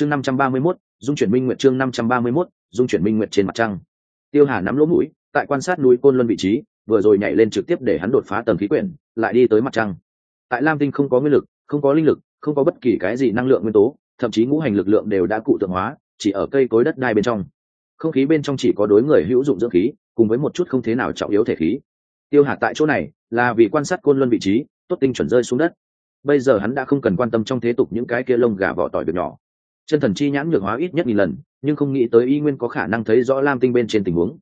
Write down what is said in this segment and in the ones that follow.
chương năm trăm ba mươi 531, dung chuyển minh nguyệt chương năm trăm ba mươi 531, dung chuyển minh nguyệt trên mặt trăng. Tiêu hà nắm lỗ mũi tại quan sát núi côn luân vị trí vừa rồi nhảy lên trực tiếp để hắn đột phá tầng khí quyển lại đi tới mặt trăng. Tại lam tinh không có nguyên lực không có linh lực không có bất kỳ cái gì năng lượng nguyên tố thậm chí ngũ hành lực lượng đều đã cụ tượng hóa chỉ ở cây cối đất đai bên trong. Không khí bên trong chỉ có đối người hữu dụng dưỡng khí cùng với một chút không thế nào trọng yếu thể khí. Tiêu hạt tại chỗ này là vì quan sát côn luân vị trí tốt tinh chuẩn rơi xuống đất. Bây giờ hắn đã không cần quan tâm trong thế tục những cái kia lông gà vỏ tỏi việc nhỏ chân thần chi nhãn nhược hóa ít nhất nghìn lần, nhưng không nghĩ tới y nguyên có khả năng thấy rõ lam tinh bên trên tình huống.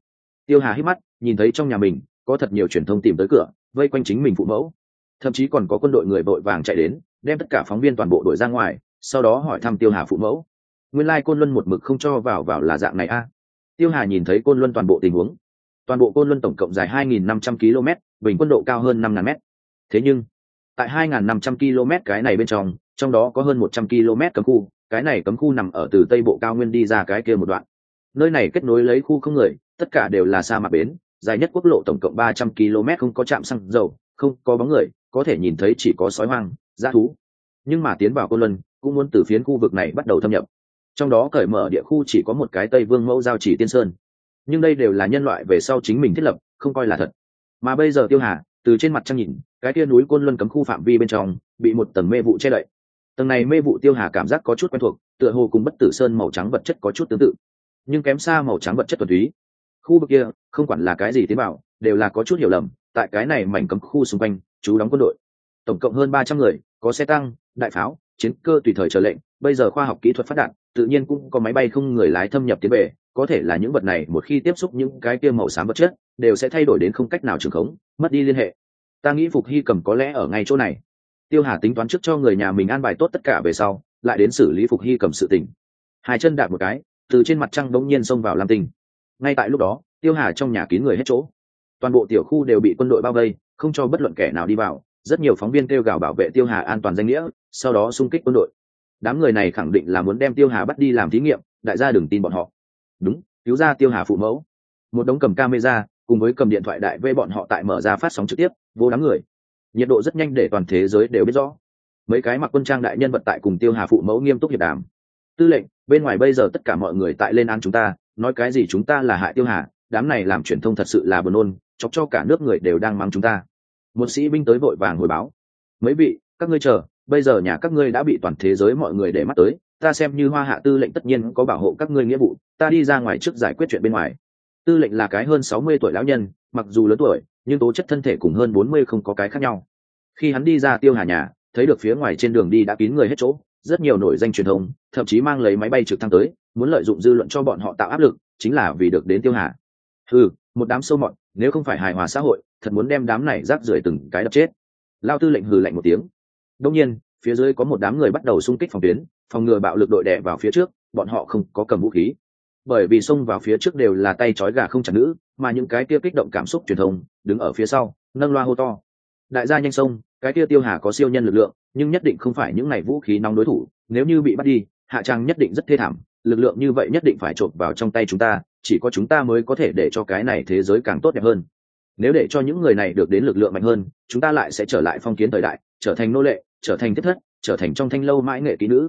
Tiêu hà hít mắt, nhìn thấy trong nhà mình, có thật nhiều truyền thông tìm tới cửa, vây quanh chính mình phụ mẫu. Thậm chí còn có quân đội người vội vàng chạy đến, đem tất cả phóng viên toàn bộ đội ra ngoài, sau đó hỏi thăm tiêu hà phụ mẫu. Nguyên lai、like、côn luân một mực không cho vào vào là dạng này a. Tiêu hà nhìn thấy côn luân toàn bộ tình huống. Toàn bộ côn luân tổng cộng dài 2.500 km, bình quân độ cao hơn 5.000 m thế nhưng, tại 2.500 km cái này bên trong trong đó có hơn 100 km cấm khu cái này cấm khu nằm ở từ tây bộ cao nguyên đi ra cái kia một đoạn. Nơi này kết nối lấy khu không người, tất cả đều là sa mạc bến, dài nhất quốc lộ tổng cộng 300 km, không có trạm xăng dầu, không có bóng người, có thể nhìn thấy chỉ có sói hoang, dã thú. Nhưng mà tiến vào côn luân, cũng muốn từ phiến khu vực này bắt đầu thâm nhập. Trong đó cởi mở địa khu chỉ có một cái tây vương mẫu giao chỉ tiên sơn. Nhưng đây đều là nhân loại về sau chính mình thiết lập, không coi là thật. Mà bây giờ tiêu hà, từ trên mặt trăng nhìn, cái kia núi côn luân cấm khu phạm vi bên trong, bị một tầng mê vụ che đậy tầng này mê vụ tiêu hà cảm giác có chút quen thuộc, tựa hồ cùng bất tử sơn màu trắng vật chất có chút tương tự. Nhưng kém xa màu trắng vật chất thuần túy. Khu vực kia, không quản là cái gì tế bào, đều là có chút hiểu lầm, tại cái này mảnh cấm khu xung quanh, chú đóng quân đội. Tổng cộng hơn ba trăm người, có xe tăng, đại pháo, chiến cơ tùy thời trở lệnh, bây giờ khoa học kỹ thuật phát đạt, tự nhiên cũng có máy bay không người lái thâm nhập tiến về, có thể là những vật này một khi tiếp xúc những cái kia màu xám vật chất, đều sẽ thay đổi đến không cách nào trường khống, mất đi liên hệ. Ta nghĩ phục hy cầm có lẽ ở ngay chỗ này tiêu hà tính toán trước cho người nhà mình an bài tốt tất cả về sau, lại đến xử lý phục hy cầm sự tình. Hai chân đạp một cái, từ trên mặt trăng bỗng nhiên xông vào lam tinh. Ngay tại lúc đó, tiêu hà trong nhà kín người hết chỗ. Toàn bộ tiểu khu đều bị quân đội bao vây, không cho bất luận kẻ nào đi vào. Rất nhiều phóng viên kêu gào bảo vệ tiêu hà an toàn danh nghĩa, sau đó xung kích quân đội. Đám người này khẳng định là muốn đem tiêu hà bắt đi làm thí nghiệm, đại gia đừng tin bọn họ. Đúng, cứu ra tiêu hà phụ mẫu. Một đống cầm camera, cùng với cầm điện thoại đại vê bọn họ tại mở ra phát sóng trực tiếp, vô đám người nhiệt độ rất nhanh để toàn thế giới đều biết rõ. Mấy cái mặc quân trang đại nhân vật tại cùng tiêu hà phụ mẫu nghiêm túc hiệp đàm. Tư lệnh, bên ngoài bây giờ tất cả mọi người tại lên án chúng ta, nói cái gì chúng ta là hại tiêu hà, đám này làm truyền thông thật sự là buồn nôn, chọc cho cả nước người đều đang mắng chúng ta. Một sĩ binh tới vội vàng hồi báo. Mấy vị, các ngươi chờ, bây giờ nhà các ngươi đã bị toàn thế giới mọi người để mắt tới, ta xem như hoa hạ tư lệnh tất nhiên có bảo hộ các ngươi nghĩa vụ, ta đi ra ngoài trước giải quyết chuyện bên ngoài. Tư lệnh là cái hơn sáu mươi tuổi lão nhân, mặc dù lớn tuổi nhưng tố chất thân thể cùng hơn bốn mươi không có cái khác nhau. Khi hắn đi ra tiêu hà nhà, thấy được phía ngoài trên đường đi đã kín người hết chỗ, rất nhiều nổi danh truyền thông, thậm chí mang lấy máy bay trực thăng tới, muốn lợi dụng dư luận cho bọn họ tạo áp lực, chính là vì được đến tiêu hà. Ừ một đám sâu mọt, nếu không phải hài hòa xã hội, thật muốn đem đám này rác rưởi từng cái đập chết. Lao tư lệnh hừ lạnh một tiếng. Đông nhiên, phía dưới có một đám người bắt đầu xung kích phòng tuyến, phòng ngừa bạo lực đội đè vào phía trước, bọn họ không có cầm vũ khí bởi vì xông vào phía trước đều là tay trói gà không chặt nữ, mà những cái kia kích động cảm xúc truyền thông đứng ở phía sau, nâng loa hô to. Đại gia nhanh sông cái kia tiêu hà có siêu nhân lực lượng, nhưng nhất định không phải những ngày vũ khí nóng đối thủ, nếu như bị bắt đi, hạ trang nhất định rất thê thảm, lực lượng như vậy nhất định phải trộm vào trong tay chúng ta, chỉ có chúng ta mới có thể để cho cái này thế giới càng tốt đẹp hơn. Nếu để cho những người này được đến lực lượng mạnh hơn, chúng ta lại sẽ trở lại phong kiến thời đại, trở thành nô lệ, trở thành thiết thất, trở thành trong thanh lâu mãi nghệ kỹ nữ.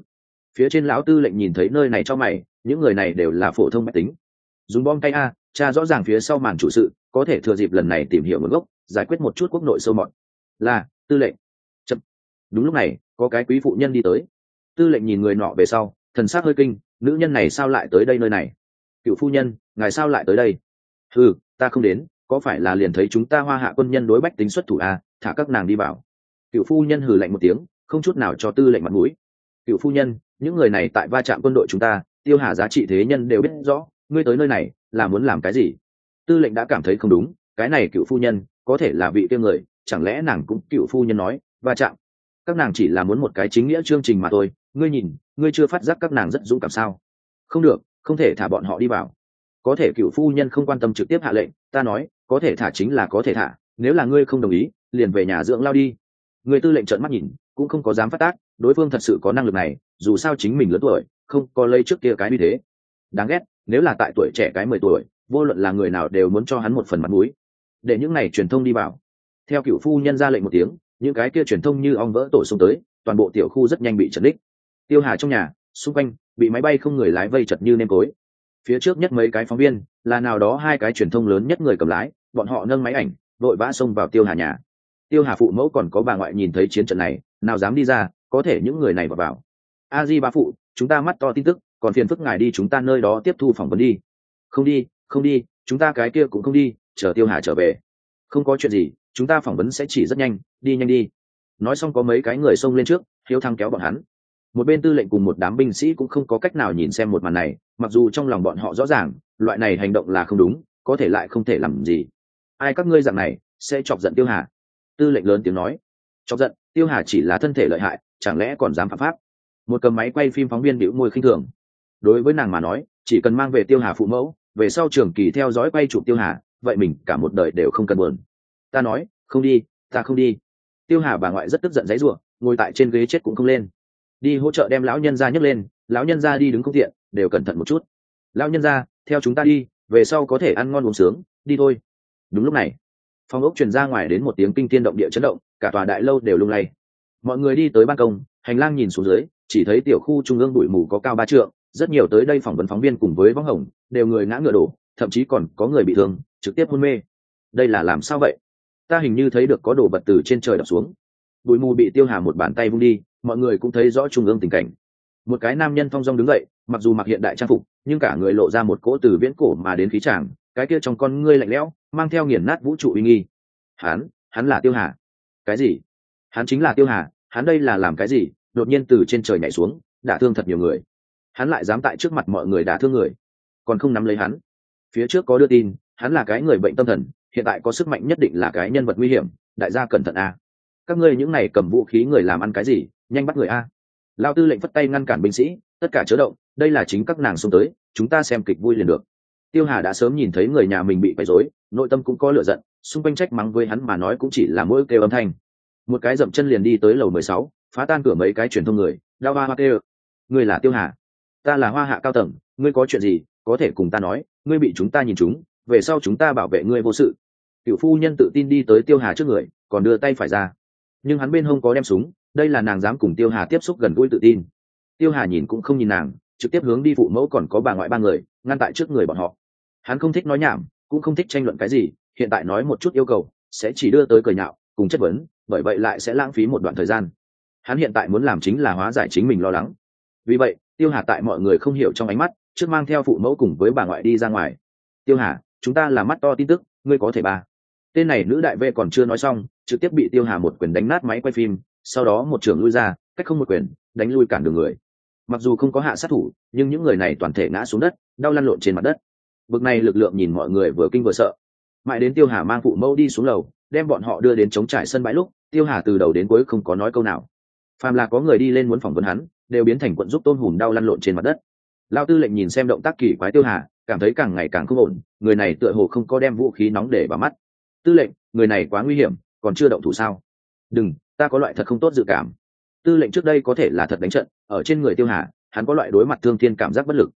Phía trên lão tư lệnh nhìn thấy nơi này cho mày những người này đều là phổ thông máy tính. Dùng bom tay a cha rõ ràng phía sau màn chủ sự, có thể thừa dịp lần này tìm hiểu nguồn gốc, giải quyết một chút quốc nội sâu mọt. Là, tư lệnh. Chậm. Đúng lúc này, có cái quý phụ nhân đi tới. Tư lệnh nhìn người nọ về sau, thần s hơi kinh, nữ nhân này sao lại tới đây nơi này? Cựu phu nhân, ngài sao lại tới đây? Ừ ta không đến, có phải là liền thấy chúng ta hoa hạ quân nhân đối bách tính xuất thủ à? thả các nàng đi vào. Cựu phu nhân hừ lạnh một tiếng, không chút nào cho tư lệnh mặt mũi. Cựu phu nhân, những người này tại va chạm quân đội chúng ta tiêu hà giá trị thế nhân đều biết rõ, ngươi tới nơi này là muốn làm cái gì? Tư lệnh đã cảm thấy không đúng, cái này cựu phu nhân có thể là vị tiêu người, chẳng lẽ nàng cũng cựu phu nhân nói, va chạm? Các nàng chỉ là muốn một cái chính nghĩa chương trình mà thôi, ngươi nhìn, ngươi chưa phát giác các nàng rất dũng cảm sao? Không được, không thể thả bọn họ đi vào. Có thể cựu phu nhân không quan tâm trực tiếp hạ lệnh, ta nói, có thể thả chính là có thể thả, nếu là ngươi không đồng ý, liền về nhà dưỡng lao đi. Người tư lệnh trợn mắt nhìn, cũng không có dám phát tác, đối phương thật sự có năng lực này, dù sao chính mình lớn tuổi không có lấy trước kia cái như thế. Đáng ghét, nếu là tại tuổi trẻ cái mười tuổi, vô luận là người nào đều muốn cho hắn một phần mặt mũi. Để những này truyền thông đi vào. Theo cựu phu nhân ra lệnh một tiếng, những cái kia truyền thông như ong vỡ tổ xung tới, toàn bộ tiểu khu rất nhanh bị chật đích tiêu hà trong nhà, xung quanh, bị máy bay không người lái vây chật như nêm tối phía trước nhất mấy cái phóng viên, là nào đó hai cái truyền thông lớn nhất người cầm lái, bọn họ nâng máy ảnh, vội vã xông vào tiêu hà nhà. Tiêu hà phụ mẫu còn có bà ngoại nhìn thấy chiến trận này, nào dám đi ra, có thể những người này vào vào a di ba phụ chúng ta mắt to tin tức, còn phiền phức ngài đi chúng ta nơi đó tiếp thu phỏng vấn đi. Không đi không đi, chúng ta cái kia cũng không đi, chờ tiêu hà trở về. Không có chuyện gì, chúng ta phỏng vấn sẽ chỉ rất nhanh, đi nhanh đi. Nói xong có mấy cái người xông lên trước, hiếu thăng kéo bọn hắn. Một bên tư lệnh cùng một đám binh sĩ cũng không có cách nào nhìn xem một màn này, mặc dù trong lòng bọn họ rõ ràng, loại này hành động là không đúng, có thể lại không thể làm gì. Ai các ngươi dạng này, sẽ chọc giận tiêu hà? Tư lệnh lớn tiếng nói. Chọc giận, tiêu hà chỉ là thân thể lợi hại, chẳng lẽ còn dám phạm pháp? Một cầm máy quay phim phóng viên bĩu môi khinh thường. Đối với nàng mà nói, chỉ cần mang về tiêu hà phụ mẫu, về sau trường kỳ theo dõi quay chụp tiêu hà, vậy mình cả một đời đều không cần buồn. Ta nói, không đi, ta không đi. Tiêu hà bà ngoại rất tức giận dãy ruộng ngồi tại trên ghế chết cũng không lên. Đi hỗ trợ đem lão nhân ra nhấc lên, lão nhân ra đi đứng không tiện, đều cẩn thận một chút. Lão nhân ra theo chúng ta đi, về sau có thể ăn ngon uống sướng, đi thôi. Đúng lúc này, phòng ốc truyền ra ngoài đến một tiếng kinh tiên động địa chấn động, cả tòa đại lâu đều lung lay. Mọi người đi tới ban công, hành lang nhìn xuống dưới chỉ thấy tiểu khu trung ương bụi mù có cao ba trượng, rất nhiều tới đây phỏng vấn phóng viên cùng với võng hồng, đều người ngã ngựa đổ, thậm chí còn có người bị thương, trực tiếp hôn mê. Đây là làm sao vậy? Ta hình như thấy được có đồ vật từ trên trời đập xuống. Bụi mù bị tiêu hà một bàn tay vung đi, mọi người cũng thấy rõ trung ương tình cảnh. Một cái nam nhân thong dong đứng dậy, mặc dù mặc hiện đại trang phục, nhưng cả người lộ ra một cỗ từ viễn cổ mà đến khí tràng, cái kia trong con ngươi lạnh lẽo, mang theo nghiền nát vũ trụ uy nghi. Hắn hắn là tiêu hà. Cái gì? Hắn chính là tiêu hà, hắn đây là làm cái gì? Đột nhiên từ trên trời nhảy xuống, đả thương thật nhiều người. Hắn lại dám tại trước mặt mọi người đả thương người, còn không nắm lấy hắn. Phía trước có đưa tin, hắn là cái người bệnh tâm thần, hiện tại có sức mạnh nhất định là cái nhân vật nguy hiểm, đại gia cẩn thận a. Các ngươi những này cầm vũ khí người làm ăn cái gì, nhanh bắt người a. Lao tư lệnh phất tay ngăn cản binh sĩ, tất cả chớ động, đây là chính các nàng xông tới, chúng ta xem kịch vui liền được. Tiêu hà đã sớm nhìn thấy người nhà mình bị quấy rối, nội tâm cũng có lựa giận, xung quanh trách mắng với hắn mà nói cũng chỉ là mỗi kêu âm thanh. Một cái dậm chân liền đi tới lầu mười sáu phá tan cửa mấy cái truyền thông người đao ba hoa kêu. Người là tiêu hà? Ta là hoa hạ cao tầng, ngươi có chuyện gì, có thể cùng ta nói, ngươi bị chúng ta nhìn chúng về sau chúng ta bảo vệ ngươi vô sự. Cựu phu nhân tự tin đi tới tiêu hà trước người, còn đưa tay phải ra. Nhưng hắn bên hông có đem súng, đây là nàng dám cùng tiêu hà tiếp xúc gần gũi tự tin. Tiêu hà nhìn cũng không nhìn nàng, trực tiếp hướng đi phụ mẫu còn có bà ngoại ba người, ngăn tại trước người bọn họ. Hắn không thích nói nhảm, cũng không thích tranh luận cái gì, hiện tại nói một chút yêu cầu, sẽ chỉ đưa tới cười nhạo, cùng chất vấn, bởi vậy lại sẽ lãng phí một đoạn thời gian hắn hiện tại muốn làm chính là hóa giải chính mình lo lắng. Vì vậy, tiêu hà tại mọi người không hiểu trong ánh mắt, trước mang theo phụ mẫu cùng với bà ngoại đi ra ngoài. Tiêu hà, chúng ta là mắt to tin tức, ngươi có thể ba. Tên này nữ đại vệ còn chưa nói xong, trực tiếp bị tiêu hà một quyền đánh nát máy quay phim, sau đó một trưởng lui ra, cách không một quyền, đánh lui cản đường người. Mặc dù không có hạ sát thủ, nhưng những người này toàn thể ngã xuống đất, đau lăn lộn trên mặt đất. Bực này lực lượng nhìn mọi người vừa kinh vừa sợ. Mãi đến tiêu hà mang phụ mẫu đi xuống lầu, đem bọn họ đưa đến chống trải sân bãi lúc, tiêu hà từ đầu đến cuối không có nói câu nào phàm là có người đi lên muốn phỏng vấn hắn, đều biến thành quận giúp tôn hùm đau lăn lộn trên mặt đất. Lao tư lệnh nhìn xem động tác kỳ quái tiêu hà, cảm thấy càng ngày càng không ổn, người này tựa hồ không có đem vũ khí nóng để vào mắt. Tư lệnh, người này quá nguy hiểm, còn chưa động thủ sao? Đừng, ta có loại thật không tốt dự cảm. Tư lệnh trước đây có thể là thật đánh trận, ở trên người tiêu hà, hắn có loại đối mặt thương thiên cảm giác bất lực.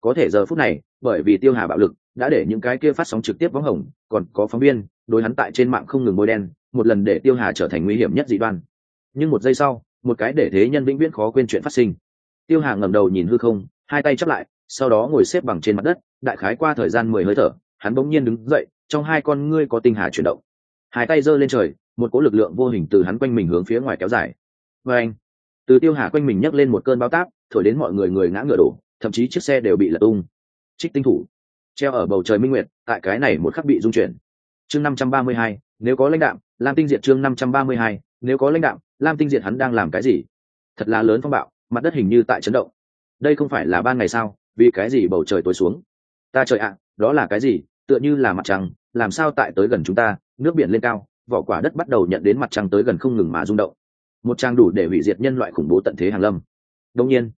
Có thể giờ phút này, bởi vì tiêu hà bạo lực, đã để những cái kia phát sóng trực tiếp vắng hồng, còn có phóng viên, đối hắn tại trên mạng không ngừng bôi đen, một lần để tiêu hà trở thành nguy hiểm nhất dị đoan. Nhưng một giây sau một cái để thế nhân vĩnh viễn khó quên chuyện phát sinh. Tiêu hà ngẩng đầu nhìn hư không hai tay chắp lại sau đó ngồi xếp bằng trên mặt đất đại khái qua thời gian mười hơi thở hắn bỗng nhiên đứng dậy trong hai con ngươi có tinh hà chuyển động. Hai tay giơ lên trời một cỗ lực lượng vô hình từ hắn quanh mình hướng phía ngoài kéo dài. Và anh từ tiêu hà quanh mình nhấc lên một cơn bao táp thổi đến mọi người người ngã ngựa đổ thậm chí chiếc xe đều bị lật tung. Trích tinh thủ treo ở bầu trời minh nguyệt tại cái này một khắc bị dung chuyển. Chương năm trăm ba mươi hai nếu có lãnh đạm, lam tinh diệt chương năm trăm ba mươi hai nếu có lãnh đạo, lam tinh diệt hắn đang làm cái gì? Thật là lớn phong bạo, mặt đất hình như tại chấn động. Đây không phải là ban ngày sao? Vì cái gì bầu trời tối xuống? Ta trời ạ, đó là cái gì? Tựa như là mặt trăng, làm sao tại tới gần chúng ta? Nước biển lên cao, vỏ quả đất bắt đầu nhận đến mặt trăng tới gần không ngừng mà rung động. Một trang đủ để hủy diệt nhân loại khủng bố tận thế hàng lâm. Đông nhiên,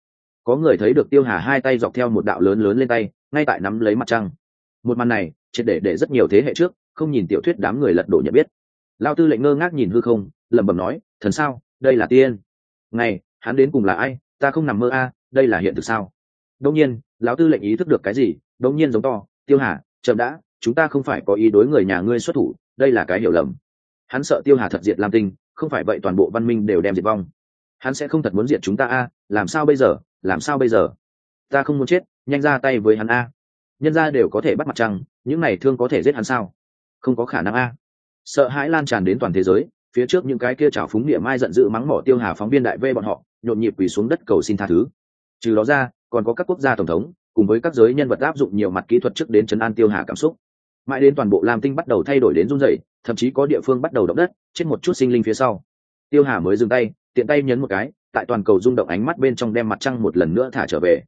có người thấy được tiêu hà hai tay dọc theo một đạo lớn lớn lên tay, ngay tại nắm lấy mặt trăng. Một màn này, triệt để để rất nhiều thế hệ trước, không nhìn tiểu thuyết đám người lật đổ nhận biết. Lao tư lệnh ngơ ngác nhìn hư không lẩm bẩm nói, thần sao? Đây là tiên. Ngày, hắn đến cùng là ai? Ta không nằm mơ a, đây là hiện thực sao? Đông nhiên, lão tư lệnh ý thức được cái gì? Đông nhiên giống to, tiêu hà, chậm đã, chúng ta không phải có ý đối người nhà ngươi xuất thủ, đây là cái hiểu lầm. Hắn sợ tiêu hà thật diệt lam tinh, không phải vậy toàn bộ văn minh đều đem diệt vong. Hắn sẽ không thật muốn diệt chúng ta a, làm sao bây giờ, làm sao bây giờ? Ta không muốn chết, nhanh ra tay với hắn a. Nhân ra đều có thể bắt mặt trăng những này thương có thể giết hắn sao? Không có khả năng a. Sợ hãi lan tràn đến toàn thế giới phía trước những cái kia trào phúng địa mai giận dữ mắng mỏ tiêu hà phóng viên đại vê bọn họ, nhộn nhịp quỳ xuống đất cầu xin tha thứ. Trừ đó ra, còn có các quốc gia tổng thống, cùng với các giới nhân vật áp dụng nhiều mặt kỹ thuật trước đến chấn an tiêu hà cảm xúc. Mãi đến toàn bộ lam tinh bắt đầu thay đổi đến run rẩy, thậm chí có địa phương bắt đầu động đất, chết một chút sinh linh phía sau. Tiêu hà mới dừng tay, tiện tay nhấn một cái, tại toàn cầu rung động ánh mắt bên trong đem mặt trăng một lần nữa thả trở về.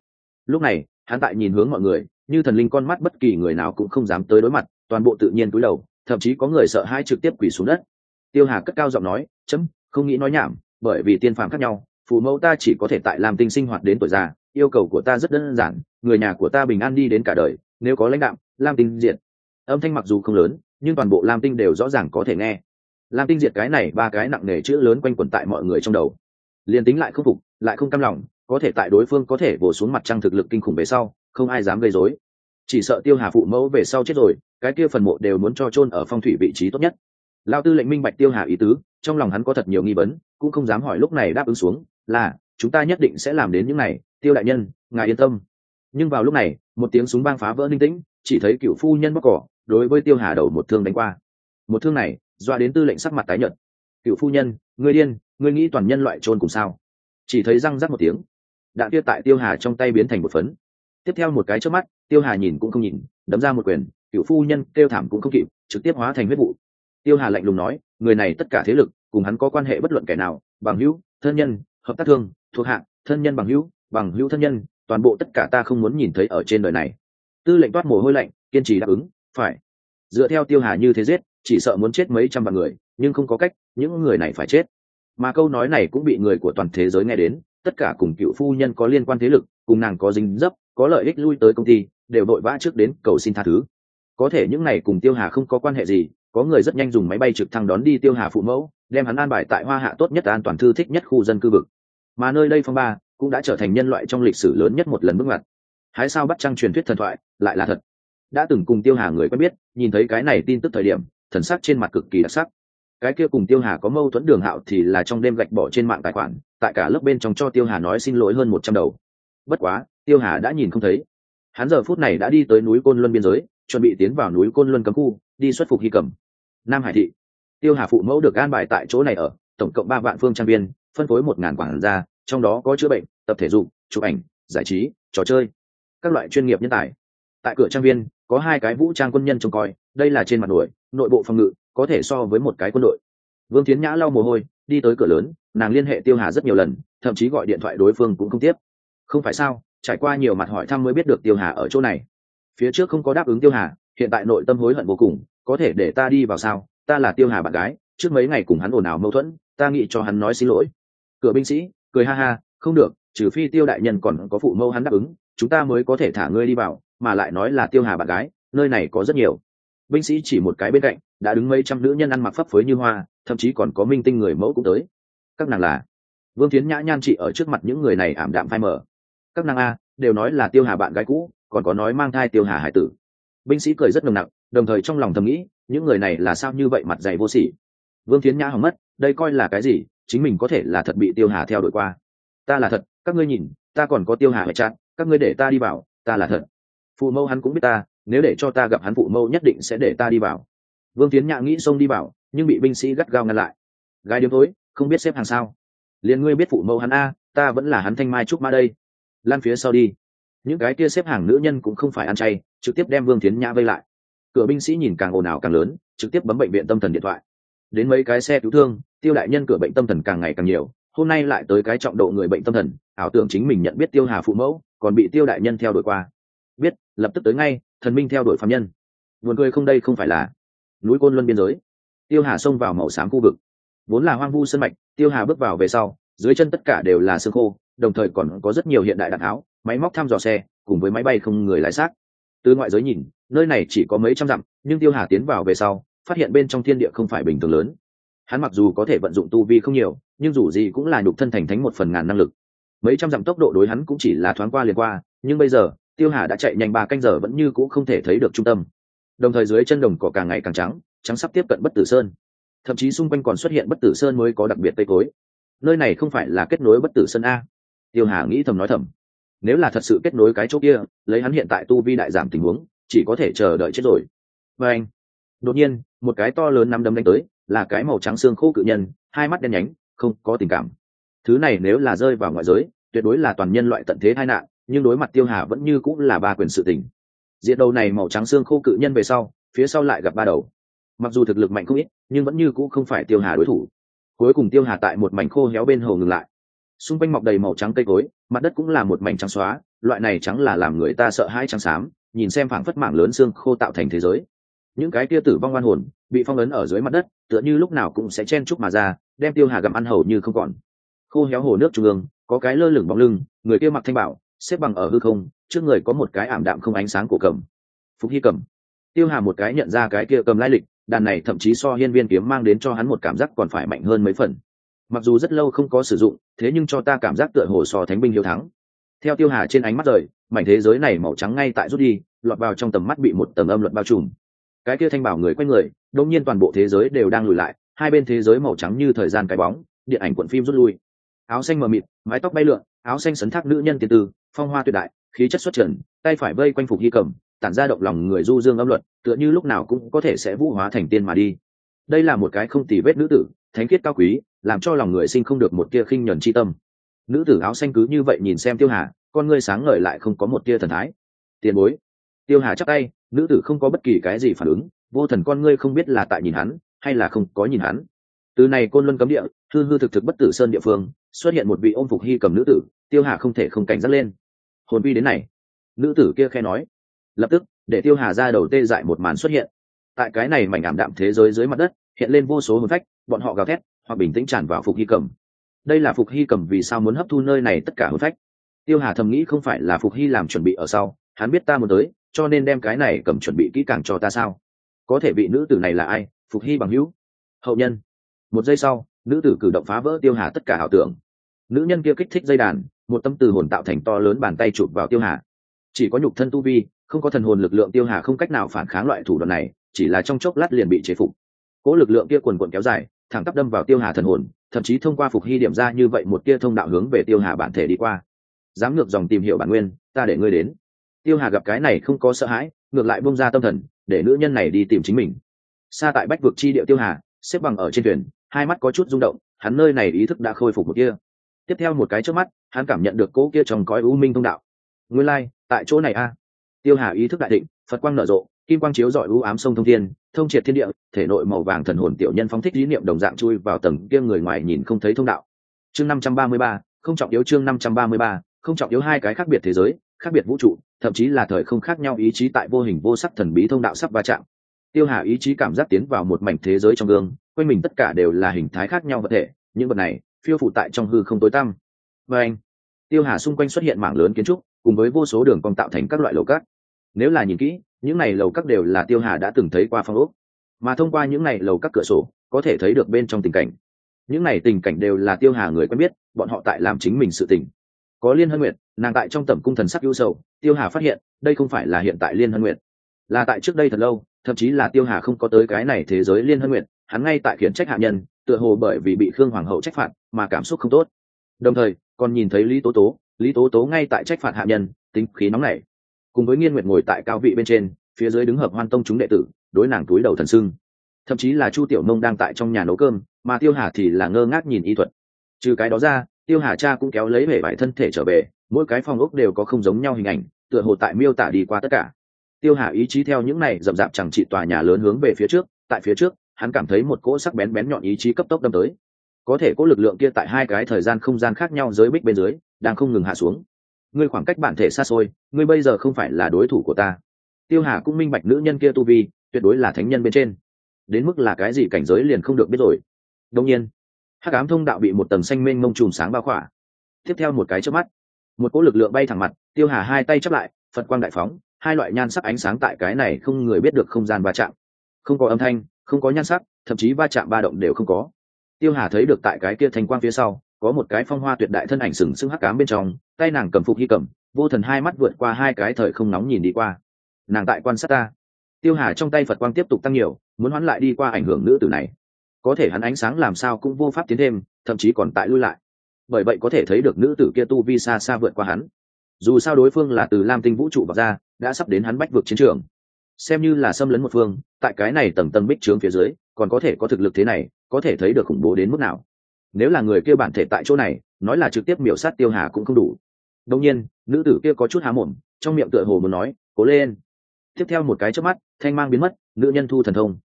Lúc này, hắn tại nhìn hướng mọi người, như thần linh con mắt bất kỳ người nào cũng không dám tới đối mặt, toàn bộ tự nhiên cúi đầu, thậm chí có người sợ hai trực tiếp quỳ xuống đất tiêu hà cất cao giọng nói, chấm, không nghĩ nói nhảm, bởi vì tiên phàm khác nhau, phụ mẫu ta chỉ có thể tại làm tinh sinh hoạt đến tuổi già, yêu cầu của ta rất đơn giản, người nhà của ta bình an đi đến cả đời, nếu có lãnh đạo lam tinh diện âm thanh mặc dù không lớn, nhưng toàn bộ lam tinh đều rõ ràng có thể nghe. Lam tinh diệt cái này, ba cái nặng nề chữ lớn quanh quẩn tại mọi người trong đầu. Liền tính lại không phục, lại không cam lòng, có thể tại đối phương có thể vồ xuống mặt trăng thực lực kinh khủng về sau, không ai dám gây rối. Chỉ sợ tiêu hà phụ mẫu về sau chết rồi, cái kia phần mộ đều muốn cho chôn ở phong thủy vị trí tốt nhất lao tư lệnh minh bạch tiêu hà ý tứ, trong lòng hắn có thật nhiều nghi vấn, cũng không dám hỏi lúc này đáp ứng xuống, là, chúng ta nhất định sẽ làm đến những này, tiêu đại nhân, ngài yên tâm. Nhưng vào lúc này, một tiếng súng bang phá vỡ ninh tĩnh, chỉ thấy cựu phu nhân bóc cỏ, đối với tiêu hà đầu một thương đánh qua. Một thương này, doa đến tư lệnh sắc mặt tái nhợt. Cựu phu nhân người điên người nghĩ toàn nhân loại trôn cùng sao? Chỉ thấy răng rắc một tiếng. Đạn kia tại tiêu hà trong tay biến thành một phấn. Tiếp theo một cái trước mắt, tiêu hà nhìn cũng không nhìn, đấm ra một quyền, cựu phu nhân kêu thảm cũng không kịp, trực tiếp hóa thành huyết vụ tiêu hà lạnh lùng nói người này tất cả thế lực cùng hắn có quan hệ bất luận kẻ nào bằng hữu thân nhân hợp tác thương thuộc hạ, thân nhân bằng hữu bằng hữu thân nhân toàn bộ tất cả ta không muốn nhìn thấy ở trên đời này. Tư lệnh toát mồ hôi lạnh kiên trì đáp ứng phải. Dựa theo tiêu hà như thế giết chỉ sợ muốn chết mấy trăm vạn người nhưng không có cách những người này phải chết. Mà câu nói này cũng bị người của toàn thế giới nghe đến tất cả cùng cựu phu nhân có liên quan thế lực cùng nàng có dính dấp có lợi ích lui tới công ty đều đội vã trước đến cầu xin tha thứ. Có thể những này cùng tiêu hà không có quan hệ gì có người rất nhanh dùng máy bay trực thăng đón đi tiêu hà phụ mẫu, đem hắn an bài tại hoa hạ tốt nhất an toàn thư thích nhất khu dân cư vực. Mà nơi đây phong ba cũng đã trở thành nhân loại trong lịch sử lớn nhất một lần bước ngoặt. Hái sao bắt trăng truyền thuyết thần thoại, lại là thật. Đã từng cùng tiêu hà người quen biết, nhìn thấy cái này tin tức thời điểm, thần sắc trên mặt cực kỳ đặc sắc. Cái kia cùng tiêu hà có mâu thuẫn đường hạo thì là trong đêm gạch bỏ trên mạng tài khoản, tại cả lớp bên trong cho tiêu hà nói xin lỗi hơn một trăm đầu. Bất quá, tiêu hà đã nhìn không thấy. Hắn giờ phút này đã đi tới núi côn luân biên giới, chuẩn bị tiến vào núi côn luân cấm khu đi xuất phục hy cầm. Nam hải thị, tiêu hà phụ mẫu được an bài tại chỗ này ở, tổng cộng ba vạn phương trang viên, phân phối một ngàn quản gia, trong đó có chữa bệnh, tập thể dục, chụp ảnh, giải trí, trò chơi, các loại chuyên nghiệp nhân tài. Tại cửa trang viên, có hai cái vũ trang quân nhân trông coi, đây là trên mặt nổi, nội bộ phòng ngự, có thể so với một cái quân đội. Vương tiến nhã lau mồ hôi, đi tới cửa lớn, nàng liên hệ tiêu hà rất nhiều lần, thậm chí gọi điện thoại đối phương cũng không tiếp. Không phải sao, trải qua nhiều mặt hỏi thăm mới biết được tiêu hà ở chỗ này. Phía trước không có đáp ứng tiêu hà hiện tại nội tâm hối hận vô cùng, có thể để ta đi vào sao? Ta là tiêu hà bạn gái, trước mấy ngày cùng hắn ồn ào mâu thuẫn, ta nghĩ cho hắn nói xin lỗi. Cửa binh sĩ, cười ha ha, không được, trừ phi tiêu đại nhân còn có phụ mâu hắn đáp ứng, chúng ta mới có thể thả ngươi đi vào, mà lại nói là tiêu hà bạn gái, nơi này có rất nhiều. Binh sĩ chỉ một cái bên cạnh, đã đứng mấy trăm nữ nhân ăn mặc phấp phới như hoa, thậm chí còn có minh tinh người mẫu cũng tới. Các nàng là? Vương tiến nhã nhan chị ở trước mặt những người này ảm đạm phai mờ. Các nàng a, đều nói là tiêu hà bạn gái cũ, còn có nói mang thai tiêu hà hải tử binh sĩ cười rất nồng nặc, đồng thời trong lòng thầm nghĩ những người này là sao như vậy mặt dày vô sỉ? Vương tiến nhã hỏng mất đây coi là cái gì? Chính mình có thể là thật bị tiêu hà theo đuổi qua. Ta là thật các ngươi nhìn ta còn có tiêu hà hệ chặn các ngươi để ta đi vào ta là thật. Phụ mẫu hắn cũng biết ta nếu để cho ta gặp hắn phụ mẫu nhất định sẽ để ta đi vào. Vương tiến nhã nghĩ xông đi vào nhưng bị binh sĩ gắt gao ngăn lại. Gái điếm tối không biết xếp hàng sao. Liền ngươi biết phụ mẫu hắn a ta vẫn là hắn thanh mai trúc ma đây. Lan phía sau đi. Những cái kia xếp hàng nữ nhân cũng không phải ăn chay trực tiếp đem vương tiến nhã vây lại. Cửa binh sĩ nhìn càng ồn ào càng lớn, trực tiếp bấm bệnh viện tâm thần điện thoại. Đến mấy cái xe cứu thương, tiêu đại nhân cửa bệnh tâm thần càng ngày càng nhiều, hôm nay lại tới cái trọng độ người bệnh tâm thần, ảo tưởng chính mình nhận biết tiêu hà phụ mẫu, còn bị tiêu đại nhân theo đuổi qua. Biết, lập tức tới ngay, thần minh theo đuổi phạm nhân. Buồn cười không đây không phải là núi côn luân biên giới. Tiêu hà xông vào màu xám khu vực. Vốn là hoang vu sân mạch, tiêu hà bước vào về sau, dưới chân tất cả đều là xương khô, đồng thời còn có rất nhiều hiện đại đạn áo máy móc thăm dò xe, cùng với máy bay không người lái xác từ ngoại giới nhìn, nơi này chỉ có mấy trăm dặm, nhưng tiêu hà tiến vào về sau, phát hiện bên trong thiên địa không phải bình thường lớn. Hắn mặc dù có thể vận dụng tu vi không nhiều, nhưng dù gì cũng là nhục thân thành thánh một phần ngàn năng lực. Mấy trăm dặm tốc độ đối hắn cũng chỉ là thoáng qua liền qua, nhưng bây giờ, tiêu hà đã chạy nhanh ba canh giờ vẫn như c ũ không thể thấy được trung tâm. Đồng thời dưới chân đồng cỏ càng ngày càng trắng trắng sắp tiếp cận bất tử sơn. Thậm chí xung quanh còn xuất hiện bất tử sơn mới có đặc biệt tây cối. Nơi này không phải là kết nối bất tử sơn a. Tiêu hà nghĩ thầm nói thầm nếu là thật sự kết nối cái chỗ kia, lấy hắn hiện tại tu vi đại giảm tình huống, chỉ có thể chờ đợi chết rồi. Và anh, đột nhiên, một cái to lớn nắm đấm đánh tới, là cái màu trắng xương khô cự nhân, hai mắt đen nhánh, không có tình cảm. Thứ này nếu là rơi vào ngoại giới, tuyệt đối là toàn nhân loại tận thế tai nạn, nhưng đối mặt tiêu hà vẫn như cũng là ba quyền sự tình. Diện đầu này màu trắng xương khô cự nhân về sau, phía sau lại gặp ba đầu. Mặc dù thực lực mạnh không ít, nhưng vẫn như cũng không phải tiêu hà đối thủ. Cuối cùng tiêu hà tại một mảnh khô héo bên hồ ngừng lại xung quanh mọc đầy màu trắng cây cối, mặt đất cũng là một mảnh trắng xóa, loại này trắng là làm người ta sợ hãi trắng xám, nhìn xem phảng phất mảng lớn xương khô tạo thành thế giới. Những cái kia tử vong oan hồn, bị phong ấn ở dưới mặt đất, tựa như lúc nào cũng sẽ chen chúc mà ra, đem tiêu hà gặm ăn hầu như không còn. Khô héo hồ nước trung ương, có cái lơ lửng bóng lưng, người kia mặc thanh bảo, xếp bằng ở hư không, trước người có một cái ảm đạm không ánh sáng của cầm. Phục hy cầm. Tiêu hà một cái nhận ra cái kia cầm lai lịch, đàn này thậm chí so hiên viên kiếm mang đến cho hắn một cảm giác còn phải mạnh hơn mấy phần mặc dù rất lâu không có sử dụng, thế nhưng cho ta cảm giác tựa hồ so thánh binh hiếu thắng. Theo tiêu hà trên ánh mắt rời, mảnh thế giới này màu trắng ngay tại rút đi, lọt vào trong tầm mắt bị một tầm âm luật bao trùm. Cái kia thanh bảo người quanh người đông nhiên toàn bộ thế giới đều đang lùi lại, hai bên thế giới màu trắng như thời gian cái bóng, điện ảnh cuộn phim rút lui. Áo xanh mờ mịt, mái tóc bay lượn, áo xanh sấn thác nữ nhân tiên tư, phong hoa tuyệt đại, khí chất xuất trần, tay phải vây quanh phục hy cầm, tản ra động lòng người du dương âm luật, tựa như lúc nào cũng có thể sẽ vũ hóa thành tiên mà đi đây là một cái không tì vết nữ tử, thánh khiết cao quý, làm cho lòng người sinh không được một tia khinh nhuần chi tâm. Nữ tử áo xanh cứ như vậy nhìn xem tiêu hà, con ngươi sáng ngời lại không có một tia thần thái. Tiền bối. Tiêu hà chắc tay, nữ tử không có bất kỳ cái gì phản ứng, vô thần con ngươi không biết là tại nhìn hắn, hay là không có nhìn hắn. Từ này côn luân cấm địa, hư hư thực thực bất tử sơn địa phương, xuất hiện một vị ôm phục hy cầm nữ tử, tiêu hà không thể không cảnh giác lên. Hồn vi đến này. Nữ tử kia khe nói. Lập tức, để tiêu hà ra đầu tê dại một màn xuất hiện tại cái này mảnh ảm đạm thế giới dưới mặt đất, hiện lên vô số hồn phách, bọn họ gào thét, hoặc bình tĩnh tràn vào phục hy cầm đây là phục hy cầm vì sao muốn hấp thu nơi này tất cả hồn phách? Tiêu hà thầm nghĩ không phải là phục hy làm chuẩn bị ở sau, hắn biết ta muốn tới, cho nên đem cái này cầm chuẩn bị kỹ càng cho ta sao? Có thể vị nữ tử này là ai? Phục hy bằng hữu. Hậu nhân. Một giây sau, nữ tử cử động phá vỡ tiêu hà tất cả ảo tưởng. Nữ nhân kia kích thích dây đàn, một tâm từ hồn tạo thành to lớn bàn tay chụp vào tiêu hà. Chỉ có nhục thân tu vi không có thần hồn lực lượng tiêu hà không cách nào phản kháng loại thủ đoạn này chỉ là trong chốc lát liền bị chế phục. Cỗ lực lượng kia quần quần kéo dài thẳng tắp đâm vào tiêu hà thần hồn thậm chí thông qua phục hy điểm ra như vậy một tia thông đạo hướng về tiêu hà bản thể đi qua. Dám ngược dòng tìm hiểu bản nguyên ta để ngươi đến. Tiêu hà gặp cái này không có sợ hãi ngược lại bông ra tâm thần để nữ nhân này đi tìm chính mình. Xa tại bách vực chi điệu tiêu hà xếp bằng ở trên thuyền hai mắt có chút rung động hắn nơi này ý thức đã khôi phục một kia tiếp theo một cái trước mắt hắn cảm nhận được cỗ kia trong cõi u minh thông đạo. Nguyên lai、like, tại chỗ này a tiêu hà ý thức đại định phật quang nở rộ, kim quang chiếu dọi u ám sông thông thiên, thông triệt thiên địa, thể nội màu vàng thần hồn tiểu nhân phóng thích lý niệm đồng dạng chui vào tầng kia người ngoài nhìn không thấy thông đạo. Chương năm trăm ba mươi ba, không trọng yếu chương năm trăm ba mươi ba, không trọng yếu hai cái khác biệt thế giới, khác biệt vũ trụ, thậm chí là thời không khác nhau ý chí tại vô hình vô sắc thần bí thông đạo sắp va chạm. Tiêu hà ý chí cảm giác tiến vào một mảnh thế giới trong gương, quanh mình tất cả đều là hình thái khác nhau vật thể, những vật này, phiêu phụ tại trong hư không tối tăm. Và anh, tiêu hà xung quanh xuất hiện mảng lớn kiến trúc, cùng với vô số đường cong tạo thành các loại lầu cát nếu là nhìn kỹ, những này lầu các đều là tiêu hà đã từng thấy qua phong ốc. Mà thông qua những này lầu các cửa sổ, có thể thấy được bên trong tình cảnh. Những này tình cảnh đều là tiêu hà người quen biết, bọn họ tại làm chính mình sự tình. Có liên hân nguyệt, nàng tại trong tầm cung thần sắc ưu sầu, tiêu hà phát hiện, đây không phải là hiện tại liên hân nguyệt. Là tại trước đây thật lâu, thậm chí là tiêu hà không có tới cái này thế giới liên hân nguyệt, hắn ngay tại khiển trách hạ nhân, tựa hồ bởi vì bị khương hoàng hậu trách phạt mà cảm xúc không tốt. Đồng thời, còn nhìn thấy lý tố tố, lý tố tố ngay tại trách phạt hạ nhân, tính khí nóng nảy cùng với nghiên nguyệt ngồi tại cao vị bên trên, phía dưới đứng hợp hoan tông chúng đệ tử, đối nàng túi đầu thần sưng. Thậm chí là chu tiểu nông đang tại trong nhà nấu cơm, mà tiêu hà thì là ngơ ngác nhìn y thuật. Trừ cái đó ra, tiêu hà cha cũng kéo lấy vẻ vải thân thể trở về, mỗi cái phòng ốc đều có không giống nhau hình ảnh, tựa hồ tại miêu tả đi qua tất cả. Tiêu hà ý chí theo những này rậm rạp chẳng trị tòa nhà lớn hướng về phía trước, tại phía trước, hắn cảm thấy một cỗ sắc bén bén nhọn ý chí cấp tốc đâm tới. Có thể cỗ lực lượng kia tại hai cái thời gian không gian khác nhau dưới bích bên dưới, đang không ngừng hạ xuống ngươi khoảng cách bản thể xa xôi, ngươi bây giờ không phải là đối thủ của ta. Tiêu hà cũng minh bạch nữ nhân kia tu vi, tuyệt đối là thánh nhân bên trên. Đến mức là cái gì cảnh giới liền không được biết rồi. Đông nhiên, hắc ám thông đạo bị một tầng xanh mênh mông chùm sáng bao khỏa. Tiếp theo một cái trước mắt, một cỗ lực lượng bay thẳng mặt, tiêu hà hai tay chắp lại, phật quang đại phóng, hai loại nhan sắc ánh sáng tại cái này không người biết được không gian va chạm. Không có âm thanh, không có nhan sắc, thậm chí va chạm ba động đều không có. Tiêu hà thấy được tại cái kia thành quang phía sau có một cái phong hoa tuyệt đại thân ảnh sừng sững hắc cám bên trong, tay nàng cầm phục hy cầm, vô thần hai mắt vượt qua hai cái thời không nóng nhìn đi qua. Nàng tại quan sát ta. Tiêu hà trong tay phật quang tiếp tục tăng nhiều, muốn hoán lại đi qua ảnh hưởng nữ tử này. Có thể hắn ánh sáng làm sao cũng vô pháp tiến thêm, thậm chí còn tại lui lại. Bởi vậy có thể thấy được nữ tử kia tu vi xa xa vượt qua hắn. Dù sao đối phương là từ lam tinh vũ trụ vào ra, đã sắp đến hắn bách vực chiến trường. Xem như là xâm lấn một phương, tại cái này tầng tầng bích trướng phía dưới, còn có thể có thực lực thế này, có thể thấy được khủng bố đến mức nào nếu là người kia bản thể tại chỗ này, nói là trực tiếp miểu sát tiêu hà cũng không đủ. Đông nhiên, nữ tử kia có chút há mồm, trong miệng tựa hồ muốn nói, cố lên. Tiếp theo một cái trước mắt, thanh mang biến mất, nữ nhân thu thần thông.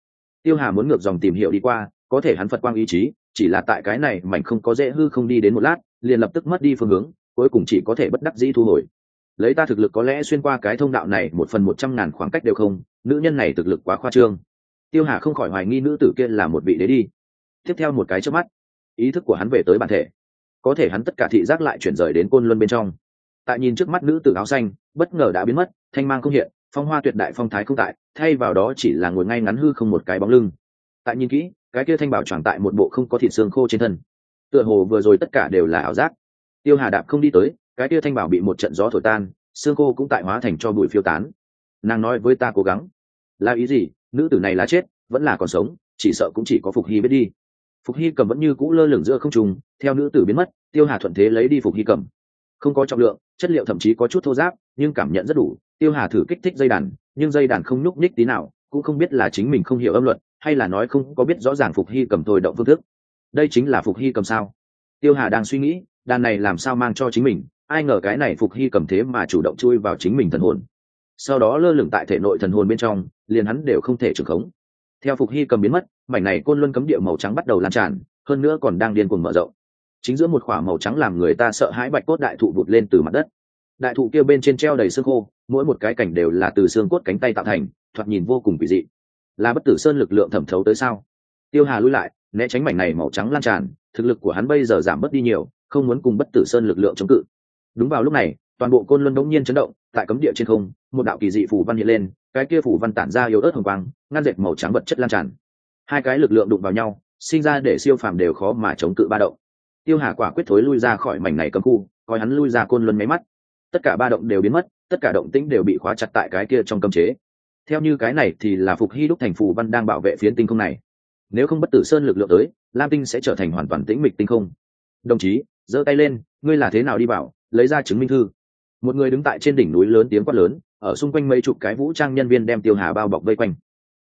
Tiêu hà muốn ngược dòng tìm hiểu đi qua, có thể hắn phật quang ý chí, chỉ là tại cái này mảnh không có dễ hư không đi đến một lát, liền lập tức mất đi phương hướng, cuối cùng chỉ có thể bất đắc dĩ thu hồi. Lấy ta thực lực có lẽ xuyên qua cái thông đạo này một phần một trăm ngàn khoảng cách đều không, nữ nhân này thực lực quá khoa trương. Tiêu hà không khỏi hoài nghi nữ tử kia là một vị đế đi. Tiếp theo một cái trước mắt ý thức của hắn về tới bản thể. Có thể hắn tất cả thị giác lại chuyển rời đến côn luân bên trong. Tại nhìn trước mắt nữ tử áo xanh, bất ngờ đã biến mất, thanh mang không hiện, phong hoa tuyệt đại phong thái không tại, thay vào đó chỉ là ngồi ngay ngắn hư không một cái bóng lưng. Tại nhìn kỹ, cái kia thanh bảo tròn tại một bộ không có thịt xương khô trên thân. Tựa hồ vừa rồi tất cả đều là ảo giác. Tiêu hà đạp không đi tới, cái kia thanh bảo bị một trận gió thổi tan, xương khô cũng tại hóa thành cho bụi phiêu tán. Nàng nói với ta cố gắng. Là ý gì? Nữ tử này là chết, vẫn là còn sống, chỉ sợ cũng chỉ có phục hy biết đi phục hy cầm vẫn như cũ lơ lửng giữa không trùng theo nữ tử biến mất, tiêu hà thuận thế lấy đi phục hy cầm không có trọng lượng, chất liệu thậm chí có chút thô giáp nhưng cảm nhận rất đủ. Tiêu hà thử kích thích dây đàn, nhưng dây đàn không nhúc nhích tí nào, cũng không biết là chính mình không hiểu âm luật, hay là nói không có biết rõ ràng phục hy cầm thôi động phương thức. Đây chính là phục hy cầm sao? Tiêu hà đang suy nghĩ, đàn này làm sao mang cho chính mình? Ai ngờ cái này phục hy cầm thế mà chủ động chui vào chính mình thần hồn. Sau đó lơ lửng tại thể nội thần hồn bên trong, liền hắn đều không thể trưởng khống theo phục hy cầm biến mất, mảnh này côn luân cấm địa màu trắng bắt đầu lan tràn, hơn nữa còn đang điên cuồng mở rộng. Chính giữa một k h ỏ a màu trắng làm người ta sợ hãi bạch cốt đại thụ vụt lên từ mặt đất. Đại thụ kia bên trên treo đầy xương khô, mỗi một cái cảnh đều là từ xương cốt cánh tay tạo thành, thoạt nhìn vô cùng kỳ dị. Là bất tử sơn lực lượng thẩm thấu tới sao? Tiêu hà lui lại, né tránh mảnh này màu trắng lan tràn, thực lực của hắn bây giờ giảm bớt đi nhiều, không muốn cùng bất tử sơn lực lượng chống cự. Đúng vào lúc này, toàn bộ côn luân đống nhiên chấn động, tại cấm địa trên không, một đạo kỳ dị phủ văn hiện lên cái kia phủ văn tản ra yếu ớt hồng quang, ngăn dệt màu trắng vật chất lan tràn. Hai cái lực lượng đụng vào nhau, sinh ra để siêu phàm đều khó mà chống cự ba động. Tiêu hà quả quyết thối lui ra khỏi mảnh này cấm khu, coi hắn lui ra côn luân máy mắt. Tất cả ba động đều biến mất, tất cả động tĩnh đều bị khóa chặt tại cái kia trong cấm chế. Theo như cái này thì là phục hy đúc thành phù văn đang bảo vệ phiến tinh không này. Nếu không bất tử sơn lực lượng tới, lam tinh sẽ trở thành hoàn toàn tĩnh mịch tinh không. Đồng chí, giơ tay lên, ngươi là thế nào đi bảo, lấy ra chứng minh thư. Một người đứng tại trên đỉnh núi lớn tiếng quát lớn ở xung quanh mấy chục cái vũ trang nhân viên đem tiêu hà bao bọc vây quanh.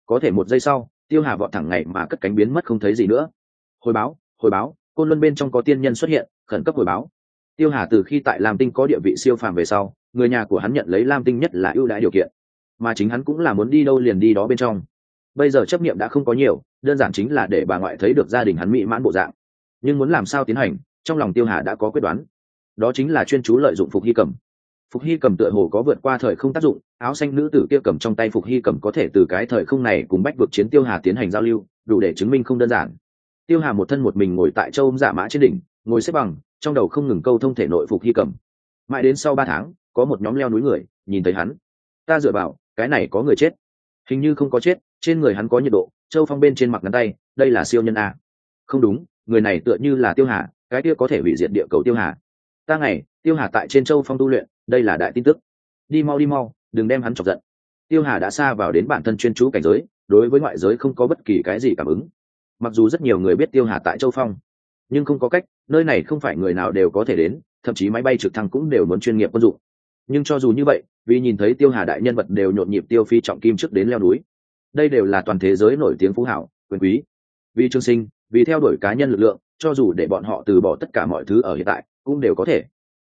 Có thể một giây sau, tiêu hà vọt thẳng ngày mà cất cánh biến mất không thấy gì nữa. Hồi báo hồi báo, côn luân bên trong có tiên nhân xuất hiện, khẩn cấp hồi báo. Tiêu hà từ khi tại lam tinh có địa vị siêu phàm về sau, người nhà của hắn nhận lấy lam tinh nhất là ưu đãi điều kiện. Mà chính hắn cũng là muốn đi đâu liền đi đó bên trong. Bây giờ chấp nghiệm đã không có nhiều, đơn giản chính là để bà ngoại thấy được gia đình hắn mỹ mãn bộ dạng. Nhưng muốn làm sao tiến hành, trong lòng tiêu hà đã có quyết đoán. Đó chính là chuyên chú lợi dụng phục hy cầm phục hy cầm tựa hồ có vượt qua thời không tác dụng, áo xanh nữ tử kia cầm trong tay phục hy cầm có thể từ cái thời không này cùng bách vực chiến tiêu hà tiến hành giao lưu, đủ để chứng minh không đơn giản. Tiêu hà một thân một mình ngồi tại châu giả dạ mã trên đỉnh, ngồi xếp bằng, trong đầu không ngừng câu thông thể nội phục hy cầm mãi đến sau ba tháng, có một nhóm leo núi người, nhìn thấy hắn. Ta dựa vào, cái này có người chết. Hình như không có chết, trên người hắn có nhiệt độ, châu phong bên trên mặt ngắn tay, đây là siêu nhân a. Không đúng, người này tựa như là tiêu hà, cái kia có thể hủy diệt địa cầu tiêu hà. Ta ngày tiêu hà tại trên châu phong tu luyện, đây là đại tin tức. Đi mau đi mau, đừng đem hắn chọc giận. Tiêu hà đã xa vào đến bản thân chuyên chú cảnh giới, đối với ngoại giới không có bất kỳ cái gì cảm ứng. Mặc dù rất nhiều người biết tiêu hà tại châu phong, nhưng không có cách, nơi này không phải người nào đều có thể đến, thậm chí máy bay trực thăng cũng đều muốn chuyên nghiệp quân dụng. Nhưng cho dù như vậy, vì nhìn thấy tiêu hà đại nhân vật đều nhộn nhịp tiêu phi trọng kim trước đến leo núi. Đây đều là toàn thế giới nổi tiếng phú hảo, quyền quý. Vì trương sinh, vì theo đuổi cá nhân lực lượng, cho dù để bọn họ từ bỏ tất cả mọi thứ ở hiện tại, cũng đều có thể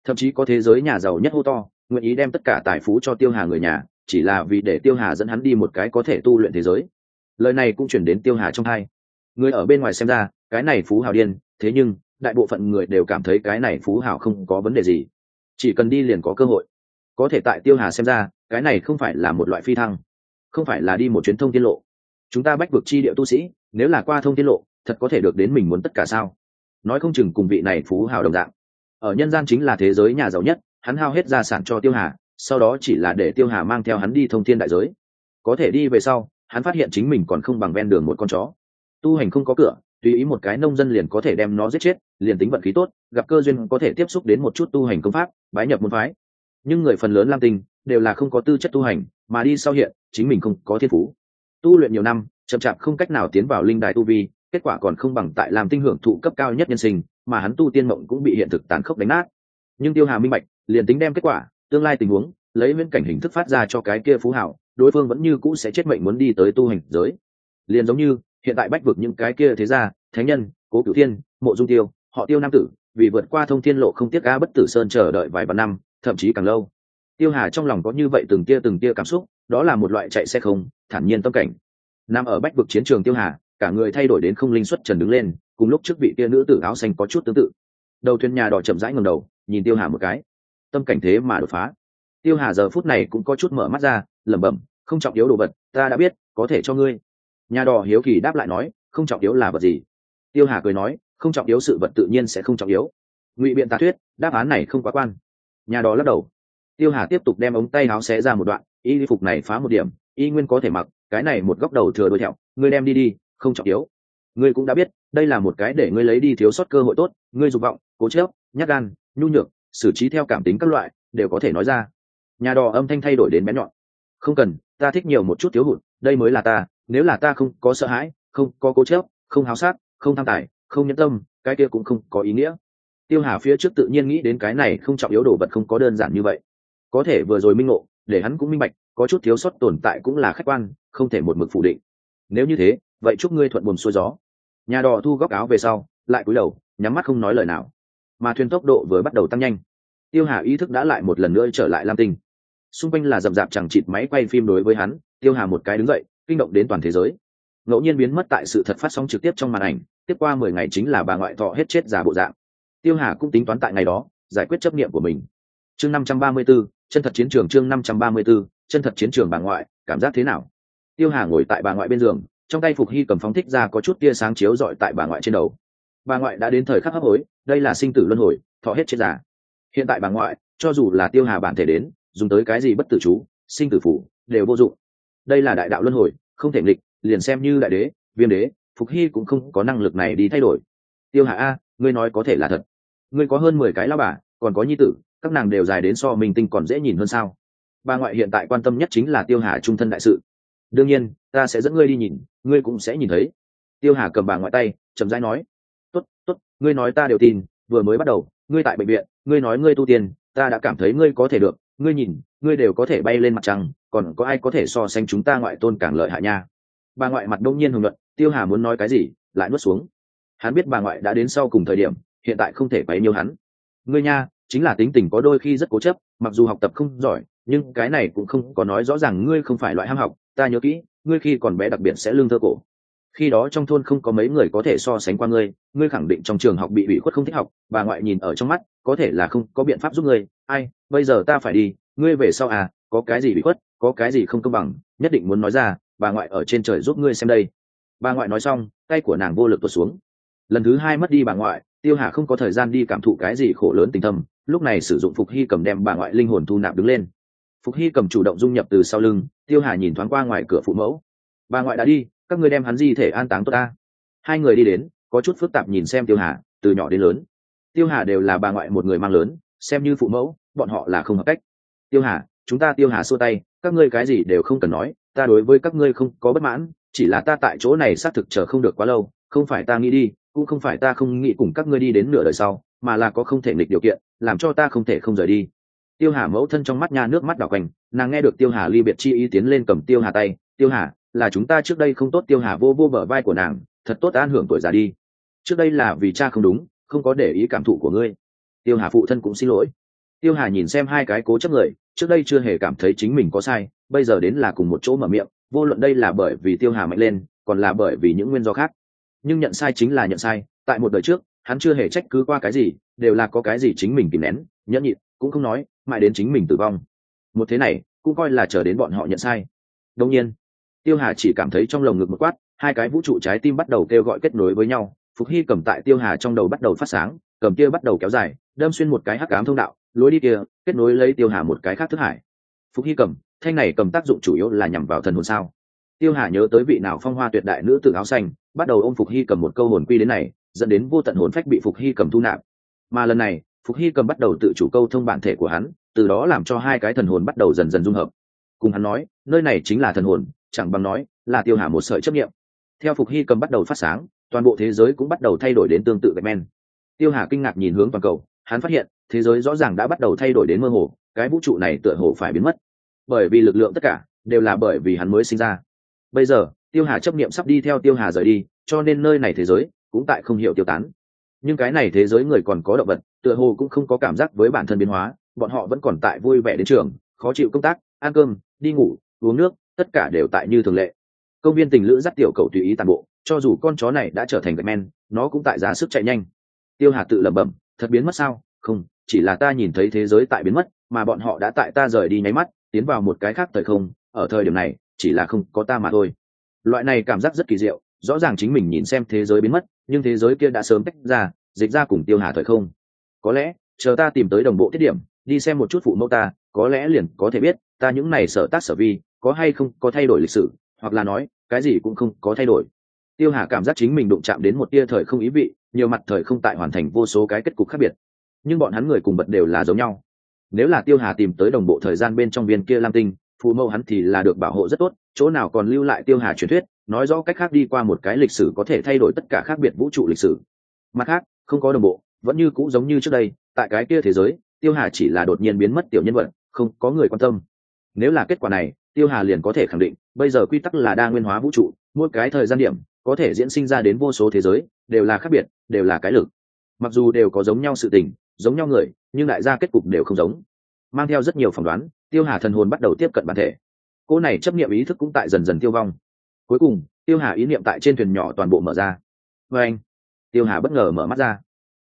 thậm chí có thế giới nhà giàu nhất hô to, nguyện ý đem tất cả tài phú cho tiêu hà người nhà, chỉ là vì để tiêu hà dẫn hắn đi một cái có thể tu luyện thế giới. Lời này cũng chuyển đến tiêu hà trong hai. Người ở bên ngoài xem ra, cái này phú hào điên, thế nhưng, đại bộ phận người đều cảm thấy cái này phú hào không có vấn đề gì. Chỉ cần đi liền có cơ hội. Có thể tại tiêu hà xem ra, cái này không phải là một loại phi thăng. Không phải là đi một chuyến thông tiết lộ. Chúng ta bách vực chi địa tu sĩ, nếu là qua thông tiết lộ, thật có thể được đến mình muốn tất cả sao? Nói không chừng cùng vị này phú hào đồng dạng ở nhân gian chính là thế giới nhà giàu nhất, hắn hao hết gia sản cho tiêu hà, sau đó chỉ là để tiêu hà mang theo hắn đi thông thiên đại giới. Có thể đi về sau, hắn phát hiện chính mình còn không bằng ven đường một con chó. Tu hành không có cửa, tùy ý một cái nông dân liền có thể đem nó giết chết, liền tính vận khí tốt, gặp cơ duyên có thể tiếp xúc đến một chút tu hành công pháp, bái nhập môn phái. Nhưng người phần lớn lam tinh, đều là không có tư chất tu hành, mà đi sau hiện, chính mình không có thiên phú. Tu luyện nhiều năm, chậm chạp không cách nào tiến vào linh đài tu vi, kết quả còn không bằng tại làm tinh hưởng thụ cấp cao nhất nhân sinh mà hắn tu tiên mộng cũng bị hiện thực tàn khốc đánh nát. Nhưng tiêu hà minh bạch, liền tính đem kết quả, tương lai tình huống, lấy viễn cảnh hình thức phát ra cho cái kia phú hảo, đối phương vẫn như cũ sẽ chết mệnh muốn đi tới tu hành giới. Liền giống như, hiện tại bách vực những cái kia thế gia, thánh nhân, cố cửu thiên, mộ dung tiêu, họ tiêu nam tử, vì vượt qua thông thiên lộ không tiếc ga bất tử sơn chờ đợi vài vạn năm, thậm chí càng lâu. Tiêu hà trong lòng có như vậy từng tia từng tia cảm xúc, đó là một loại chạy xe không, thản nhiên tâm cảnh. Nằm ở bách vực chiến trường tiêu hà cả người thay đổi đến không linh xuất trần đứng lên, cùng lúc trước vị kia nữ tử áo xanh có chút tương tự. Đầu thuyền nhà đỏ chậm rãi ngầm đầu, nhìn tiêu hà một cái. Tâm cảnh thế mà đột phá. Tiêu hà giờ phút này cũng có chút mở mắt ra, lẩm bẩm, không trọng yếu đồ vật, ta đã biết, có thể cho ngươi. Nhà đỏ hiếu kỳ đáp lại nói, không trọng yếu là vật gì? Tiêu hà cười nói, không trọng yếu sự vật tự nhiên sẽ không trọng yếu. Ngụy biện tạ thuyết, đáp án này không quá quan. Nhà đỏ lắc đầu. Tiêu hà tiếp tục đem ống tay áo xé ra một đoạn, y phục này phá một điểm, y nguyên có thể mặc, cái này một góc đầu thừa đôi thẹo, ngươi đem đi đi không trọng yếu. Ngươi cũng đã biết, đây là một cái để ngươi lấy đi thiếu sót cơ hội tốt, ngươi dục vọng, cố chớp nhát gan, nhu nhược, xử trí theo cảm tính các loại, đều có thể nói ra. Nhà đỏ âm thanh thay đổi đến bé nhọn. Không cần, ta thích nhiều một chút thiếu hụt, đây mới là ta, nếu là ta không có sợ hãi, không có cố chớp không háo sắc, không tham tài, không nhẫn tâm, cái kia cũng không có ý nghĩa. Tiêu hà phía trước tự nhiên nghĩ đến cái này không trọng yếu đồ vật không có đơn giản như vậy. Có thể vừa rồi minh ngộ, để hắn cũng minh bạch, có chút thiếu sót tồn tại cũng là khách quan, không thể một mực phủ định. Nếu như thế vậy chúc ngươi thuận buồm xuôi gió. Nhà đò thu góc áo về sau, lại cúi đầu, nhắm mắt không nói lời nào. Mà thuyền tốc độ vừa bắt đầu tăng nhanh. Tiêu hà ý thức đã lại một lần nữa trở lại lam tinh. Xung quanh là rậm rạp chẳng chịt máy quay phim đối với hắn, tiêu hà một cái đứng dậy, kinh động đến toàn thế giới. Ngẫu nhiên biến mất tại sự thật phát sóng trực tiếp trong màn ảnh, tiếp qua mười ngày chính là bà ngoại thọ hết chết giả bộ dạng. Tiêu hà cũng tính toán tại ngày đó, giải quyết chấp nghiệm của mình. Chương năm trăm ba mươi b ố chân thật chiến trường chương năm trăm ba mươi b ố chân thật chiến trường bà ngoại, cảm giác thế nào? Tiêu hà ngồi tại bà ngoại bên giường trong tay phục hy cầm phóng thích ra có chút tia sáng chiếu dọi tại bà ngoại trên đầu. Bà ngoại đã đến thời khắc hấp hối, đây là sinh tử luân hồi, thọ hết chết giả hiện tại bà ngoại, cho dù là tiêu hà bản thể đến, dùng tới cái gì bất tử chú, sinh tử phủ, đều vô dụng. Đây là đại đạo luân hồi, không thể nghịch, liền xem như đại đế, viêm đế, phục hy cũng không có năng lực này đi thay đổi. Tiêu hà a, ngươi nói có thể là thật. Ngươi có hơn mười cái lao bà, còn có nhi tử, các nàng đều dài đến so mình tinh còn dễ nhìn hơn sao? Bà ngoại hiện tại quan tâm nhất chính là tiêu hà trung thân đại sự đương nhiên, ta sẽ dẫn ngươi đi nhìn, ngươi cũng sẽ nhìn thấy. Tiêu hà cầm bà ngoại tay, chậm rãi nói, tốt tốt, ngươi nói ta đều tin, vừa mới bắt đầu, ngươi tại bệnh viện, ngươi nói ngươi tu tiền ta đã cảm thấy ngươi có thể được, ngươi nhìn, ngươi đều có thể bay lên mặt trăng, còn có ai có thể so sánh chúng ta ngoại tôn càng lợi hại nha? Bà ngoại mặt đông nhiên hùng luận, tiêu hà muốn nói cái gì, lại nuốt xuống. Hắn biết bà ngoại đã đến sau cùng thời điểm, hiện tại không thể quấy nhiều hắn. Ngươi nha, chính là tính tình có đôi khi rất cố chấp, mặc dù học tập không giỏi, nhưng cái này cũng không có nói rõ ràng ngươi không phải loại ham học ta nhớ kỹ, ngươi khi còn bé đặc biệt sẽ lương thơ cổ. Khi đó trong thôn không có mấy người có thể so sánh qua ngươi ngươi khẳng định trong trường học bị ủy khuất không thích học, bà ngoại nhìn ở trong mắt, có thể là không có biện pháp giúp ngươi. Ai, bây giờ ta phải đi, ngươi về sau à có cái gì bị khuất, có cái gì không công bằng, nhất định muốn nói ra, bà ngoại ở trên trời giúp ngươi xem đây. Bà ngoại nói xong, tay của nàng vô lực tuột xuống. Lần thứ hai mất đi bà ngoại, tiêu hà không có thời gian đi cảm thụ cái gì khổ lớn tình thâm, lúc này sử dụng phục hy cầm đem bà ngoại linh hồn thu nạp đứng lên phục hy cầm chủ động dung nhập từ sau lưng, tiêu hà nhìn thoáng qua ngoài cửa phụ mẫu. Bà ngoại đã đi, các ngươi đem hắn di thể an táng tốt ta. Hai người đi đến, có chút phức tạp nhìn xem tiêu hà, từ nhỏ đến lớn. Tiêu hà đều là bà ngoại một người mang lớn, xem như phụ mẫu, bọn họ là không hợp cách. Tiêu hà, chúng ta tiêu hà xua tay, các ngươi cái gì đều không cần nói, ta đối với các ngươi không có bất mãn, chỉ là ta tại chỗ này xác thực chờ không được quá lâu, không phải ta nghĩ đi, cũng không phải ta không nghĩ cùng các ngươi đi đến nửa đời sau, mà là có không thể nghịch điều kiện, làm cho ta không thể không rời đi tiêu hà mẫu thân trong mắt nha nước mắt đỏ quanh, nàng nghe được tiêu hà ly biệt chi ý tiến lên cầm tiêu hà tay, tiêu hà, là chúng ta trước đây không tốt. Tiêu hà vô vô bờ vai của nàng, thật tốt, an hưởng tuổi già đi. Trước đây là vì cha không đúng, không có để ý cảm thụ của ngươi. Tiêu hà phụ thân cũng xin lỗi. Tiêu hà nhìn xem hai cái cố chấp người, trước đây chưa hề cảm thấy chính mình có sai, bây giờ đến là cùng một chỗ mở miệng, vô luận đây là bởi vì tiêu hà mạnh lên, còn là bởi vì những nguyên do khác. Nhưng nhận sai chính là nhận sai, tại một đời trước, hắn chưa hề trách cứ qua cái gì, đều là có cái gì chính mình kìm nén, nhẫn nhịn, cũng không nói mãi đến chính mình tử vong. Một thế này, cũng coi là chờ đến bọn họ nhận sai. Đông nhiên, tiêu hà chỉ cảm thấy trong lồng ngực một quát, hai cái vũ trụ trái tim bắt đầu kêu gọi kết nối với nhau. Phục hy cầm tại tiêu hà trong đầu bắt đầu phát sáng, cầm kia bắt đầu kéo dài, đâm xuyên một cái hắc ám thông đạo, lối đi kia, kết nối lấy tiêu hà một cái khác thức hải. Phục hy cầm, thanh này cầm tác dụng chủ yếu là nhằm vào thần hồn sao. Tiêu hà nhớ tới vị nào phong hoa tuyệt đại nữ tử áo xanh, bắt đầu ôm phục hy cầm một câu hồn quy đến này, dẫn đến vô tận hồn phách bị phục hy cầm thu nạp. Mà lần này phục hy cầm bắt đầu tự chủ câu thông bản thể của hắn, từ đó làm cho hai cái thần hồn bắt đầu dần dần dung hợp. Cùng hắn nói, nơi này chính là thần hồn, chẳng bằng nói là tiêu hà một sợi chấp nghiệm theo phục hy cầm bắt đầu phát sáng, toàn bộ thế giới cũng bắt đầu thay đổi đến tương tự gạch men. Tiêu hà kinh ngạc nhìn hướng toàn cầu, hắn phát hiện, thế giới rõ ràng đã bắt đầu thay đổi đến mơ hồ, cái vũ trụ này tựa hồ phải biến mất. Bởi vì lực lượng tất cả đều là bởi vì hắn mới sinh ra. Bây giờ, tiêu hà chấp niệm sắp đi theo tiêu hà rời đi, cho nên nơi này thế giới cũng tại không hiểu tiêu tán nhưng cái này thế giới người còn có động vật, tựa hồ cũng không có cảm giác với bản thân biến hóa, bọn họ vẫn còn tại vui vẻ đến trường, khó chịu công tác, ăn cơm, đi ngủ, uống nước, tất cả đều tại như thường lệ. Công viên tình lữ dắt tiểu cầu tùy ý tàn bộ, cho dù con chó này đã trở thành gạch men, nó cũng tại giá sức chạy nhanh. Tiêu hà tự lẩm bẩm, thật biến mất sao? Không, chỉ là ta nhìn thấy thế giới tại biến mất, mà bọn họ đã tại ta rời đi nháy mắt, tiến vào một cái khác thời không, ở thời điểm này, chỉ là không có ta mà thôi. Loại này cảm giác rất kỳ diệu, rõ ràng chính mình nhìn xem thế giới biến mất nhưng thế giới kia đã sớm tách ra, dịch ra cùng tiêu hà thời không. Có lẽ, chờ ta tìm tới đồng bộ tiết điểm, đi xem một chút phụ mẫu ta, có lẽ liền có thể biết, ta những này sở tác sở vi, có hay không có thay đổi lịch sử, hoặc là nói, cái gì cũng không có thay đổi. Tiêu hà cảm giác chính mình đụng chạm đến một tia thời không ý vị, nhiều mặt thời không tại hoàn thành vô số cái kết cục khác biệt. Nhưng bọn hắn người cùng bật đều là giống nhau. Nếu là tiêu hà tìm tới đồng bộ thời gian bên trong viên kia lam tinh, phụ mẫu hắn thì là được bảo hộ rất tốt, chỗ nào còn lưu lại tiêu hà truyền thuyết nói rõ cách khác đi qua một cái lịch sử có thể thay đổi tất cả khác biệt vũ trụ lịch sử. Mặt khác, không có đồng bộ, vẫn như cũ giống như trước đây, tại cái kia thế giới, tiêu hà chỉ là đột nhiên biến mất tiểu nhân vật, không có người quan tâm. Nếu là kết quả này, tiêu hà liền có thể khẳng định, bây giờ quy tắc là đa nguyên hóa vũ trụ, mỗi cái thời gian điểm, có thể diễn sinh ra đến vô số thế giới, đều là khác biệt, đều là cái lực. Mặc dù đều có giống nhau sự tình, giống nhau người, nhưng đại gia kết cục đều không giống. Mang theo rất nhiều phỏng đoán, tiêu hà thần hồn bắt đầu tiếp cận bản thể. Cô này chấp nghiệm ý thức cũng tại dần dần tiêu vong cuối cùng, tiêu hà ý niệm tại trên thuyền nhỏ toàn bộ mở ra. Vê anh, tiêu hà bất ngờ mở mắt ra.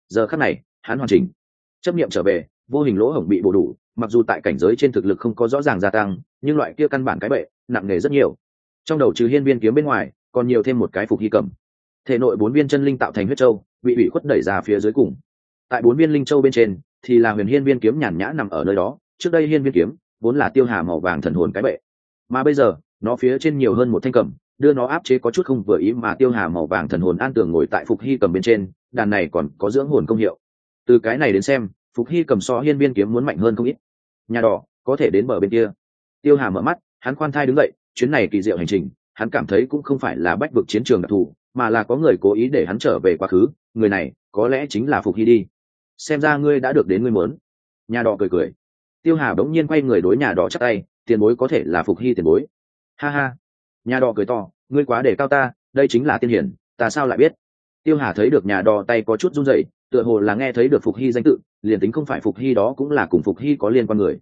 Giờ khắc này, hắn hoàn chỉnh. Chấp niệm trở về, vô hình lỗ hổng bị bổ đủ, mặc dù tại cảnh giới trên thực lực không có rõ ràng gia tăng, nhưng loại kia căn bản cái bệ, nặng nề rất nhiều. Trong đầu trừ hiên viên kiếm bên ngoài, còn nhiều thêm một cái phục hy cầm. Thể nội bốn viên chân linh tạo thành huyết châu, bị ủy khuất đẩy ra phía dưới cùng. Tại bốn viên linh châu bên trên, thì là huyền hiên viên kiếm nhàn nhã nằm ở nơi đó. Trước đây hiên viên kiếm, vốn là tiêu hà màu vàng thần hồn cái bệ. Mà bây giờ, nó phía trên nhiều hơn một thanh cầm đưa nó áp chế có chút không vừa ý mà tiêu hà màu vàng thần hồn an tường ngồi tại phục hy cầm bên trên, đàn này còn có dưỡng hồn công hiệu. Từ cái này đến xem, phục hy cầm so hiên viên kiếm muốn mạnh hơn không ít. Nhà đỏ, có thể đến bờ bên kia. Tiêu hà mở mắt, hắn khoan thai đứng dậy, chuyến này kỳ diệu hành trình, hắn cảm thấy cũng không phải là bách vực chiến trường đặc thù, mà là có người cố ý để hắn trở về quá khứ, người này, có lẽ chính là phục hy đi. Xem ra ngươi đã được đến ngươi muốn. Nhà đỏ cười cười. Tiêu hà bỗng nhiên quay người đối nhà đỏ chắc tay, tiền bối có thể là phục hy tiền bối. Ha ha nhà đò cười to, ngươi quá để cao ta, đây chính là tiên hiển, ta sao lại biết? Tiêu hà thấy được nhà đò tay có chút run rẩy, tựa hồ là nghe thấy được phục hy danh tự, liền tính không phải phục hy đó cũng là cùng phục hy có liên quan người.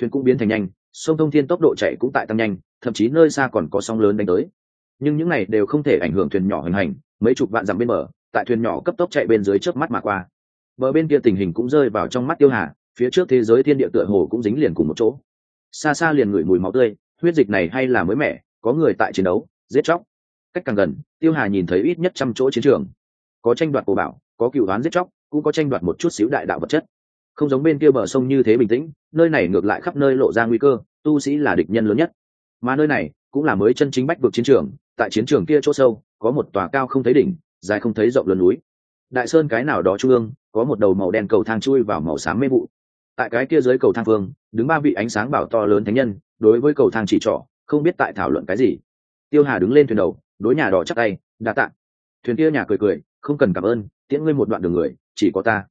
Thuyền cũng biến thành nhanh, sông thông thiên tốc độ chạy cũng tại tăng nhanh, thậm chí nơi xa còn có sóng lớn đánh tới. Nhưng những này đều không thể ảnh hưởng thuyền nhỏ hành hành, mấy chục vạn dặm bên bờ, tại thuyền nhỏ cấp tốc chạy bên dưới trước mắt mà qua. Bờ bên kia tình hình cũng rơi vào trong mắt tiêu hà, phía trước thế giới thiên địa tựa hồ cũng dính liền cùng một chỗ. Xa xa liền ngửi mùi máu tươi, huyết dịch này hay là mới mẻ có người tại chiến đấu, giết chóc. Cách càng gần, tiêu hà nhìn thấy ít nhất trăm chỗ chiến trường. Có tranh đoạt cổ bảo, có cựu đoán giết chóc, cũng có tranh đoạt một chút xíu đại đạo vật chất. Không giống bên kia bờ sông như thế bình tĩnh, nơi này ngược lại khắp nơi lộ ra nguy cơ, tu sĩ là địch nhân lớn nhất. Mà nơi này cũng là mới chân chính bách vực chiến trường, tại chiến trường kia chỗ sâu, có một tòa cao không thấy đỉnh, dài không thấy rộng lớn núi. Đại sơn cái nào đó trung ương, có một đầu màu đen cầu thang chui vào màu xám mê vụ. Tại cái kia dưới cầu thang phương, đứng ba vị ánh sáng bảo to lớn thánh nhân, đối với cầu thang chỉ trỏ không biết tại thảo luận cái gì. Tiêu hà đứng lên thuyền đầu, đối nhà đỏ chắc tay, đa tạ. Thuyền kia nhà cười cười, không cần cảm ơn, tiễn ngươi một đoạn đường người, chỉ có ta.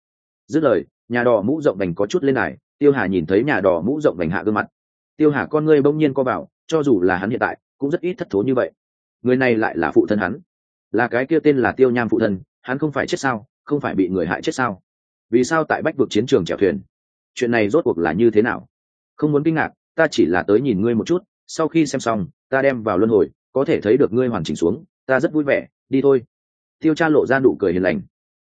Dứt lời, nhà đỏ mũ rộng đành có chút lên này tiêu hà nhìn thấy nhà đỏ mũ rộng đành hạ gương mặt. Tiêu hà, con ngươi bỗng nhiên co vào, cho dù là hắn hiện tại, cũng rất ít thất thố như vậy. Người này lại là phụ thân hắn. Là cái kia tên là tiêu nham phụ thân, hắn không phải chết sao, không phải bị người hại chết sao? Vì sao tại bách vực chiến trường chèo thuyền? Chuyện này rốt cuộc là như thế nào? Không muốn kinh ngạc, ta chỉ là tới nhìn ngươi một chút sau khi xem xong, ta đem vào luân hồi, có thể thấy được ngươi hoàn chỉnh xuống, ta rất vui vẻ, đi thôi. Tiêu cha lộ ra nụ cười hiền lành.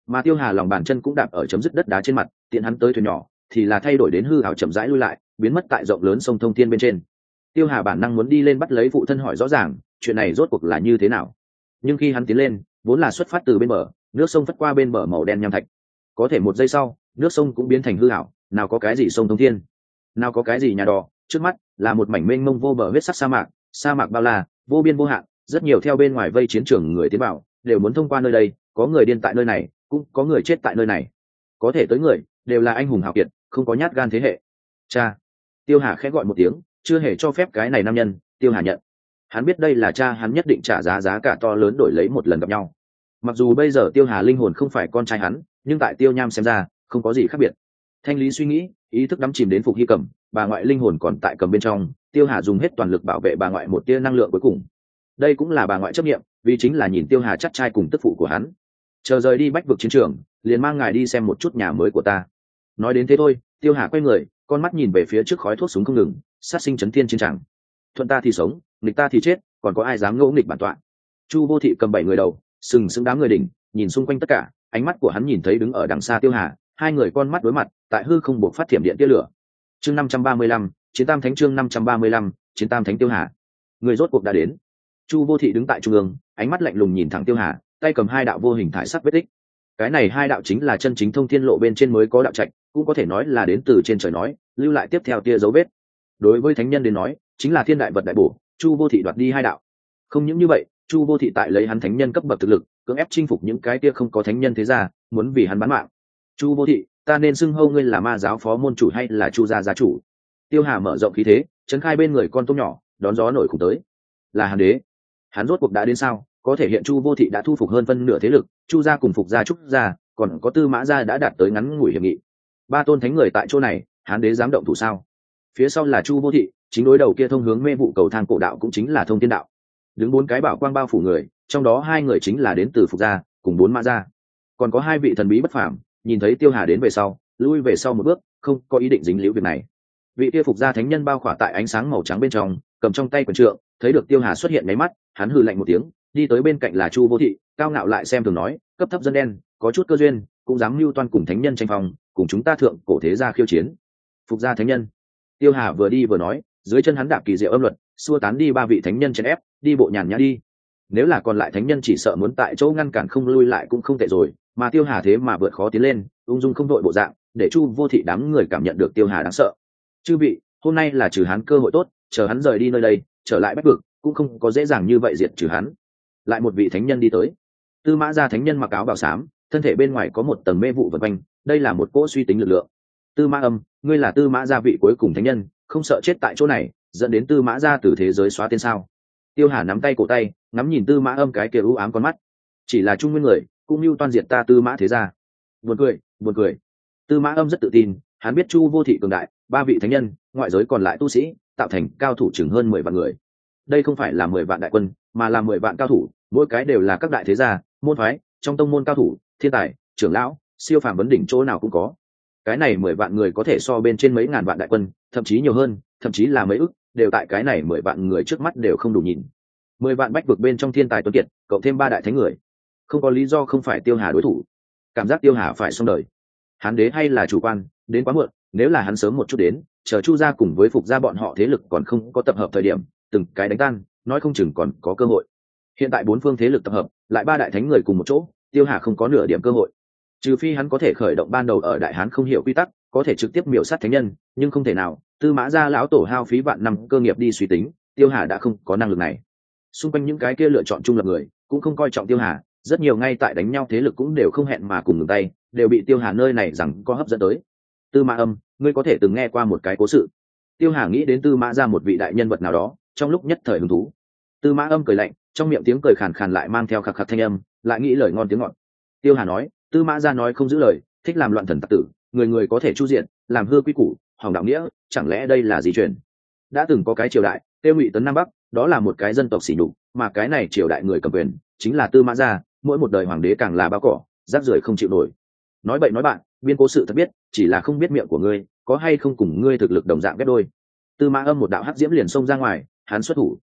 Mà tiêu hà lòng bàn chân cũng đạp ở chấm dứt đất đá trên mặt, tiện hắn tới thuyền nhỏ, thì là thay đổi đến hư hảo chậm rãi lui lại, biến mất tại rộng lớn sông thông thiên bên trên. Tiêu hà bản năng muốn đi lên bắt lấy phụ thân hỏi rõ ràng, chuyện này rốt cuộc là như thế nào? Nhưng khi hắn tiến lên, vốn là xuất phát từ bên bờ, nước sông phất qua bên bờ màu đen nham thạch. Có thể một giây sau, nước sông cũng biến thành hư hảo nào có cái gì sông thông thiên, nào có cái gì nhà đò trước mắt là một mảnh mênh mông vô bờ huyết sắc sa mạc sa mạc bao la, vô biên vô hạn, rất nhiều theo bên ngoài vây chiến trường người tiến bảo đều muốn thông qua nơi đây, có người điên tại nơi này, cũng có người chết tại nơi này. Có thể tới người, đều là anh hùng hào kiệt, không có nhát gan thế hệ. Cha. Tiêu hà khẽ gọi một tiếng, chưa hề cho phép cái này nam nhân, tiêu hà nhận. Hắn biết đây là cha hắn nhất định trả giá giá cả to lớn đổi lấy một lần gặp nhau. Mặc dù bây giờ tiêu hà linh hồn không phải con trai hắn, nhưng tại tiêu nham xem ra, không có gì khác biệt. Thanh lý suy nghĩ ý thức đắm chìm đến phục hy cầm, bà ngoại linh hồn còn tại cầm bên trong, tiêu hà dùng hết toàn lực bảo vệ bà ngoại một tia năng lượng cuối cùng. Đây cũng là bà ngoại chấp nghiệm vì chính là nhìn tiêu hà chắc trai cùng tức phụ của hắn. Chờ rời đi bách vực chiến trường, liền mang ngài đi xem một chút nhà mới của ta. Nói đến thế thôi, tiêu hà quay người, con mắt nhìn về phía trước khói thuốc súng không ngừng, sát sinh chấn thiên chiến tràng thuận ta thì sống, nghịch ta thì chết, còn có ai dám ngẫu nghịch bản tọa? Chu vô thị cầm bảy người đầu, sừng sững đám người đỉnh, nhìn xung quanh tất cả, ánh mắt của hắn nhìn thấy đứng ở đằng xa tiêu hà, hai người con mắt đối mặt tại hư không buộc phát thiểm điện tia lửa. Chương năm trăm ba mươi lăm, chiến tam thánh chương năm trăm ba mươi lăm, chiến tam thánh tiêu hà. Người rốt cuộc đã đến. Chu vô thị đứng tại trung ương, ánh mắt lạnh lùng nhìn thẳng tiêu hà, tay cầm hai đạo vô hình thải sắc vết tích. Cái này hai đạo chính là chân chính thông thiên lộ bên trên mới có đạo trạch, cũng có thể nói là đến từ trên trời nói, lưu lại tiếp theo tia dấu vết. Đối với thánh nhân đến nói, chính là thiên đại vật đại bổ, chu vô thị đoạt đi hai đạo. Không những như vậy, chu vô thị tại lấy hắn thánh nhân cấp bậc thực lực, cưỡng ép chinh phục những cái tia không có thánh nhân thế ra muốn vì hắn bán mạng. Chu vô thị ta nên xưng hâu ngươi là ma giáo phó môn chủ hay là chu gia gia chủ? Tiêu hà mở rộng khí thế, trấn khai bên người con tôm nhỏ, đón gió nổi khủng tới. Là hàn đế. Hắn rốt cuộc đã đến sao? Có thể hiện chu vô thị đã thu phục hơn phân nửa thế lực, chu gia cùng phục gia trúc gia, còn có tư mã gia đã đạt tới ngắn ngủi hiệp nghị. Ba tôn thánh người tại chỗ này, hán đế dám động thủ sao? Phía sau là chu vô thị, chính đối đầu kia thông hướng mê vụ cầu thang cổ đạo cũng chính là thông thiên đạo. Đứng bốn cái bảo quang bao phủ người, trong đó hai người chính là đến từ phục gia, cùng bốn mã gia. Còn có hai vị thần bí bất phàm nhìn thấy tiêu hà đến về sau, lui về sau một bước, không có ý định dính liễu việc này. Vị tiêu phục gia thánh nhân bao khỏa tại ánh sáng màu trắng bên trong, cầm trong tay quần trượng, thấy được tiêu hà xuất hiện máy mắt, hắn hừ lạnh một tiếng, đi tới bên cạnh là chu vô thị, cao ngạo lại xem thường nói, cấp thấp dân đen, có chút cơ duyên, cũng dám mưu toan cùng thánh nhân tranh phòng cùng chúng ta thượng cổ thế gia khiêu chiến. Phục gia thánh nhân. Tiêu hà vừa đi vừa nói, dưới chân hắn đạp kỳ diệu âm luật, xua tán đi ba vị thánh nhân chèn ép, đi bộ nhàn nhã đi. Nếu là còn lại thánh nhân chỉ sợ muốn tại chỗ ngăn cản không lui lại cũng không tệ rồi mà tiêu hà thế mà vượt khó tiến lên, ung dung không đội bộ dạng, để chu vô thị đám người cảm nhận được tiêu hà đáng sợ. Chư vị, hôm nay là trừ hắn cơ hội tốt, chờ hắn rời đi nơi đây, trở lại bách vực, cũng không có dễ dàng như vậy diệt trừ hắn. Lại một vị thánh nhân đi tới. Tư mã gia thánh nhân mặc áo bào xám, thân thể bên ngoài có một tầng mê vụ vật quanh, đây là một cỗ suy tính lực lượng. Tư mã âm, ngươi là tư mã gia vị cuối cùng thánh nhân, không sợ chết tại chỗ này, dẫn đến tư mã gia từ thế giới xóa tên sao? Tiêu hà nắm tay cổ tay, ngắm nhìn tư mã âm cái kia ưu ám con mắt. Chỉ là trung nguyên người cũng mưu toan diệt ta tư mã thế gia. Buồn cười buồn cười. Tư mã âm rất tự tin, hắn biết chu vô thị cường đại, ba vị thánh nhân, ngoại giới còn lại tu sĩ, tạo thành cao thủ chừng hơn mười vạn người. Đây không phải là mười vạn đại quân, mà là mười vạn cao thủ, mỗi cái đều là các đại thế gia, môn phái, trong tông môn cao thủ, thiên tài, trưởng lão, siêu phàm vấn đỉnh chỗ nào cũng có. Cái này mười vạn người có thể so bên trên mấy ngàn vạn đại quân, thậm chí nhiều hơn, thậm chí là mấy ức, đều tại cái này mười vạn người trước mắt đều không đủ nhìn. Mười vạn bách vực bên trong thiên tài tuấn kiệt, cộng thêm ba đại thánh người không có lý do không phải tiêu hà đối thủ. Cảm giác tiêu hà phải xong đời. Hán đế hay là chủ quan, đến quá muộn, nếu là hắn sớm một chút đến, chờ chu ra cùng với phục gia bọn họ thế lực còn không có tập hợp thời điểm, từng cái đánh tan, nói không chừng còn có cơ hội. Hiện tại bốn phương thế lực tập hợp, lại ba đại thánh người cùng một chỗ, tiêu hà không có nửa điểm cơ hội. Trừ phi hắn có thể khởi động ban đầu ở đại hán không hiểu quy tắc, có thể trực tiếp miểu sát thánh nhân, nhưng không thể nào, tư mã ra lão tổ hao phí vạn năm cơ nghiệp đi suy tính, tiêu hà đã không có năng lực này. Xung quanh những cái kia lựa chọn trung lập người, cũng không coi trọng tiêu hà rất nhiều ngay tại đánh nhau thế lực cũng đều không hẹn mà cùng ngừng tay, đều bị tiêu hà nơi này rằng có hấp dẫn tới. Tư mã âm, ngươi có thể từng nghe qua một cái cố sự. Tiêu hà nghĩ đến tư mã ra một vị đại nhân vật nào đó, trong lúc nhất thời hứng thú. Tư mã âm cười lạnh, trong miệng tiếng cười khàn khàn lại mang theo khạc khạc thanh âm, lại nghĩ lời ngon tiếng ngọt. Tiêu hà nói, tư mã ra nói không giữ lời, thích làm loạn thần tặc tử, người người có thể chu diện, làm hư quy củ, hỏng đạo nghĩa, chẳng lẽ đây là gì truyền? Đã từng có cái triều đại, tiêu ngụy tấn nam bắc, đó là một cái dân tộc xỉ nhục, mà cái này triều đại người cầm quyền, chính là tư mã gia mỗi một đời hoàng đế càng là bao cỏ, rác rưởi không chịu nổi. Nói bậy nói bạn, biên cố sự thật biết, chỉ là không biết miệng của ngươi, có hay không cùng ngươi thực lực đồng dạng ghép đôi. Tư mã âm một đạo hắc diễm liền xông ra ngoài, hắn xuất thủ.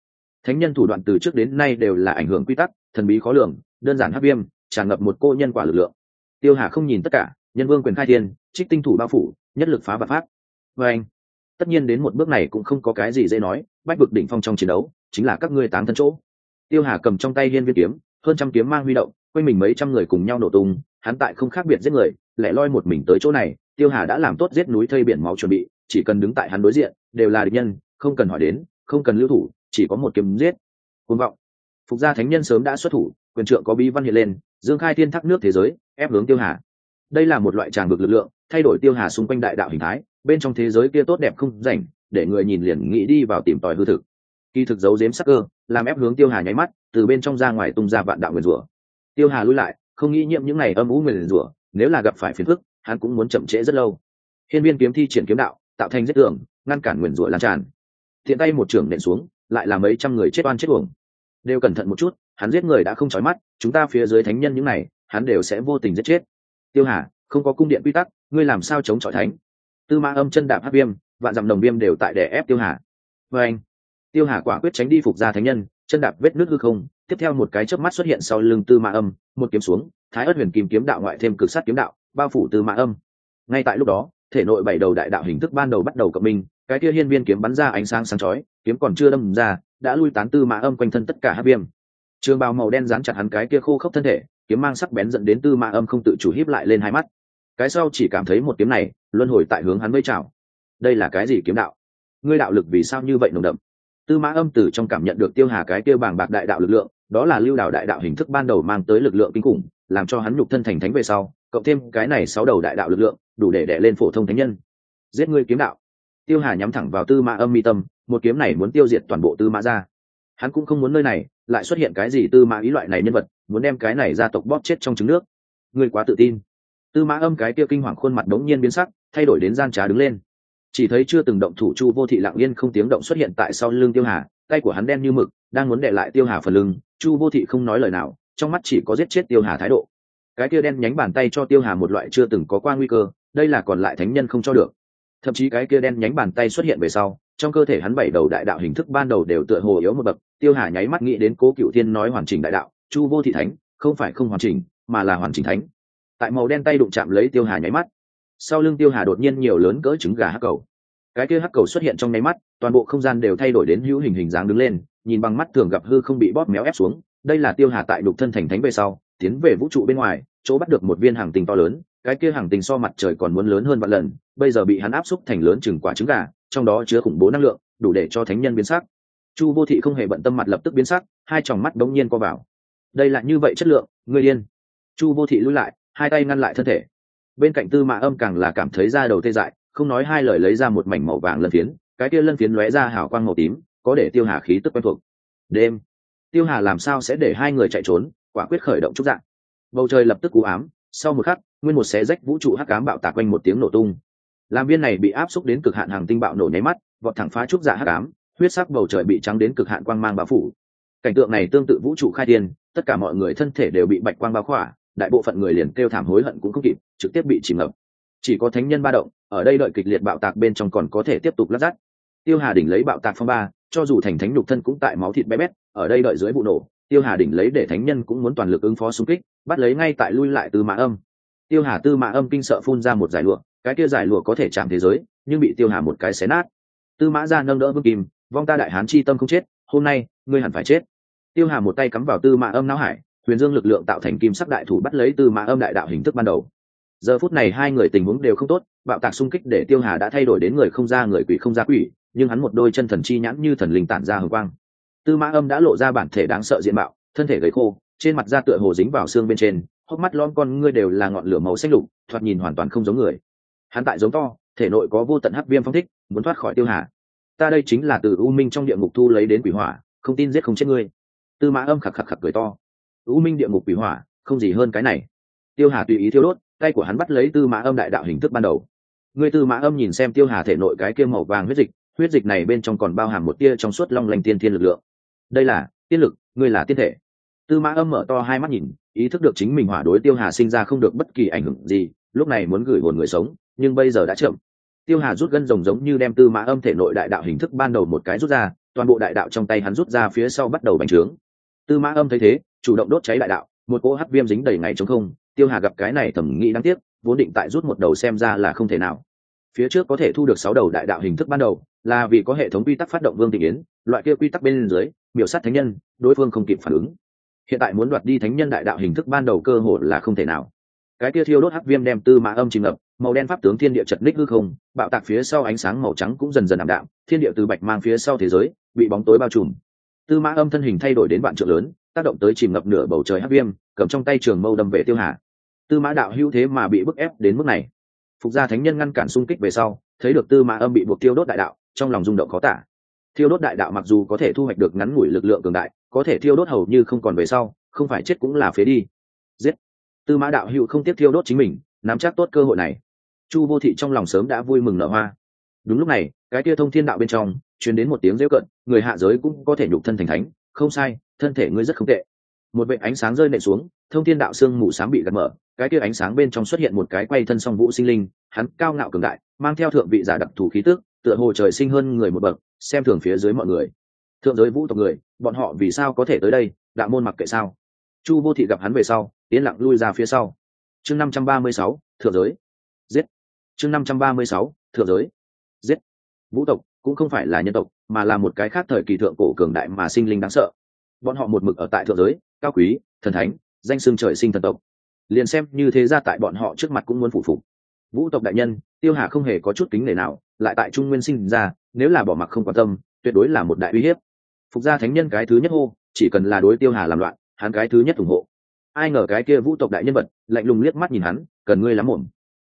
Thánh nhân thủ đoạn từ trước đến nay đều là ảnh hưởng quy tắc, thần bí khó lường, đơn giản hắc viêm, tràn ngập một cô nhân quả lực lượng. Tiêu hà không nhìn tất cả, nhân vương quyền khai thiên, trích tinh thủ bao phủ, nhất lực phá vật pháp. Và anh, tất nhiên đến một bước này cũng không có cái gì dễ nói, bách vực đỉnh phong trong chiến đấu, chính là các ngươi táng thân chỗ. Tiêu hà cầm trong tay hiên viên kiếm hơn trăm kiếm mang huy động, quanh mình mấy trăm người cùng nhau nổ tung, hắn tại không khác biệt giết người lẻ loi một mình tới chỗ này, tiêu hà đã làm tốt giết núi thây biển máu chuẩn bị, chỉ cần đứng tại hắn đối diện, đều là địch nhân, không cần hỏi đến, không cần lưu thủ, chỉ có một kiếm giết. Côn vọng. Phục gia thánh nhân sớm đã xuất thủ, quyền trượng có bí văn hiện lên, dương khai thiên thác nước thế giới, ép hướng tiêu hà. Đây là một loại tràng vực lực lượng, thay đổi tiêu hà xung quanh đại đạo hình thái, bên trong thế giới kia tốt đẹp không rảnh, để người nhìn liền nghĩ đi vào tìm tòi hư thực kỳ thực giấu giếm sắc cơ, làm ép hướng tiêu hà nháy mắt, từ bên trong ra ngoài tung ra vạn đạo nguyền rủa. Tiêu hà lui lại, không nghĩ nhiễm những ngày âm ú nguyền rủa, nếu là gặp phải phiền phức, hắn cũng muốn chậm trễ rất lâu. Hiên viên kiếm thi triển kiếm đạo, tạo thành giết tường, ngăn cản nguyền rủa lan tràn. Thiện tay một trưởng nện xuống, lại là mấy trăm người chết oan chết uổng. Đều cẩn thận một chút, hắn giết người đã không trói mắt, chúng ta phía dưới thánh nhân những này, hắn đều sẽ vô tình giết chết. Tiêu hà, không có cung điện quy tắc, ngươi làm sao chống chọi thánh? Tư ma âm chân đạp hát viêm, vạn dặm đồng viêm đều tại đè ép tiêu hà. Vê anh tiêu hà quả quyết tránh đi phục gia thánh nhân, chân đạp vết nước hư không, tiếp theo một cái chớp mắt xuất hiện sau lưng tư Mã âm, một kiếm xuống, thái ớt huyền kim kiếm đạo ngoại thêm cực sát kiếm đạo, bao phủ tư Mã âm. Ngay tại lúc đó, thể nội bảy đầu đại đạo hình thức ban đầu bắt đầu cộng minh, cái kia hiên viên kiếm bắn ra ánh sáng sáng chói, kiếm còn chưa đâm ra, đã lui tán tư mã âm quanh thân tất cả hát viêm. Trường bào màu đen dán chặt hắn cái kia khô khốc thân thể, kiếm mang sắc bén dẫn đến tư mã âm không tự chủ híp lại lên hai mắt. Cái sau chỉ cảm thấy một kiếm này, luân hồi tại hướng hắn vây trào. đây là cái gì kiếm đạo? Ngươi đạo lực vì sao như vậy nồng đậm? Tư mã âm từ trong cảm nhận được tiêu hà cái Tiêu bàng bạc đại đạo lực lượng, đó là lưu đạo đại đạo hình thức ban đầu mang tới lực lượng kinh khủng, làm cho hắn nhục thân thành thánh về sau, cộng thêm cái này sáu đầu đại đạo lực lượng, đủ để đẻ lên phổ thông thánh nhân. Giết ngươi kiếm đạo. Tiêu hà nhắm thẳng vào tư mã âm mi tâm, một kiếm này muốn tiêu diệt toàn bộ tư mã ra hắn cũng không muốn nơi này, lại xuất hiện cái gì tư mã ý loại này nhân vật, muốn đem cái này gia tộc bóp chết trong trứng nước. Ngươi quá tự tin. Tư mã âm cái kia kinh hoàng khuôn mặt đống nhiên biến sắc, thay đổi đến gian trá đứng lên chỉ thấy chưa từng động thủ chu vô thị lặng yên không tiếng động xuất hiện tại sau lưng tiêu hà, tay của hắn đen như mực, đang muốn để lại tiêu hà phần lưng. Chu vô thị không nói lời nào, trong mắt chỉ có giết chết tiêu hà thái độ. Cái kia đen nhánh bàn tay cho tiêu hà một loại chưa từng có qua nguy cơ, đây là còn lại thánh nhân không cho được. Thậm chí cái kia đen nhánh bàn tay xuất hiện về sau, trong cơ thể hắn bảy đầu đại đạo hình thức ban đầu đều tựa hồ yếu một bậc. Tiêu hà nháy mắt nghĩ đến cố cựu thiên nói hoàn chỉnh đại đạo, chu vô thị thánh, không phải không hoàn chỉnh, mà là hoàn chỉnh thánh. Tại màu đen tay đụng chạm lấy tiêu hà nháy mắt sau lưng tiêu hà đột nhiên nhiều lớn cỡ trứng gà hắc cầu. Cái kia hắc cầu xuất hiện trong nháy mắt, toàn bộ không gian đều thay đổi đến hữu hình hình dáng đứng lên, nhìn bằng mắt thường gặp hư không bị bóp méo ép xuống. Đây là tiêu hà tại đục thân thành thánh về sau, tiến về vũ trụ bên ngoài, chỗ bắt được một viên hàng tinh to lớn. Cái kia hàng tinh so mặt trời còn muốn lớn hơn vạn lần, bây giờ bị hắn áp xúc thành lớn chừng quả trứng gà, trong đó chứa khủng bố năng lượng, đủ để cho thánh nhân biến sắc. Chu vô thị không hề bận tâm mặt lập tức biến sắc, hai tròng mắt đống nhiên co vào. Đây là như vậy chất lượng người điên. Chu vô thị lui lại, hai tay ngăn lại thân thể bên cạnh tư mã âm càng là cảm thấy da đầu tê dại, không nói hai lời lấy ra một mảnh màu vàng lân phiến, cái kia lân phiến lóe ra hào quang màu tím, có để tiêu hà khí tức quen thuộc. Đêm, tiêu hà làm sao sẽ để hai người chạy trốn, quả quyết khởi động trúc dạng. Bầu trời lập tức cú ám, sau một khắc, nguyên một xé rách vũ trụ hắc cám bạo tạc quanh một tiếng nổ tung. Làm viên này bị áp xúc đến cực hạn hàng tinh bạo nổ nháy mắt, vọt thẳng phá trúc dạ hắc ám, huyết sắc bầu trời bị trắng đến cực hạn quang mang bao phủ. Cảnh tượng này tương tự vũ trụ khai tiên tất cả mọi người thân thể đều bị bạch quang bao khỏa đại bộ phận người liền kêu thảm hối hận cũng không kịp, trực tiếp bị chìm ngập. Chỉ có thánh nhân ba động, ở đây đợi kịch liệt bạo tạc bên trong còn có thể tiếp tục lắp rát tiêu hà đỉnh lấy bạo tạc phong ba, cho dù thành thánh nhục thân cũng tại máu thịt bé bét, ở đây đợi dưới vụ nổ, tiêu hà đỉnh lấy để thánh nhân cũng muốn toàn lực ứng phó xung kích, bắt lấy ngay tại lui lại từ mã âm. Tiêu hà tư mã âm kinh sợ phun ra một giải lụa, cái kia giải lụa có thể chạm thế giới, nhưng bị tiêu hà một cái xé nát. Tư mã ra nâng đỡ vương kim, vong ta đại hán chi tâm không chết, hôm nay, ngươi hẳn phải chết. Tiêu hà một tay cắm vào tư mã âm não hải huyền dương lực lượng tạo thành kim sắc đại thủ bắt lấy từ mã âm đại đạo hình thức ban đầu. Giờ phút này hai người tình huống đều không tốt, bạo tạc xung kích để tiêu hà đã thay đổi đến người không ra người quỷ không ra quỷ, nhưng hắn một đôi chân thần chi nhãn như thần linh tản ra hồng quang. Tư mã âm đã lộ ra bản thể đáng sợ diện mạo, thân thể gầy khô, trên mặt da tựa hồ dính vào xương bên trên, hốc mắt lon con ngươi đều là ngọn lửa màu xanh lục, thoạt nhìn hoàn toàn không giống người. Hắn tại giống to, thể nội có vô tận hắc viêm phong thích, muốn thoát khỏi tiêu hà. Ta đây chính là từ u minh trong địa ngục thu lấy đến quỷ hỏa, không tin giết không chết ngươi. Tư mã âm khạc khạc khạc cười to u minh địa ngục quỷ hỏa, không gì hơn cái này. Tiêu hà tùy ý thiêu đốt, tay của hắn bắt lấy tư mã âm đại đạo hình thức ban đầu. Người tư mã âm nhìn xem tiêu hà thể nội cái kia màu vàng huyết dịch huyết dịch này bên trong còn bao hàm một tia trong suốt long lanh tiên thiên lực lượng. Đây là, tiên lực, ngươi là tiên thể. Tư mã âm mở to hai mắt nhìn, ý thức được chính mình hỏa đối tiêu hà sinh ra không được bất kỳ ảnh hưởng gì, lúc này muốn gửi hồn người sống, nhưng bây giờ đã chậm. Tiêu hà rút gân rồng giống như đem tư mã âm thể nội đại đạo hình thức ban đầu một cái rút ra, toàn bộ đại đạo trong tay hắn rút ra phía sau bắt đầu bành trướng. Tư mã âm thấy thế chủ động đốt cháy đại đạo, một cỗ hắc viêm dính đầy ngày chống không, tiêu hà gặp cái này thẩm nghĩ đáng tiếc, vốn định tại rút một đầu xem ra là không thể nào. Phía trước có thể thu được sáu đầu đại đạo hình thức ban đầu, là vì có hệ thống quy tắc phát động vương thị yến, loại kia quy tắc bên dưới, miểu sát thánh nhân, đối phương không kịp phản ứng. Hiện tại muốn đoạt đi thánh nhân đại đạo hình thức ban đầu cơ hội là không thể nào. Cái kia thiêu đốt hắc viêm đem tư mã âm chìm ngập, màu đen pháp tướng thiên địa chật ních hư không, bạo tạc phía sau ánh sáng màu trắng cũng dần dần ảm đạm, thiên địa từ bạch mang phía sau thế giới, bị bóng tối bao trùm. Tư mã âm thân hình thay đổi đến vạn trượng lớn tác động tới chìm ngập nửa bầu trời hắc viêm, cầm trong tay trường mâu đâm về tiêu hà. Tư mã đạo hữu thế mà bị bức ép đến mức này. Phục gia thánh nhân ngăn cản xung kích về sau, thấy được tư mã âm bị buộc tiêu đốt đại đạo, trong lòng rung động khó tả. Thiêu đốt đại đạo mặc dù có thể thu hoạch được ngắn ngủi lực lượng cường đại, có thể thiêu đốt hầu như không còn về sau, không phải chết cũng là phế đi. Giết! Tư mã đạo hữu không tiếp thiêu đốt chính mình, nắm chắc tốt cơ hội này. Chu vô thị trong lòng sớm đã vui mừng nở hoa. Đúng lúc này, cái kia thông thiên đạo bên trong, truyền đến một tiếng rêu cận, người hạ giới cũng có thể nhục thân thành thánh, không sai thân thể ngươi rất không tệ. Một vệ ánh sáng rơi nện xuống, thông thiên đạo xương mù sáng bị gạt mở, cái kia ánh sáng bên trong xuất hiện một cái quay thân song vũ sinh linh, hắn cao ngạo cường đại, mang theo thượng vị giả đặc thù khí tước tựa hồ trời sinh hơn người một bậc, xem thường phía dưới mọi người. Thượng giới vũ tộc người, bọn họ vì sao có thể tới đây, đạo môn mặc kệ sao? Chu vô thị gặp hắn về sau, yên lặng lui ra phía sau. Chương năm trăm ba mươi sáu, thượng giới. Giết. Chương năm trăm ba mươi sáu, thượng giới. Giết. Vũ tộc cũng không phải là nhân tộc, mà là một cái khác thời kỳ thượng cổ cường đại mà sinh linh đáng sợ bọn họ một mực ở tại thượng giới, cao quý, thần thánh, danh xưng trời sinh thần tộc. Liền xem như thế ra tại bọn họ trước mặt cũng muốn phụ phục. Vũ tộc đại nhân, tiêu hà không hề có chút kính nể nào, lại tại trung nguyên sinh ra, nếu là bỏ mặc không quan tâm, tuyệt đối là một đại uy hiếp. Phục gia thánh nhân cái thứ nhất hô, chỉ cần là đối tiêu hà làm loạn, hắn cái thứ nhất ủng hộ. Ai ngờ cái kia vũ tộc đại nhân vật, lạnh lùng liếc mắt nhìn hắn, cần ngươi lắm muộn.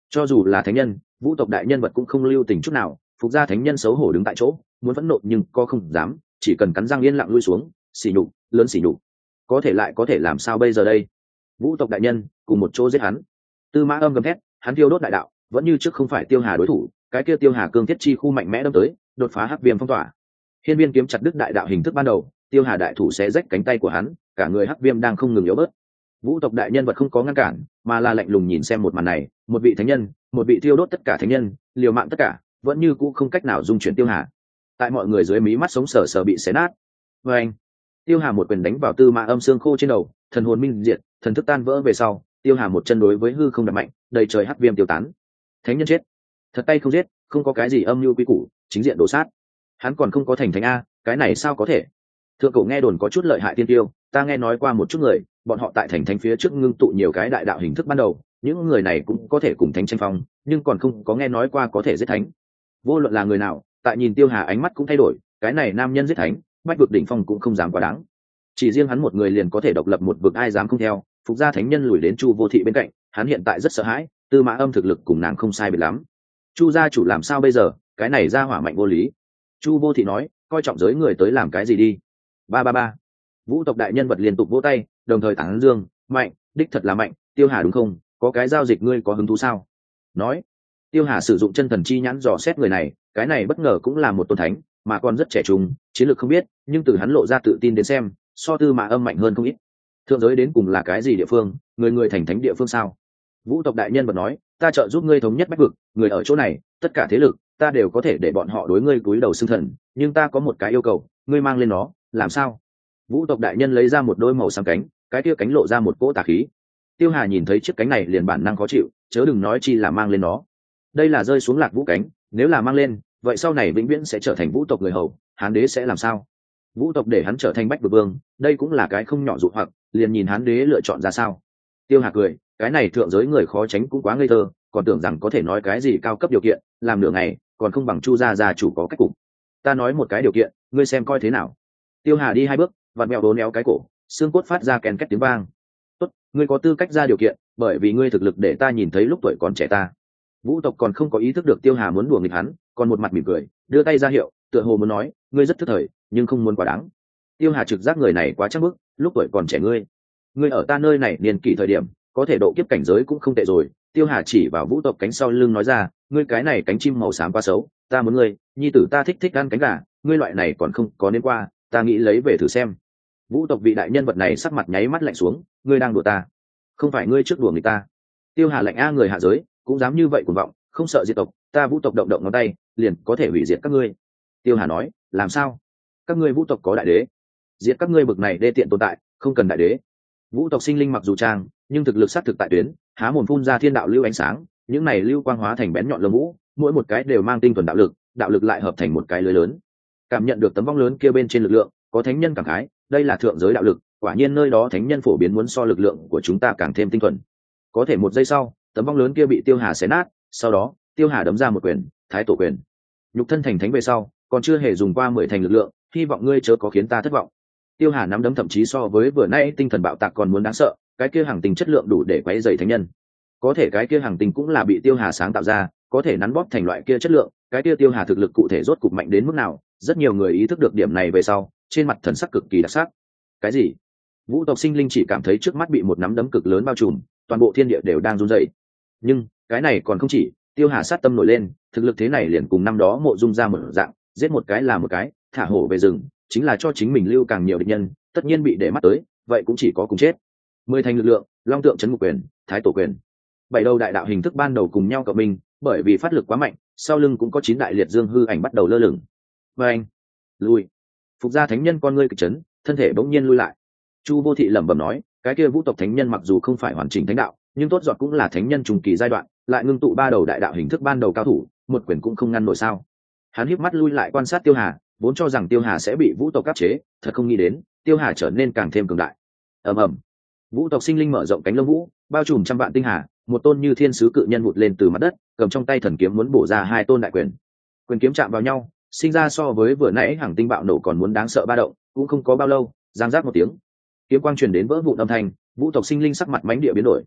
cho dù là thánh nhân, vũ tộc đại nhân vật cũng không lưu tình chút nào, phục gia thánh nhân xấu hổ đứng tại chỗ, muốn phẫn nộ nhưng co không dám, chỉ cần cắn răng yên lặng lui xuống xỉ nhục, lớn xỉ nhục. Có thể lại có thể làm sao bây giờ đây? Vũ tộc đại nhân, cùng một chỗ giết hắn. Tư mã âm gầm thét, hắn tiêu đốt đại đạo, vẫn như trước không phải tiêu hà đối thủ, cái kia tiêu hà cương thiết chi khu mạnh mẽ đâm tới, đột phá hắc viêm phong tỏa. Hiên viên kiếm chặt đứt đại đạo hình thức ban đầu, tiêu hà đại thủ sẽ rách cánh tay của hắn, cả người hắc viêm đang không ngừng yếu bớt. Vũ tộc đại nhân vật không có ngăn cản, mà là lạnh lùng nhìn xem một màn này, một vị thánh nhân, một vị tiêu đốt tất cả thánh nhân, liều mạng tất cả, vẫn như cũ không cách nào dung chuyển tiêu hà. Tại mọi người dưới mí mắt sống sờ sờ bị xé nát. Vê anh tiêu hà một quyền đánh vào tư mã âm xương khô trên đầu, thần hồn minh diệt, thần thức tan vỡ về sau, tiêu hà một chân đối với hư không đập mạnh, đầy trời hắc viêm tiêu tán. Thánh nhân chết. Thật tay không giết, không có cái gì âm mưu quy củ, chính diện đổ sát. Hắn còn không có thành thánh a, cái này sao có thể? Thượng cổ nghe đồn có chút lợi hại tiên tiêu, ta nghe nói qua một chút người, bọn họ tại thành thánh phía trước ngưng tụ nhiều cái đại đạo hình thức ban đầu, những người này cũng có thể cùng thánh tranh phong, nhưng còn không có nghe nói qua có thể giết thánh. Vô luận là người nào, tại nhìn tiêu hà ánh mắt cũng thay đổi, cái này nam nhân giết thánh bách vực đỉnh phong cũng không dám quá đáng. Chỉ riêng hắn một người liền có thể độc lập một vực ai dám không theo, phục gia thánh nhân lùi đến chu vô thị bên cạnh, hắn hiện tại rất sợ hãi, tư mã âm thực lực cùng nàng không sai biệt lắm. Chu gia chủ làm sao bây giờ? Cái này ra hỏa mạnh vô lý. Chu vô thị nói, coi trọng giới người tới làm cái gì đi. Ba ba ba. Vũ tộc đại nhân vật liên tục vỗ tay, đồng thời tán dương, mạnh, đích thật là mạnh, tiêu hà đúng không? Có cái giao dịch ngươi có hứng thú sao? Nói, tiêu hà sử dụng chân thần chi nhãn dò xét người này, cái này bất ngờ cũng là một tôn thánh mà còn rất trẻ trung, chiến lược không biết, nhưng từ hắn lộ ra tự tin đến xem, so tư mà âm mạnh hơn không ít. Thượng giới đến cùng là cái gì địa phương, người người thành thánh địa phương sao? Vũ tộc đại nhân vật nói, ta trợ giúp ngươi thống nhất bách vực, người ở chỗ này, tất cả thế lực, ta đều có thể để bọn họ đối ngươi cúi đầu xưng thần, nhưng ta có một cái yêu cầu, ngươi mang lên nó, làm sao? Vũ tộc đại nhân lấy ra một đôi màu xám cánh, cái kia cánh lộ ra một cỗ tà khí. Tiêu hà nhìn thấy chiếc cánh này liền bản năng khó chịu, chớ đừng nói chi là mang lên nó. Đây là rơi xuống lạc vũ cánh, nếu là mang lên vậy sau này vĩnh viễn sẽ trở thành vũ tộc người hầu, hán đế sẽ làm sao? Vũ tộc để hắn trở thành bách vực vương, đây cũng là cái không nhỏ dụ hoặc, liền nhìn hán đế lựa chọn ra sao. Tiêu hà cười, cái này thượng giới người khó tránh cũng quá ngây thơ, còn tưởng rằng có thể nói cái gì cao cấp điều kiện, làm nửa ngày, còn không bằng chu gia gia chủ có cách cục. Ta nói một cái điều kiện, ngươi xem coi thế nào. Tiêu hà đi hai bước, vặn mẹo đố néo cái cổ, xương cốt phát ra kèn két tiếng vang. Tốt, ngươi có tư cách ra điều kiện, bởi vì ngươi thực lực để ta nhìn thấy lúc tuổi còn trẻ ta vũ tộc còn không có ý thức được tiêu hà muốn đùa nghịch hắn, còn một mặt mỉm cười, đưa tay ra hiệu, tựa hồ muốn nói, ngươi rất thức thời, nhưng không muốn quá đáng. Tiêu hà trực giác người này quá chắc bức, lúc tuổi còn trẻ ngươi. Ngươi ở ta nơi này niên kỷ thời điểm, có thể độ kiếp cảnh giới cũng không tệ rồi. Tiêu hà chỉ vào vũ tộc cánh sau lưng nói ra, ngươi cái này cánh chim màu xám quá xấu, ta muốn ngươi, nhi tử ta thích thích ăn cánh gà, ngươi loại này còn không có nên qua, ta nghĩ lấy về thử xem. Vũ tộc vị đại nhân vật này sắc mặt nháy mắt lạnh xuống, ngươi đang đùa ta, không phải ngươi trước đùa người ta. Tiêu hà lạnh a người hạ giới cũng dám như vậy cuồng vọng, không sợ diệt tộc, ta vũ tộc động động ngón tay, liền có thể hủy diệt các ngươi. Tiêu hà nói, làm sao? Các ngươi vũ tộc có đại đế. Diệt các ngươi bực này đê tiện tồn tại, không cần đại đế. Vũ tộc sinh linh mặc dù trang, nhưng thực lực s á t thực tại tuyến, há mồm phun ra thiên đạo lưu ánh sáng, những này lưu quang hóa thành bén nhọn lông vũ, mỗi một cái đều mang tinh thuần đạo lực đạo lực lại hợp thành một cái lưới lớn. Cảm nhận được tấm vong lớn kia bên trên lực lượng, có thánh nhân cảm khái, đây là thượng giới đạo lực, quả nhiên nơi đó thánh nhân phổ biến muốn so lực lượng của chúng ta càng thêm tinh thuần. Có thể một giây sau tấm vong lớn kia bị tiêu hà xé nát, sau đó, tiêu hà đấm ra một quyền, thái tổ quyền. Nhục thân thành thánh về sau, còn chưa hề dùng qua mười thành lực lượng, hy vọng ngươi chớ có khiến ta thất vọng. Tiêu hà nắm đấm thậm chí so với vừa nay tinh thần bạo tạc còn muốn đáng sợ, cái kia hàng tình chất lượng đủ để quấy dày thánh nhân. Có thể cái kia hàng tình cũng là bị tiêu hà sáng tạo ra, có thể nắn bóp thành loại kia chất lượng, cái kia tiêu hà thực lực cụ thể rốt cục mạnh đến mức nào, rất nhiều người ý thức được điểm này về sau, trên mặt thần sắc cực kỳ đặc sắc. Cái gì? Vũ tộc sinh linh chỉ cảm thấy trước mắt bị một nắm đấm cực lớn bao trùm, toàn bộ thiên địa đều đang run dậy nhưng, cái này còn không chỉ, tiêu hà sát tâm nổi lên, thực lực thế này liền cùng năm đó mộ dung ra một dạng, giết một cái là một cái, thả hổ về rừng, chính là cho chính mình lưu càng nhiều địch nhân, tất nhiên bị để mắt tới, vậy cũng chỉ có cùng chết. Mười thành lực lượng, long tượng trấn ngục quyền, thái tổ quyền. Bảy đầu đại đạo hình thức ban đầu cùng nhau cộng minh, bởi vì phát lực quá mạnh, sau lưng cũng có chín đại liệt dương hư ảnh bắt đầu lơ lửng. Và anh, lui. Phục gia thánh nhân con ngươi kịch chấn, thân thể bỗng nhiên lui lại. Chu vô thị lẩm bẩm nói, cái kia vũ tộc thánh nhân mặc dù không phải hoàn chỉnh thánh đạo nhưng tốt giọt cũng là thánh nhân trùng kỳ giai đoạn, lại ngưng tụ ba đầu đại đạo hình thức ban đầu cao thủ, một quyền cũng không ngăn nổi sao? Hắn híp mắt lui lại quan sát tiêu hà, vốn cho rằng tiêu hà sẽ bị vũ tộc áp chế, thật không nghĩ đến, tiêu hà trở nên càng thêm cường đại. Ầm ầm. Vũ tộc sinh linh mở rộng cánh lông vũ, bao trùm trăm vạn tinh hà, một tôn như thiên sứ cự nhân vụt lên từ mặt đất, cầm trong tay thần kiếm muốn bổ ra hai tôn đại quyền. Quyền kiếm chạm vào nhau, sinh ra so với vừa nãy hàng tinh bạo nổ còn muốn đáng sợ ba động, cũng không có bao lâu, giang giác một tiếng. Kiếm quang truyền đến vỡ vụn âm thanh, vũ tộc sinh linh sắc mặt mánh địa biến đổi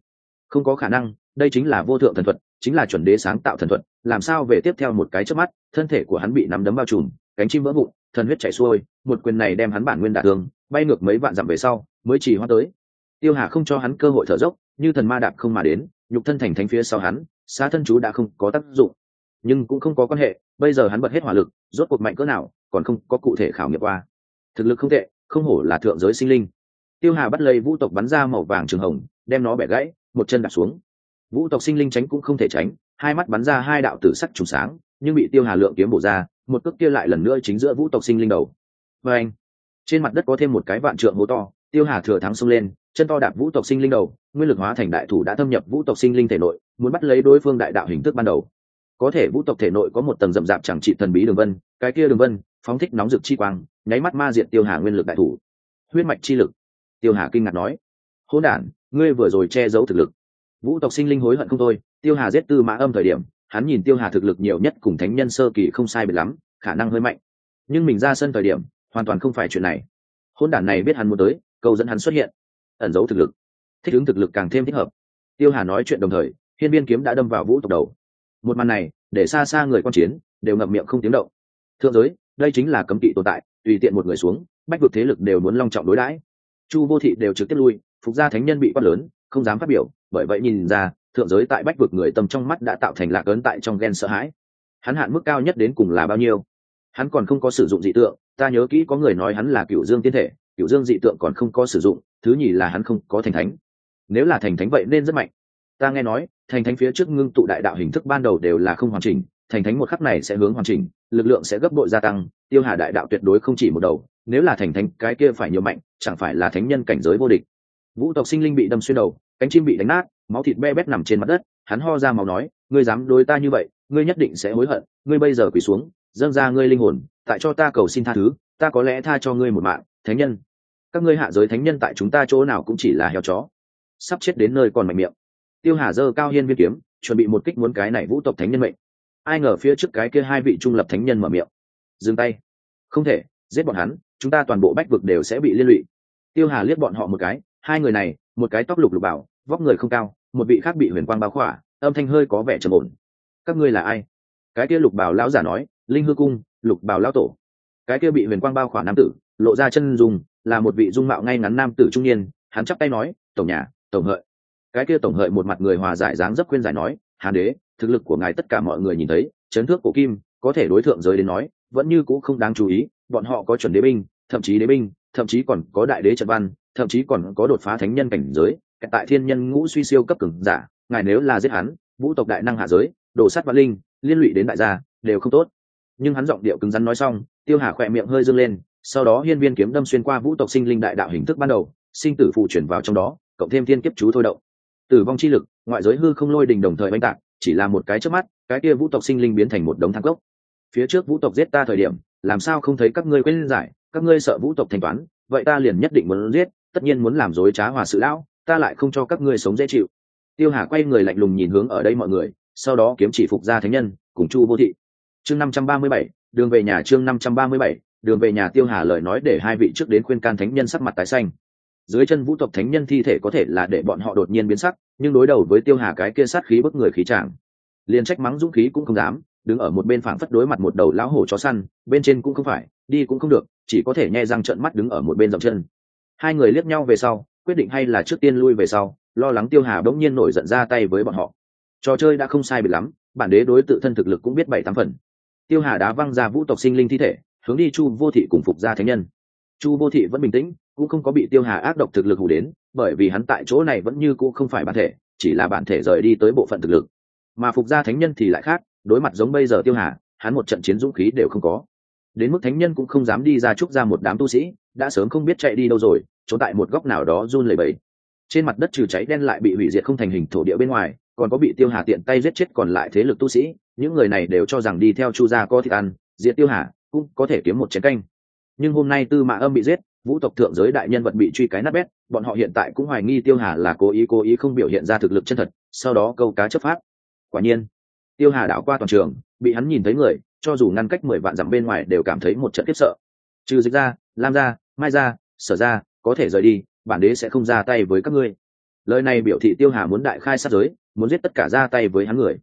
không có khả năng, đây chính là vô thượng thần thuật, chính là chuẩn đế sáng tạo thần thuật, làm sao về tiếp theo một cái trước mắt, thân thể của hắn bị nắm đấm bao trùm, cánh chim vỡ vụn, thần huyết chảy xuôi, một quyền này đem hắn bản nguyên đả thương, bay ngược mấy vạn dặm về sau, mới chỉ hoa tới. Tiêu hà không cho hắn cơ hội thở dốc, như thần ma đạp không mà đến, nhục thân thành thánh phía sau hắn xa thân chú đã không có tác dụng. Nhưng cũng không có quan hệ, bây giờ hắn bật hết hỏa lực, rốt cuộc mạnh cỡ nào, còn không có cụ thể khảo nghiệm qua. Thực lực không tệ, không hổ là thượng giới sinh linh. Tiêu hà bắt lấy vũ tộc bắn ra màu vàng trường hồng, đem nó bẻ gãy một chân đạp xuống. Vũ tộc sinh linh tránh cũng không thể tránh, hai mắt bắn ra hai đạo tử sắc trùng sáng, nhưng bị tiêu hà lượng kiếm bổ ra, một cước kia lại lần nữa chính giữa vũ tộc sinh linh đầu. Và anh, trên mặt đất có thêm một cái vạn trượng hố to, tiêu hà thừa thắng xông lên, chân to đạp vũ tộc sinh linh đầu, nguyên lực hóa thành đại thủ đã thâm nhập vũ tộc sinh linh thể nội, muốn bắt lấy đối phương đại đạo hình thức ban đầu. Có thể vũ tộc thể nội có một tầng rậm rạp chẳng trị thần bí đường vân, cái kia đường vân, phóng thích nóng rực chi quang, nháy mắt ma diện tiêu hà nguyên lực đại thủ. Huyết mạch chi lực, tiêu hà kinh ngạc nói. Hỗn đản ngươi vừa rồi che giấu thực lực. Vũ tộc sinh linh hối hận không thôi, tiêu hà giết tư mã âm thời điểm, hắn nhìn tiêu hà thực lực nhiều nhất cùng thánh nhân sơ kỳ không sai biệt lắm, khả năng hơi mạnh. Nhưng mình ra sân thời điểm, hoàn toàn không phải chuyện này. Hôn đản này biết hắn muốn tới, câu dẫn hắn xuất hiện. Ẩn giấu thực lực. Thích ứng thực lực càng thêm thích hợp. Tiêu hà nói chuyện đồng thời, hiên viên kiếm đã đâm vào vũ tộc đầu. Một màn này, để xa xa người quan chiến, đều ngậm miệng không tiếng động. Thượng giới, đây chính là cấm kỵ tồn tại, tùy tiện một người xuống, bách vực thế lực đều muốn long trọng đối đãi chu vô thị đều trực tiếp lui, phục gia thánh nhân bị quát lớn, không dám phát biểu, bởi vậy nhìn ra, thượng giới tại bách vực người tâm trong mắt đã tạo thành lạc ấn tại trong ghen sợ hãi. Hắn hạn mức cao nhất đến cùng là bao nhiêu? Hắn còn không có sử dụng dị tượng, ta nhớ kỹ có người nói hắn là cựu dương tiên thể cựu dương dị tượng còn không có sử dụng, thứ nhì là hắn không có thành thánh. Nếu là thành thánh vậy nên rất mạnh. Ta nghe nói, thành thánh phía trước ngưng tụ đại đạo hình thức ban đầu đều là không hoàn chỉnh thành thánh một khắc này sẽ hướng hoàn chỉnh, lực lượng sẽ gấp bội gia tăng, tiêu hà đại đạo tuyệt đối không chỉ một đầu, nếu là thành thánh, cái kia phải nhiều mạnh, chẳng phải là thánh nhân cảnh giới vô địch. Vũ tộc sinh linh bị đâm xuyên đầu, cánh chim bị đánh nát, máu thịt be bét nằm trên mặt đất, hắn ho ra máu nói, ngươi dám đối ta như vậy, ngươi nhất định sẽ hối hận, ngươi bây giờ quỳ xuống, dâng ra ngươi linh hồn, tại cho ta cầu xin tha thứ, ta có lẽ tha cho ngươi một mạng, thánh nhân. Các ngươi hạ giới thánh nhân tại chúng ta chỗ nào cũng chỉ là heo chó. Sắp chết đến nơi còn mạnh miệng. Tiêu hà dơ cao hiên viên kiếm, chuẩn bị một kích muốn cái này vũ tộc thánh nhân mệnh ai ngờ phía trước cái kia hai vị trung lập thánh nhân mở miệng. Dừng tay. Không thể, giết bọn hắn, chúng ta toàn bộ bách vực đều sẽ bị liên lụy. Tiêu hà liếc bọn họ một cái, hai người này, một cái tóc lục lục bảo, vóc người không cao, một vị khác bị huyền quang bao khỏa, âm thanh hơi có vẻ trầm ổn. Các ngươi là ai? Cái kia lục bảo lão giả nói, linh hư cung, lục bảo lão tổ. Cái kia bị huyền quang bao khỏa nam tử, lộ ra chân dùng là một vị dung mạo ngay ngắn nam tử trung niên, hắn chắp tay nói, tổng nhà, tổng hợi. Cái kia tổng hợi một mặt người hòa giải dáng dấp khuyên giải nói, hán đế thực lực của ngài tất cả mọi người nhìn thấy, chấn thước của kim, có thể đối thượng giới đến nói, vẫn như cũng không đáng chú ý, bọn họ có chuẩn đế binh, thậm chí đế binh, thậm chí còn có đại đế trận văn, thậm chí còn có đột phá thánh nhân cảnh giới tại thiên nhân ngũ suy siêu cấp cường giả, ngài nếu là giết hắn, vũ tộc đại năng hạ giới đổ sắt văn linh, liên lụy đến đại gia, đều không tốt. Nhưng hắn giọng điệu cứng rắn nói xong, tiêu hà khỏe miệng hơi dâng lên, sau đó hiên viên kiếm đâm xuyên qua vũ tộc sinh linh đại đạo hình thức ban đầu, sinh tử phụ chuyển vào trong đó, cộng thêm thiên kiếp chú thôi động. Tử vong chi lực, ngoại giới hư không lôi đình đồng thời oanh tạc chỉ là một cái trước mắt, cái kia vũ tộc sinh linh biến thành một đống thang cốc. Phía trước vũ tộc giết ta thời điểm, làm sao không thấy các ngươi quên giải, các ngươi sợ vũ tộc thanh toán, vậy ta liền nhất định muốn giết, tất nhiên muốn làm dối trá hòa sự lão, ta lại không cho các ngươi sống dễ chịu. Tiêu hà quay người lạnh lùng nhìn hướng ở đây mọi người, sau đó kiếm chỉ phục ra thánh nhân, cùng chu vô thị. Chương năm trăm ba mươi bảy, đường về nhà chương năm trăm ba mươi bảy, đường về nhà tiêu hà lời nói để hai vị trước đến khuyên can thánh nhân sắc mặt tái xanh dưới chân vũ tộc thánh nhân thi thể có thể là để bọn họ đột nhiên biến sắc, nhưng đối đầu với tiêu hà cái kia sát khí bức người khí tràng liền trách mắng dũng khí cũng không dám, đứng ở một bên phảng phất đối mặt một đầu lão hổ chó săn, bên trên cũng không phải, đi cũng không được, chỉ có thể nhẹ răng trợn mắt đứng ở một bên dòng chân. Hai người liếc nhau về sau, quyết định hay là trước tiên lui về sau, lo lắng tiêu hà bỗng nhiên nổi giận ra tay với bọn họ. Trò chơi đã không sai biệt lắm, bản đế đối tự thân thực lực cũng biết bảy tám phần. Tiêu hà đá văng ra vũ tộc sinh linh thi thể, hướng đi chu vô thị cùng phục gia thánh nhân chu vô thị vẫn bình tĩnh, cũng không có bị tiêu hà ác độc thực lực hủ đến, bởi vì hắn tại chỗ này vẫn như cũ không phải bản thể, chỉ là bản thể rời đi tới bộ phận thực lực. Mà phục gia thánh nhân thì lại khác, đối mặt giống bây giờ tiêu hà, hắn một trận chiến dũng khí đều không có. Đến mức thánh nhân cũng không dám đi ra chúc ra một đám tu sĩ, đã sớm không biết chạy đi đâu rồi, trốn tại một góc nào đó run lẩy bẩy. Trên mặt đất trừ cháy đen lại bị hủy diệt không thành hình thổ địa bên ngoài, còn có bị tiêu hà tiện tay giết chết còn lại thế lực tu sĩ, những người này đều cho rằng đi theo chu gia có thịt ăn, diệt tiêu hà, cũng có thể kiếm một chén canh nhưng hôm nay tư mã âm bị giết, vũ tộc thượng giới đại nhân vật bị truy cái nát bét, bọn họ hiện tại cũng hoài nghi tiêu hà là cố ý cố ý không biểu hiện ra thực lực chân thật, sau đó câu cá chấp pháp. Quả nhiên, tiêu hà đảo qua toàn trường, bị hắn nhìn thấy người, cho dù ngăn cách mười vạn dặm bên ngoài đều cảm thấy một trận khiếp sợ. Trừ dịch ra, lam ra, mai ra, sở ra, có thể rời đi, bản đế sẽ không ra tay với các ngươi. Lời này biểu thị tiêu hà muốn đại khai sát giới, muốn giết tất cả ra tay với hắn người.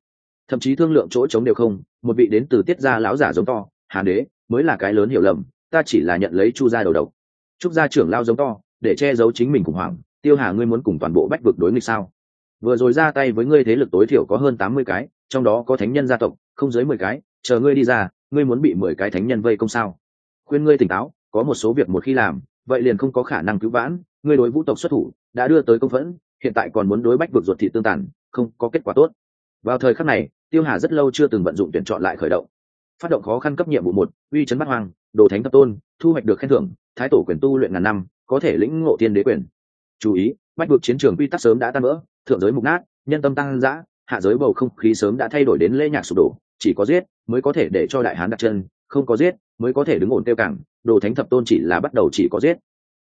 Thậm chí thương lượng chỗ chống đều không, một vị đến từ tiết gia lão giả giống to hàn đế, mới là cái lớn hiểu lầm ta chỉ là nhận lấy chu gia đầu độc. Trúc gia trưởng lao giống to, để che giấu chính mình khủng hoảng, tiêu hà ngươi muốn cùng toàn bộ bách vực đối nghịch sao? Vừa rồi ra tay với ngươi thế lực tối thiểu có hơn tám mươi cái, trong đó có thánh nhân gia tộc, không dưới mười cái, chờ ngươi đi ra, ngươi muốn bị mười cái thánh nhân vây công sao? Khuyên ngươi tỉnh táo, có một số việc một khi làm, vậy liền không có khả năng cứu vãn, ngươi đối vũ tộc xuất thủ, đã đưa tới công phẫn, hiện tại còn muốn đối bách vực ruột thị tương tàn, không có kết quả tốt. Vào thời khắc này, tiêu hà rất lâu chưa từng vận dụng tuyển chọn lại khởi động. Phát động khó khăn cấp nhiệm vụ một, uy chấn bắt hoang đồ thánh thập tôn, thu hoạch được khen thưởng, thái tổ quyền tu luyện ngàn năm, có thể lĩnh ngộ tiên đế quyền. Chú ý, bách vực chiến trường quy tắc sớm đã tan vỡ, thượng giới mục nát, nhân tâm tăng giã hạ giới bầu không khí sớm đã thay đổi đến lễ nhạc sụp đổ, chỉ có giết mới có thể để cho đại hán đặt chân, không có giết mới có thể đứng ổn tiêu cảng, đồ thánh thập tôn chỉ là bắt đầu chỉ có giết.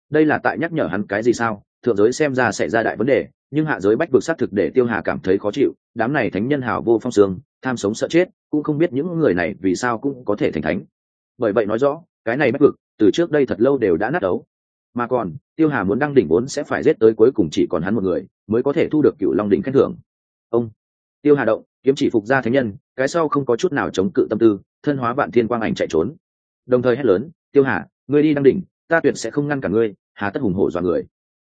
Đây là tại nhắc nhở hắn cái gì sao? Thượng giới xem ra sẽ ra đại vấn đề, nhưng hạ giới bách vực xác thực để tiêu hà cảm thấy khó chịu, đám này thánh nhân hào vô phong sương, tham sống sợ chết, cũng không biết những người này vì sao cũng có thể thành thánh bởi vậy nói rõ, cái này bách vực, từ trước đây thật lâu đều đã nát ấu. Mà còn, tiêu hà muốn đăng đỉnh vốn sẽ phải giết tới cuối cùng chỉ còn hắn một người, mới có thể thu được cựu long đỉnh khen thưởng. Ông, tiêu hà động, kiếm chỉ phục ra thánh nhân, cái sau không có chút nào chống cự tâm tư, thân hóa vạn thiên quang ảnh chạy trốn. Đồng thời hét lớn, tiêu hà, ngươi đi đăng đỉnh, ta tuyệt sẽ không ngăn cả ngươi, hà tất hùng hổ dọa người.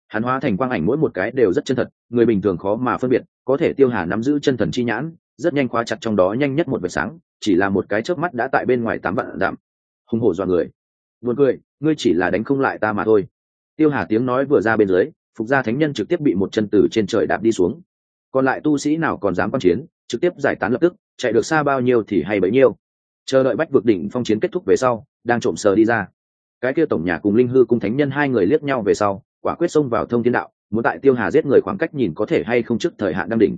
Hắn hóa thành quang ảnh mỗi một cái đều rất chân thật, người bình thường khó mà phân biệt, có thể tiêu hà nắm giữ chân thần chi nhãn, rất nhanh khóa chặt trong đó nhanh nhất một vệt sáng, chỉ là một cái chớp mắt đã tại bên ngoài tám vạn dặm hùng hổ dọa người. Buồn cười, ngươi chỉ là đánh không lại ta mà thôi. Tiêu hà tiếng nói vừa ra bên dưới, phục gia thánh nhân trực tiếp bị một chân từ trên trời đạp đi xuống. Còn lại tu sĩ nào còn dám quan chiến, trực tiếp giải tán lập tức, chạy được xa bao nhiêu thì hay bấy nhiêu. Chờ đợi bách vượt đỉnh phong chiến kết thúc về sau, đang trộm sờ đi ra. Cái kia tổng nhà cùng linh hư cung thánh nhân hai người liếc nhau về sau, quả quyết xông vào thông thiên đạo, muốn tại tiêu hà giết người khoảng cách nhìn có thể hay không trước thời hạn đăng đỉnh.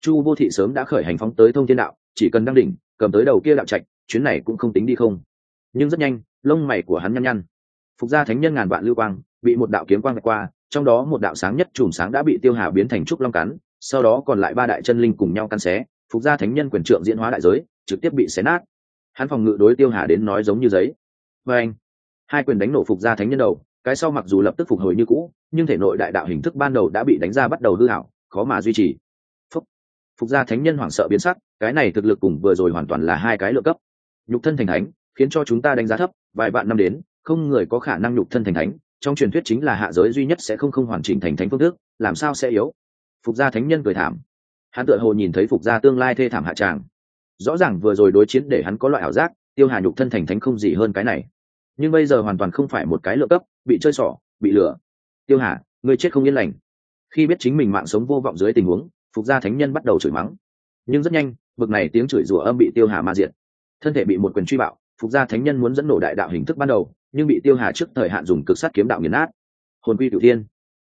Chu vô thị sớm đã khởi hành phóng tới thông thiên đạo, chỉ cần đăng đỉnh, cầm tới đầu kia đạo trạch, chuyến này cũng không tính đi không nhưng rất nhanh, lông mày của hắn nhăn nhăn. Phục gia thánh nhân ngàn vạn lưu quang, bị một đạo kiếm quang qua, trong đó một đạo sáng nhất chùm sáng đã bị tiêu hà biến thành trúc long cắn, sau đó còn lại ba đại chân linh cùng nhau căn xé, phục gia thánh nhân quyền trượng diễn hóa đại giới, trực tiếp bị xé nát. Hắn phòng ngự đối tiêu hà đến nói giống như giấy. Và anh, hai quyền đánh nổ phục gia thánh nhân đầu, cái sau mặc dù lập tức phục hồi như cũ, nhưng thể nội đại đạo hình thức ban đầu đã bị đánh ra bắt đầu hư hảo, khó mà duy trì. Phúc. phục gia thánh nhân hoảng sợ biến sắc, cái này thực lực cùng vừa rồi hoàn toàn là hai cái lựa cấp. Nhục thân thành thánh khiến cho chúng ta đánh giá thấp, vài vạn năm đến, không người có khả năng nhục thân thành thánh, trong truyền thuyết chính là hạ giới duy nhất sẽ không không hoàn chỉnh thành thánh phương thức, làm sao sẽ yếu? Phục gia thánh nhân cười thảm. Hắn tựa hồ nhìn thấy phục gia tương lai thê thảm hạ tràng. Rõ ràng vừa rồi đối chiến để hắn có loại ảo giác, tiêu hà nhục thân thành thánh không gì hơn cái này. Nhưng bây giờ hoàn toàn không phải một cái lựa cấp, bị chơi xỏ, bị lừa. Tiêu hà người chết không yên lành. Khi biết chính mình mạng sống vô vọng dưới tình huống, phục gia thánh nhân bắt đầu chửi mắng. Nhưng rất nhanh, bực này tiếng chửi rủa âm bị tiêu hà ma diện thân thể bị một quyền truy bạo phục gia thánh nhân muốn dẫn nổ đại đạo hình thức ban đầu, nhưng bị tiêu hà trước thời hạn dùng cực sát kiếm đạo nghiền nát. Hồn quy cửu thiên.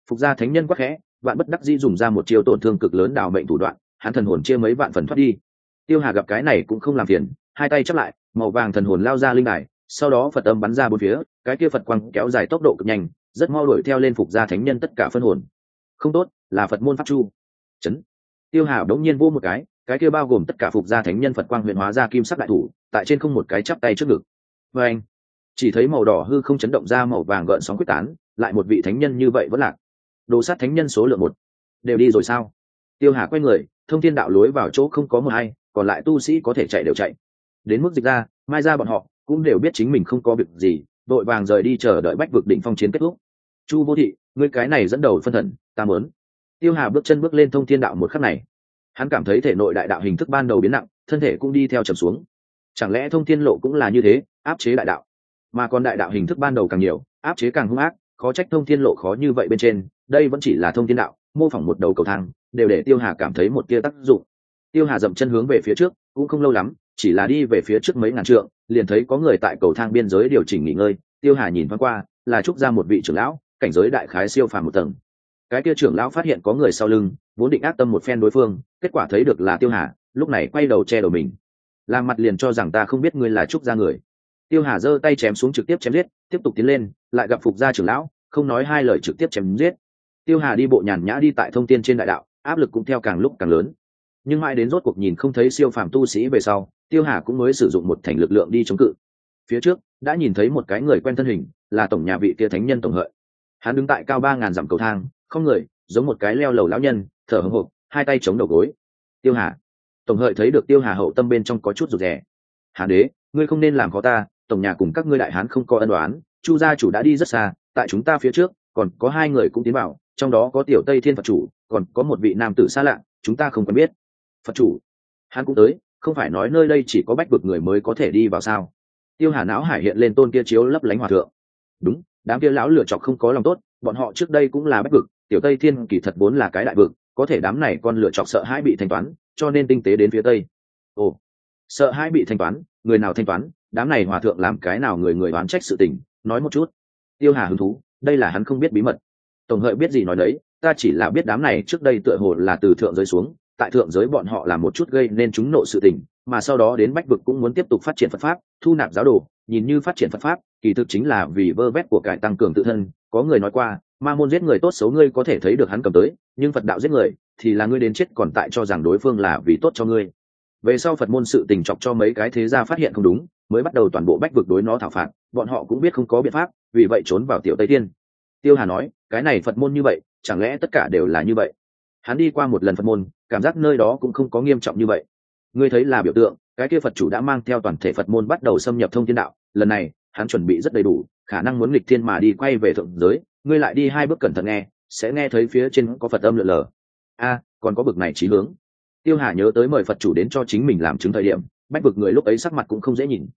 Phục gia thánh nhân quắc khẽ, vạn bất đắc dĩ dùng ra một chiêu tổn thương cực lớn đào mệnh thủ đoạn, hắn thần hồn chia mấy vạn phần thoát đi. Tiêu hà gặp cái này cũng không làm phiền, hai tay chắp lại, màu vàng thần hồn lao ra linh đài, sau đó phật âm bắn ra bốn phía, cái kia phật quang kéo dài tốc độ cực nhanh, rất mau đuổi theo lên phục gia thánh nhân tất cả phân hồn. Không tốt, là phật môn pháp chu. Chấn. Tiêu hà đống nhiên vô một cái cái kia bao gồm tất cả phục gia thánh nhân phật quang huyện hóa ra kim sắc đại thủ, tại trên không một cái chắp tay trước ngực. Và anh, chỉ thấy màu đỏ hư không chấn động ra màu vàng gợn sóng quyết tán, lại một vị thánh nhân như vậy vẫn lạc. Đồ sát thánh nhân số lượng một. Đều đi rồi sao? Tiêu hà quay người, thông thiên đạo lối vào chỗ không có một hay còn lại tu sĩ có thể chạy đều chạy. Đến mức dịch ra, mai ra bọn họ, cũng đều biết chính mình không có việc gì, đội vàng rời đi chờ đợi bách vực định phong chiến kết thúc. Chu vô thị, ngươi cái này dẫn đầu phân thần, ta muốn. Tiêu hà bước chân bước lên thông thiên đạo một khắc này hắn cảm thấy thể nội đại đạo hình thức ban đầu biến nặng, thân thể cũng đi theo trầm xuống. Chẳng lẽ thông thiên lộ cũng là như thế, áp chế đại đạo? Mà còn đại đạo hình thức ban đầu càng nhiều, áp chế càng hung ác, khó trách thông thiên lộ khó như vậy bên trên, đây vẫn chỉ là thông thiên đạo, mô phỏng một đầu cầu thang, đều để tiêu hà cảm thấy một tia tác dụng. Tiêu hà dậm chân hướng về phía trước, cũng không lâu lắm, chỉ là đi về phía trước mấy ngàn trượng, liền thấy có người tại cầu thang biên giới điều chỉnh nghỉ ngơi. Tiêu hà nhìn thoáng qua, là trúc ra một vị trưởng lão, cảnh giới đại khái siêu phàm một tầng. Cái kia trưởng lão phát hiện có người sau lưng vốn định ác tâm một phen đối phương, kết quả thấy được là tiêu hà, lúc này quay đầu che đầu mình. Làm mặt liền cho rằng ta không biết ngươi là trúc gia người. Tiêu hà giơ tay chém xuống trực tiếp chém giết, tiếp tục tiến lên, lại gặp phục gia trưởng lão, không nói hai lời trực tiếp chém giết. Tiêu hà đi bộ nhàn nhã đi tại thông tin trên đại đạo, áp lực cũng theo càng lúc càng lớn. Nhưng mãi đến rốt cuộc nhìn không thấy siêu phàm tu sĩ về sau, tiêu hà cũng mới sử dụng một thành lực lượng đi chống cự. Phía trước, đã nhìn thấy một cái người quen thân hình, là tổng nhà vị kia thánh nhân tổng hợi. Hắn đứng tại cao ba ngàn dặm cầu thang, không người giống một cái leo lầu lão nhân, thở hồng hộc, hai tay chống đầu gối. Tiêu hà. Tổng hợi thấy được tiêu hà hậu tâm bên trong có chút rụt rè. Hán đế, ngươi không nên làm khó ta, tổng nhà cùng các ngươi đại hán không có ân đoán chu gia chủ đã đi rất xa, tại chúng ta phía trước, còn có hai người cũng tiến vào, trong đó có tiểu tây thiên phật chủ, còn có một vị nam tử xa lạ, chúng ta không quen biết. Phật chủ? Hắn cũng tới, không phải nói nơi đây chỉ có bách vực người mới có thể đi vào sao? Tiêu hà não hải hiện lên tôn kia chiếu lấp lánh hòa thượng. Đúng, đám kia lão lựa chọc không có lòng tốt, bọn họ trước đây cũng là bách vực tiểu tây thiên kỳ thật vốn là cái đại vực, có thể đám này con lựa chọc sợ hãi bị thanh toán, cho nên tinh tế đến phía tây. Ồ, sợ hãi bị thanh toán, người nào thanh toán, đám này hòa thượng làm cái nào người người đoán trách sự tình, nói một chút. Tiêu hà hứng thú, đây là hắn không biết bí mật. Tổng hợi biết gì nói đấy, ta chỉ là biết đám này trước đây tựa hồ là từ thượng giới xuống, tại thượng giới bọn họ làm một chút gây nên chúng nộ sự tình, mà sau đó đến bách vực cũng muốn tiếp tục phát triển phật pháp, thu nạp giáo đồ, nhìn như phát triển phật pháp, kỳ thực chính là vì vơ vét của cải tăng cường tự thân, có người nói qua ma môn giết người tốt xấu ngươi có thể thấy được hắn cầm tới, nhưng phật đạo giết người thì là ngươi đến chết còn tại cho rằng đối phương là vì tốt cho ngươi. Về sau phật môn sự tình chọc cho mấy cái thế gia phát hiện không đúng, mới bắt đầu toàn bộ bách vực đối nó thảo phạt, bọn họ cũng biết không có biện pháp, vì vậy trốn vào tiểu tây tiên. Tiêu hà nói, cái này phật môn như vậy, chẳng lẽ tất cả đều là như vậy? Hắn đi qua một lần phật môn, cảm giác nơi đó cũng không có nghiêm trọng như vậy. Ngươi thấy là biểu tượng, cái kia phật chủ đã mang theo toàn thể phật môn bắt đầu xâm nhập thông thiên đạo. Lần này, hắn chuẩn bị rất đầy đủ, khả năng muốn nghịch thiên mà đi quay về thượng giới ngươi lại đi hai bước cẩn thận nghe, sẽ nghe thấy phía trên có phật âm lượn lờ. A, còn có bực này trí hướng. Tiêu hà nhớ tới mời phật chủ đến cho chính mình làm chứng thời điểm, bách vực người lúc ấy sắc mặt cũng không dễ nhìn.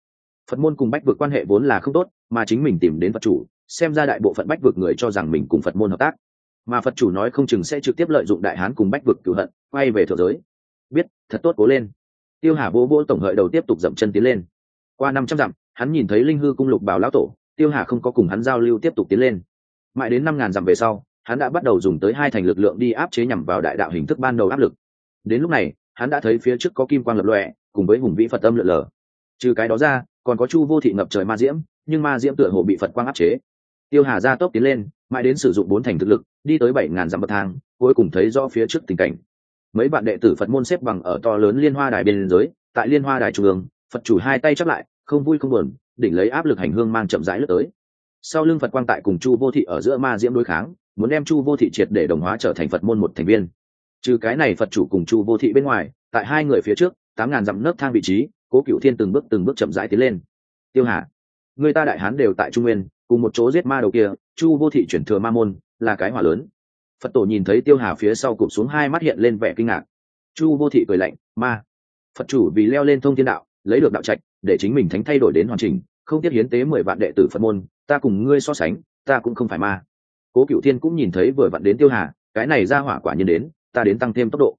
Phật môn cùng bách vực quan hệ vốn là không tốt, mà chính mình tìm đến phật chủ, xem ra đại bộ phận bách vực người cho rằng mình cùng phật môn hợp tác. Mà phật chủ nói không chừng sẽ trực tiếp lợi dụng đại hán cùng bách vực cửu hận, quay về thượng giới. Biết, thật tốt cố lên. Tiêu hà vô vô tổng hợi đầu tiếp tục dậm chân tiến lên. Qua năm trăm dặm, hắn nhìn thấy linh hư cung lục bảo lão tổ, tiêu hà không có cùng hắn giao lưu tiếp tục tiến lên mãi đến năm ngàn dặm về sau, hắn đã bắt đầu dùng tới hai thành lực lượng đi áp chế nhằm vào đại đạo hình thức ban đầu áp lực. Đến lúc này, hắn đã thấy phía trước có kim quang lập lọe cùng với hùng vĩ phật âm lượn lờ. Trừ cái đó ra, còn có chu vô thị ngập trời ma diễm, nhưng ma diễm tựa hồ bị phật quang áp chế. Tiêu hà ra tốc tiến lên, mãi đến sử dụng bốn thành thực lực, đi tới bảy ngàn dặm bậc thang, cuối cùng thấy rõ phía trước tình cảnh. Mấy bạn đệ tử phật môn xếp bằng ở to lớn liên hoa đài bên giới, tại liên hoa đài trung ương, phật chủ hai tay chắp lại, không vui không buồn, đỉnh lấy áp lực hành hương mang chậm rãi lướt tới sau lưng phật quang tại cùng chu vô thị ở giữa ma diễm đối kháng, muốn đem chu vô thị triệt để đồng hóa trở thành phật môn một thành viên. Trừ cái này phật chủ cùng chu vô thị bên ngoài, tại hai người phía trước, tám ngàn dặm nấc thang vị trí, cố cựu thiên từng bước từng bước chậm rãi tiến lên. Tiêu hà, người ta đại hán đều tại trung nguyên, cùng một chỗ giết ma đầu kia, chu vô thị chuyển thừa ma môn, là cái hỏa lớn. Phật tổ nhìn thấy tiêu hà phía sau cụp xuống hai mắt hiện lên vẻ kinh ngạc. Chu vô thị cười lạnh, ma, phật chủ vì leo lên thông thiên đạo, lấy được đạo trạch, để chính mình thánh thay đổi đến hoàn chỉnh, không tiếc hiến tế mười vạn đệ tử phật môn ta cùng ngươi so sánh, ta cũng không phải ma. Cố cựu thiên cũng nhìn thấy vừa vặn đến tiêu hà, cái này ra hỏa quả nhiên đến, ta đến tăng thêm tốc độ.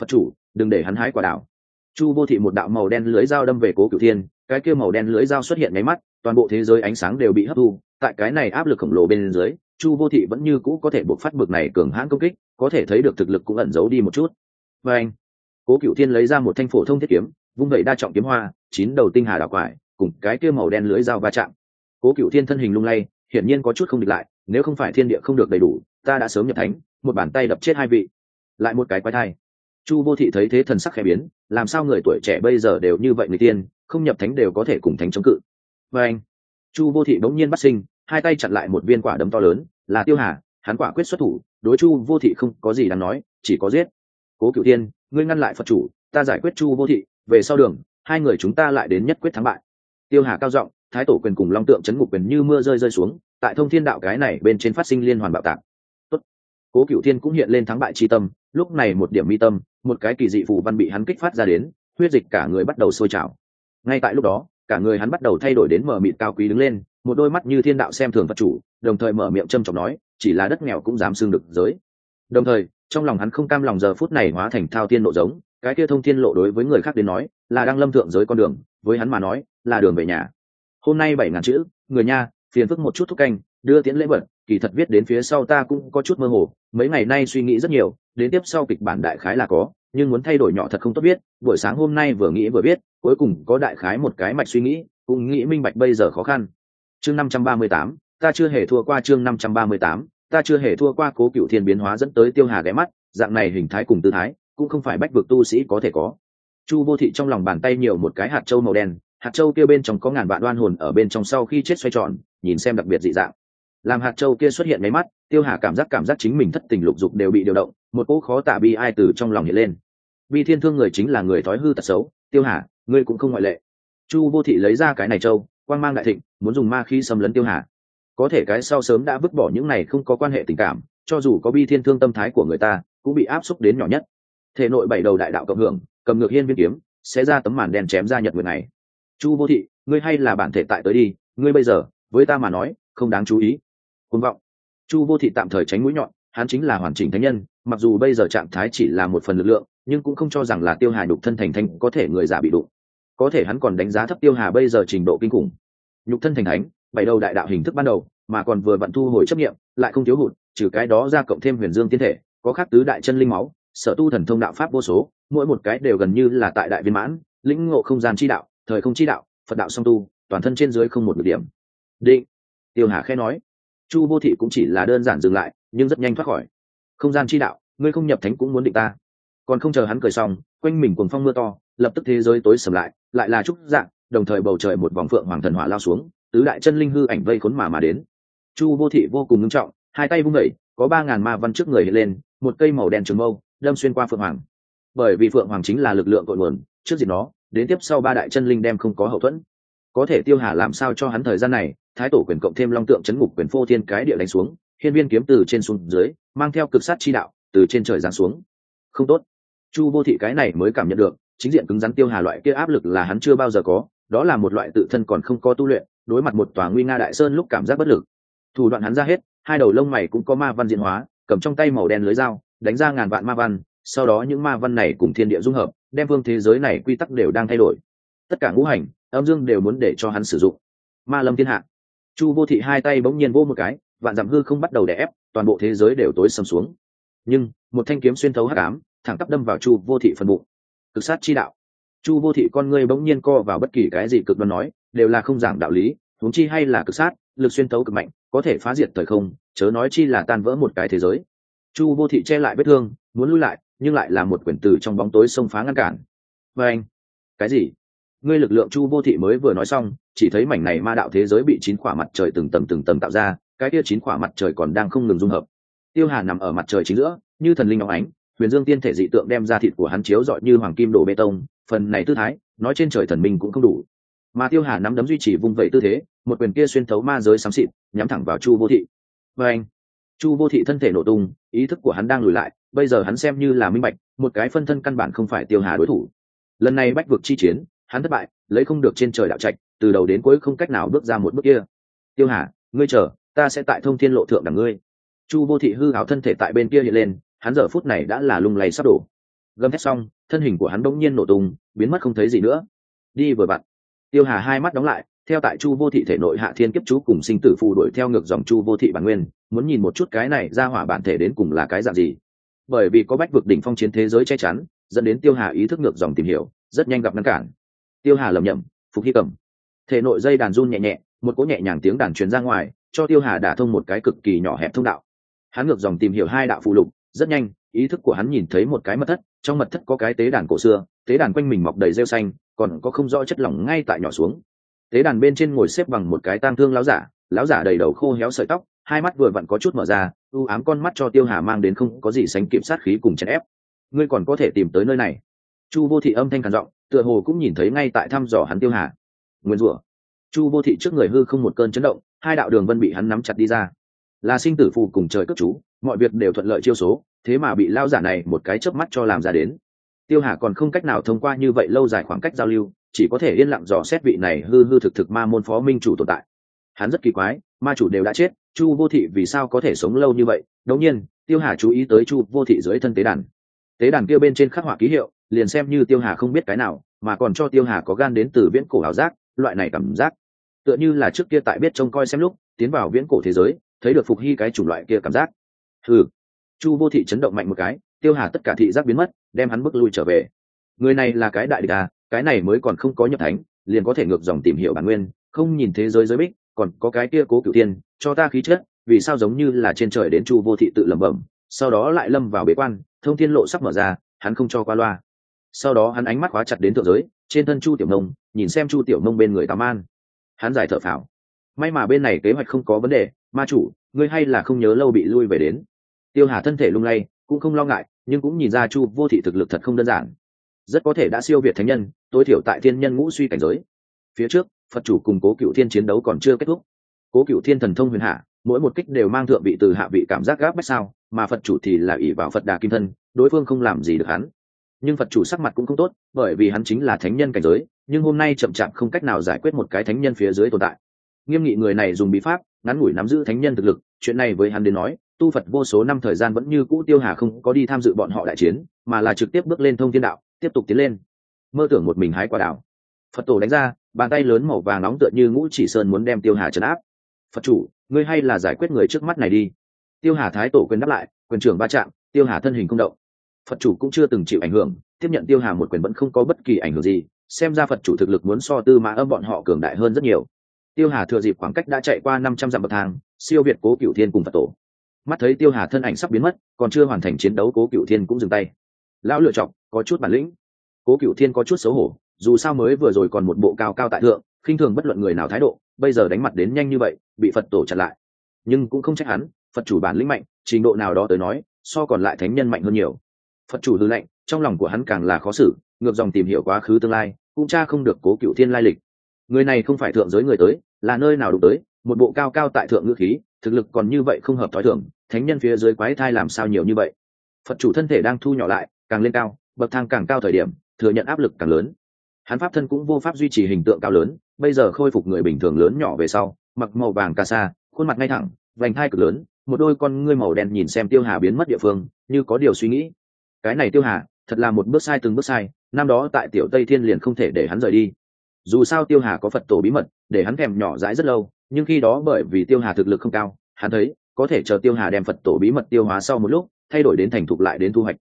Phật chủ, đừng để hắn hái quả đảo. Chu vô thị một đạo màu đen lưới dao đâm về cố cựu thiên, cái kia màu đen lưới dao xuất hiện nháy mắt, toàn bộ thế giới ánh sáng đều bị hấp thu, tại cái này áp lực khổng lồ bên dưới, chu vô thị vẫn như cũ có thể buộc phát bực này cường hãn công kích, có thể thấy được thực lực cũng ẩn giấu đi một chút. Và anh, cố cựu thiên lấy ra một thanh phổ thông thiết kiếm, vung vẩy đa trọng kiếm hoa, chín đầu tinh hà đảo quải, cùng cái kia màu đen lưới dao va chạm cố cựu thiên thân hình lung lay hiển nhiên có chút không địch lại nếu không phải thiên địa không được đầy đủ ta đã sớm nhập thánh một bàn tay đập chết hai vị. Lại một cái quái thai. Chu vô thị thấy thế thần sắc khẽ biến làm sao người tuổi trẻ bây giờ đều như vậy người tiên không nhập thánh đều có thể cùng thánh chống cự. Và anh chu vô thị bỗng nhiên bắt sinh hai tay chặn lại một viên quả đấm to lớn là tiêu hà hắn quả quyết xuất thủ đối chu vô thị không có gì đáng nói chỉ có giết. Cố cựu Thiên, ngươi ngăn lại phật chủ ta giải quyết chu vô thị về sau đường hai người chúng ta lại đến nhất quyết thắng bại. Tiêu hà cao giọng thái tổ quyền cùng long tượng chấn ngục quyền như mưa rơi rơi xuống, tại thông thiên đạo cái này bên trên phát sinh liên hoàn bạo tạc. Tốt. cố cựu thiên cũng hiện lên thắng bại tri tâm, lúc này một điểm mi tâm, một cái kỳ dị phù văn bị hắn kích phát ra đến, huyết dịch cả người bắt đầu sôi trào. Ngay tại lúc đó, cả người hắn bắt đầu thay đổi đến mở mịt cao quý đứng lên, một đôi mắt như thiên đạo xem thường vật chủ, đồng thời mở miệng châm trọng nói, chỉ là đất nghèo cũng dám xương được giới. Đồng thời, trong lòng hắn không cam lòng giờ phút này hóa thành thao tiên lộ giống, cái kia thông thiên lộ đối với người khác đến nói, là đang lâm thượng giới con đường, với hắn mà nói, là đường về nhà hôm nay bảy ngàn chữ, người nha, phiền phức một chút thúc canh, đưa tiễn lễ vật, kỳ thật viết đến phía sau ta cũng có chút mơ hồ, mấy ngày nay suy nghĩ rất nhiều, đến tiếp sau kịch bản đại khái là có, nhưng muốn thay đổi nhỏ thật không tốt biết, buổi sáng hôm nay vừa nghĩ vừa biết cuối cùng có đại khái một cái mạch suy nghĩ, cũng nghĩ minh bạch bây giờ khó khăn. Chương năm trăm ba mươi tám, ta chưa hề thua qua chương năm trăm ba mươi tám, ta chưa hề thua qua cố cựu thiên biến hóa dẫn tới tiêu hà ghé mắt, dạng này hình thái cùng tư thái, cũng không phải bách vực tu sĩ có thể có. Chu vô thị trong lòng bàn tay nhiều một cái hạt trâu màu đen hạt châu kia bên trong có ngàn vạn đoan hồn ở bên trong sau khi chết xoay tròn, nhìn xem đặc biệt dị dạng. Làm hạt châu kia xuất hiện máy mắt, tiêu hà cảm giác cảm giác chính mình thất tình lục dục đều bị điều động, một cỗ khó tả bi ai từ trong lòng hiện lên. Bi thiên thương người chính là người thói hư tật xấu, tiêu hà, ngươi cũng không ngoại lệ. Chu vô thị lấy ra cái này trâu quang mang đại thịnh, muốn dùng ma khi xâm lấn tiêu hà. Có thể cái sau sớm đã vứt bỏ những này không có quan hệ tình cảm, cho dù có bi thiên thương tâm thái của người ta, cũng bị áp xúc đến nhỏ nhất. Thể nội bảy đầu đại đạo cộng hưởng, cầm ngược hiên viên kiếm, sẽ ra tấm màn đen chém ra nhật nguyệt này chu vô thị, ngươi hay là bản thể tại tới đi, ngươi bây giờ, với ta mà nói, không đáng chú ý. Côn vọng. Chu vô thị tạm thời tránh mũi nhọn, hắn chính là hoàn chỉnh thánh nhân, mặc dù bây giờ trạng thái chỉ là một phần lực lượng, nhưng cũng không cho rằng là tiêu hà nhục thân thành thanh có thể người giả bị đụng. Có thể hắn còn đánh giá thấp tiêu hà bây giờ trình độ kinh khủng. Nhục thân thành thánh, bảy đầu đại đạo hình thức ban đầu, mà còn vừa vặn thu hồi chấp nghiệm lại không thiếu hụt, trừ cái đó ra cộng thêm huyền dương tiên thể, có khác tứ đại chân linh máu, sở tu thần thông đạo pháp vô số, mỗi một cái đều gần như là tại đại viên mãn, lĩnh ngộ không gian chi đạo thời không chi đạo, phật đạo song tu, toàn thân trên dưới không một được điểm. Định. Tiêu hà khẽ nói. Chu vô thị cũng chỉ là đơn giản dừng lại, nhưng rất nhanh thoát khỏi. Không gian chi đạo, ngươi không nhập thánh cũng muốn định ta. Còn không chờ hắn cười xong, quanh mình cuồng phong mưa to, lập tức thế giới tối sầm lại lại là trúc dạng, đồng thời bầu trời một vòng phượng hoàng thần hỏa lao xuống, tứ đại chân linh hư ảnh vây khốn mà mà đến. Chu vô thị vô cùng ngưng trọng, hai tay vung đẩy có ba ngàn ma văn trước người hiện lên, một cây màu đen trường mâu, đâm xuyên qua phượng hoàng. Bởi vì phượng hoàng chính là lực lượng cội nguồn, trước dịp nó đến tiếp sau ba đại chân linh đem không có hậu thuẫn. Có thể tiêu hà làm sao cho hắn thời gian này, thái tổ quyền cộng thêm long tượng chấn ngục quyền phô thiên cái địa đánh xuống, hiên viên kiếm từ trên xuống dưới, mang theo cực sát chi đạo, từ trên trời giáng xuống. Không tốt. Chu vô thị cái này mới cảm nhận được, chính diện cứng rắn tiêu hà loại kia áp lực là hắn chưa bao giờ có, đó là một loại tự thân còn không có tu luyện, đối mặt một tòa nguy nga đại sơn lúc cảm giác bất lực. Thủ đoạn hắn ra hết, hai đầu lông mày cũng có ma văn diện hóa, cầm trong tay màu đen lưới dao, đánh ra ngàn vạn ma văn, sau đó những ma văn này cùng thiên địa dung hợp đem vương thế giới này quy tắc đều đang thay đổi. Tất cả ngũ hành, âm dương đều muốn để cho hắn sử dụng. Ma lâm thiên hạ. Chu vô thị hai tay bỗng nhiên vô một cái, vạn dặm hư không bắt đầu đè ép, toàn bộ thế giới đều tối sầm xuống. Nhưng, một thanh kiếm xuyên thấu hắc ám, thẳng tắp đâm vào chu vô thị phần bụng. Cực sát chi đạo. Chu vô thị con ngươi bỗng nhiên co vào bất kỳ cái gì cực đoan nói, đều là không giảng đạo lý, huống chi hay là cực sát, lực xuyên thấu cực mạnh, có thể phá diệt thời không, chớ nói chi là tan vỡ một cái thế giới. Chu vô thị che lại vết thương, muốn lui lại nhưng lại là một quyển từ trong bóng tối xông phá ngăn cản. Và anh, cái gì? Ngươi lực lượng chu vô thị mới vừa nói xong, chỉ thấy mảnh này ma đạo thế giới bị chín quả mặt trời từng tầng từng tầng tạo ra, cái kia chín quả mặt trời còn đang không ngừng dung hợp. Tiêu hà nằm ở mặt trời chính giữa, như thần linh ngọc ánh, huyền dương tiên thể dị tượng đem ra thịt của hắn chiếu dọi như hoàng kim đổ bê tông, phần này tư thái, nói trên trời thần minh cũng không đủ. Mà tiêu hà nắm đấm duy trì vung vẩy tư thế, một quyền kia xuyên thấu ma giới xám xịt, nhắm thẳng vào chu vô thị. Và anh, chu vô thị thân thể nổ tung, ý thức của hắn đang lùi lại bây giờ hắn xem như là minh bạch, một cái phân thân căn bản không phải tiêu hà đối thủ. Lần này bách vực chi chiến, hắn thất bại, lấy không được trên trời đạo trạch, từ đầu đến cuối không cách nào bước ra một bước kia. Tiêu hà, ngươi chờ, ta sẽ tại thông thiên lộ thượng đằng ngươi. Chu vô thị hư háo thân thể tại bên kia hiện lên, hắn giờ phút này đã là lung lay sắp đổ. Gầm thét xong, thân hình của hắn bỗng nhiên nổ tung, biến mất không thấy gì nữa. Đi vừa vặn. Tiêu hà hai mắt đóng lại, theo tại chu vô thị thể nội hạ thiên kiếp chú cùng sinh tử phù đuổi theo ngược dòng chu vô thị bản nguyên, muốn nhìn một chút cái này ra hỏa bản thể đến cùng là cái dạng gì bởi vì có bách vực đỉnh phong chiến thế giới che chắn, dẫn đến tiêu hà ý thức ngược dòng tìm hiểu, rất nhanh gặp ngăn cản. Tiêu hà lầm nhầm phục hy cầm thể nội dây đàn run nhẹ nhẹ, một cỗ nhẹ nhàng tiếng đàn truyền ra ngoài, cho tiêu hà đả thông một cái cực kỳ nhỏ hẹp thông đạo. Hắn ngược dòng tìm hiểu hai đạo phụ lục, rất nhanh, ý thức của hắn nhìn thấy một cái mật thất, trong mật thất có cái tế đàn cổ xưa, tế đàn quanh mình mọc đầy rêu xanh, còn có không rõ chất lỏng ngay tại nhỏ xuống. Tế đàn bên trên ngồi xếp bằng một cái tang thương láo giả láo giả đầy đầu khô héo sợi tóc, hai mắt vừa vặn có chút mở ra u ám con mắt cho tiêu hà mang đến không có gì sánh kịp sát khí cùng chèn ép. Ngươi còn có thể tìm tới nơi này. Chu vô thị âm thanh khản giọng, tựa hồ cũng nhìn thấy ngay tại thăm dò hắn tiêu hà. Nguyên rủa. Chu vô thị trước người hư không một cơn chấn động, hai đạo đường vân bị hắn nắm chặt đi ra. Là sinh tử phù cùng trời cất chú, mọi việc đều thuận lợi chiêu số, thế mà bị lao giả này một cái chớp mắt cho làm ra đến. Tiêu hà còn không cách nào thông qua như vậy lâu dài khoảng cách giao lưu, chỉ có thể yên lặng dò xét vị này hư hư thực thực ma môn phó minh chủ tồn tại. Hắn rất kỳ quái, ma chủ đều đã chết chu vô thị vì sao có thể sống lâu như vậy? Đống nhiên, tiêu hà chú ý tới chu vô thị dưới thân tế đàn. Tế đàn kia bên trên khắc họa ký hiệu, liền xem như tiêu hà không biết cái nào, mà còn cho tiêu hà có gan đến từ viễn cổ ảo giác, loại này cảm giác. Tựa như là trước kia tại biết trông coi xem lúc, tiến vào viễn cổ thế giới, thấy được phục hy cái chủng loại kia cảm giác. Ừ chu vô thị chấn động mạnh một cái, tiêu hà tất cả thị giác biến mất, đem hắn bước lui trở về. Người này là cái đại địch à cái này mới còn không có nhập thánh, liền có thể ngược dòng tìm hiểu bản nguyên, không nhìn thế giới giới bích còn có cái kia cố cửu tiên cho ta khí chất, vì sao giống như là trên trời đến chu vô thị tự lẩm bẩm, sau đó lại lâm vào bế quan, thông thiên lộ sắp mở ra, hắn không cho qua loa. Sau đó hắn ánh mắt khóa chặt đến thượng giới, trên thân chu tiểu nông, nhìn xem chu tiểu nông bên người tám an hắn giải thở phào. May mà bên này kế hoạch không có vấn đề, ma chủ, ngươi hay là không nhớ lâu bị lui về đến. Tiêu hà thân thể lung lay, cũng không lo ngại, nhưng cũng nhìn ra chu vô thị thực lực thật không đơn giản. Rất có thể đã siêu việt thánh nhân, tối thiểu tại thiên nhân ngũ suy cảnh giới phía trước, phật chủ cùng cố cựu thiên chiến đấu còn chưa kết thúc. Cố cựu thiên thần thông huyền hạ, mỗi một kích đều mang thượng vị từ hạ vị cảm giác gáp bách sao, mà phật chủ thì là ỷ vào phật đà kim thân, đối phương không làm gì được hắn. Nhưng phật chủ sắc mặt cũng không tốt, bởi vì hắn chính là thánh nhân cảnh giới, nhưng hôm nay chậm chạp không cách nào giải quyết một cái thánh nhân phía dưới tồn tại. Nghiêm nghị người này dùng bí pháp, ngắn ngủi nắm giữ thánh nhân thực lực, chuyện này với hắn đến nói, tu phật vô số năm thời gian vẫn như cũ tiêu hà không có đi tham dự bọn họ đại chiến, mà là trực tiếp bước lên thông thiên đạo, tiếp tục tiến lên. Mơ tưởng một mình hái quả đảo phật tổ đánh ra, bàn tay lớn màu vàng nóng tựa như ngũ chỉ sơn muốn đem tiêu hà trấn áp. Phật chủ, ngươi hay là giải quyết người trước mắt này đi. Tiêu hà thái tổ quyền đáp lại, quyền trưởng ba chạm tiêu hà thân hình công động. Phật chủ cũng chưa từng chịu ảnh hưởng, tiếp nhận tiêu hà một quyền vẫn không có bất kỳ ảnh hưởng gì, xem ra phật chủ thực lực muốn so tư mã âm bọn họ cường đại hơn rất nhiều. Tiêu hà thừa dịp khoảng cách đã chạy qua năm trăm dặm bậc thang, siêu việt cố cựu thiên cùng phật tổ. Mắt thấy tiêu hà thân ảnh sắp biến mất, còn chưa hoàn thành chiến đấu cố cựu thiên cũng dừng tay. Lão lựa chọc có chút bản lĩnh. Cố cựu thiên có chút xấu hổ dù sao mới vừa rồi còn một bộ cao cao tại thượng, khinh thường bất luận người nào thái độ, bây giờ đánh mặt đến nhanh như vậy, bị phật tổ chặn lại. Nhưng cũng không trách hắn, phật chủ bản lĩnh mạnh, trình độ nào đó tới nói, so còn lại thánh nhân mạnh hơn nhiều. Phật chủ hư lệnh, trong lòng của hắn càng là khó xử, ngược dòng tìm hiểu quá khứ tương lai, cũng cha không được cố cựu thiên lai lịch. Người này không phải thượng giới người tới, là nơi nào đụng tới, một bộ cao cao tại thượng ngữ khí, thực lực còn như vậy không hợp thói thường, thánh nhân phía dưới quái thai làm sao nhiều như vậy? Phật chủ thân thể đang thu nhỏ lại, càng lên cao, bậc thang càng cao thời điểm, thừa nhận áp lực càng lớn hắn pháp thân cũng vô pháp duy trì hình tượng cao lớn, bây giờ khôi phục người bình thường lớn nhỏ về sau, mặc màu vàng ca sa, khuôn mặt ngay thẳng, vành thai cực lớn, một đôi con ngươi màu đen nhìn xem tiêu hà biến mất địa phương, như có điều suy nghĩ. Cái này tiêu hà, thật là một bước sai từng bước sai, năm đó tại tiểu tây thiên liền không thể để hắn rời đi. Dù sao tiêu hà có phật tổ bí mật, để hắn thèm nhỏ dãi rất lâu, nhưng khi đó bởi vì tiêu hà thực lực không cao, hắn thấy, có thể chờ tiêu hà đem phật tổ bí mật tiêu hóa sau một lúc, thay đổi đến thành thục lại đến thu hoạch.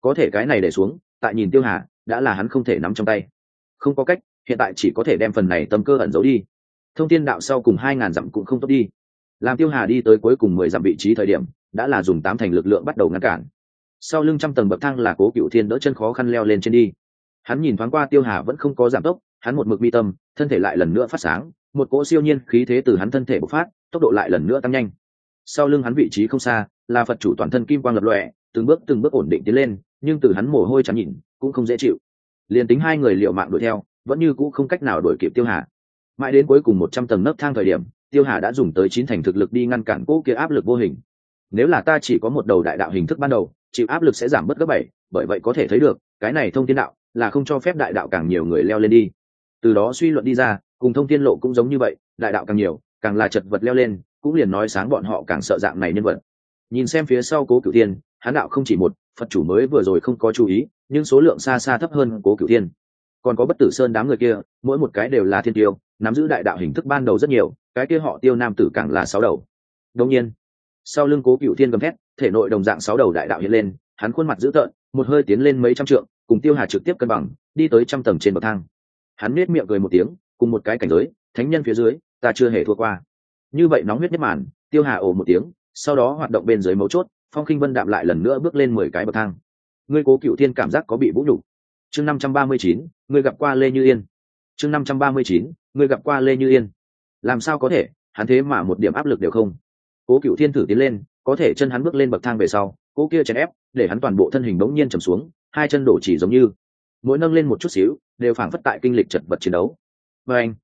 Có thể cái này để xuống, tại nhìn tiêu hà, đã là hắn không thể nắm trong tay không có cách, hiện tại chỉ có thể đem phần này tâm cơ ẩn giấu đi. Thông tin đạo sau cùng hai ngàn dặm cũng không tốt đi. Làm tiêu hà đi tới cuối cùng mười dặm vị trí thời điểm, đã là dùng tám thành lực lượng bắt đầu ngăn cản. Sau lưng trăm tầng bậc thang là cố cựu thiên đỡ chân khó khăn leo lên trên đi. Hắn nhìn thoáng qua tiêu hà vẫn không có giảm tốc, hắn một mực mi tâm, thân thể lại lần nữa phát sáng, một cỗ siêu nhiên khí thế từ hắn thân thể bộc phát, tốc độ lại lần nữa tăng nhanh. Sau lưng hắn vị trí không xa, là phật chủ toàn thân kim quang lập lọe từng bước từng bước ổn định tiến lên, nhưng từ hắn mồ hôi chẳng nhìn cũng không dễ chịu liền tính hai người liệu mạng đuổi theo, vẫn như cũ không cách nào đuổi kịp tiêu hà. Mãi đến cuối cùng một trăm tầng nấc thang thời điểm, tiêu hà đã dùng tới chín thành thực lực đi ngăn cản cỗ kia áp lực vô hình. Nếu là ta chỉ có một đầu đại đạo hình thức ban đầu, chịu áp lực sẽ giảm bớt gấp bảy, bởi vậy có thể thấy được, cái này thông thiên đạo là không cho phép đại đạo càng nhiều người leo lên đi. Từ đó suy luận đi ra, cùng thông thiên lộ cũng giống như vậy, đại đạo càng nhiều, càng là chật vật leo lên, cũng liền nói sáng bọn họ càng sợ dạng này nhân vật. Nhìn xem phía sau cố cửu tiên hán đạo không chỉ một phật chủ mới vừa rồi không có chú ý nhưng số lượng xa xa thấp hơn cố cửu thiên, còn có bất tử sơn đám người kia mỗi một cái đều là thiên tiêu nắm giữ đại đạo hình thức ban đầu rất nhiều cái kia họ tiêu nam tử càng là sáu đầu. Đông nhiên sau lưng cố cựu thiên gầm thét thể nội đồng dạng sáu đầu đại đạo hiện lên hắn khuôn mặt dữ tợn một hơi tiến lên mấy trăm trượng cùng tiêu hà trực tiếp cân bằng đi tới trăm tầng trên bậc thang. Hắn nết miệng cười một tiếng cùng một cái cảnh giới thánh nhân phía dưới ta chưa hề thua qua. Như vậy nóng huyết nhất màn tiêu hà ồ một tiếng sau đó hoạt động bên dưới mấu chốt phong khinh vân đạm lại lần nữa bước lên mười cái bậc thang. Ngươi cố cựu thiên cảm giác có bị vũ nhục. Chương năm trăm ba mươi chín, ngươi gặp qua lê như yên. Chương năm trăm ba mươi chín, ngươi gặp qua lê như yên. Làm sao có thể, hắn thế mà một điểm áp lực đều không. Cố cựu thiên thử tiến lên, có thể chân hắn bước lên bậc thang về sau, cố kia chèn ép, để hắn toàn bộ thân hình bỗng nhiên trầm xuống, hai chân đổ chỉ giống như. Mỗi nâng lên một chút xíu, đều phảng phất tại kinh lịch chật vật chiến đấu. Và anh,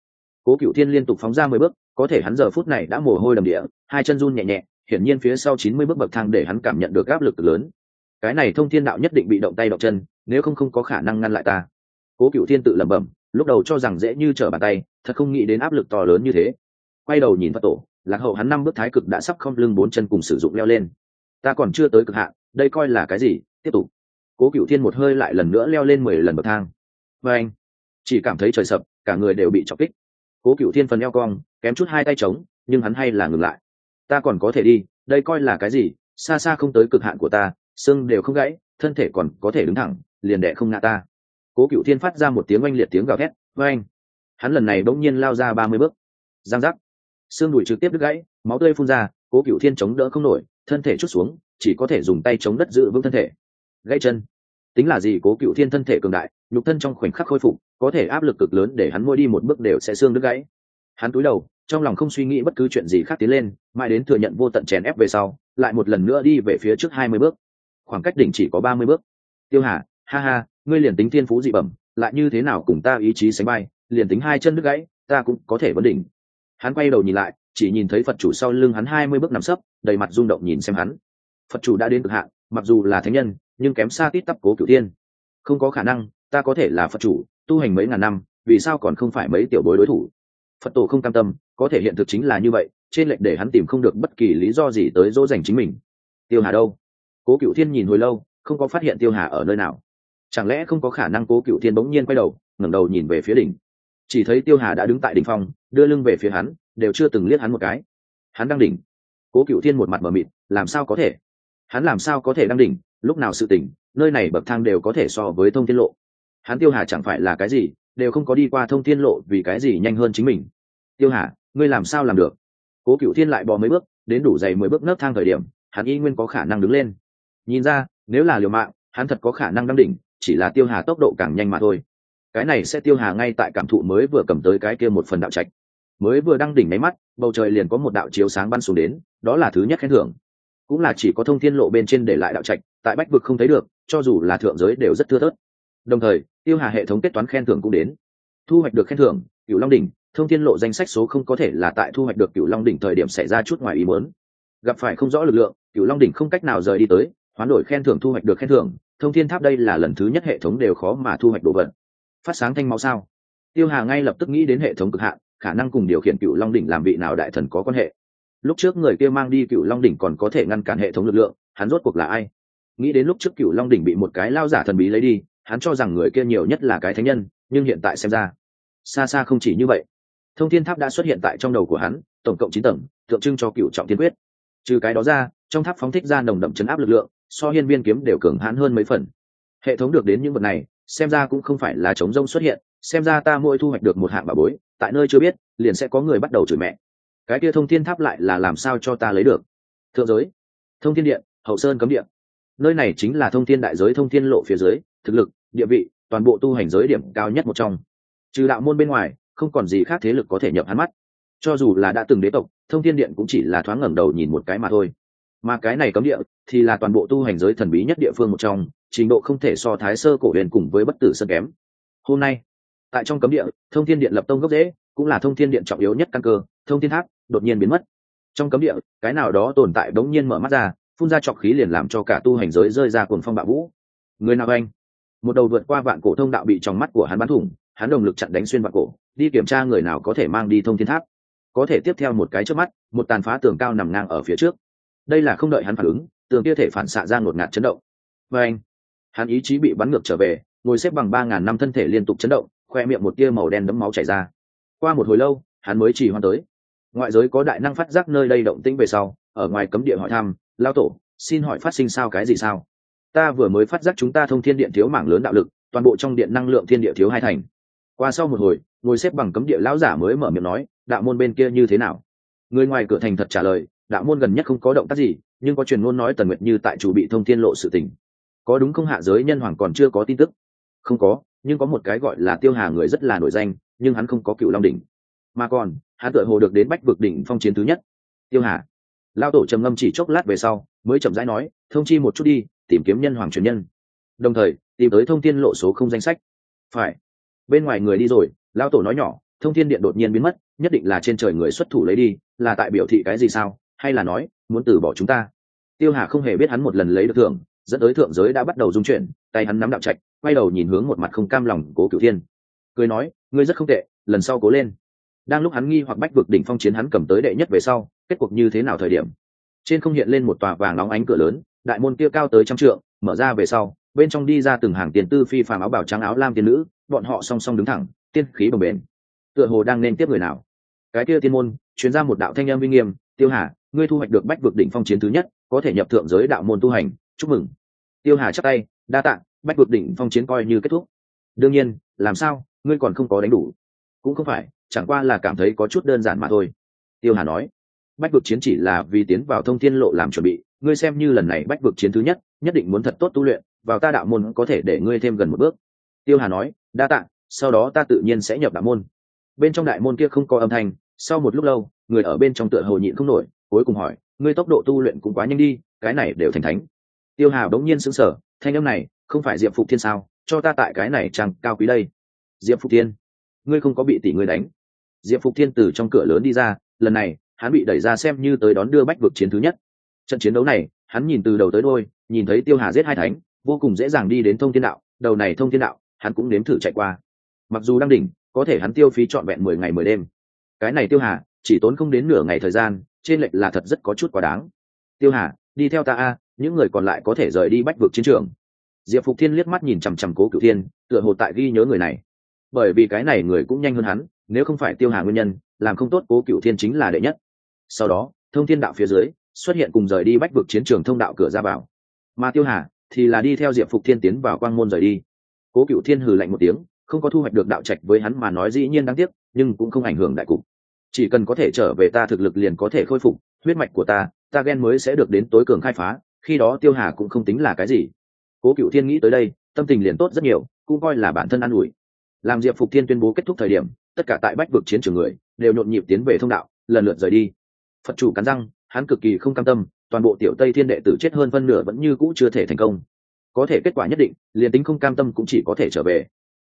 cố cựu thiên liên tục phóng ra mười bước, có thể hắn giờ phút này đã mồ hôi đầm địa, hai chân run nhẹ nhẹ hiển nhiên phía sau chín mươi bước bậc thang để hắn cảm nhận được áp lực lớn. Cái này thông thiên đạo nhất định bị động tay động chân, nếu không không có khả năng ngăn lại ta. Cố cựu thiên tự lẩm bẩm, lúc đầu cho rằng dễ như trở bàn tay, thật không nghĩ đến áp lực to lớn như thế. Quay đầu nhìn phật tổ, lạc hậu hắn năm bước thái cực đã sắp không lưng bốn chân cùng sử dụng leo lên. Ta còn chưa tới cực hạn, đây coi là cái gì? Tiếp tục. Cố cựu thiên một hơi lại lần nữa leo lên mười lần bậc thang. Và anh, chỉ cảm thấy trời sập, cả người đều bị chọc kích. Cố cựu thiên phần eo cong, kém chút hai tay trống, nhưng hắn hay là ngừng lại ta còn có thể đi, đây coi là cái gì? Xa xa không tới cực hạn của ta, xương đều không gãy, thân thể còn có thể đứng thẳng, liền đệ không ngã ta. Cố cựu thiên phát ra một tiếng oanh liệt tiếng gào thét, oanh! hắn lần này bỗng nhiên lao ra ba mươi bước. Giang giác. Xương đùi trực tiếp đứt gãy, máu tươi phun ra, cố cựu thiên chống đỡ không nổi, thân thể chút xuống, chỉ có thể dùng tay chống đất giữ vững thân thể. Gãy chân. Tính là gì? Cố cựu thiên thân thể cường đại, nhục thân trong khoảnh khắc khôi phục, có thể áp lực cực lớn để hắn mỗi đi một bước đều sẽ xương đứt gãy. Hắn cúi đầu trong lòng không suy nghĩ bất cứ chuyện gì khác tiến lên, mãi đến thừa nhận vô tận chèn ép về sau, lại một lần nữa đi về phía trước hai mươi bước. Khoảng cách đỉnh chỉ có ba mươi bước. Tiêu hà, ha ha, ngươi liền tính thiên phú dị bẩm, lại như thế nào cùng ta ý chí sánh bay liền tính hai chân đứt gãy, ta cũng có thể vấn đỉnh. Hắn quay đầu nhìn lại, chỉ nhìn thấy phật chủ sau lưng hắn hai mươi bước nằm sấp, đầy mặt rung động nhìn xem hắn. Phật chủ đã đến cực hạn, mặc dù là thánh nhân, nhưng kém xa tít tắp cố cửu tiên không có khả năng, ta có thể là phật chủ, tu hành mấy ngàn năm, vì sao còn không phải mấy tiểu bối đối thủ? Phật tổ không cam tâm có thể hiện thực chính là như vậy, trên lệnh để hắn tìm không được bất kỳ lý do gì tới dỗ dành chính mình. Tiêu hà đâu? Cố cựu thiên nhìn hồi lâu, không có phát hiện tiêu hà ở nơi nào. Chẳng lẽ không có khả năng cố cựu thiên bỗng nhiên quay đầu, ngẩng đầu nhìn về phía đỉnh. Chỉ thấy tiêu hà đã đứng tại đỉnh phong, đưa lưng về phía hắn, đều chưa từng liếc hắn một cái. Hắn đang đỉnh. Cố cựu thiên một mặt mờ mịt, làm sao có thể? Hắn làm sao có thể đang đỉnh? Lúc nào sự tỉnh, nơi này bậc thang đều có thể so với thông thiên lộ. Hắn tiêu hà chẳng phải là cái gì, đều không có đi qua thông thiên lộ vì cái gì nhanh hơn chính mình. Tiêu hà ngươi làm sao làm được? Cố cựu thiên lại bò mấy bước, đến đủ dày mười bước nấc thang thời điểm, hắn y nguyên có khả năng đứng lên. Nhìn ra, nếu là liều mạng, hắn thật có khả năng đăng đỉnh, chỉ là tiêu hà tốc độ càng nhanh mà thôi. Cái này sẽ tiêu hà ngay tại cảm thụ mới vừa cầm tới cái kia một phần đạo trạch. Mới vừa đăng đỉnh máy mắt, bầu trời liền có một đạo chiếu sáng bắn xuống đến, đó là thứ nhất khen thưởng. Cũng là chỉ có thông thiên lộ bên trên để lại đạo trạch, tại bách vực không thấy được, cho dù là thượng giới đều rất thưa thớt. Đồng thời, tiêu hà hệ thống kết toán khen thưởng cũng đến. Thu hoạch được khen thưởng cựu long đỉnh thông thiên lộ danh sách số không có thể là tại thu hoạch được cựu long đỉnh thời điểm xảy ra chút ngoài ý muốn. Gặp phải không rõ lực lượng cựu long đỉnh không cách nào rời đi tới, hoán đổi khen thưởng thu hoạch được khen thưởng, thông thiên tháp đây là lần thứ nhất hệ thống đều khó mà thu hoạch đồ vật. Phát sáng thanh máu sao? Tiêu hà ngay lập tức nghĩ đến hệ thống cực hạn, khả năng cùng điều khiển cựu long đỉnh làm vị nào đại thần có quan hệ. Lúc trước người kia mang đi cựu long đỉnh còn có thể ngăn cản hệ thống lực lượng, hắn rốt cuộc là ai? Nghĩ đến lúc trước cựu long đỉnh bị một cái lao giả thần bí lấy đi, hắn cho rằng người kia nhiều nhất là cái thánh nhân, nhưng hiện tại xem ra, xa xa không chỉ như vậy thông thiên tháp đã xuất hiện tại trong đầu của hắn, tổng cộng chín tầng, tượng trưng cho cựu trọng tiên quyết. Trừ cái đó ra, trong tháp phóng thích ra nồng đậm chấn áp lực lượng, so hiên viên kiếm đều cường hãn hơn mấy phần. Hệ thống được đến những vật này, xem ra cũng không phải là chống rông xuất hiện, xem ra ta mỗi thu hoạch được một hạng bà bối, tại nơi chưa biết, liền sẽ có người bắt đầu chửi mẹ. Cái kia thông thiên tháp lại là làm sao cho ta lấy được? Thượng giới. Thông thiên điện, hậu sơn cấm điện nơi này chính là thông thiên đại giới thông thiên lộ phía dưới, thực lực, địa vị, toàn bộ tu hành giới điểm cao nhất một trong. Trừ đạo môn bên ngoài không còn gì khác thế lực có thể nhập hắn mắt. Cho dù là đã từng đế tộc, thông thiên điện cũng chỉ là thoáng ngẩng đầu nhìn một cái mà thôi. Mà cái này cấm địa thì là toàn bộ tu hành giới thần bí nhất địa phương một trong, trình độ không thể so thái sơ cổ huyền cùng với bất tử sơn kém. Hôm nay, tại trong cấm địa, thông thiên điện lập tông gốc dễ cũng là thông thiên điện trọng yếu nhất căn cơ, thông thiên tháp đột nhiên biến mất. Trong cấm địa, cái nào đó tồn tại đống nhiên mở mắt ra, phun ra trọc khí liền làm cho cả tu hành giới rơi ra cuồng phong bạo vũ. Người nào anh? Một đầu vượt qua vạn cổ thông đạo bị trong mắt của hắn bắn thủng, hắn đồng lực chặn đánh xuyên vạn cổ đi kiểm tra người nào có thể mang đi thông thiên tháp. Có thể tiếp theo một cái trước mắt, một tàn phá tường cao nằm ngang ở phía trước. Đây là không đợi hắn phản ứng, tường kia thể phản xạ ra ngột ngạt chấn động. Và anh, hắn ý chí bị bắn ngược trở về, ngồi xếp bằng ba ngàn năm thân thể liên tục chấn động, khoe miệng một tia màu đen đấm máu chảy ra. Qua một hồi lâu, hắn mới chỉ hoan tới. Ngoại giới có đại năng phát giác nơi đây động tĩnh về sau, ở ngoài cấm địa hỏi thăm lao tổ, xin hỏi phát sinh sao cái gì sao? Ta vừa mới phát giác chúng ta thông thiên điện thiếu mảng lớn đạo lực, toàn bộ trong điện năng lượng thiên địa thiếu hai thành. Qua sau một hồi ngồi xếp bằng cấm địa lão giả mới mở miệng nói, đạo môn bên kia như thế nào? Người ngoài cửa thành thật trả lời, đạo môn gần nhất không có động tác gì, nhưng có truyền ngôn nói tần nguyệt như tại chủ bị thông thiên lộ sự tình. Có đúng không hạ giới nhân hoàng còn chưa có tin tức? Không có, nhưng có một cái gọi là tiêu hà người rất là nổi danh, nhưng hắn không có cựu long đỉnh. Mà còn, hắn tựa hồ được đến bách vực đỉnh phong chiến thứ nhất. Tiêu hà? Lao tổ trầm ngâm chỉ chốc lát về sau, mới chậm rãi nói, thông chi một chút đi, tìm kiếm nhân hoàng truyền nhân. Đồng thời, tìm tới thông tin lộ số không danh sách. Phải, bên ngoài người đi rồi Lão tổ nói nhỏ, thông thiên điện đột nhiên biến mất, nhất định là trên trời người xuất thủ lấy đi, là tại biểu thị cái gì sao? Hay là nói, muốn từ bỏ chúng ta? Tiêu hà không hề biết hắn một lần lấy được thưởng, dẫn tới thượng giới đã bắt đầu dung chuyển, tay hắn nắm đạo trạch, quay đầu nhìn hướng một mặt không cam lòng cố cửu thiên. Cười nói, ngươi rất không tệ, lần sau cố lên. Đang lúc hắn nghi hoặc bách vực đỉnh phong chiến hắn cầm tới đệ nhất về sau, kết cuộc như thế nào thời điểm? Trên không hiện lên một tòa vàng nóng ánh cửa lớn, đại môn kia cao tới trăm trượng, mở ra về sau, bên trong đi ra từng hàng tiền tư phi phàm áo bảo trắng áo lam tiên nữ, bọn họ song song đứng thẳng tiên khí bồng bềnh. Tựa hồ đang nên tiếp người nào. Cái kia tiên môn chuyên ra một đạo thanh em vinh nghiêm, tiêu hà, ngươi thu hoạch được bách vực đỉnh phong chiến thứ nhất, có thể nhập thượng giới đạo môn tu hành, chúc mừng. Tiêu hà chắc tay, đa tạng bách vực đỉnh phong chiến coi như kết thúc. Đương nhiên, làm sao, ngươi còn không có đánh đủ. Cũng không phải, chẳng qua là cảm thấy có chút đơn giản mà thôi. Tiêu hà nói, bách vực chiến chỉ là vì tiến vào thông thiên lộ làm chuẩn bị, ngươi xem như lần này bách vực chiến thứ nhất nhất định muốn thật tốt tu luyện, vào ta đạo môn có thể để ngươi thêm gần một bước. Tiêu hà nói, đa tạ sau đó ta tự nhiên sẽ nhập đạo môn. Bên trong đại môn kia không có âm thanh, sau một lúc lâu, người ở bên trong tựa hồ nhịn không nổi, cuối cùng hỏi, ngươi tốc độ tu luyện cũng quá nhanh đi, cái này đều thành thánh. Tiêu hà bỗng nhiên sững sờ, thanh âm này, không phải diệp phục thiên sao, cho ta tại cái này chẳng cao quý đây. Diệp phục thiên, ngươi không có bị tỷ ngươi đánh. Diệp phục thiên từ trong cửa lớn đi ra, lần này, hắn bị đẩy ra xem như tới đón đưa bách vực chiến thứ nhất. Trận chiến đấu này, hắn nhìn từ đầu tới đôi nhìn thấy tiêu hà giết hai thánh, vô cùng dễ dàng đi đến thông thiên đạo, đầu này thông thiên đạo, hắn cũng nếm thử chạy qua mặc dù đang đỉnh, có thể hắn tiêu phí trọn vẹn mười ngày mười đêm. Cái này tiêu hà, chỉ tốn không đến nửa ngày thời gian, trên lệch là thật rất có chút quá đáng. Tiêu hà, đi theo ta a, những người còn lại có thể rời đi bách vực chiến trường. Diệp phục thiên liếc mắt nhìn chằm chằm cố cựu thiên, tựa hồ tại ghi nhớ người này. Bởi vì cái này người cũng nhanh hơn hắn, nếu không phải tiêu hà nguyên nhân, làm không tốt cố cựu thiên chính là đệ nhất. Sau đó, thông thiên đạo phía dưới, xuất hiện cùng rời đi bách vực chiến trường thông đạo cửa ra vào. Mà tiêu hà thì là đi theo diệp phục thiên tiến vào quang môn rời đi. Cố cựu thiên hừ lạnh một tiếng không có thu hoạch được đạo trạch với hắn mà nói dĩ nhiên đáng tiếc, nhưng cũng không ảnh hưởng đại cục. Chỉ cần có thể trở về ta thực lực liền có thể khôi phục, huyết mạch của ta ta ghen mới sẽ được đến tối cường khai phá, khi đó tiêu hà cũng không tính là cái gì. Cố cựu thiên nghĩ tới đây, tâm tình liền tốt rất nhiều, cũng coi là bản thân an ủi. Làm diệp phục thiên tuyên bố kết thúc thời điểm, tất cả tại bách vực chiến trường người, đều nhộn nhịp tiến về thông đạo, lần lượt rời đi. Phật chủ cắn răng, hắn cực kỳ không cam tâm, toàn bộ tiểu tây thiên đệ tử chết hơn phân nửa vẫn như cũ chưa thể thành công. Có thể kết quả nhất định, liền tính không cam tâm cũng chỉ có thể trở về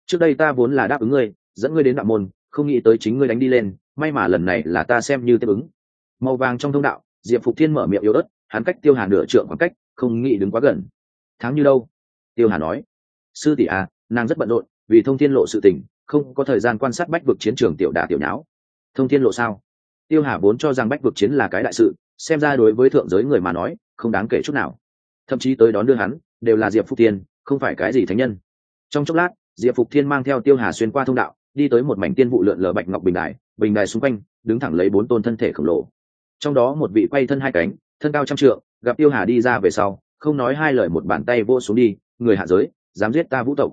trước đây ta vốn là đáp ứng ngươi, dẫn ngươi đến đạo môn, không nghĩ tới chính ngươi đánh đi lên, may mà lần này là ta xem như tiếp ứng. Màu vàng trong thông đạo, diệp phục thiên mở miệng yếu ớt, hắn cách tiêu hà nửa trượng khoảng cách, không nghĩ đứng quá gần. Tháng như đâu? Tiêu hà nói. Sư tỷ à nàng rất bận rộn, vì thông thiên lộ sự tình, không có thời gian quan sát bách vực chiến trường tiểu đả tiểu nháo. Thông thiên lộ sao? Tiêu hà vốn cho rằng bách vực chiến là cái đại sự, xem ra đối với thượng giới người mà nói, không đáng kể chút nào. Thậm chí tới đón đưa hắn, đều là diệp phục thiên, không phải cái gì thánh nhân. Trong chốc lát diệp phục thiên mang theo tiêu hà xuyên qua thông đạo, đi tới một mảnh tiên vụ lượn lờ bạch ngọc bình đài bình đài xung quanh, đứng thẳng lấy bốn tôn thân thể khổng lồ. Trong đó một vị quay thân hai cánh, thân cao trăm trượng, gặp tiêu hà đi ra về sau, không nói hai lời một bàn tay vô xuống đi, người hạ giới, dám giết ta vũ tộc.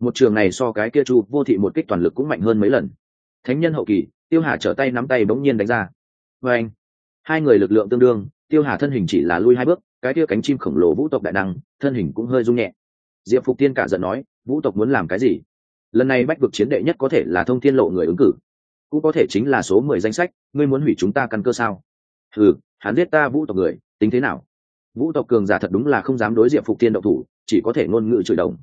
Một trường này so cái kia chu vô thị một kích toàn lực cũng mạnh hơn mấy lần. Thánh nhân hậu kỳ, tiêu hà trở tay nắm tay bỗng nhiên đánh ra. Và anh, hai người lực lượng tương đương, tiêu hà thân hình chỉ là lui hai bước, cái kia cánh chim khổng lồ vũ tộc đại năng, thân hình cũng hơi rung nhẹ diệp phục tiên cả giận nói, vũ tộc muốn làm cái gì? Lần này bách vực chiến đệ nhất có thể là thông thiên lộ người ứng cử, cũng có thể chính là số mười danh sách, ngươi muốn hủy chúng ta căn cơ sao? Ừ hắn giết ta vũ tộc người, tính thế nào? Vũ tộc cường giả thật đúng là không dám đối diệp phục tiên độc thủ, chỉ có thể ngôn ngữ chửi đồng.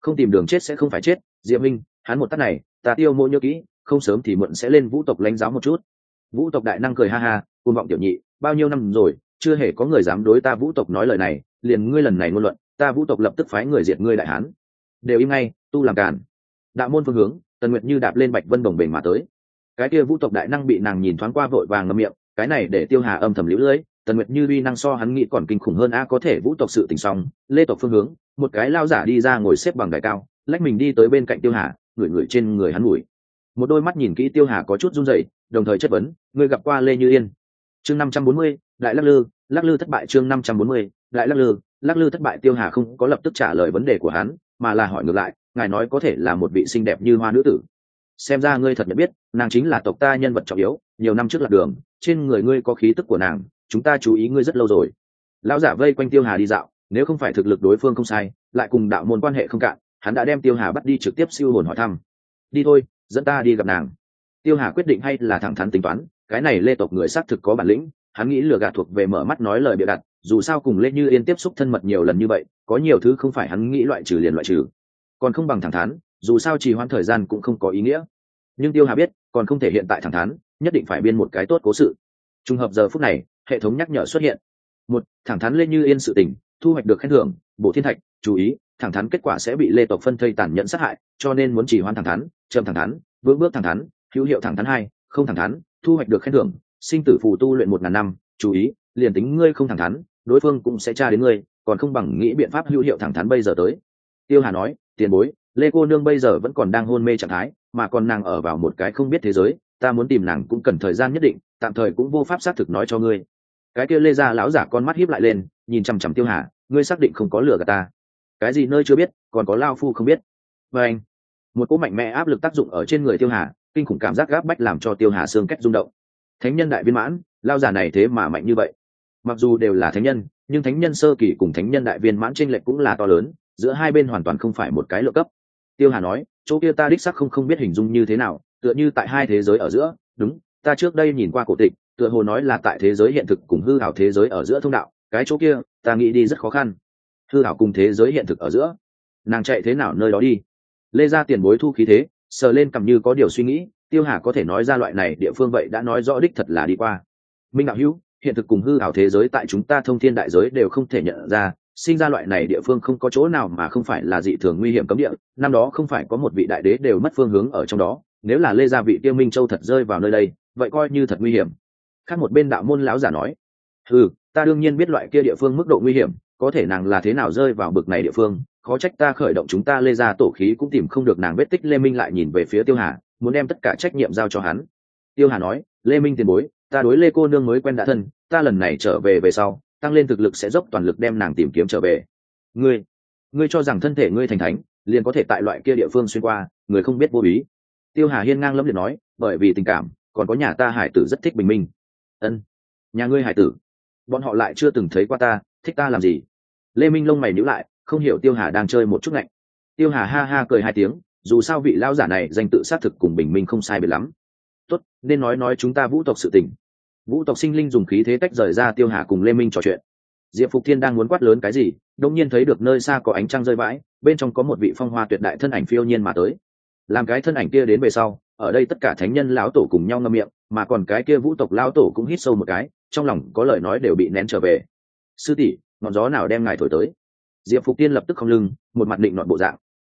Không tìm đường chết sẽ không phải chết, diệp minh, hắn một tắt này, ta tiêu mô nhớ kỹ, không sớm thì muộn sẽ lên vũ tộc lãnh giáo một chút. Vũ tộc đại năng cười ha ha côn vọng tiểu nhị, bao nhiêu năm rồi, chưa hề có người dám đối ta vũ tộc nói lời này, liền ngươi lần này ngôn luận ta vũ tộc lập tức phái người diệt ngươi đại hán. Đều im ngay, tu làm cản đạo môn phương hướng, tần nguyệt như đạp lên bạch vân đồng bền mà tới. Cái kia vũ tộc đại năng bị nàng nhìn thoáng qua vội vàng ngâm miệng, cái này để tiêu hà âm thầm lũ lưỡi tần nguyệt như uy năng so hắn nghĩ còn kinh khủng hơn a, có thể vũ tộc sự tình xong, lê tộc phương hướng, một cái lao giả đi ra ngồi xếp bằng đài cao, lách mình đi tới bên cạnh tiêu hà, ngửi ngửi trên người hắn ngủi một đôi mắt nhìn kỹ tiêu hà có chút run rẩy, đồng thời chất vấn người gặp qua lê như yên? Chương năm trăm bốn mươi, đại lắc lư lắc lư thất bại chương năm trăm bốn mươi, đại lắc lư lắc lư thất bại tiêu hà không có lập tức trả lời vấn đề của hắn, mà là hỏi ngược lại, ngài nói có thể là một vị xinh đẹp như hoa nữ tử? Xem ra ngươi thật nhận biết, nàng chính là tộc ta nhân vật trọng yếu, nhiều năm trước lạc đường, trên người ngươi có khí tức của nàng, chúng ta chú ý ngươi rất lâu rồi. Lão giả vây quanh tiêu hà đi dạo, nếu không phải thực lực đối phương không sai, lại cùng đạo môn quan hệ không cạn, hắn đã đem tiêu hà bắt đi trực tiếp siêu hồn hỏi thăm. Đi thôi, dẫn ta đi gặp nàng. Tiêu hà quyết định hay là thẳng thắn tính toán, cái này lê tộc người xác thực có bản lĩnh, hắn nghĩ lừa gạt thuộc về mở mắt nói lời bịa đặt dù sao cùng lê như yên tiếp xúc thân mật nhiều lần như vậy, có nhiều thứ không phải hắn nghĩ loại trừ liền loại trừ. Còn không bằng thẳng thắn, dù sao trì hoãn thời gian cũng không có ý nghĩa. Nhưng tiêu hà biết, còn không thể hiện tại thẳng thắn, nhất định phải biên một cái tốt cố sự. Trùng hợp giờ phút này, hệ thống nhắc nhở xuất hiện. Một, thẳng thắn lê như yên sự tình, thu hoạch được khen thưởng bộ thiên thạch, chú ý, thẳng thắn kết quả sẽ bị lê tộc phân thây tàn nhẫn sát hại, cho nên muốn chỉ hoan thẳng thắn, chậm thẳng thắn, vững bước thẳng thắn, hữu hiệu thẳng thắn hai, không thẳng thắn, thu hoạch được khen thưởng, sinh tử phù tu luyện một ngàn năm, chú ý, liền tính ngươi không thẳng thắn đối phương cũng sẽ tra đến ngươi, còn không bằng nghĩ biện pháp hữu hiệu thẳng thắn bây giờ tới. Tiêu hà nói, tiền bối, lê cô nương bây giờ vẫn còn đang hôn mê trạng thái, mà còn nàng ở vào một cái không biết thế giới, ta muốn tìm nàng cũng cần thời gian nhất định, tạm thời cũng vô pháp xác thực nói cho ngươi. Cái kia lê ra lão giả con mắt hiếp lại lên, nhìn chằm chằm tiêu hà, ngươi xác định không có lừa cả ta? Cái gì nơi chưa biết, còn có lao phu không biết? Và anh, một cỗ mạnh mẽ áp lực tác dụng ở trên người tiêu hà, kinh khủng cảm giác gáp bách làm cho tiêu hà xương cách rung động. Thánh nhân đại viên mãn, lao giả này thế mà mạnh như vậy mặc dù đều là thánh nhân, nhưng thánh nhân sơ kỳ cùng thánh nhân đại viên mãn tranh lệch cũng là to lớn, giữa hai bên hoàn toàn không phải một cái lựa cấp. Tiêu hà nói, chỗ kia ta đích sắc không không biết hình dung như thế nào, tựa như tại hai thế giới ở giữa. Đúng, ta trước đây nhìn qua cổ tịch, tựa hồ nói là tại thế giới hiện thực cùng hư hảo thế giới ở giữa thông đạo, cái chỗ kia, ta nghĩ đi rất khó khăn. Hư hảo cùng thế giới hiện thực ở giữa? Nàng chạy thế nào nơi đó đi? Lê ra tiền bối thu khí thế, sờ lên cầm như có điều suy nghĩ, tiêu hà có thể nói ra loại này địa phương vậy đã nói rõ đích thật là đi qua. Minh đạo hữu hiện thực cùng hư ảo thế giới tại chúng ta thông thiên đại giới đều không thể nhận ra, sinh ra loại này địa phương không có chỗ nào mà không phải là dị thường nguy hiểm cấm địa, năm đó không phải có một vị đại đế đều mất phương hướng ở trong đó, nếu là lê gia vị tiêu minh châu thật rơi vào nơi đây, vậy coi như thật nguy hiểm. Khác một bên đạo môn lão giả nói ừ ta đương nhiên biết loại kia địa phương mức độ nguy hiểm, có thể nàng là thế nào rơi vào bực này địa phương, khó trách ta khởi động chúng ta lê ra tổ khí cũng tìm không được nàng vết tích lê minh lại nhìn về phía tiêu hà, muốn đem tất cả trách nhiệm giao cho hắn. Tiêu hà nói, lê minh tiền bối ta đối lê cô nương mới quen đã thân, ta lần này trở về về sau, tăng lên thực lực sẽ dốc toàn lực đem nàng tìm kiếm trở về. Ngươi ngươi cho rằng thân thể ngươi thành thánh, liền có thể tại loại kia địa phương xuyên qua, người không biết vô ý. Tiêu hà hiên ngang lâm liệt nói, bởi vì tình cảm, còn có nhà ta hải tử rất thích bình minh. Ân, nhà ngươi hải tử, bọn họ lại chưa từng thấy qua ta, thích ta làm gì? Lê minh lông mày nhữ lại, không hiểu tiêu hà đang chơi một chút ngạnh. Tiêu hà ha ha cười hai tiếng, dù sao vị lao giả này danh tự xác thực cùng bình minh không sai biệt lắm. Tốt, nên nói nói chúng ta vũ tộc sự tình vũ tộc sinh linh dùng khí thế tách rời ra tiêu hà cùng lê minh trò chuyện. Diệp phục thiên đang muốn quát lớn cái gì đông nhiên thấy được nơi xa có ánh trăng rơi vãi, bên trong có một vị phong hoa tuyệt đại thân ảnh phiêu nhiên mà tới. Làm cái thân ảnh kia đến về sau, ở đây tất cả thánh nhân lão tổ cùng nhau ngâm miệng, mà còn cái kia vũ tộc lão tổ cũng hít sâu một cái, trong lòng có lời nói đều bị nén trở về. Sư tỷ, ngọn gió nào đem ngài thổi tới? Diệp phục tiên lập tức không lưng, một mặt định nọn bộ dạng.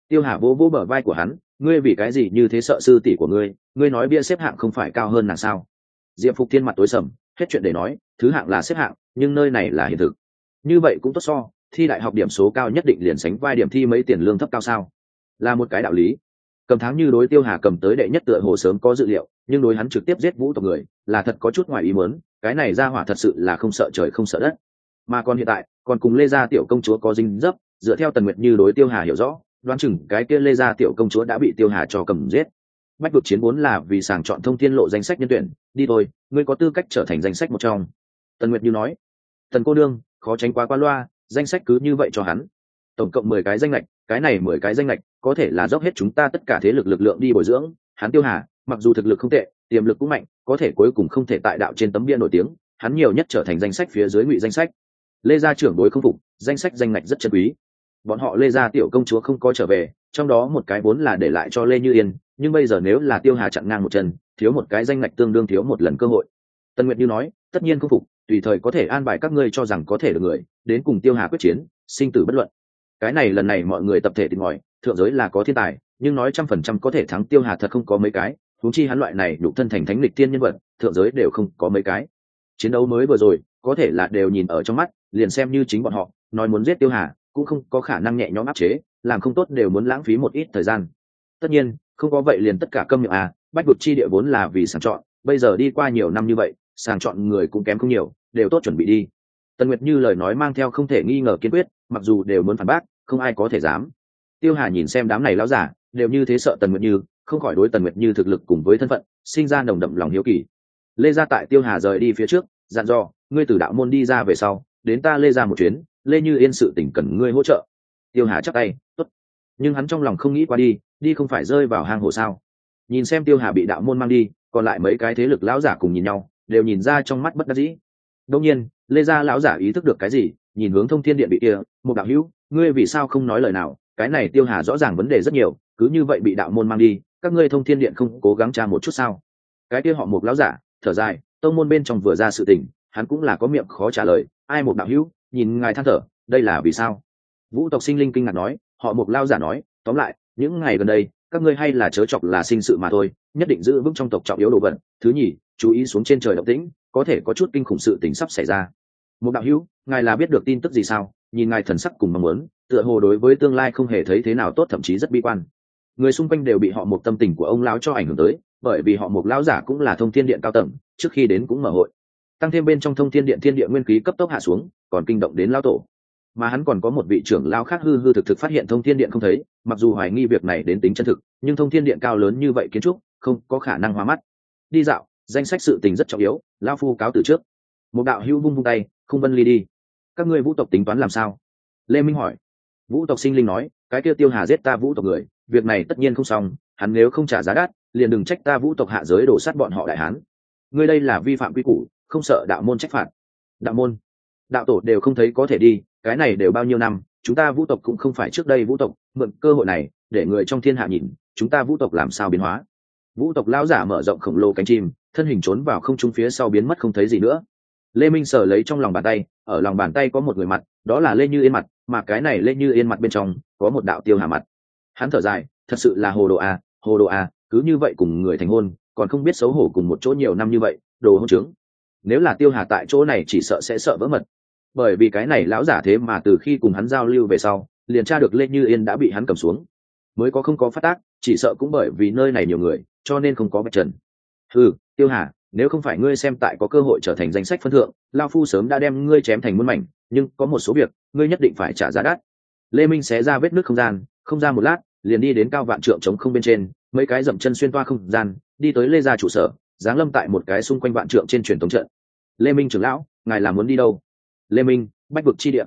Tiêu hà vỗ vỗ bờ vai của hắn, ngươi vì cái gì như thế sợ sư tỷ của ngươi ngươi nói bia xếp hạng không phải cao hơn nàng sao? Diệp phục Thiên mặt tối sầm, hết chuyện để nói, thứ hạng là xếp hạng, nhưng nơi này là hiện thực. Như vậy cũng tốt so, thi đại học điểm số cao nhất định liền sánh vai điểm thi mấy tiền lương thấp cao sao? Là một cái đạo lý. Cầm tháng như đối tiêu hà cầm tới đệ nhất tựa hồ sớm có dự liệu, nhưng đối hắn trực tiếp giết vũ tộc người, là thật có chút ngoài ý muốn, cái này ra hỏa thật sự là không sợ trời không sợ đất. Mà còn hiện tại, còn cùng lê gia tiểu công chúa có dinh dấp, dựa theo tần nguyệt như đối tiêu hà hiểu rõ, đoán chừng cái kia lê gia tiểu công chúa đã bị tiêu hà cho cầm giết bách vực chiến vốn là vì sàng chọn thông tin lộ danh sách nhân tuyển, đi thôi, ngươi có tư cách trở thành danh sách một trong. Tần nguyệt như nói. Tần cô đương khó tránh quá qua loa, danh sách cứ như vậy cho hắn. Tổng cộng mười cái danh lệch cái này mười cái danh lệch có thể là dốc hết chúng ta tất cả thế lực lực lượng đi bồi dưỡng. Hắn tiêu hà, mặc dù thực lực không tệ, tiềm lực cũng mạnh, có thể cuối cùng không thể tại đạo trên tấm bia nổi tiếng. Hắn nhiều nhất trở thành danh sách phía dưới ngụy danh sách. Lê gia trưởng đối không phục, danh sách danh lệch rất chân quý. Bọn họ lê gia tiểu công chúa không có trở về, trong đó một cái vốn là để lại cho lê như yên nhưng bây giờ nếu là tiêu hà chặn ngang một chân, thiếu một cái danh ngạch tương đương thiếu một lần cơ hội. Tân nguyệt như nói, tất nhiên không phục, tùy thời có thể an bài các ngươi cho rằng có thể được người, đến cùng tiêu hà quyết chiến, sinh tử bất luận. Cái này lần này mọi người tập thể tìm ngòi thượng giới là có thiên tài, nhưng nói trăm phần trăm có thể thắng tiêu hà thật không có mấy cái thú chi hắn loại này nhục thân thành thánh lịch tiên nhân vật, thượng giới đều không có mấy cái. Chiến đấu mới vừa rồi, có thể là đều nhìn ở trong mắt, liền xem như chính bọn họ, nói muốn giết tiêu hà, cũng không có khả năng nhẹ nhõm áp chế, làm không tốt đều muốn lãng phí một ít thời gian. Tất nhiên không có vậy liền tất cả câm miệng à bách vực chi địa vốn là vì sàng chọn, bây giờ đi qua nhiều năm như vậy, sàng chọn người cũng kém không nhiều, đều tốt chuẩn bị đi. Tần nguyệt như lời nói mang theo không thể nghi ngờ kiên quyết, mặc dù đều muốn phản bác, không ai có thể dám. Tiêu hà nhìn xem đám này lão giả, đều như thế sợ tần nguyệt như, không khỏi đối tần nguyệt như thực lực cùng với thân phận, sinh ra nồng đậm lòng hiếu kỳ. Lê gia tại tiêu hà rời đi phía trước, dặn dò, ngươi từ đạo môn đi ra về sau, đến ta lê ra một chuyến, lê như yên sự tỉnh cần ngươi hỗ trợ. Tiêu hà chắc tay, tốt. Nhưng hắn trong lòng không nghĩ qua đi đi không phải rơi vào hang hồ sao? Nhìn xem tiêu hà bị đạo môn mang đi, còn lại mấy cái thế lực lão giả cùng nhìn nhau, đều nhìn ra trong mắt bất đắc dĩ. Đông nhiên, lê gia lão giả ý thức được cái gì, nhìn hướng thông thiên điện bị kia, một đạo hữu, ngươi vì sao không nói lời nào? Cái này tiêu hà rõ ràng vấn đề rất nhiều, cứ như vậy bị đạo môn mang đi, các ngươi thông thiên điện không cố gắng tra một chút sao? Cái kia họ một lão giả, thở dài, tông môn bên trong vừa ra sự tình, hắn cũng là có miệng khó trả lời, ai một đạo hữu, nhìn ngài than thở, đây là vì sao? Vũ tộc sinh linh kinh ngạc nói, họ một lao giả nói, tóm lại những ngày gần đây, các ngươi hay là chớ chọc là sinh sự mà thôi, nhất định giữ vững trong tộc trọng yếu đồ vật. Thứ nhì, chú ý xuống trên trời động tĩnh, có thể có chút kinh khủng sự tình sắp xảy ra. Một đạo hữu, ngài là biết được tin tức gì sao? Nhìn ngài thần sắc cùng mong muốn, tựa hồ đối với tương lai không hề thấy thế nào tốt, thậm chí rất bi quan. Người xung quanh đều bị họ một tâm tình của ông lão cho ảnh hưởng tới, bởi vì họ một lão giả cũng là thông thiên điện cao tầng, trước khi đến cũng mở hội. Tăng thêm bên trong thông thiên điện thiên địa nguyên khí cấp tốc hạ xuống, còn kinh động đến lão tổ mà hắn còn có một vị trưởng lao khác hư hư thực thực phát hiện thông thiên điện không thấy, mặc dù hoài nghi việc này đến tính chân thực, nhưng thông thiên điện cao lớn như vậy kiến trúc, không có khả năng hóa mắt. Đi dạo, danh sách sự tình rất trọng yếu lao phu cáo từ trước. Một đạo hữu vung vung tay, không vân ly đi. Các ngươi vũ tộc tính toán làm sao? Lê minh hỏi. Vũ tộc sinh linh nói, cái kia tiêu hà giết ta vũ tộc người, việc này tất nhiên không xong, hắn nếu không trả giá đắt, liền đừng trách ta vũ tộc hạ giới đổ sát bọn họ đại hán. Ngươi đây là vi phạm quy củ, không sợ đạo môn trách phạt. Đạo môn, đạo tổ đều không thấy có thể đi cái này đều bao nhiêu năm, chúng ta vũ tộc cũng không phải trước đây vũ tộc, mượn cơ hội này, để người trong thiên hạ nhìn, chúng ta vũ tộc làm sao biến hóa. Vũ tộc lão giả mở rộng khổng lồ cánh chim, thân hình trốn vào không trung phía sau biến mất không thấy gì nữa. Lê minh sờ lấy trong lòng bàn tay, ở lòng bàn tay có một người mặt, đó là lê như yên mặt, mà cái này lê như yên mặt bên trong, có một đạo tiêu hà mặt. Hắn thở dài, thật sự là hồ đồ a hồ đồ a cứ như vậy cùng người thành hôn, còn không biết xấu hổ cùng một chỗ nhiều năm như vậy, đồ hôn trướng. Nếu là tiêu hà tại chỗ này chỉ sợ sẽ sợ vỡ mật bởi vì cái này lão giả thế mà từ khi cùng hắn giao lưu về sau, liền tra được lê như yên đã bị hắn cầm xuống. Mới có không có phát tác, chỉ sợ cũng bởi vì nơi này nhiều người, cho nên không có bạch trần. Ừ tiêu hà, nếu không phải ngươi xem tại có cơ hội trở thành danh sách phân thượng, lao phu sớm đã đem ngươi chém thành muôn mảnh, nhưng có một số việc, ngươi nhất định phải trả giá đắt. Lê minh xé ra vết nước không gian, không ra một lát, liền đi đến cao vạn trượng trống không bên trên, mấy cái dậm chân xuyên toa không gian, đi tới lê gia trụ sở, giáng lâm tại một cái xung quanh vạn trượng trên truyền thống trận. Lê minh trưởng lão, ngài là muốn đi đâu? Lê minh, bách vực chi địa.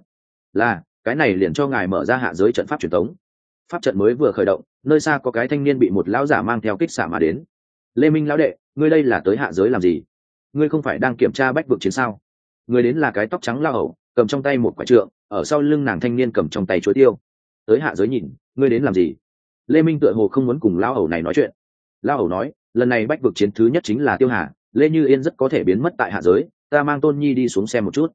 là, cái này liền cho ngài mở ra hạ giới trận pháp truyền thống. Pháp trận mới vừa khởi động, nơi xa có cái thanh niên bị một lão giả mang theo kích xả mà đến. Lê minh lão đệ, ngươi đây là tới hạ giới làm gì? Ngươi không phải đang kiểm tra bách vực chiến sao? Người đến là cái tóc trắng lao hầu, cầm trong tay một quả trượng, ở sau lưng nàng thanh niên cầm trong tay chuối tiêu. Tới hạ giới nhìn, ngươi đến làm gì? Lê minh tựa hồ không muốn cùng lao hầu này nói chuyện. Lao hầu nói, lần này bách vực chiến thứ nhất chính là tiêu hà, lê như yên rất có thể biến mất tại hạ giới, ta mang tôn nhi đi xuống xem một chút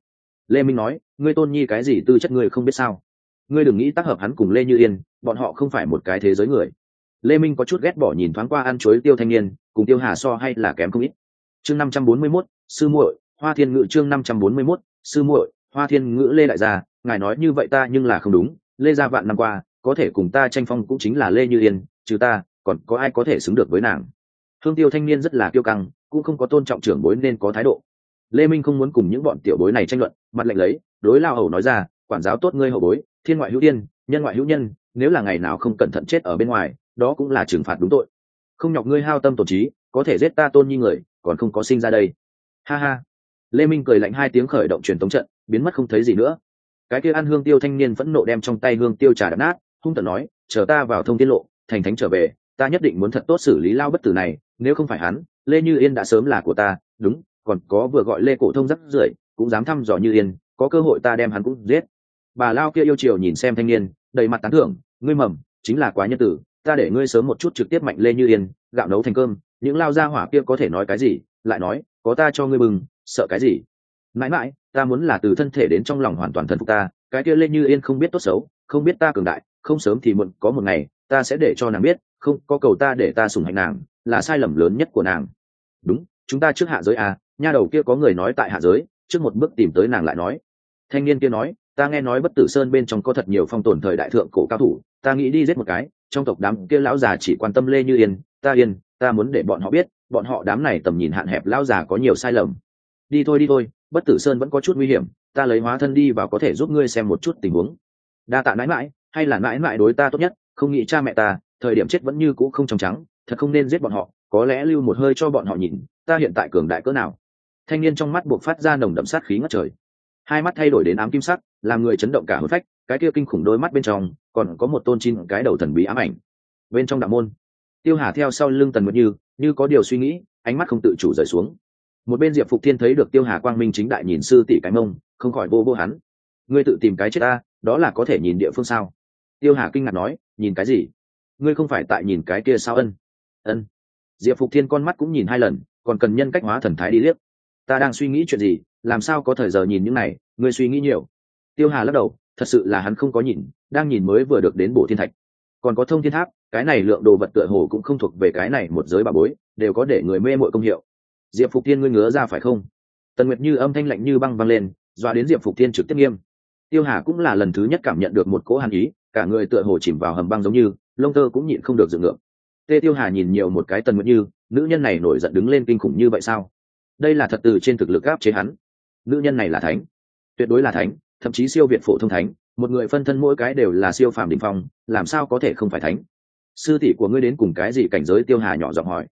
lê minh nói, ngươi tôn nhi cái gì tư chất ngươi không biết sao? Ngươi đừng nghĩ tác hợp hắn cùng lê như yên, bọn họ không phải một cái thế giới người. Lê minh có chút ghét bỏ nhìn thoáng qua ăn chuối tiêu thanh niên, cùng tiêu hà so hay là kém không ít. Chương năm trăm bốn mươi mốt, sư muội, hoa thiên ngự chương năm trăm bốn mươi mốt, sư muội, hoa thiên ngữ lê đại gia, ngài nói như vậy ta nhưng là không đúng, lê gia vạn năm qua, có thể cùng ta tranh phong cũng chính là lê như yên chứ ta, còn có ai có thể xứng được với nàng? Thương tiêu thanh niên rất là kiêu căng, cũng không có tôn trọng trưởng bối nên có thái độ lê minh không muốn cùng những bọn tiểu bối này tranh luận, mặt lệnh lấy, đối lao hầu nói ra, quản giáo tốt ngươi hậu bối, thiên ngoại hữu tiên nhân ngoại hữu nhân, nếu là ngày nào không cẩn thận chết ở bên ngoài, đó cũng là trừng phạt đúng tội. Không nhọc ngươi hao tâm tổn trí, có thể giết ta tôn nhi người, còn không có sinh ra đây. Ha ha. Lê minh cười lạnh hai tiếng khởi động truyền tống trận, biến mất không thấy gì nữa. Cái kia ăn hương tiêu thanh niên phẫn nộ đem trong tay hương tiêu trà đập nát, hung tận nói, chờ ta vào thông tiết lộ, thành thánh trở về, ta nhất định muốn thật tốt xử lý lao bất tử này, nếu không phải hắn, lê như yên đã sớm là của ta, đúng còn có vừa gọi lê cổ thông rất rưởi, cũng dám thăm dò như yên, có cơ hội ta đem hắn cũng giết. Bà lao kia yêu chiều nhìn xem thanh niên, đầy mặt tán thưởng, ngươi mầm, chính là quá nhân tử, ta để ngươi sớm một chút trực tiếp mạnh lê như yên, gạo nấu thành cơm, những lao gia hỏa kia có thể nói cái gì, lại nói, có ta cho ngươi bừng, sợ cái gì? Mãi mãi, ta muốn là từ thân thể đến trong lòng hoàn toàn thần phục ta, cái kia lê như yên không biết tốt xấu, không biết ta cường đại, không sớm thì muộn, có một ngày, ta sẽ để cho nàng biết, không, có cầu ta để ta sủng hạnh nàng, là sai lầm lớn nhất của nàng. Đúng, chúng ta trước hạ giới à nha đầu kia có người nói tại hạ giới, trước một bước tìm tới nàng lại nói. Thanh niên kia nói, ta nghe nói bất tử sơn bên trong có thật nhiều phong tồn thời đại thượng cổ cao thủ, ta nghĩ đi giết một cái, trong tộc đám kia lão già chỉ quan tâm lê như yên, ta yên, ta muốn để bọn họ biết, bọn họ đám này tầm nhìn hạn hẹp lão già có nhiều sai lầm. Đi thôi đi thôi, bất tử sơn vẫn có chút nguy hiểm, ta lấy hóa thân đi và có thể giúp ngươi xem một chút tình huống. Đa tạ mãi mãi, hay là mãi mãi đối ta tốt nhất, không nghĩ cha mẹ ta, thời điểm chết vẫn như cũ không trong trắng, thật không nên giết bọn họ, có lẽ lưu một hơi cho bọn họ nhìn, ta hiện tại cường đại cỡ nào? Thanh niên trong mắt buộc phát ra nồng đậm sát khí ngất trời. Hai mắt thay đổi đến ám kim sắc, làm người chấn động cả hôn phách, cái kia kinh khủng đôi mắt bên trong, còn có một tôn chín cái đầu thần bí ám ảnh. Bên trong đạo môn, tiêu hà theo sau lưng tần nguyệt như như có điều suy nghĩ, ánh mắt không tự chủ rời xuống. Một bên diệp phục thiên thấy được tiêu hà quang minh chính đại nhìn sư tỷ cái mông, không khỏi vô vô hắn. Ngươi tự tìm cái chết ta, đó là có thể nhìn địa phương sao? Tiêu hà kinh ngạc nói, nhìn cái gì? Ngươi không phải tại nhìn cái kia sao ân? Ân. Diệp phục thiên con mắt cũng nhìn hai lần, còn cần nhân cách hóa thần thái đi liếc ta đang suy nghĩ chuyện gì, làm sao có thời giờ nhìn những này, ngươi suy nghĩ nhiều. Tiêu hà lắc đầu, thật sự là hắn không có nhìn, đang nhìn mới vừa được đến bổ thiên thạch. Còn có thông thiên tháp, cái này lượng đồ vật tựa hồ cũng không thuộc về cái này một giới bà bối, đều có để người mê mội công hiệu. Diệp phục tiên ngươi ngứa ra phải không? Tần nguyệt như âm thanh lạnh như băng văng lên doa đến diệp phục tiên trực tiếp nghiêm. Tiêu hà cũng là lần thứ nhất cảm nhận được một cỗ hàn ý, cả người tựa hồ chìm vào hầm băng giống như, lông tơ cũng nhịn không được dựng ngược. Tê tiêu hà nhìn nhiều một cái tần nguyệt như, nữ nhân này nổi giận đứng lên kinh khủng như vậy sao? Đây là thật từ trên thực lực áp chế hắn. Nữ nhân này là thánh. Tuyệt đối là thánh, thậm chí siêu việt phổ thông thánh. Một người phân thân mỗi cái đều là siêu phàm đ ỉ n h phong, làm sao có thể không phải thánh? Sư tỷ của ngươi đến cùng cái gì cảnh giới tiêu hà nhỏ giọng hỏi.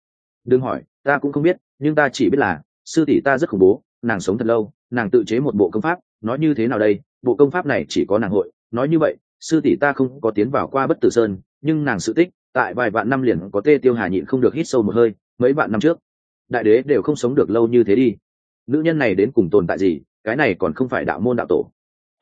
Đừng hỏi, ta cũng không biết, nhưng ta chỉ biết là, sư tỷ ta rất khủng bố, nàng sống thật lâu, nàng tự chế một bộ công pháp, nói như thế nào đây? Bộ công pháp này chỉ có nàng hội. Nói như vậy, sư tỷ ta không có tiến vào qua bất tử sơn, nhưng nàng sự tích, tại vài vạn năm liền có tê tiêu hà nhịn không được hít sâu một hơi, mấy vạn năm trước đại đế đều không sống được lâu như thế đi. Nữ nhân này đến cùng tồn tại gì? Cái này còn không phải đạo môn đạo tổ.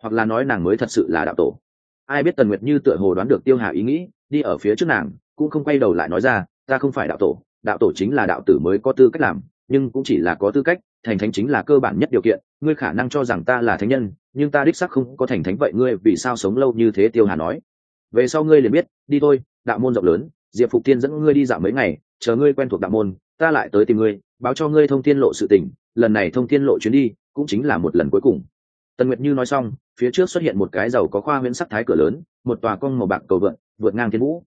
Hoặc là nói nàng mới thật sự là đạo tổ. Ai biết tần nguyệt như tựa hồ đoán được tiêu hà ý nghĩ, đi ở phía trước nàng, cũng không quay đầu lại nói ra, ta không phải đạo tổ đạo tổ chính là đạo tử mới có tư cách làm, nhưng cũng chỉ là có tư cách, thành thánh chính là cơ bản nhất điều kiện, ngươi khả năng cho rằng ta là thánh nhân, nhưng ta đích sắc không có thành thánh vậy ngươi vì sao sống lâu như thế? Tiêu hà nói. Về sau ngươi liền biết, đi thôi, đạo môn rộng lớn, diệp phục tiên dẫn ngươi đi dạo mấy ngày, chờ ngươi quen thuộc đạo môn ta lại tới tìm ngươi, báo cho ngươi thông thiên lộ sự tình, lần này thông thiên lộ chuyến đi cũng chính là một lần cuối cùng. Tần nguyệt như nói xong, phía trước xuất hiện một cái giàu có khoa huyễn sắc thái cửa lớn, một tòa cong màu bạc cầu vượn, vượt ngang thiên vũ.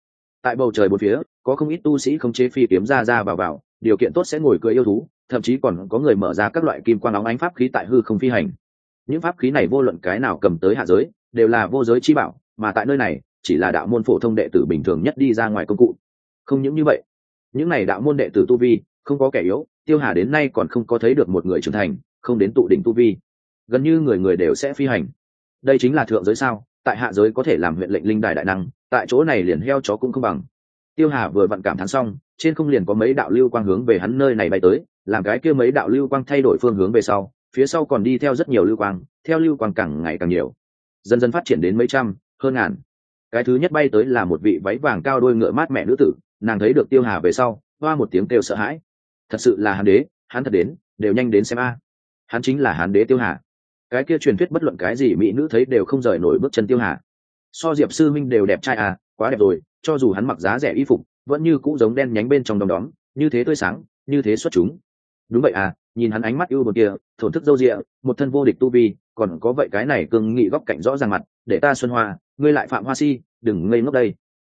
Tại bầu trời bốn phía, có không ít tu sĩ không chế phi kiếm ra ra vào vào, điều kiện tốt sẽ ngồi cưỡi yêu thú, thậm chí còn có người mở ra các loại kim quang óng ánh pháp khí tại hư không phi hành. Những pháp khí này vô luận cái nào cầm tới hạ giới, đều là vô giới chi bảo, mà tại nơi này, chỉ là đạo môn phổ thông đệ tử bình thường nhất đi ra ngoài công cụ. Không những như vậy những này đạo môn đệ tử tu vi, không có kẻ yếu, tiêu hà đến nay còn không có thấy được một người trưởng thành, không đến tụ đỉnh tu vi. Gần như người người đều sẽ phi hành. Đây chính là thượng giới sao? Tại hạ giới có thể làm huyện lệnh linh đài đại năng, tại chỗ này liền heo chó cũng không bằng. Tiêu hà vừa vặn cảm thán xong, trên không liền có mấy đạo lưu quang hướng về hắn nơi này bay tới, làm cái kia mấy đạo lưu quang thay đổi phương hướng về sau, phía sau còn đi theo rất nhiều lưu quang, theo lưu quang càng ngày càng nhiều. Dần dần phát triển đến mấy trăm, hơn ngàn. Cái thứ nhất bay tới là một vị váy vàng cao đôi ngựa mát mẹ nữ tử nàng thấy được tiêu hà về sau, hoa một tiếng kêu sợ hãi. Thật sự là hán đế, hắn thật đến, đều nhanh đến xem a. Hắn chính là hán đế tiêu hà. Cái kia truyền thuyết bất luận cái gì mỹ nữ thấy đều không rời nổi bước chân tiêu hà. So diệp sư minh đều đẹp trai à quá đẹp rồi, cho dù hắn mặc giá rẻ y phục, vẫn như cũ giống đen nhánh bên trong đom đóm, như thế tươi sáng, như thế xuất chúng. Đúng vậy à nhìn hắn ánh mắt ưu bờ kia, thổn thức dâu rịa một thân vô địch tu vi, còn có vậy cái này cương nghị góc cạnh rõ ràng mặt, để ta xuân hoa, ngươi lại phạm hoa si, đừng ngây ngốc đây.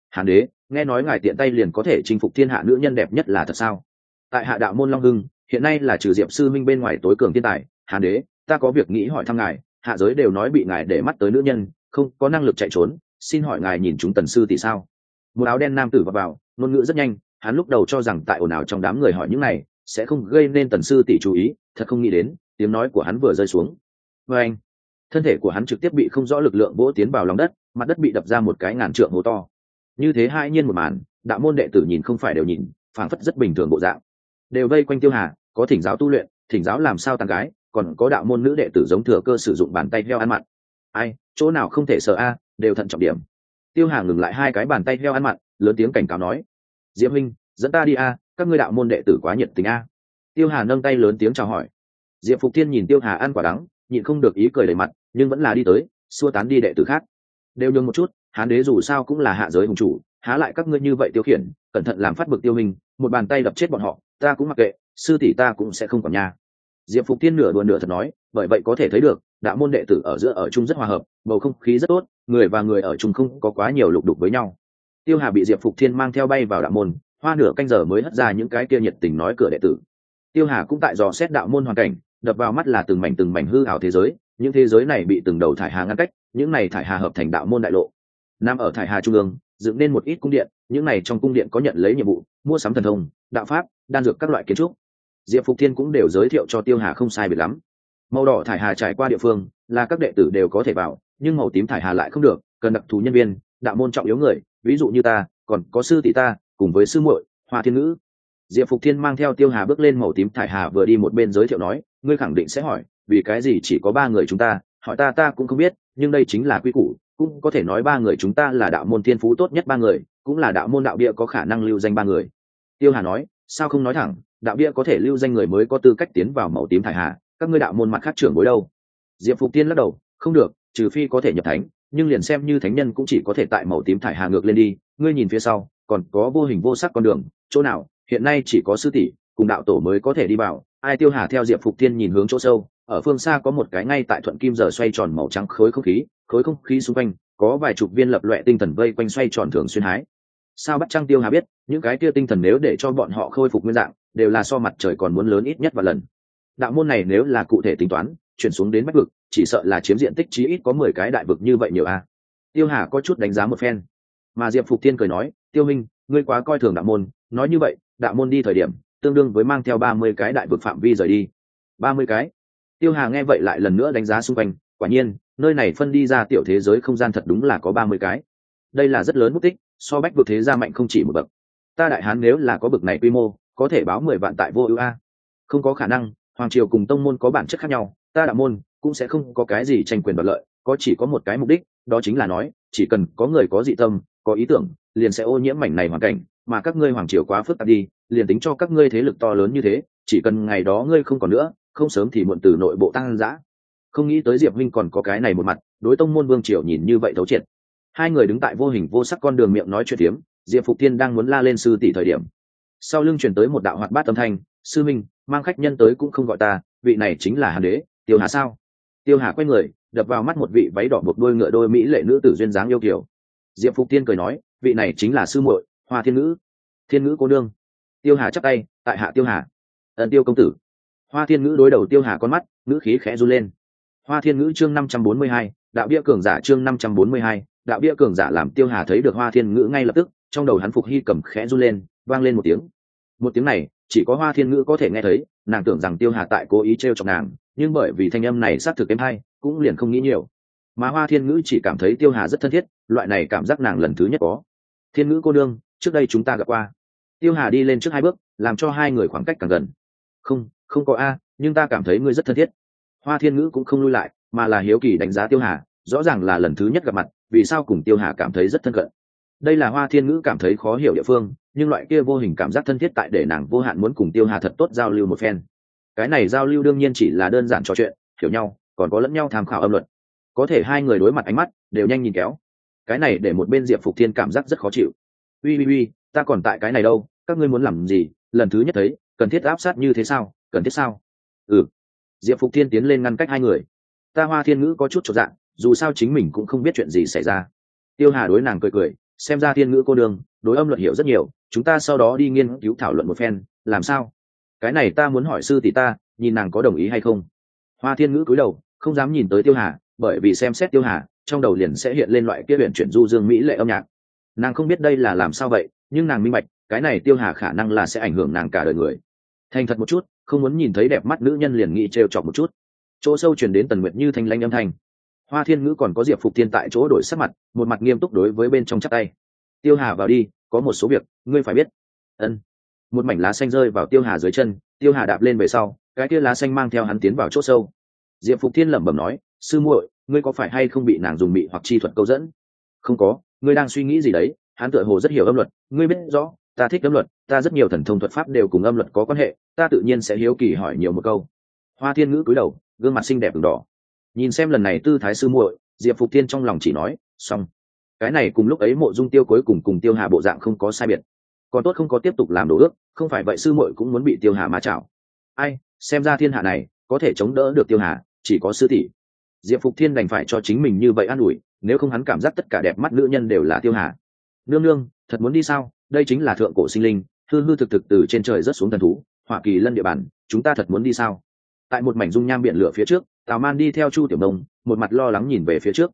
Hàn đế nghe nói ngài tiện tay liền có thể chinh phục thiên hạ nữ nhân đẹp nhất là thật sao? Tại hạ đạo môn long hưng hiện nay là trừ diệp sư minh bên ngoài tối cường thiên tài hàn đế ta có việc nghĩ hỏi thăm ngài hạ giới đều nói bị ngài để mắt tới nữ nhân không có năng lực chạy trốn xin hỏi ngài nhìn chúng tần sư tỷ sao? Một áo đen nam tử vào, vào ngôn ngữ rất nhanh hắn lúc đầu cho rằng tại ồn ào trong đám người hỏi những này sẽ không gây nên tần sư tỷ chú ý thật không nghĩ đến tiếng nói của hắn vừa rơi xuống. Vê anh thân thể của hắn trực tiếp bị không rõ lực lượng vỗ tiến vào lòng đất mặt đất bị đập ra một cái ngàn trượng hố to như thế hai nhiên một màn, đạo môn đệ tử nhìn không phải đều nhìn, phảng phất rất bình thường bộ dạng. Đều vây quanh tiêu hà, có thỉnh giáo tu luyện, thỉnh giáo làm sao tàn gái, còn có đạo môn nữ đệ tử giống thừa cơ sử dụng bàn tay heo ăn mặn. Ai, chỗ nào không thể sợ a, đều thận trọng điểm. Tiêu hà ngừng lại hai cái bàn tay heo ăn mặn, lớn tiếng cảnh cáo nói. Diễm minh dẫn ta đi a, các ngươi đạo môn đệ tử quá nhiệt tình a. Tiêu hà nâng tay lớn tiếng chào hỏi. Diệp phục thiên nhìn tiêu hà ăn quả đắng, nhịn không được ý cười đầy mặt, nhưng vẫn là đi tới, xua tán đi đệ tử khác. Đều nhường một chút hán đế dù sao cũng là hạ giới hùng chủ, há lại các ngươi như vậy tiêu khiển, cẩn thận làm phát bực tiêu hình một bàn tay đập chết bọn họ, ta cũng mặc kệ, sư tỷ ta cũng sẽ không còn nhà. diệp phục tiên nửa đùa nửa thật nói, bởi vậy có thể thấy được, đạo môn đệ tử ở giữa ở chung rất hòa hợp, bầu không khí rất tốt, người và người ở chung không có quá nhiều lục đục với nhau. Tiêu hà bị diệp phục thiên mang theo bay vào đạo môn, hoa nửa canh giờ mới hất ra những cái kia nhiệt tình nói cửa đệ tử. Tiêu hà cũng tại dò xét đạo môn hoàn cảnh, đập vào mắt là từng mảnh từng mảnh hư ảo thế giới, những thế giới này bị từng đầu thải hà ngăn cách, những này thải hà hợp thành đạo môn đại lộ nằm ở thải hà trung ương, dựng nên một ít cung điện, những này trong cung điện có nhận lấy nhiệm vụ, mua sắm thần thông, đạo pháp, đan dược các loại kiến trúc. Diệp phục thiên cũng đều giới thiệu cho tiêu hà không sai biệt lắm. Màu đỏ thải hà trải qua địa phương, là các đệ tử đều có thể vào, nhưng màu tím thải hà lại không được, cần đặc thù nhân viên, đạo môn trọng yếu người, ví dụ như ta, còn có sư tỷ ta, cùng với sư muội, hoa thiên ngữ. Diệp phục thiên mang theo tiêu hà bước lên màu tím thải hà vừa đi một bên giới thiệu nói, ngươi khẳng định sẽ hỏi, vì cái gì chỉ có ba người chúng ta, hỏi ta ta cũng không biết, nhưng đây chính là quy củ cũng có thể nói ba người chúng ta là đạo môn thiên phú tốt nhất ba người, cũng là đạo môn đạo địa có khả năng lưu danh ba người. Tiêu hà nói, sao không nói thẳng, đạo bia có thể lưu danh người mới có tư cách tiến vào màu tím thải hà, các ngươi đạo môn mặt khác trưởng bối đâu? Diệp phục tiên lắc đầu, không được, trừ phi có thể nhập thánh, nhưng liền xem như thánh nhân cũng chỉ có thể tại màu tím thải hà ngược lên đi, ngươi nhìn phía sau, còn có vô hình vô sắc con đường, chỗ nào, hiện nay chỉ có sư tỷ, cùng đạo tổ mới có thể đi vào, ai tiêu hà theo diệp phục tiên nhìn hướng chỗ sâu, ở phương xa có một cái ngay tại thuận kim giờ xoay tròn màu trắng khối không khí khối không khí xung quanh, có vài chục viên lập loẹ tinh thần vây quanh xoay tròn thường xuyên hái. Sao bắt trăng tiêu hà biết, những cái kia tinh thần nếu để cho bọn họ khôi phục nguyên dạng, đều là so mặt trời còn muốn lớn ít nhất và lần. Đạo môn này nếu là cụ thể tính toán, chuyển xuống đến bách vực, chỉ sợ là chiếm diện tích chí ít có mười cái đại vực như vậy nhiều a. Tiêu hà có chút đánh giá một phen. Mà diệp phục tiên cười nói, tiêu minh, ngươi quá coi thường đạo môn, nói như vậy, đạo môn đi thời điểm, tương đương với mang theo ba mươi cái đại vực phạm vi rời đi. Ba mươi cái? Tiêu hà nghe vậy lại lần nữa đánh giá xung quanh, quả nhiên nơi này phân đi ra tiểu thế giới không gian thật đúng là có ba mươi cái. Đây là rất lớn mục tích so bách vực thế gia mạnh không chỉ một bậc. Ta đại hán nếu là có bậc này quy mô, có thể báo mười vạn tại vô ưu a. Không có khả năng, hoàng triều cùng tông môn có bản chất khác nhau, ta đạo môn cũng sẽ không có cái gì tranh quyền đoạt lợi, có chỉ có một cái mục đích, đó chính là nói, chỉ cần có người có dị tâm, có ý tưởng, liền sẽ ô nhiễm mảnh này hoàn cảnh, mà các ngươi hoàng triều quá phức tạp đi, liền tính cho các ngươi thế lực to lớn như thế, chỉ cần ngày đó ngươi không còn nữa, không sớm thì muộn từ nội bộ tăng giã không nghĩ tới diệp minh còn có cái này một mặt đối tông môn vương triều nhìn như vậy thấu triệt hai người đứng tại vô hình vô sắc con đường miệng nói chuyện tiếm diệp phục tiên đang muốn la lên sư tỷ thời điểm sau lưng chuyển tới một đạo hoạt bát âm thanh sư minh mang khách nhân tới cũng không gọi ta vị này chính là hàn đế tiêu hà sao tiêu hà quay người đập vào mắt một vị váy đỏ buộc đôi ngựa đôi mỹ lệ nữ tử duyên dáng yêu kiểu diệp phục tiên cười nói vị này chính là sư muội hoa thiên ngữ thiên ngữ cô nương tiêu hà chắc tay tại hạ tiêu hà ẩn tiêu công tử hoa thiên ngữ đối đầu tiêu hà con mắt ngữ khí khẽ run lên hoa thiên ngữ chương năm trăm bốn mươi hai, đạo bia cường giả chương năm trăm bốn mươi hai, đạo bia cường giả làm tiêu hà thấy được hoa thiên ngữ ngay lập tức, trong đầu hắn phục hy cầm khẽ run lên, vang lên một tiếng. Một tiếng này, chỉ có hoa thiên ngữ có thể nghe thấy, nàng tưởng rằng tiêu hà tại cố ý t r e o chọc nàng, nhưng bởi vì thanh âm này sát thực em hay, cũng liền không nghĩ nhiều. Mà hoa thiên ngữ chỉ cảm thấy tiêu hà rất thân thiết, loại này cảm giác nàng lần thứ nhất có. Thiên ngữ cô đương trước đây chúng ta gặp qua. Tiêu hà đi lên trước hai bước, làm cho hai người khoảng cách càng gần. Không không có a, nhưng ta cảm thấy ngươi rất thân thiết hoa thiên ngữ cũng không lui lại, mà là hiếu kỳ đánh giá tiêu hà, rõ ràng là lần thứ nhất gặp mặt, vì sao cùng tiêu hà cảm thấy rất thân cận. Đây là hoa thiên ngữ cảm thấy khó hiểu địa phương, nhưng loại kia vô hình cảm giác thân thiết tại để nàng vô hạn muốn cùng tiêu hà thật tốt giao lưu một phen. Cái này giao lưu đương nhiên chỉ là đơn giản trò chuyện, hiểu nhau, còn có lẫn nhau tham khảo âm luật. Có thể hai người đối mặt ánh mắt, đều nhanh nhìn kéo. Cái này để một bên diệp phục thiên cảm giác rất khó chịu. Ui ui ui ta còn tại cái này đâu, các ngươi muốn làm gì? Lần thứ nhất thấy, cần thiết áp sát như thế sao? Cần thiết sao? Ừ diệp phục thiên tiến lên ngăn cách hai người. Ta hoa thiên ngữ có chút trọn dạng dù sao chính mình cũng không biết chuyện gì xảy ra. Tiêu hà đối nàng cười cười, xem ra thiên ngữ cô đường đối âm luận hiểu rất nhiều, chúng ta sau đó đi nghiên cứu thảo luận một phen, làm sao? Cái này ta muốn hỏi sư tỷ ta, nhìn nàng có đồng ý hay không? Hoa thiên ngữ cúi đầu, không dám nhìn tới tiêu hà, bởi vì xem xét tiêu hà, trong đầu liền sẽ hiện lên loại kia huyện chuyển du dương mỹ lệ âm nhạc. Nàng không biết đây là làm sao vậy, nhưng nàng minh bạch, cái này tiêu hà khả năng là sẽ ảnh hưởng nàng cả đời người. Thành thật một chút không muốn nhìn thấy đẹp mắt nữ nhân liền nghĩ trêu chọc một chút. Chỗ sâu chuyển đến tần nguyệt như thanh lanh âm thanh. Hoa thiên ngữ còn có diệp phục thiên tại chỗ đổi sắc mặt, một mặt nghiêm túc đối với bên trong chắc tay. Tiêu hà vào đi, có một số việc, ngươi phải biết. Ân. Một mảnh lá xanh rơi vào tiêu hà dưới chân, tiêu hà đạp lên về sau, cái kia lá xanh mang theo hắn tiến vào chỗ sâu. Diệp phục thiên lẩm bẩm nói, sư muội, ngươi có phải hay không bị nàng dùng mị hoặc chi thuật câu dẫn? Không có, ngươi đang suy nghĩ gì đấy, hắn tựa hồ rất hiểu âm luật, ngươi biết rõ ta thích âm luật, ta rất nhiều thần thông thuật pháp đều cùng âm luật có quan hệ, ta tự nhiên sẽ hiếu kỳ hỏi nhiều một câu. Hoa thiên ngữ cúi đầu, gương mặt xinh đẹp đường đỏ. Nhìn xem lần này tư thái sư muội, diệp phục Thiên trong lòng chỉ nói, xong. Cái này cùng lúc ấy mộ dung tiêu cuối cùng cùng tiêu hà bộ dạng không có sai biệt. Còn tốt không có tiếp tục làm đồ ước, không phải vậy sư muội cũng muốn bị tiêu hà má chảo. Ai, xem ra thiên hạ này có thể chống đỡ được tiêu hà, chỉ có sư tỷ. Diệp phục thiên đành phải cho chính mình như vậy an ủi, nếu không hắn cảm giác tất cả đẹp mắt nữ nhân đều là tiêu hà. Nương nương, thật muốn đi sao? Đây chính là thượng cổ sinh linh, hư hư thực thực từ trên trời rất xuống thần thú hoa kỳ lân địa bàn, chúng ta thật muốn đi sao? Tại một mảnh dung nham biển lửa phía trước, tào man đi theo chu tiểu nông, một mặt lo lắng nhìn về phía trước.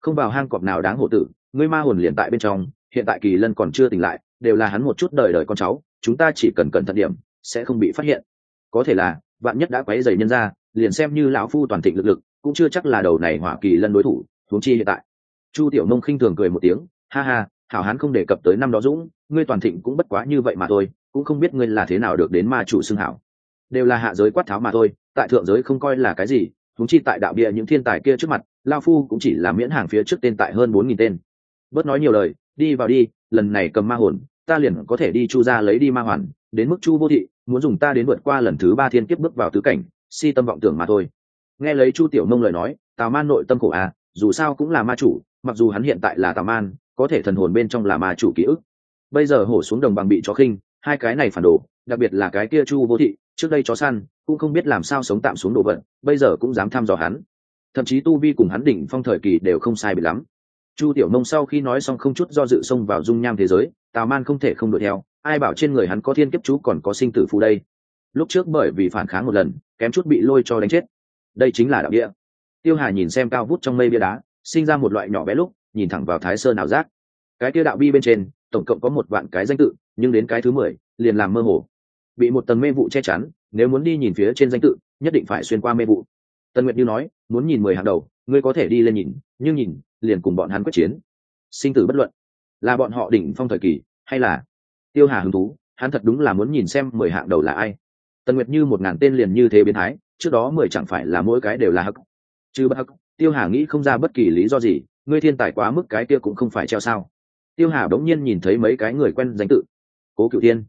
Không vào hang cọp nào đáng hộ tử, ngươi ma hồn liền tại bên trong, hiện tại kỳ lân còn chưa tỉnh lại, đều là hắn một chút đời đời con cháu, chúng ta chỉ cần cẩn thận điểm, sẽ không bị phát hiện. Có thể là, vạn nhất đã quấy dày nhân ra, liền xem như lão phu toàn thịnh lực lực, cũng chưa chắc là đầu này hỏa kỳ lân đối thủ, huống chi hiện tại. Chu tiểu nông khinh thường cười một tiếng, ha ha hảo hán không đề cập tới năm đó dũng, ngươi toàn thịnh cũng bất quá như vậy mà thôi, cũng không biết ngươi là thế nào được đến ma chủ xưng hảo. Đều là hạ giới quát tháo mà thôi, tại thượng giới không coi là cái gì thúng chi tại đạo địa những thiên tài kia trước mặt, lao phu cũng chỉ là miễn hàng phía trước tên tại hơn bốn nghìn tên. Bớt nói nhiều lời, đi vào đi, lần này cầm ma hồn, ta liền có thể đi chu ra lấy đi ma hoàn, đến mức chu vô thị, muốn dùng ta đến vượt qua lần thứ ba thiên kiếp bước vào tứ cảnh, si tâm vọng tưởng mà thôi. Nghe lấy chu tiểu nông lời nói, tào man nội tâm khổ à dù sao cũng là ma chủ, mặc dù hắn hiện tại là Tào man có thể thần hồn bên trong là ma chủ ký ức. Bây giờ hổ xuống đồng bằng bị chó khinh, hai cái này phản đồ, đặc biệt là cái kia chu vô thị, trước đây chó săn, cũng không biết làm sao sống tạm xuống đồ vật, bây giờ cũng dám thăm dò hắn. Thậm chí tu vi cùng hắn đỉnh phong thời kỳ đều không sai bị lắm. Chu tiểu mông sau khi nói xong không chút do dự xông vào dung nham thế giới, tào man không thể không đuổi theo, ai bảo trên người hắn có thiên kiếp chú còn có sinh tử phù đây. Lúc trước bởi vì phản kháng một lần, kém chút bị lôi cho đánh chết. Đây chính là đạo địa. Tiêu hà nhìn xem cao vút trong mây bia đá, sinh ra một loại nhỏ bé lúc nhìn thẳng vào thái sơn ảo giác. Cái tiêu đạo bi bên trên, tổng cộng có một vạn cái danh tự, nhưng đến cái thứ mười, liền làm mơ hồ. Bị một tầng mê vụ che chắn, nếu muốn đi nhìn phía trên danh tự, nhất định phải xuyên qua mê vụ. Tân nguyệt như nói, muốn nhìn mười hàng đầu, ngươi có thể đi lên nhìn, nhưng nhìn, liền cùng bọn hắn quyết chiến. Sinh tử bất luận. Là bọn họ đỉnh phong thời kỳ, hay là tiêu hà hứng thú, hắn thật đúng là muốn nhìn xem mười hạng đầu là ai. Tần nguyệt như một ngàn tên liền như thế biến thái, trước đó mười chẳng phải là mỗi cái đều là hắc. Chứ bất hắc, tiêu hà nghĩ không ra bất kỳ lý do gì ngươi thiên tài quá mức cái kia cũng không phải treo sao? Tiêu hà đống nhiên nhìn thấy mấy cái người quen danh tự. Cố cựu tiên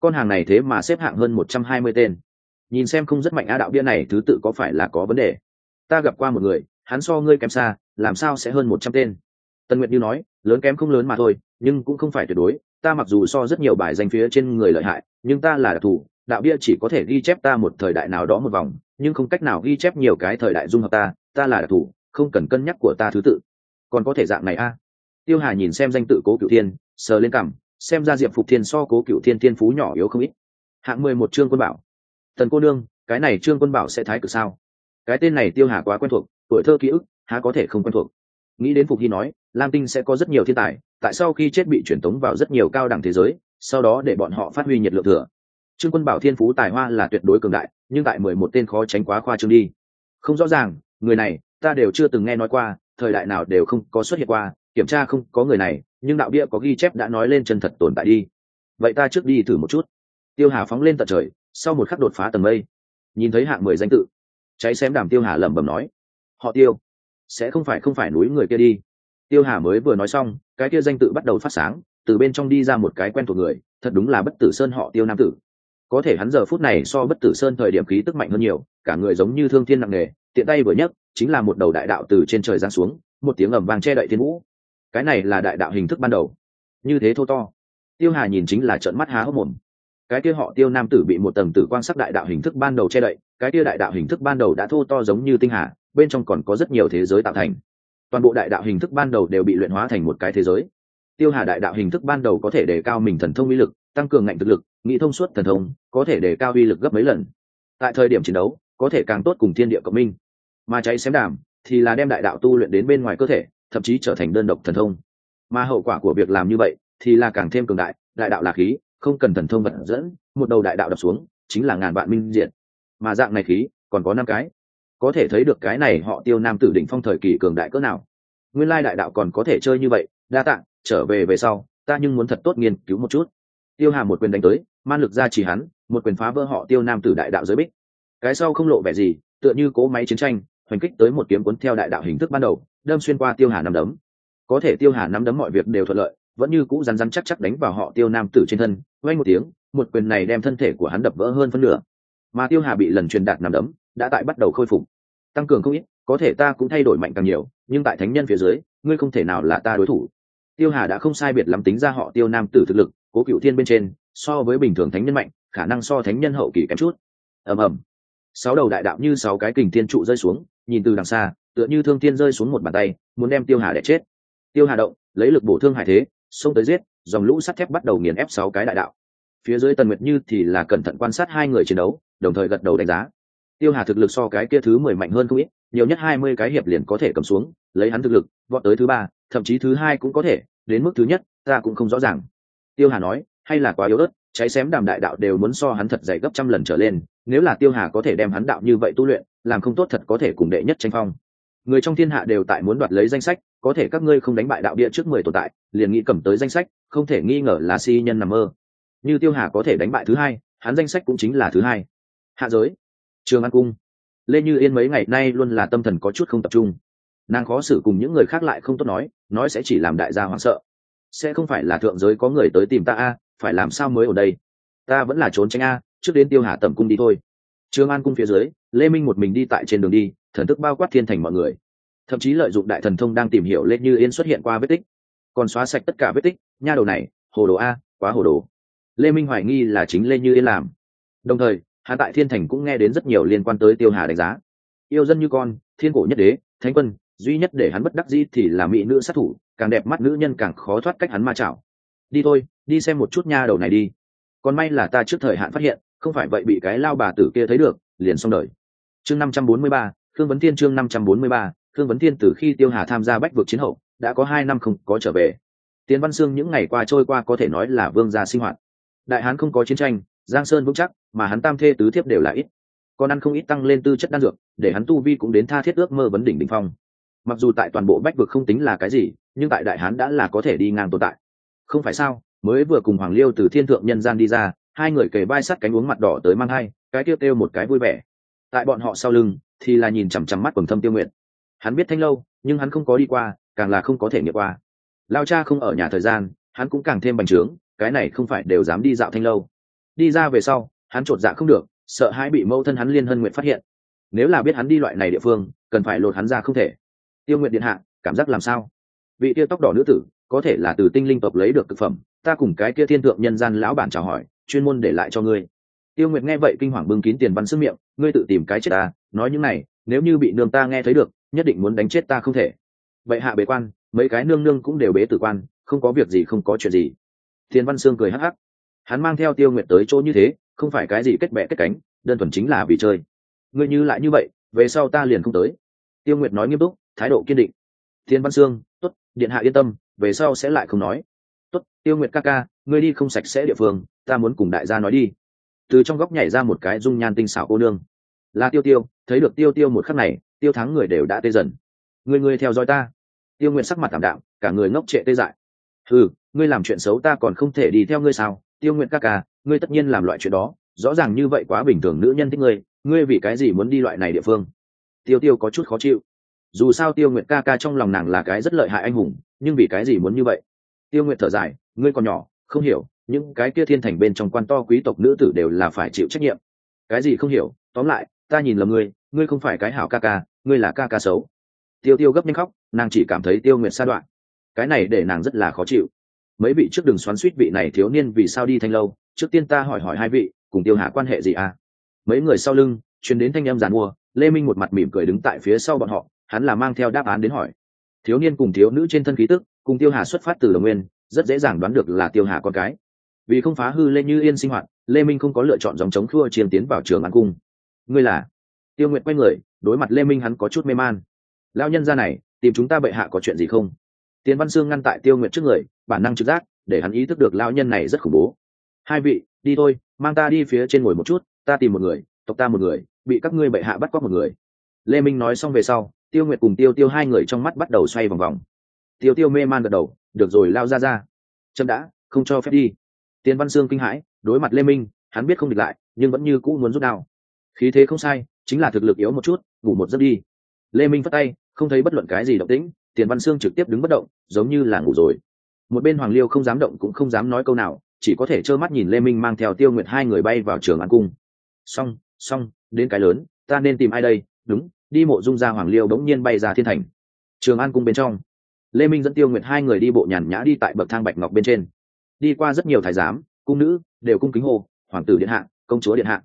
con hàng này thế mà xếp hạng hơn một trăm hai mươi tên. Nhìn xem không rất mạnh á đạo bia này thứ tự có phải là có vấn đề? Ta gặp qua một người, hắn so ngươi kém xa, làm sao sẽ hơn một trăm tên? Tân nguyệt như nói, lớn kém không lớn mà thôi, nhưng cũng không phải tuyệt đối. Ta mặc dù so rất nhiều bài danh phía trên người lợi hại, nhưng ta là đặc thù, đạo bia chỉ có thể ghi chép ta một thời đại nào đó một vòng, nhưng không cách nào ghi chép nhiều cái thời đại dung hợp ta ta là đặc thù, không cần cân nhắc của ta thứ tự còn có thể dạng này a. Tiêu hà nhìn xem danh tự cố cựu thiên, sờ lên cằm, xem ra diệp phục thiên so cố cựu thiên thiên phú nhỏ yếu không ít. Hạng mười một trương quân bảo. Tần cô nương, cái này trương quân bảo sẽ thái cực sao? Cái tên này tiêu hà quá quen thuộc, tuổi thơ ký ức, há có thể không quen thuộc. Nghĩ đến phục hy nói, lam tinh sẽ có rất nhiều thiên tài, tại sau khi chết bị truyền tống vào rất nhiều cao đẳng thế giới, sau đó để bọn họ phát huy nhiệt lượng thừa. Trương quân bảo thiên phú tài hoa là tuyệt đối cường đại, nhưng tại mười một tên khó tránh quá khoa trương đi. Không rõ ràng, người này, ta đều chưa từng nghe nói qua thời đại nào đều không có xuất hiện qua, kiểm tra không có người này, nhưng đạo bia có ghi chép đã nói lên chân thật tồn tại đi. Vậy ta trước đi thử một chút. Tiêu hà phóng lên tận trời, sau một khắc đột phá tầng mây. Nhìn thấy hạng mười danh tự. Cháy xém đàm tiêu hà lẩm bẩm nói, họ tiêu, sẽ không phải không phải núi người kia đi. Tiêu hà mới vừa nói xong, cái kia danh tự bắt đầu phát sáng, từ bên trong đi ra một cái quen thuộc người, thật đúng là bất tử sơn họ tiêu nam tử. Có thể hắn giờ phút này so bất tử sơn thời điểm khí tức mạnh hơn nhiều, cả người giống như thương thiên nặng nề tiện tay vừa nhấc, chính là một đầu đại đạo từ trên trời giáng xuống, một tiếng ầm vang che đậy thiên vũ. Cái này là đại đạo hình thức ban đầu. Như thế thô to. Tiêu hà nhìn chính là trợn mắt há hốc mồm. Cái kia họ tiêu nam tử bị một tầng tử quan sắc đại đạo hình thức ban đầu che đậy, cái kia đại đạo hình thức ban đầu đã thô to giống như tinh hà, bên trong còn có rất nhiều thế giới tạo thành. Toàn bộ đại đạo hình thức ban đầu đều bị luyện hóa thành một cái thế giới. Tiêu hà đại đạo hình thức ban đầu có thể đề cao mình thần thông uy lực, tăng cường ngạnh thực lực, nghĩ thông suốt thần thông, có thể đề cao uy lực gấp mấy lần. Tại thời điểm chiến đấu, có thể càng tốt cùng thiên địa cộng minh mà cháy xém đàm thì là đem đại đạo tu luyện đến bên ngoài cơ thể, thậm chí trở thành đơn độc thần thông. Mà hậu quả của việc làm như vậy thì là càng thêm cường đại đại đạo là khí, không cần thần thông vật dẫn, một đầu đại đạo đập xuống, chính là ngàn vạn minh diện mà dạng này khí còn có năm cái. Có thể thấy được cái này họ tiêu nam tử đỉnh phong thời kỳ cường đại cỡ nào. Nguyên lai đại đạo còn có thể chơi như vậy, đa tạng trở về về sau, ta nhưng muốn thật tốt nghiên cứu một chút. Tiêu hà một quyền đánh tới, man lực ra chỉ hắn, một quyền phá vỡ họ tiêu nam tử đại đạo giới bích. Cái sau không lộ vẻ gì, tựa như cố máy chiến tranh hoành kích tới một kiếm cuốn theo đại đạo hình thức ban đầu, đâm xuyên qua tiêu hà nắm đấm. Có thể tiêu hà nắm đấm mọi việc đều thuận lợi, vẫn như cũ rắn rắn chắc chắc đánh vào họ tiêu nam tử trên thân quay một tiếng, một quyền này đem thân thể của hắn đập vỡ hơn phân nửa. Mà tiêu hà bị lần truyền đạt nằm đấm, đã tại bắt đầu khôi phục. Tăng cường không ít, có thể ta cũng thay đổi mạnh càng nhiều, nhưng tại thánh nhân phía dưới, ngươi không thể nào là ta đối thủ. Tiêu hà đã không sai biệt lắm tính ra họ tiêu nam tử thực lực, cố cựu thiên bên trên, so với bình thường thánh nhân mạnh, khả năng so thánh nhân hậu kỳ kém chút. Ầm ầm sáu đầu đại đạo như sáu cái kình thiên trụ rơi xuống, nhìn từ đằng xa, tựa như thương thiên rơi xuống một bàn tay, muốn đem tiêu hà để chết. Tiêu hà động, lấy lực bổ thương hải thế, xông tới giết, dòng lũ sắt thép bắt đầu nghiền ép sáu cái đại đạo. Phía dưới tần nguyệt như thì là cẩn thận quan sát hai người chiến đấu, đồng thời gật đầu đánh giá. Tiêu hà thực lực so cái kia thứ mười mạnh hơn không ít, nhiều nhất hai mươi cái hiệp liền có thể cầm xuống, lấy hắn thực lực, vọt tới thứ ba, thậm chí thứ hai cũng có thể, đến mức thứ nhất, ta cũng không rõ ràng. Tiêu hà nói, hay là quá yếu ớt cháy xém đàm đại đạo đều muốn so hắn thật dày gấp trăm lần trở lên, nếu là tiêu hà có thể đem hắn đạo như vậy tu luyện, làm không tốt thật có thể cùng đệ nhất tranh phong. Người trong thiên hạ đều tại muốn đoạt lấy danh sách, có thể các ngươi không đánh bại đạo địa trước mười tồn tại, liền nghĩ cầm tới danh sách, không thể nghi ngờ là si nhân nằm mơ. Như tiêu hà có thể đánh bại thứ hai, hắn danh sách cũng chính là thứ hai. Hạ giới, trường an cung. Lê như yên mấy ngày nay luôn là tâm thần có chút không tập trung. Nàng khó xử cùng những người khác lại không tốt nói nói sẽ chỉ làm đại gia hoảng sợ. Sẽ không phải là thượng giới có người tới tìm ta a phải làm sao mới ở đây? Ta vẫn là trốn tránh a, trước đến tiêu hà tầm cung đi thôi. Trường an cung phía dưới, lê minh một mình đi tại trên đường đi, thần thức bao quát thiên thành mọi người. Thậm chí lợi dụng đại thần thông đang tìm hiểu lê như yên xuất hiện qua vết tích. Còn xóa sạch tất cả vết tích, nha đầu này, hồ đồ a, quá hồ đồ. Lê minh hoài nghi là chính lê như yên làm. Đồng thời hạ tại thiên thành cũng nghe đến rất nhiều liên quan tới tiêu hà đánh giá. Yêu dân như con, thiên cổ nhất đế, thánh quân, duy nhất để hắn bất đắc dĩ thì là mỹ nữ sát thủ, càng đẹp mắt nữ nhân càng khó thoát cách hắn ma chảo đi thôi, đi xem một chút nha đầu này đi. Còn may là ta trước thời hạn phát hiện, không phải vậy bị cái lao bà tử kia thấy được, liền xong đời. Chương năm trăm bốn mươi ba thương vấn thiên chương năm trăm bốn mươi ba thương vấn thiên từ khi tiêu hà tham gia bách vực chiến hậu, đã có hai năm không có trở về. Tiến văn sương những ngày qua trôi qua có thể nói là vương gia sinh hoạt. Đại hán không có chiến tranh, giang sơn vững chắc, mà hắn tam thê tứ thiếp đều là ít. Còn ăn không ít tăng lên tư chất đan dược, để hắn tu vi cũng đến tha thiết ước mơ vấn đỉnh đ ỉ n h phong. Mặc dù tại toàn bộ bách vực không tính là cái gì, nhưng tại đại hán đã là có thể đi ngang tồn tại không phải sao, mới vừa cùng hoàng liêu từ thiên thượng nhân gian đi ra, hai người kề vai sắt cánh uống mặt đỏ tới mang hai cái tiêu tiêu một cái vui vẻ. Tại bọn họ sau lưng thì là nhìn chằm chằm mắt quần thâm tiêu nguyện hắn biết thanh lâu, nhưng hắn không có đi qua, càng là không có thể nghiệm qua. Lao cha không ở nhà thời gian, hắn cũng càng thêm bành trướng, cái này không phải đều dám đi dạo thanh lâu. Đi ra về sau, hắn chột dạ không được, sợ hãi bị mâu thân hắn liên hân nguyện phát hiện. Nếu là biết hắn đi loại này địa phương, cần phải lột hắn ra không thể. Tiêu nguyện điện hạ, cảm giác làm sao? Vị Tiêu tóc đỏ nữ tử có thể là từ tinh linh tộc lấy được thực phẩm, ta cùng cái kia thiên thượng nhân gian lão bản chào hỏi, chuyên môn để lại cho ngươi. Tiêu nguyệt nghe vậy kinh hoàng bưng kín tiền văn sức miệng, ngươi tự tìm cái chết ta, nói những này, nếu như bị nương ta nghe thấy được, nhất định muốn đánh chết ta không thể. Vậy hạ bế quan, mấy cái nương nương cũng đều bế tử quan, không có việc gì không có chuyện gì. Thiên văn sương cười hắc hắc. Hắn mang theo tiêu nguyệt tới chỗ như thế, không phải cái gì kết bẹ kết cánh, đơn thuần chính là vì chơi. Ngươi như lại như vậy, về sau ta liền không tới. Tiêu nguyệt nói nghiêm túc, thái độ kiên định. Thiên văn sương t ố t điện hạ yên tâm về sau sẽ lại không nói. Tốt, tiêu nguyệt ca ca, ngươi đi không sạch sẽ địa phương, ta muốn cùng đại gia nói đi. Từ trong góc nhảy ra một cái dung nhan tinh xảo cô nương. Là tiêu tiêu, thấy được tiêu tiêu một khắc này, tiêu thắng người đều đã tê dần. Người người theo dõi ta. Tiêu nguyệt sắc mặt thảm đạm, cả người ngốc trệ tê dại. Ừ ngươi làm chuyện xấu ta còn không thể đi theo ngươi sao? Tiêu Nguyệt ca ca, ngươi tất nhiên làm loại chuyện đó. Rõ ràng như vậy quá bình thường nữ nhân thích ngươi ngươi vì cái gì muốn đi loại này địa phương? Tiêu tiêu có chút khó chịu. Dù sao tiêu Nguyệt ca ca trong lòng nàng là cái rất lợi hại anh hùng nhưng vì cái gì muốn như vậy? Tiêu nguyện thở dài, ngươi còn nhỏ, không hiểu, những cái kia thiên thành bên trong quan to quý tộc nữ tử đều là phải chịu trách nhiệm. Cái gì không hiểu? Tóm lại, ta nhìn lầm ngươi ngươi không phải cái hảo ca ca, ngươi là ca ca xấu. Tiêu tiêu gấp nhanh khóc, nàng chỉ cảm thấy tiêu nguyện sa đoạn. Cái này để nàng rất là khó chịu. Mấy vị trước đừng xoắn suýt vị này thiếu niên vì sao đi thanh lâu, trước tiên ta hỏi hỏi hai vị, cùng tiêu hà quan hệ gì à? Mấy người sau lưng, truyền đến thanh âm giàn mua, lê minh một mặt mỉm cười đứng tại phía sau bọn họ, hắn là mang theo đáp án đến hỏi thiếu niên cùng thiếu nữ trên thân khí tức, cùng tiêu hà xuất phát từ đồng nguyên, rất dễ dàng đoán được là tiêu hà con cái. Vì không phá hư lê như yên sinh hoạt, lê minh không có lựa chọn dòng chống khua chiêm tiến vào trường ăn cung. Ngươi là? Tiêu nguyện quay người, đối mặt lê minh hắn có chút mê man. Lao nhân ra này, tìm chúng ta bệ hạ có chuyện gì không? Tiến văn sương ngăn tại tiêu nguyện trước người, bản năng trực giác, để hắn ý thức được lao nhân này rất khủng bố. Hai vị, đi thôi, mang ta đi phía trên ngồi một chút, ta tìm một người, tộc ta một người, bị các ngươi bệ hạ bắt cóc một người. Lê minh nói xong về sau tiêu nguyệt cùng tiêu tiêu hai người trong mắt bắt đầu xoay vòng vòng. Tiêu tiêu mê man gật đầu, được rồi, lao ra ra. Trâm đã, không cho phép đi. Tiến văn sương kinh hãi, đối mặt lê minh, hắn biết không địch lại, nhưng vẫn như cũ muốn rút đao. Khí thế không sai, chính là thực lực yếu một chút, ngủ một giấc đi. Lê minh phát tay, không thấy bất luận cái gì động tĩnh, tiền văn sương trực tiếp đứng bất động, giống như là ngủ rồi. Một bên hoàng liêu không dám động cũng không dám nói câu nào, chỉ có thể trơ mắt nhìn lê minh mang theo tiêu nguyệt hai người bay vào trường an cung. Xong xong, đến cái lớn, ta nên tìm ai đây? Đúng đi mộ dung ra hoàng liêu bỗng nhiên bay ra thiên thành. Trường an cung bên trong, lê minh dẫn tiêu nguyệt hai người đi bộ nhàn nhã đi tại bậc thang bạch ngọc bên trên. Đi qua rất nhiều thái giám, cung nữ, đều cung kính hô, hoàng tử điện hạ, công chúa điện hạ.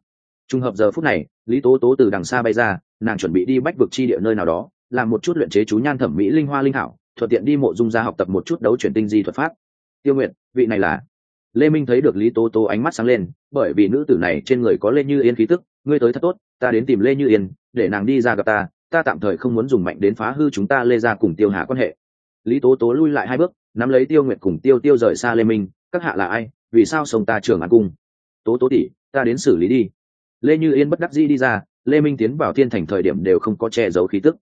Trùng hợp giờ phút này, lý tố tố từ đằng xa bay ra, nàng chuẩn bị đi bách vực chi địa nơi nào đó, làm một chút luyện chế chú nhan thẩm mỹ linh hoa linh hảo thuận tiện đi mộ dung ra học tập một chút đấu chuyển tinh di thuật pháp. Tiêu nguyện vị này là? Lê minh thấy được lý tố tố ánh mắt sáng lên, bởi vì nữ tử này trên người có lê như yên khí tức, ngươi tới thật tốt, ta đến tìm lê như yên để nàng đi ra gặp ta ta tạm thời không muốn dùng mạnh đến phá hư chúng ta lê ra cùng tiêu hà quan hệ. Lý tố tố lui lại hai bước, nắm lấy tiêu nguyệt cùng tiêu tiêu rời xa lê minh, các hạ là ai, vì sao sông ta trường an cung? Tố tố tỉ ta đến xử lý đi. Lê như yên bất đắc dĩ đi ra, lê minh tiến vào thiên thành thời điểm đều không có che giấu khí tức.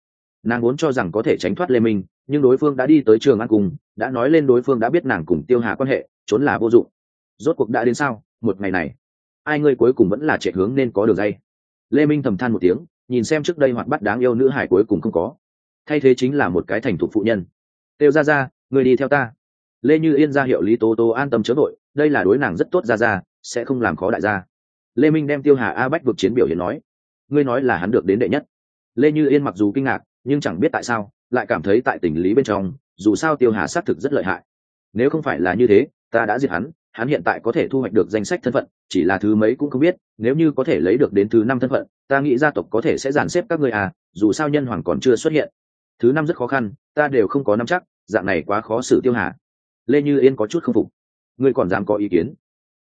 Nàng vốn cho rằng có thể tránh thoát lê minh, nhưng đối phương đã đi tới trường an cung, đã nói lên đối phương đã biết nàng cùng tiêu hà quan hệ, trốn là vô dụng. Rốt cuộc đã đến sao, một ngày này? Ai ngươi cuối cùng vẫn là chạy hướng nên có đường dây? Lê minh thầm than một tiếng nhìn xem trước đây hoạt bắt đáng yêu nữ hải cuối cùng không có. Thay thế chính là một cái thành thục phụ nhân. Tiêu ra ra người đi theo ta. Lê như yên ra hiệu lý tố tố an tâm chớ vội, đây là đối nàng rất tốt ra ra sẽ không làm khó đại gia. Lê minh đem tiêu hà a bách vực chiến biểu hiện nói, ngươi nói là hắn được đến đệ nhất. Lê như yên mặc dù kinh ngạc, nhưng chẳng biết tại sao, lại cảm thấy tại tình lý bên trong, dù sao tiêu hà xác thực rất lợi hại. Nếu không phải là như thế, ta đã diệt hắn hắn hiện tại có thể thu hoạch được danh sách thân phận, chỉ là thứ mấy cũng không biết, nếu như có thể lấy được đến thứ năm thân phận, ta nghĩ gia tộc có thể sẽ dàn xếp các ngươi à dù sao nhân hoàng còn chưa xuất hiện. Thứ năm rất khó khăn, ta đều không có nắm chắc, dạng này quá khó xử tiêu hà. Lê như yên có chút không phục. Ngươi còn dám có ý kiến?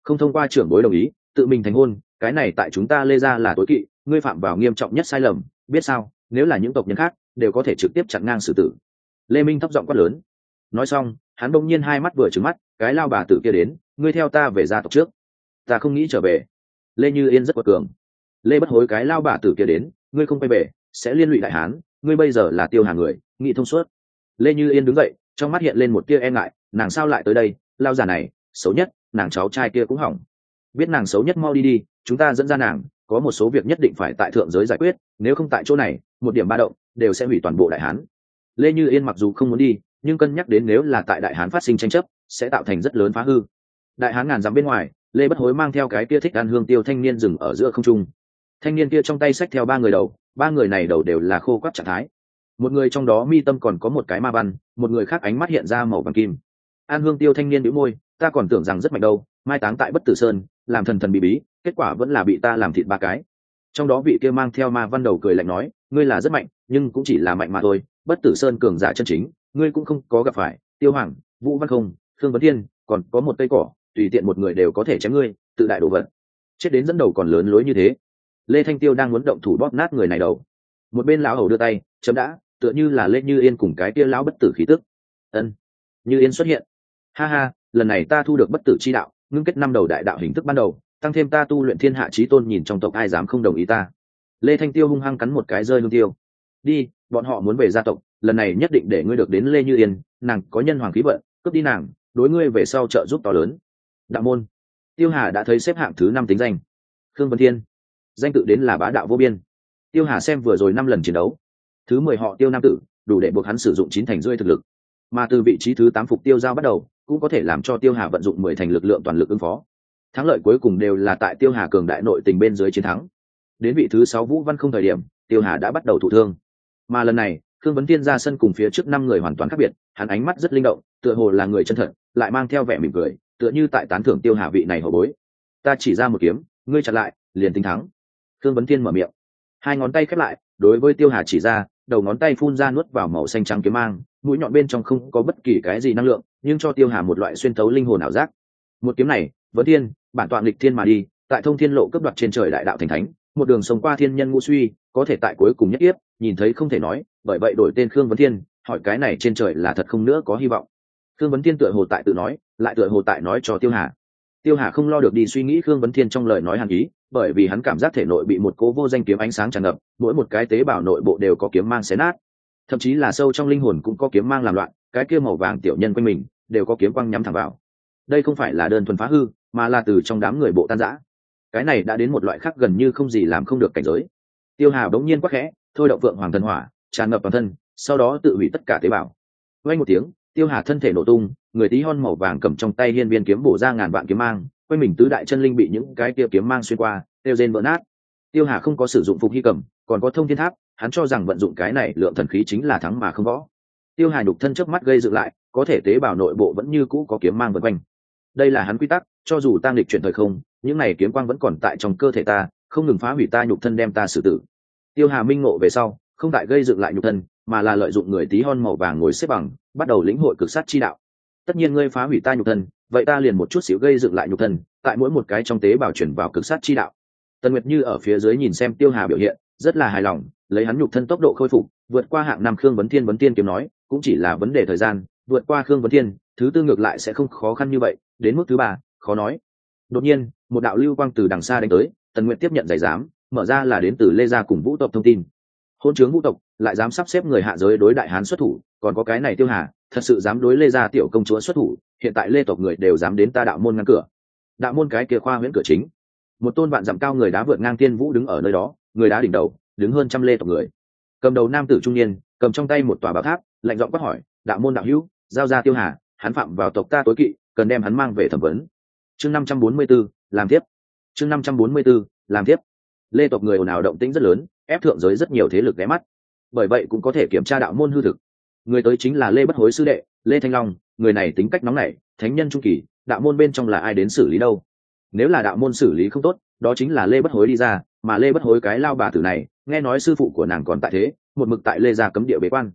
Không thông qua trưởng bối đồng ý, tự mình thành hôn, cái này tại chúng ta lê ra là tối kỵ, ngươi phạm vào nghiêm trọng nhất sai lầm, biết sao? Nếu là những tộc nhân khác, đều có thể trực tiếp chặn ngang xử tử. Lê minh thấp giọng quát lớn. Nói xong, hắn đông nhiên hai mắt vừa trứng mắt, cái lao bà tử kia đến ngươi theo ta về gia tộc trước. Ta không nghĩ trở về. Lê như yên rất quật cường. Lê bất hối cái lao bà tử kia đến, ngươi không quay về, sẽ liên lụy đại hán, ngươi bây giờ là tiêu hà người, nghị thông suốt. Lê như yên đứng dậy, trong mắt hiện lên một tia e ngại, nàng sao lại tới đây, lao già này, xấu nhất, nàng cháu trai kia cũng hỏng. Biết nàng xấu nhất mau đi đi, chúng ta dẫn ra nàng, có một số việc nhất định phải tại thượng giới giải quyết, nếu không tại chỗ này, một điểm ba động, đều sẽ hủy toàn bộ đại hán. Lê như yên mặc dù không muốn đi, nhưng cân nhắc đến nếu là tại đại hán phát sinh tranh chấp, sẽ tạo thành rất lớn phá hư đại hán ngàn dặm bên ngoài, lê bất hối mang theo cái kia thích ăn hương tiêu thanh niên dừng ở giữa không trung. Thanh niên kia trong tay xách theo ba người đầu, ba người này đầu đều là khô quắt trạng thái. Một người trong đó mi tâm còn có một cái ma văn, một người khác ánh mắt hiện ra màu vàng kim. An hương tiêu thanh niên đĩu môi, ta còn tưởng rằng rất mạnh đâu, mai táng tại bất tử sơn, làm thần thần bí bí, kết quả vẫn là bị ta làm thịt ba cái. Trong đó vị kia mang theo ma văn đầu cười lạnh nói, ngươi là rất mạnh, nhưng cũng chỉ là mạnh mà thôi, bất tử sơn cường giả chân chính, ngươi cũng không có gặp phải, tiêu hoàng, vũ văn không thương vấn thiên, còn có một cây cỏ tùy tiện một người đều có thể chém ngươi, tự đại đồ vật. Chết đến dẫn đầu còn lớn lối như thế. Lê thanh tiêu đang muốn động thủ bóp nát người này đầu. Một bên lão hầu đưa tay, chấm đã, tựa như là lê như yên cùng cái kia lão bất tử khí tức. Ân, như yên xuất hiện. Ha ha, lần này ta thu được bất tử chi đạo, ngưng kết năm đầu đại đạo hình thức ban đầu, tăng thêm ta tu luyện thiên hạ trí tôn nhìn trong tộc ai dám không đồng ý ta. Lê thanh tiêu hung hăng cắn một cái rơi luôn tiêu. Đi, bọn họ muốn về gia tộc, lần này nhất định để ngươi được đến lê như yên, nàng có nhân hoàng khí vận, cướp đi nàng, đối ngươi về sau trợ giúp to lớn đạo môn. Tiêu hà đã thấy xếp hạng thứ năm tính danh. Khương vân thiên. Danh tự đến là bá đạo vô biên. Tiêu hà xem vừa rồi năm lần chiến đấu. Thứ mười họ tiêu nam tử, đủ để buộc hắn sử dụng chín thành rưỡi thực lực. Mà từ vị trí thứ tám phục tiêu giao bắt đầu, cũng có thể làm cho tiêu hà vận dụng mười thành lực lượng toàn lực ứng phó. Thắng lợi cuối cùng đều là tại tiêu hà cường đại nội tình bên dưới chiến thắng. Đến vị thứ sáu vũ văn không thời điểm, tiêu hà đã bắt đầu thụ thương. Mà lần này, khương vấn tiên ra sân cùng phía trước năm người hoàn toàn khác biệt, hắn ánh mắt rất linh động, tựa hồ là người chân thật, lại mang theo vẻ mỉm cười tựa như tại tán thưởng tiêu hà vị này hậu bối. Ta chỉ ra một kiếm, ngươi chặn lại, liền tính thắng. Khương vấn thiên mở miệng. Hai ngón tay khép lại, đối với tiêu hà chỉ ra, đầu ngón tay phun ra nuốt vào màu xanh trắng kiếm mang, mũi nhọn bên trong không có bất kỳ cái gì năng lượng, nhưng cho tiêu hà một loại xuyên thấu linh hồn ảo giác. Một kiếm này, vấn thiên, bản tọa lịch thiên mà đi, tại thông thiên lộ cấp đoạt trên trời đại đạo thành thánh, một đường sống qua thiên nhân ngũ suy, có thể tại cuối cùng nhất tiếp nhìn thấy không thể nói, bởi vậy đổi tên khương vấn thiên, hỏi cái này trên trời là thật không nữa có hy vọng khương vấn thiên tựa hồ tại tự nói, lại tựa hồ tại nói cho tiêu hà. Tiêu hà không lo được đi suy nghĩ khương vấn thiên trong lời nói hàn ý, bởi vì hắn cảm giác thể nội bị một cố vô danh kiếm ánh sáng tràn ngập, mỗi một cái tế bào nội bộ đều có kiếm mang xé nát. Thậm chí là sâu trong linh hồn cũng có kiếm mang làm loạn, cái kia màu vàng tiểu nhân quanh mình, đều có kiếm quang nhắm thẳng vào. Đây không phải là đơn thuần phá hư, mà là từ trong đám người bộ tan giã cái này đã đến một loại khác gần như không gì làm không được cảnh giới. Tiêu Hà đống nhiên quắc khẽ, thôi động vượng hoàng thần hỏa, tràn ngập toàn thân, sau đó tự hủy tất cả tế bào. Quay một tiếng tiêu hà thân thể nổ tung, người tí hon màu vàng cầm trong tay hiên viên kiếm bổ ra ngàn vạn kiếm mang, quanh mình tứ đại chân linh bị những cái kia kiếm mang xuyên qua, tiêu rên vỡ nát. Tiêu hà không có sử dụng phục hy cầm, còn có thông thiên tháp, hắn cho rằng vận dụng cái này lượng thần khí chính là thắng mà không võ. Tiêu hà nhục thân trước mắt gây dựng lại, có thể tế bào nội bộ vẫn như cũ có kiếm mang vân quanh. Đây là hắn quy tắc, cho dù tăng lịch chuyển thời không, những này kiếm quang vẫn còn tại trong cơ thể ta, không ngừng phá hủy ta nhục thân đem ta xử tử. Tiêu hà minh ngộ về sau, không tại gây dựng lại nhục thân mà là lợi dụng người tí hon màu vàng ngồi xếp bằng, bắt đầu lĩnh hội cực sát chi đạo. Tất nhiên ngươi phá hủy ta nhục thân, vậy ta liền một chút xíu gây dựng lại nhục thân, tại mỗi một cái trong tế bào chuyển vào cực sát chi đạo. Tần nguyệt như ở phía dưới nhìn xem tiêu hà biểu hiện, rất là hài lòng, lấy hắn nhục thân tốc độ khôi phục, vượt qua hạng năm khương vấn thiên vấn tiên kiếm nói, cũng chỉ là vấn đề thời gian, vượt qua khương vấn thiên, thứ tư ngược lại sẽ không khó khăn như vậy, đến mức thứ ba, khó nói. Đột nhiên, một đạo lưu quang từ đằng xa đánh tới, tần nguyện tiếp nhận giải giám mở ra là đến từ lê gia cùng vũ tộc thông tin hôn chướng vũ tộc lại dám sắp xếp người hạ giới đối đại hán xuất thủ còn có cái này tiêu hà thật sự dám đối lê gia tiểu công chúa xuất thủ hiện tại lê tộc người đều dám đến ta đạo môn ngăn cửa. Đạo môn cái kia khoa huyễn cửa chính. Một tôn vạn dặm cao người đá vượt ngang tiên vũ đứng ở nơi đó người đá đỉnh đầu đứng hơn trăm lê tộc người. Cầm đầu nam tử trung niên cầm trong tay một tòa bảo tháp lạnh giọng quát hỏi đạo môn đạo hữu giao ra tiêu hà hắn phạm vào tộc ta tối kỵ cần đem hắn mang về thẩm vấn. Chương năm trăm bốn mươi 544, làm tiếp. Chương năm trăm bốn mươi 544, làm tiếp. Lê tộc người ồn ào động tĩnh rất lớn ép thượng giới rất nhiều thế lực ghé mắt. Bởi vậy cũng có thể kiểm tra đạo môn hư thực. Người tới chính là lê bất hối sư đệ, lê thanh long, người này tính cách nóng nảy, thánh nhân trung kỳ, đạo môn bên trong là ai đến xử lý đâu? Nếu là đạo môn xử lý không tốt, đó chính là lê bất hối đi ra, mà lê bất hối cái lao bà tử này, nghe nói sư phụ của nàng còn tại thế, một mực tại lê gia cấm địa bế quan.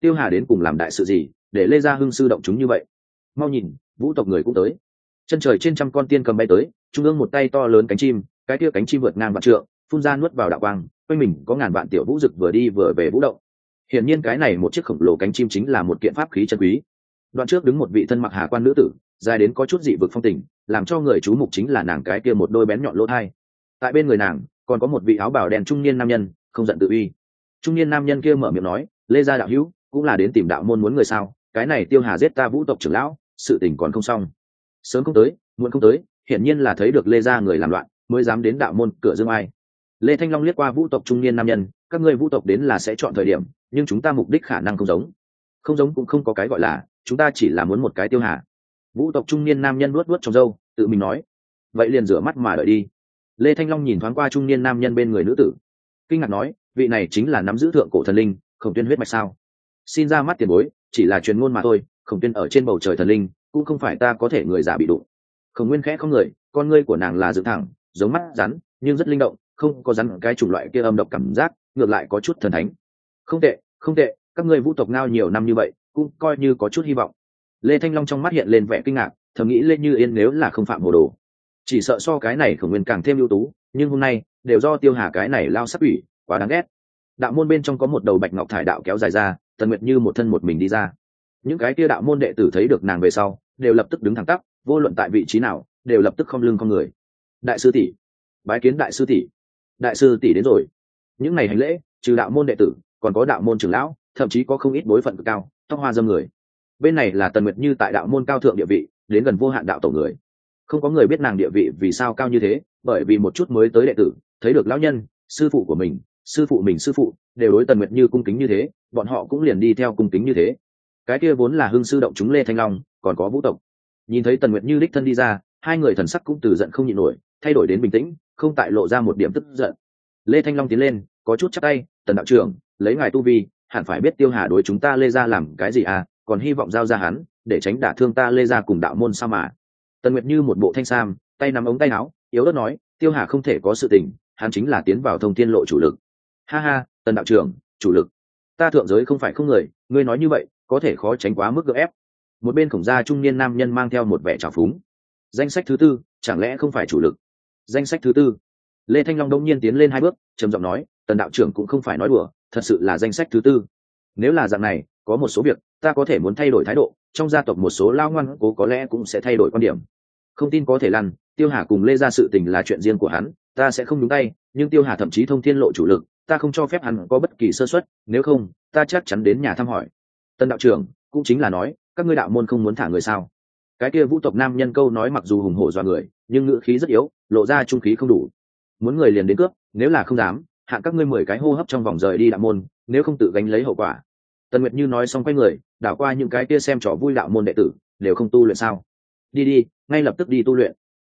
Tiêu hà đến cùng làm đại sự gì để lê gia hưng sư động chúng như vậy? Mau nhìn, vũ tộc người cũng tới. Chân trời trên trăm con tiên cầm bay tới, trung ương một tay to lớn cánh chim, cái kia cánh chim vượt ngang vạn trượng, phun ra nuốt vào đạo quang quanh mình có ngàn vạn tiểu vũ rực vừa đi vừa về vũ động. Hiển nhiên cái này một chiếc khổng lồ cánh chim chính là một kiện pháp khí chân quý. Đoạn trước đứng một vị thân mặc hà quan nữ tử, dài đến có chút dị vực phong tình, làm cho người chú mục chính là nàng cái kia một đôi bén nhọn lỗ thai. Tại bên người nàng, còn có một vị áo bảo đen trung niên nam nhân, không giận tự uy. Trung niên nam nhân kia mở miệng nói, lê gia đạo hữu, cũng là đến tìm đạo môn muốn người sao? Cái này tiêu hà giết ta vũ tộc trưởng lão, sự tình còn không xong. Sớm không tới, muộn không tới, hiển nhiên là thấy được lê gia người làm loạn, mới dám đến đạo môn cửa dương ai lê thanh long liếc qua vũ tộc trung niên nam nhân, các ngươi vũ tộc đến là sẽ chọn thời điểm, nhưng chúng ta mục đích khả năng không giống. Không giống cũng không có cái gọi là, chúng ta chỉ là muốn một cái tiêu hà. Vũ tộc trung niên nam nhân luốt luốt trong râu, tự mình nói, vậy liền rửa mắt mà đợi đi. Lê thanh long nhìn thoáng qua trung niên nam nhân bên người nữ tử, kinh ngạc nói, vị này chính là nắm giữ thượng cổ thần linh, khổng tuyên huyết mạch sao? Xin ra mắt tiền bối, chỉ là truyền ngôn mà thôi, khổng tuyên ở trên bầu trời thần linh, cũng không phải ta có thể người giả bị đụng. Khổng nguyên khẽ không người, con ngươi của nàng là dựng thẳng, giống mắt rắn, nhưng rất linh động không có rắn cái chủng loại kia âm độc cảm giác, ngược lại có chút thần thánh. Không tệ không tệ, các ngươi vũ tộc ngao nhiều năm như vậy, cũng coi như có chút hy vọng. Lê thanh long trong mắt hiện lên vẻ kinh ngạc, thầm nghĩ lên như yên nếu là không phạm hồ đồ. Chỉ sợ so cái này khổng nguyên càng thêm ưu tú, nhưng hôm nay, đều do tiêu hà cái này lao sắp ủy quá đáng ghét. Đạo môn bên trong có một đầu bạch ngọc thải đạo kéo dài ra, tần nguyệt như một thân một mình đi ra. Những cái kia đạo môn đệ tử thấy được nàng về sau, đều lập tức đứng thẳng tắp, vô luận tại vị trí nào, đều lập tức không lưng con người. Đại sư tỷ, bái kiến đại sư tỷ đại sư tỷ đến rồi. Những ngày hành lễ, trừ đạo môn đệ tử, còn có đạo môn trưởng lão, thậm chí có không ít bối phận cực cao, tóc hoa dâm người. Bên này là tần nguyệt như tại đạo môn cao thượng địa vị, đến gần vô hạn đạo tổ người. Không có người biết nàng địa vị vì sao cao như thế, bởi vì một chút mới tới đệ tử, thấy được lão nhân, sư phụ của mình, sư phụ mình sư phụ, đều đối tần nguyệt như cung kính như thế, bọn họ cũng liền đi theo cung kính như thế. Cái kia vốn là hưng sư động chúng lê thanh long, còn có vũ tộc. Nhìn thấy tần nguyệt như đích thân đi ra, hai người thần sắc cũng từ giận không nhịn nổi, thay đổi đến bình tĩnh không tại lộ ra một điểm tức giận. Lê thanh long tiến lên, có chút chắc tay, tần đạo trưởng, lấy ngài tu vi, hẳn phải biết tiêu hà đối chúng ta lê ra làm cái gì à còn hy vọng giao ra hắn, để tránh đả thương ta lê ra cùng đạo môn sao mà. Tần nguyệt như một bộ thanh sam, tay nắm ống tay áo, yếu ớt nói, tiêu hà không thể có sự tình, hắn chính là tiến vào thông thiên lộ chủ lực. Ha ha, tần đạo trưởng, chủ lực. Ta thượng giới không phải không người, ngươi nói như vậy, có thể khó tránh quá mức gợ ép. Một bên khổng gia trung niên nam nhân mang theo một vẻ trào phúng. Danh sách thứ tư, chẳng lẽ không phải chủ lực? Danh sách thứ tư. Lê thanh long đông nhiên tiến lên hai bước, trầm giọng nói, tần đạo trưởng cũng không phải nói đùa, thật sự là danh sách thứ tư. Nếu là dạng này, có một số việc, ta có thể muốn thay đổi thái độ, trong gia tộc một số lao ngoan cố có lẽ cũng sẽ thay đổi quan điểm. Không tin có thể lăn, tiêu hà cùng lê ra sự tình là chuyện riêng của hắn, ta sẽ không nhúng tay, nhưng tiêu hà thậm chí thông thiên lộ chủ lực, ta không cho phép hắn có bất kỳ sơ xuất nếu không, ta chắc chắn đến nhà thăm hỏi. Tân đạo trưởng cũng chính là nói, các ngươi đạo môn không muốn thả người sao? Cái kia vũ tộc nam nhân câu nói mặc dù hùng hổ do người nhưng ngữ khí rất yếu, lộ ra trung khí không đủ. Muốn người liền đến cướp, nếu là không dám hạng các ngươi mười cái hô hấp trong vòng rời đi đạo môn, nếu không tự gánh lấy hậu quả. Tần nguyệt như nói xong quay người, đảo qua những cái kia xem trò vui đạo môn đệ tử, đều không tu luyện sao? Đi đi, ngay lập tức đi tu luyện.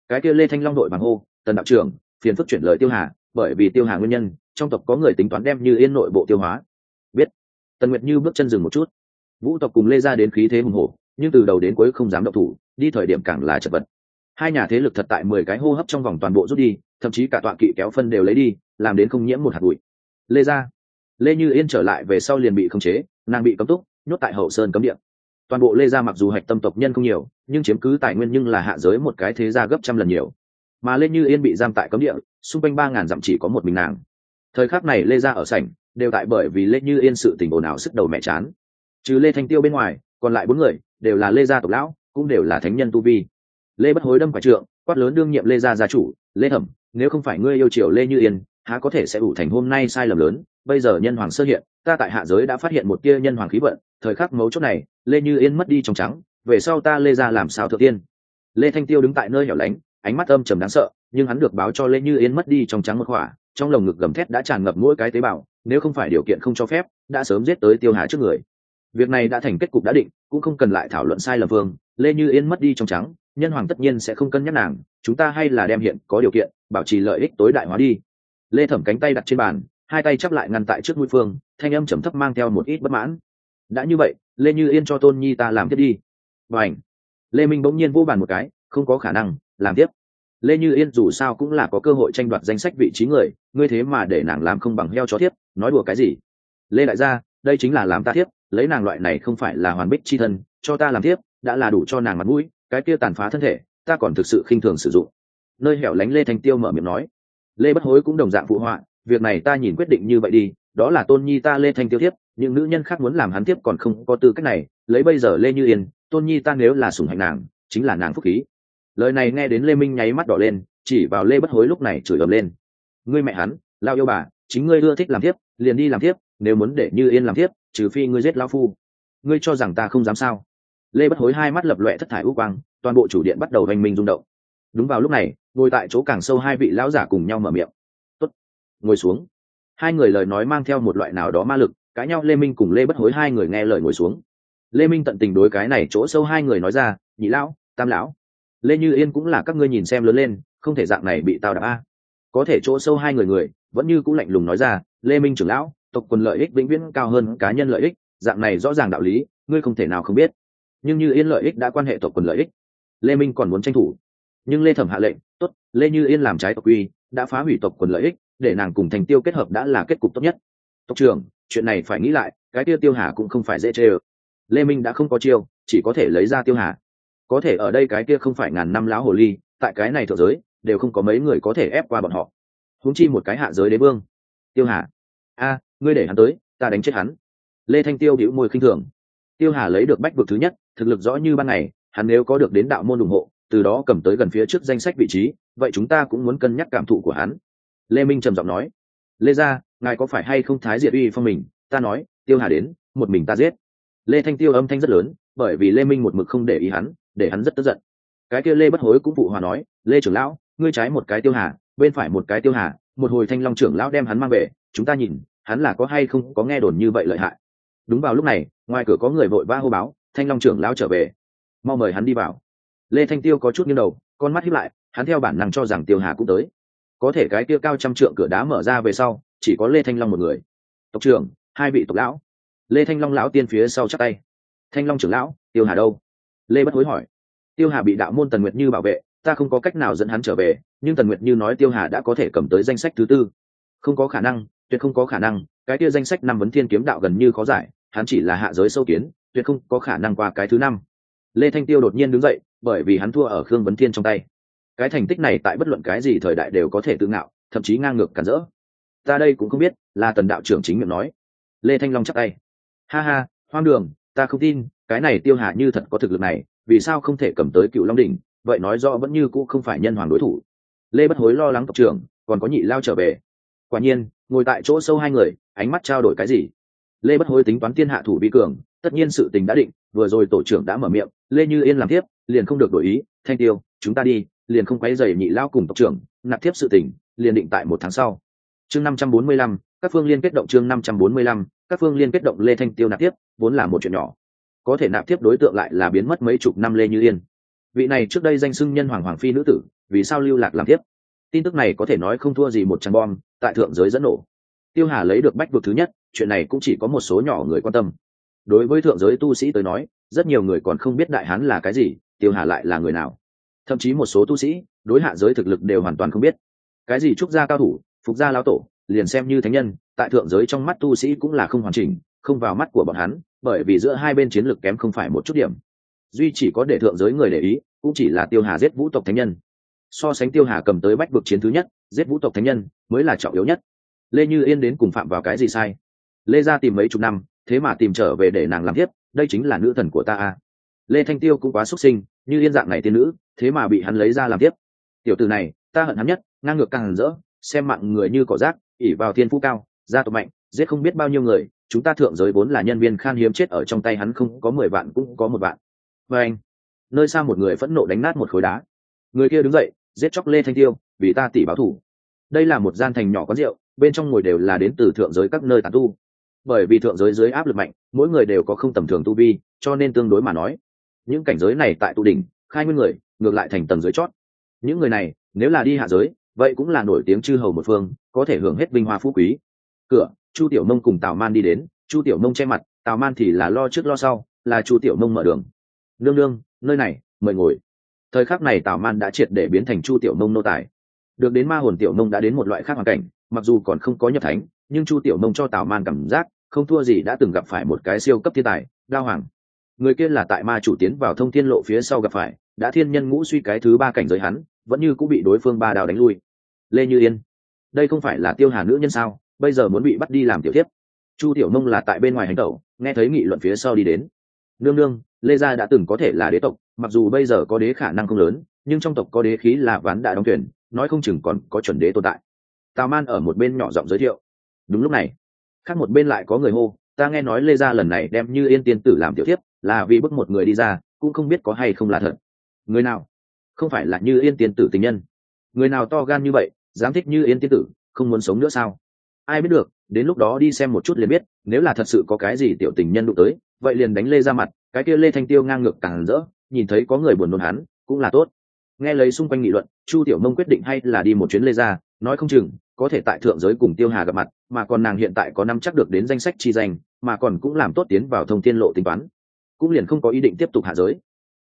Cái kia lê thanh long đội bằng hô, tần đạo trưởng, phiền phức chuyển lời tiêu hà, bởi vì tiêu hà nguyên nhân, trong tộc có người tính toán đem như yên nội bộ tiêu hóa. Biết. Tần nguyệt như bước chân dừng một chút. Vũ tộc cùng lê ra đến khí thế hùng hổ, nhưng từ đầu đến cuối không dám động thủ, đi thời điểm càng là chật vật hai nhà thế lực thật tại mười cái hô hấp trong vòng toàn bộ rút đi, thậm chí cả tọa kỵ kéo phân đều lấy đi, làm đến không nhiễm một hạt bụi. Lê ra lê như yên trở lại về sau liền bị khống chế, nàng bị cấm túc, nhốt tại hậu sơn cấm điện. toàn bộ lê gia mặc dù hạch tâm tộc nhân không nhiều, nhưng chiếm cứ tài nguyên nhưng là hạ giới một cái thế gia gấp trăm lần nhiều. Mà lê như yên bị giam tại cấm địa, xung quanh ba ngàn dặm chỉ có một mình nàng. Thời khắc này lê gia ở sảnh, đều tại bởi vì lê như yên sự tình ồn ào sức đầu mẹ chán. Trừ lê thanh tiêu bên ngoài, còn lại bốn người, đều là lê gia tộc lão, cũng đều là thánh nhân tu vi lê bất hối đâm phải trượng, quát lớn đương nhiệm lê gia gia chủ, lê thẩm, nếu không phải ngươi yêu triều lê như yên, há có thể sẽ ủ thành hôm nay sai lầm lớn? Bây giờ nhân hoàng sơ hiện, ta tại hạ giới đã phát hiện một tia nhân hoàng khí vận, thời khắc mấu chốt này, lê như yên mất đi trong trắng, về sau ta lê ra làm sao thượng tiên? Lê thanh tiêu đứng tại nơi hẻo lánh, ánh mắt âm trầm đáng sợ, nhưng hắn được báo cho lê như yên mất đi trong trắng một khỏa, trong lồng ngực gầm thét đã tràn ngập mỗi cái tế bào, nếu không phải điều kiện không cho phép, đã sớm giết tới tiêu hà trước người. Việc này đã thành kết cục đã định, cũng không cần lại thảo luận sai lầm vương, lê như yên mất đi trong trắng nhân hoàng tất nhiên sẽ không cân nhắc nàng, chúng ta hay là đem hiện có điều kiện, bảo trì lợi ích tối đại hóa đi. Lê thẩm cánh tay đặt trên bàn, hai tay chắp lại ngăn tại trước mũi phương, thanh âm trầm thấp mang theo một ít bất mãn. Đã như vậy, lê như yên cho tôn nhi ta làm tiếp đi. Và ảnh lê minh bỗng nhiên vô bàn một cái, không có khả năng, làm tiếp. Lê như yên dù sao cũng là có cơ hội tranh đoạt danh sách vị trí người, ngươi thế mà để nàng làm không bằng heo chó thiếp, nói đùa cái gì? Lê đại gia, đây chính là làm ta thiếp, lấy nàng loại này không phải là hoàn bích chi thân, cho ta làm thiếp, đã là đủ cho nàng mặt mũi cái kia tàn phá thân thể ta còn thực sự khinh thường sử dụng. Nơi hẻo lánh lê thanh tiêu mở miệng nói. Lê bất hối cũng đồng dạng phụ họa việc này ta nhìn quyết định như vậy đi đó là tôn nhi ta lê thanh tiêu thiếp những nữ nhân khác muốn làm hắn tiếp còn không có tư cách này lấy bây giờ lê như yên tôn nhi ta nếu là sủng hạnh nàng chính là nàng phúc khí. Lời này nghe đến lê minh nháy mắt đỏ lên chỉ vào lê bất hối lúc này chửi ầm lên. Ngươi mẹ hắn lao yêu bà chính ngươi ưa thích làm thiếp, liền đi làm thiếp, nếu muốn để như yên làm thiếp, trừ phi ngươi giết lao phu. Ngươi cho rằng ta không dám sao? Lê bất hối hai mắt lập loẹ thất thải ưu quang, toàn bộ chủ điện bắt đầu hoành minh rung động. Đúng vào lúc này, ngồi tại chỗ càng sâu hai vị lão giả cùng nhau mở miệng. Tốt. ngồi xuống. Hai người lời nói mang theo một loại nào đó ma lực, cãi nhau lê minh cùng lê bất hối hai người nghe lời ngồi xuống. Lê minh tận tình đối cái này chỗ sâu hai người nói ra, nhị lão, tam lão. Lê như yên cũng là các ngươi nhìn xem lớn lên, không thể dạng này bị tao đạp a. Có thể chỗ sâu hai người người, vẫn như cũng lạnh lùng nói ra, lê minh trưởng lão, tộc quần lợi ích vĩnh viễn cao hơn cá nhân lợi ích, dạng này rõ ràng đạo lý, ngươi không thể nào không biết nhưng như yên lợi ích đã quan hệ tộc quần lợi ích. Lê minh còn muốn tranh thủ. Nhưng lê thẩm hạ lệnh, tốt, lê như yên làm trái tộc quy, đã phá hủy tộc quần lợi ích, để nàng cùng thành tiêu kết hợp đã là kết cục tốt nhất. Tộc trưởng, chuyện này phải nghĩ lại, cái tiêu tiêu hà cũng không phải dễ chê ơ. Lê minh đã không có chiêu, chỉ có thể lấy ra tiêu hà. Có thể ở đây cái kia không phải ngàn năm lão hồ ly, tại cái này thượng giới, đều không có mấy người có thể ép qua bọn họ. Húng chi một cái hạ giới đế vương. Tiêu hà. A, ngươi để hắn tới, ta đánh chết hắn. Lê thanh tiêu hữu môi khinh thường. Tiêu hà lấy được bách vực thứ nhất thực lực rõ như ban ngày, hắn nếu có được đến đạo môn ủng hộ, từ đó cầm tới gần phía trước danh sách vị trí, vậy chúng ta cũng muốn cân nhắc cảm thụ của hắn. Lê minh trầm giọng nói. Lê gia, ngài có phải hay không thái diệt uy phong mình? Ta nói, tiêu hà đến, một mình ta giết. Lê thanh tiêu âm thanh rất lớn, bởi vì lê minh một mực không để ý hắn, để hắn rất tức giận. Cái kia lê bất hối cũng phụ hòa nói, lê trưởng lão, ngươi trái một cái tiêu hà, bên phải một cái tiêu hà, một hồi thanh long trưởng lão đem hắn mang về, chúng ta nhìn, hắn là có hay không có nghe đồn như vậy lợi hại. Đúng vào lúc này, ngoài cửa có người vội va hô báo thanh long trưởng lão trở về. Mau mời hắn đi vào. Lê thanh tiêu có chút nghiêng đầu, con mắt hiếp lại, hắn theo bản năng cho rằng tiêu hà cũng tới. Có thể cái kia cao trăm trượng cửa đá mở ra về sau, chỉ có lê thanh long một người. Tộc trưởng, hai vị tộc lão. Lê thanh long lão tiên phía sau chắc tay. Thanh long trưởng lão, tiêu hà đâu? Lê bất hối hỏi. Tiêu hà bị đạo môn tần nguyệt như bảo vệ, ta không có cách nào dẫn hắn trở về, nhưng tần nguyệt như nói tiêu hà đã có thể cầm tới danh sách thứ tư. Không có khả năng, tuyệt không có khả năng, cái kia danh sách năm vấn thiên kiếm đạo gần như khó giải, hắn chỉ là hạ giới sâu kiến tuyệt không có khả năng qua cái thứ năm. Lê thanh tiêu đột nhiên đứng dậy, bởi vì hắn thua ở khương vấn thiên trong tay. Cái thành tích này tại bất luận cái gì thời đại đều có thể tự ngạo, thậm chí ngang ngược cản rỡ. Ta đây cũng không biết, là tần đạo trưởng chính miệng nói. Lê thanh long chắc tay. Ha ha, hoang đường, ta không tin, cái này tiêu hạ như thật có thực lực này, vì sao không thể cầm tới cựu long đỉnh, vậy nói rõ vẫn như cũ không phải nhân hoàng đối thủ. Lê bất hối lo lắng tộc trưởng, còn có nhị lao trở về. Quả nhiên, ngồi tại chỗ sâu hai người, ánh mắt trao đổi cái gì? Lê bất hối tính toán tiên hạ thủ vi cường tất nhiên sự tình đã định, vừa rồi tổ trưởng đã mở miệng, lê như yên làm tiếp, liền không được đổi ý, thanh tiêu, chúng ta đi, liền không quấy dày nhị lao cùng tộc trưởng, nạp tiếp sự tình, liền định tại một tháng sau. Chương năm trăm bốn mươi lăm, các phương liên kết động chương năm trăm bốn mươi lăm, các phương liên kết động lê thanh tiêu nạp tiếp, vốn là một chuyện nhỏ. Có thể nạp tiếp đối tượng lại là biến mất mấy chục năm lê như yên. Vị này trước đây danh xưng nhân hoàng hoàng phi nữ tử, vì sao lưu lạc làm tiếp? Tin tức này có thể nói không thua gì một trang bom, tại thượng giới dẫn nổ. Tiêu hà lấy được bách vực thứ nhất, chuyện này cũng chỉ có một số nhỏ người quan tâm đối với thượng giới tu sĩ tới nói, rất nhiều người còn không biết đại hán là cái gì, tiêu hà lại là người nào. Thậm chí một số tu sĩ, đối hạ giới thực lực đều hoàn toàn không biết. Cái gì trúc gia cao thủ, phục gia lao tổ, liền xem như thánh nhân, tại thượng giới trong mắt tu sĩ cũng là không hoàn chỉnh, không vào mắt của bọn hắn, bởi vì giữa hai bên chiến lược kém không phải một chút điểm. Duy chỉ có để thượng giới người để ý, cũng chỉ là tiêu hà giết vũ tộc thánh nhân. So sánh tiêu hà cầm tới bách vực chiến thứ nhất, giết vũ tộc thánh nhân mới là trọng yếu nhất. Lê như yên đến cùng phạm vào cái gì sai? Lê ra tìm mấy chục năm thế mà tìm trở về để nàng làm tiếp, đây chính là nữ thần của ta a. Lê thanh tiêu cũng quá xuất sinh, như yên dạng này tiên nữ, thế mà bị hắn lấy ra làm tiếp. Tiểu từ này, ta hận hắn nhất, ngang ngược càng rỡ, xem mạng người như cỏ rác ỉ vào thiên phú cao, gia tộc mạnh, giết không biết bao nhiêu người, chúng ta thượng giới vốn là nhân viên khan hiếm chết ở trong tay hắn không có mười vạn cũng có một vạn. Và anh, nơi xa một người phẫn nộ đánh nát một khối đá. Người kia đứng dậy, giết chóc lê thanh tiêu, vì ta tỷ báo thủ. Đây là một gian thành nhỏ có rượu, bên trong ngồi đều là đến từ thượng giới các nơi tàn tu bởi vì thượng giới dưới áp lực mạnh, mỗi người đều có không tầm thường tu vi, cho nên tương đối mà nói, những cảnh giới này tại tụ đỉnh, khai nguyên người, ngược lại thành tầng dưới chót. Những người này, nếu là đi hạ giới, vậy cũng là nổi tiếng chư hầu một phương, có thể hưởng hết vinh hoa phú quý. Cửa, chu tiểu nông cùng tào man đi đến, chu tiểu nông che mặt, tào man thì là lo trước lo sau, là chu tiểu mông mở đường. Nương nương, nơi này, mời ngồi. Thời khắc này tào man đã triệt để biến thành chu tiểu mông nô tài. Được đến ma hồn tiểu mông đã đến một loại khác hoàn cảnh, mặc dù còn không có nhập thánh nhưng chu tiểu mông cho tào man cảm giác, không thua gì đã từng gặp phải một cái siêu cấp thiên tài, đao hoàng. Người kia là tại ma chủ tiến vào thông thiên lộ phía sau gặp phải, đã thiên nhân ngũ suy cái thứ ba cảnh giới hắn, vẫn như cũng bị đối phương ba đào đánh lui. Lê như yên, đây không phải là tiêu hà nữ nhân sao, bây giờ muốn bị bắt đi làm tiểu tiếp chu tiểu mông là tại bên ngoài hành tẩu, nghe thấy nghị luận phía sau đi đến. Nương nương, lê gia đã từng có thể là đế tộc, mặc dù bây giờ có đế khả năng không lớn, nhưng trong tộc có đế khí là ván đại đóng tuyển nói không chừng còn có chuẩn đế tồn tại. Tào man ở một bên nhỏ giọng giới thiệu đúng lúc này, khác một bên lại có người hô, ta nghe nói lê gia lần này đem như yên tiên tử làm tiểu thiếp, là vì bức một người đi ra, cũng không biết có hay không là thật. Người nào? Không phải là như yên tiên tử tình nhân. Người nào to gan như vậy, dám thích như yên tiên tử, không muốn sống nữa sao? Ai biết được, đến lúc đó đi xem một chút liền biết, nếu là thật sự có cái gì tiểu tình nhân đụng tới, vậy liền đánh lê ra mặt, cái kia lê thanh tiêu ngang ngược càng rỡ, nhìn thấy có người buồn nôn hắn, cũng là tốt. Nghe lấy xung quanh nghị luận, chu tiểu mông quyết định hay là đi một chuyến lê ra nói không chừng, có thể tại thượng giới cùng tiêu hà gặp mặt mà còn nàng hiện tại có năm chắc được đến danh sách chi danh, mà còn cũng làm tốt tiến vào thông tiên lộ tính toán, cũng liền không có ý định tiếp tục hạ giới.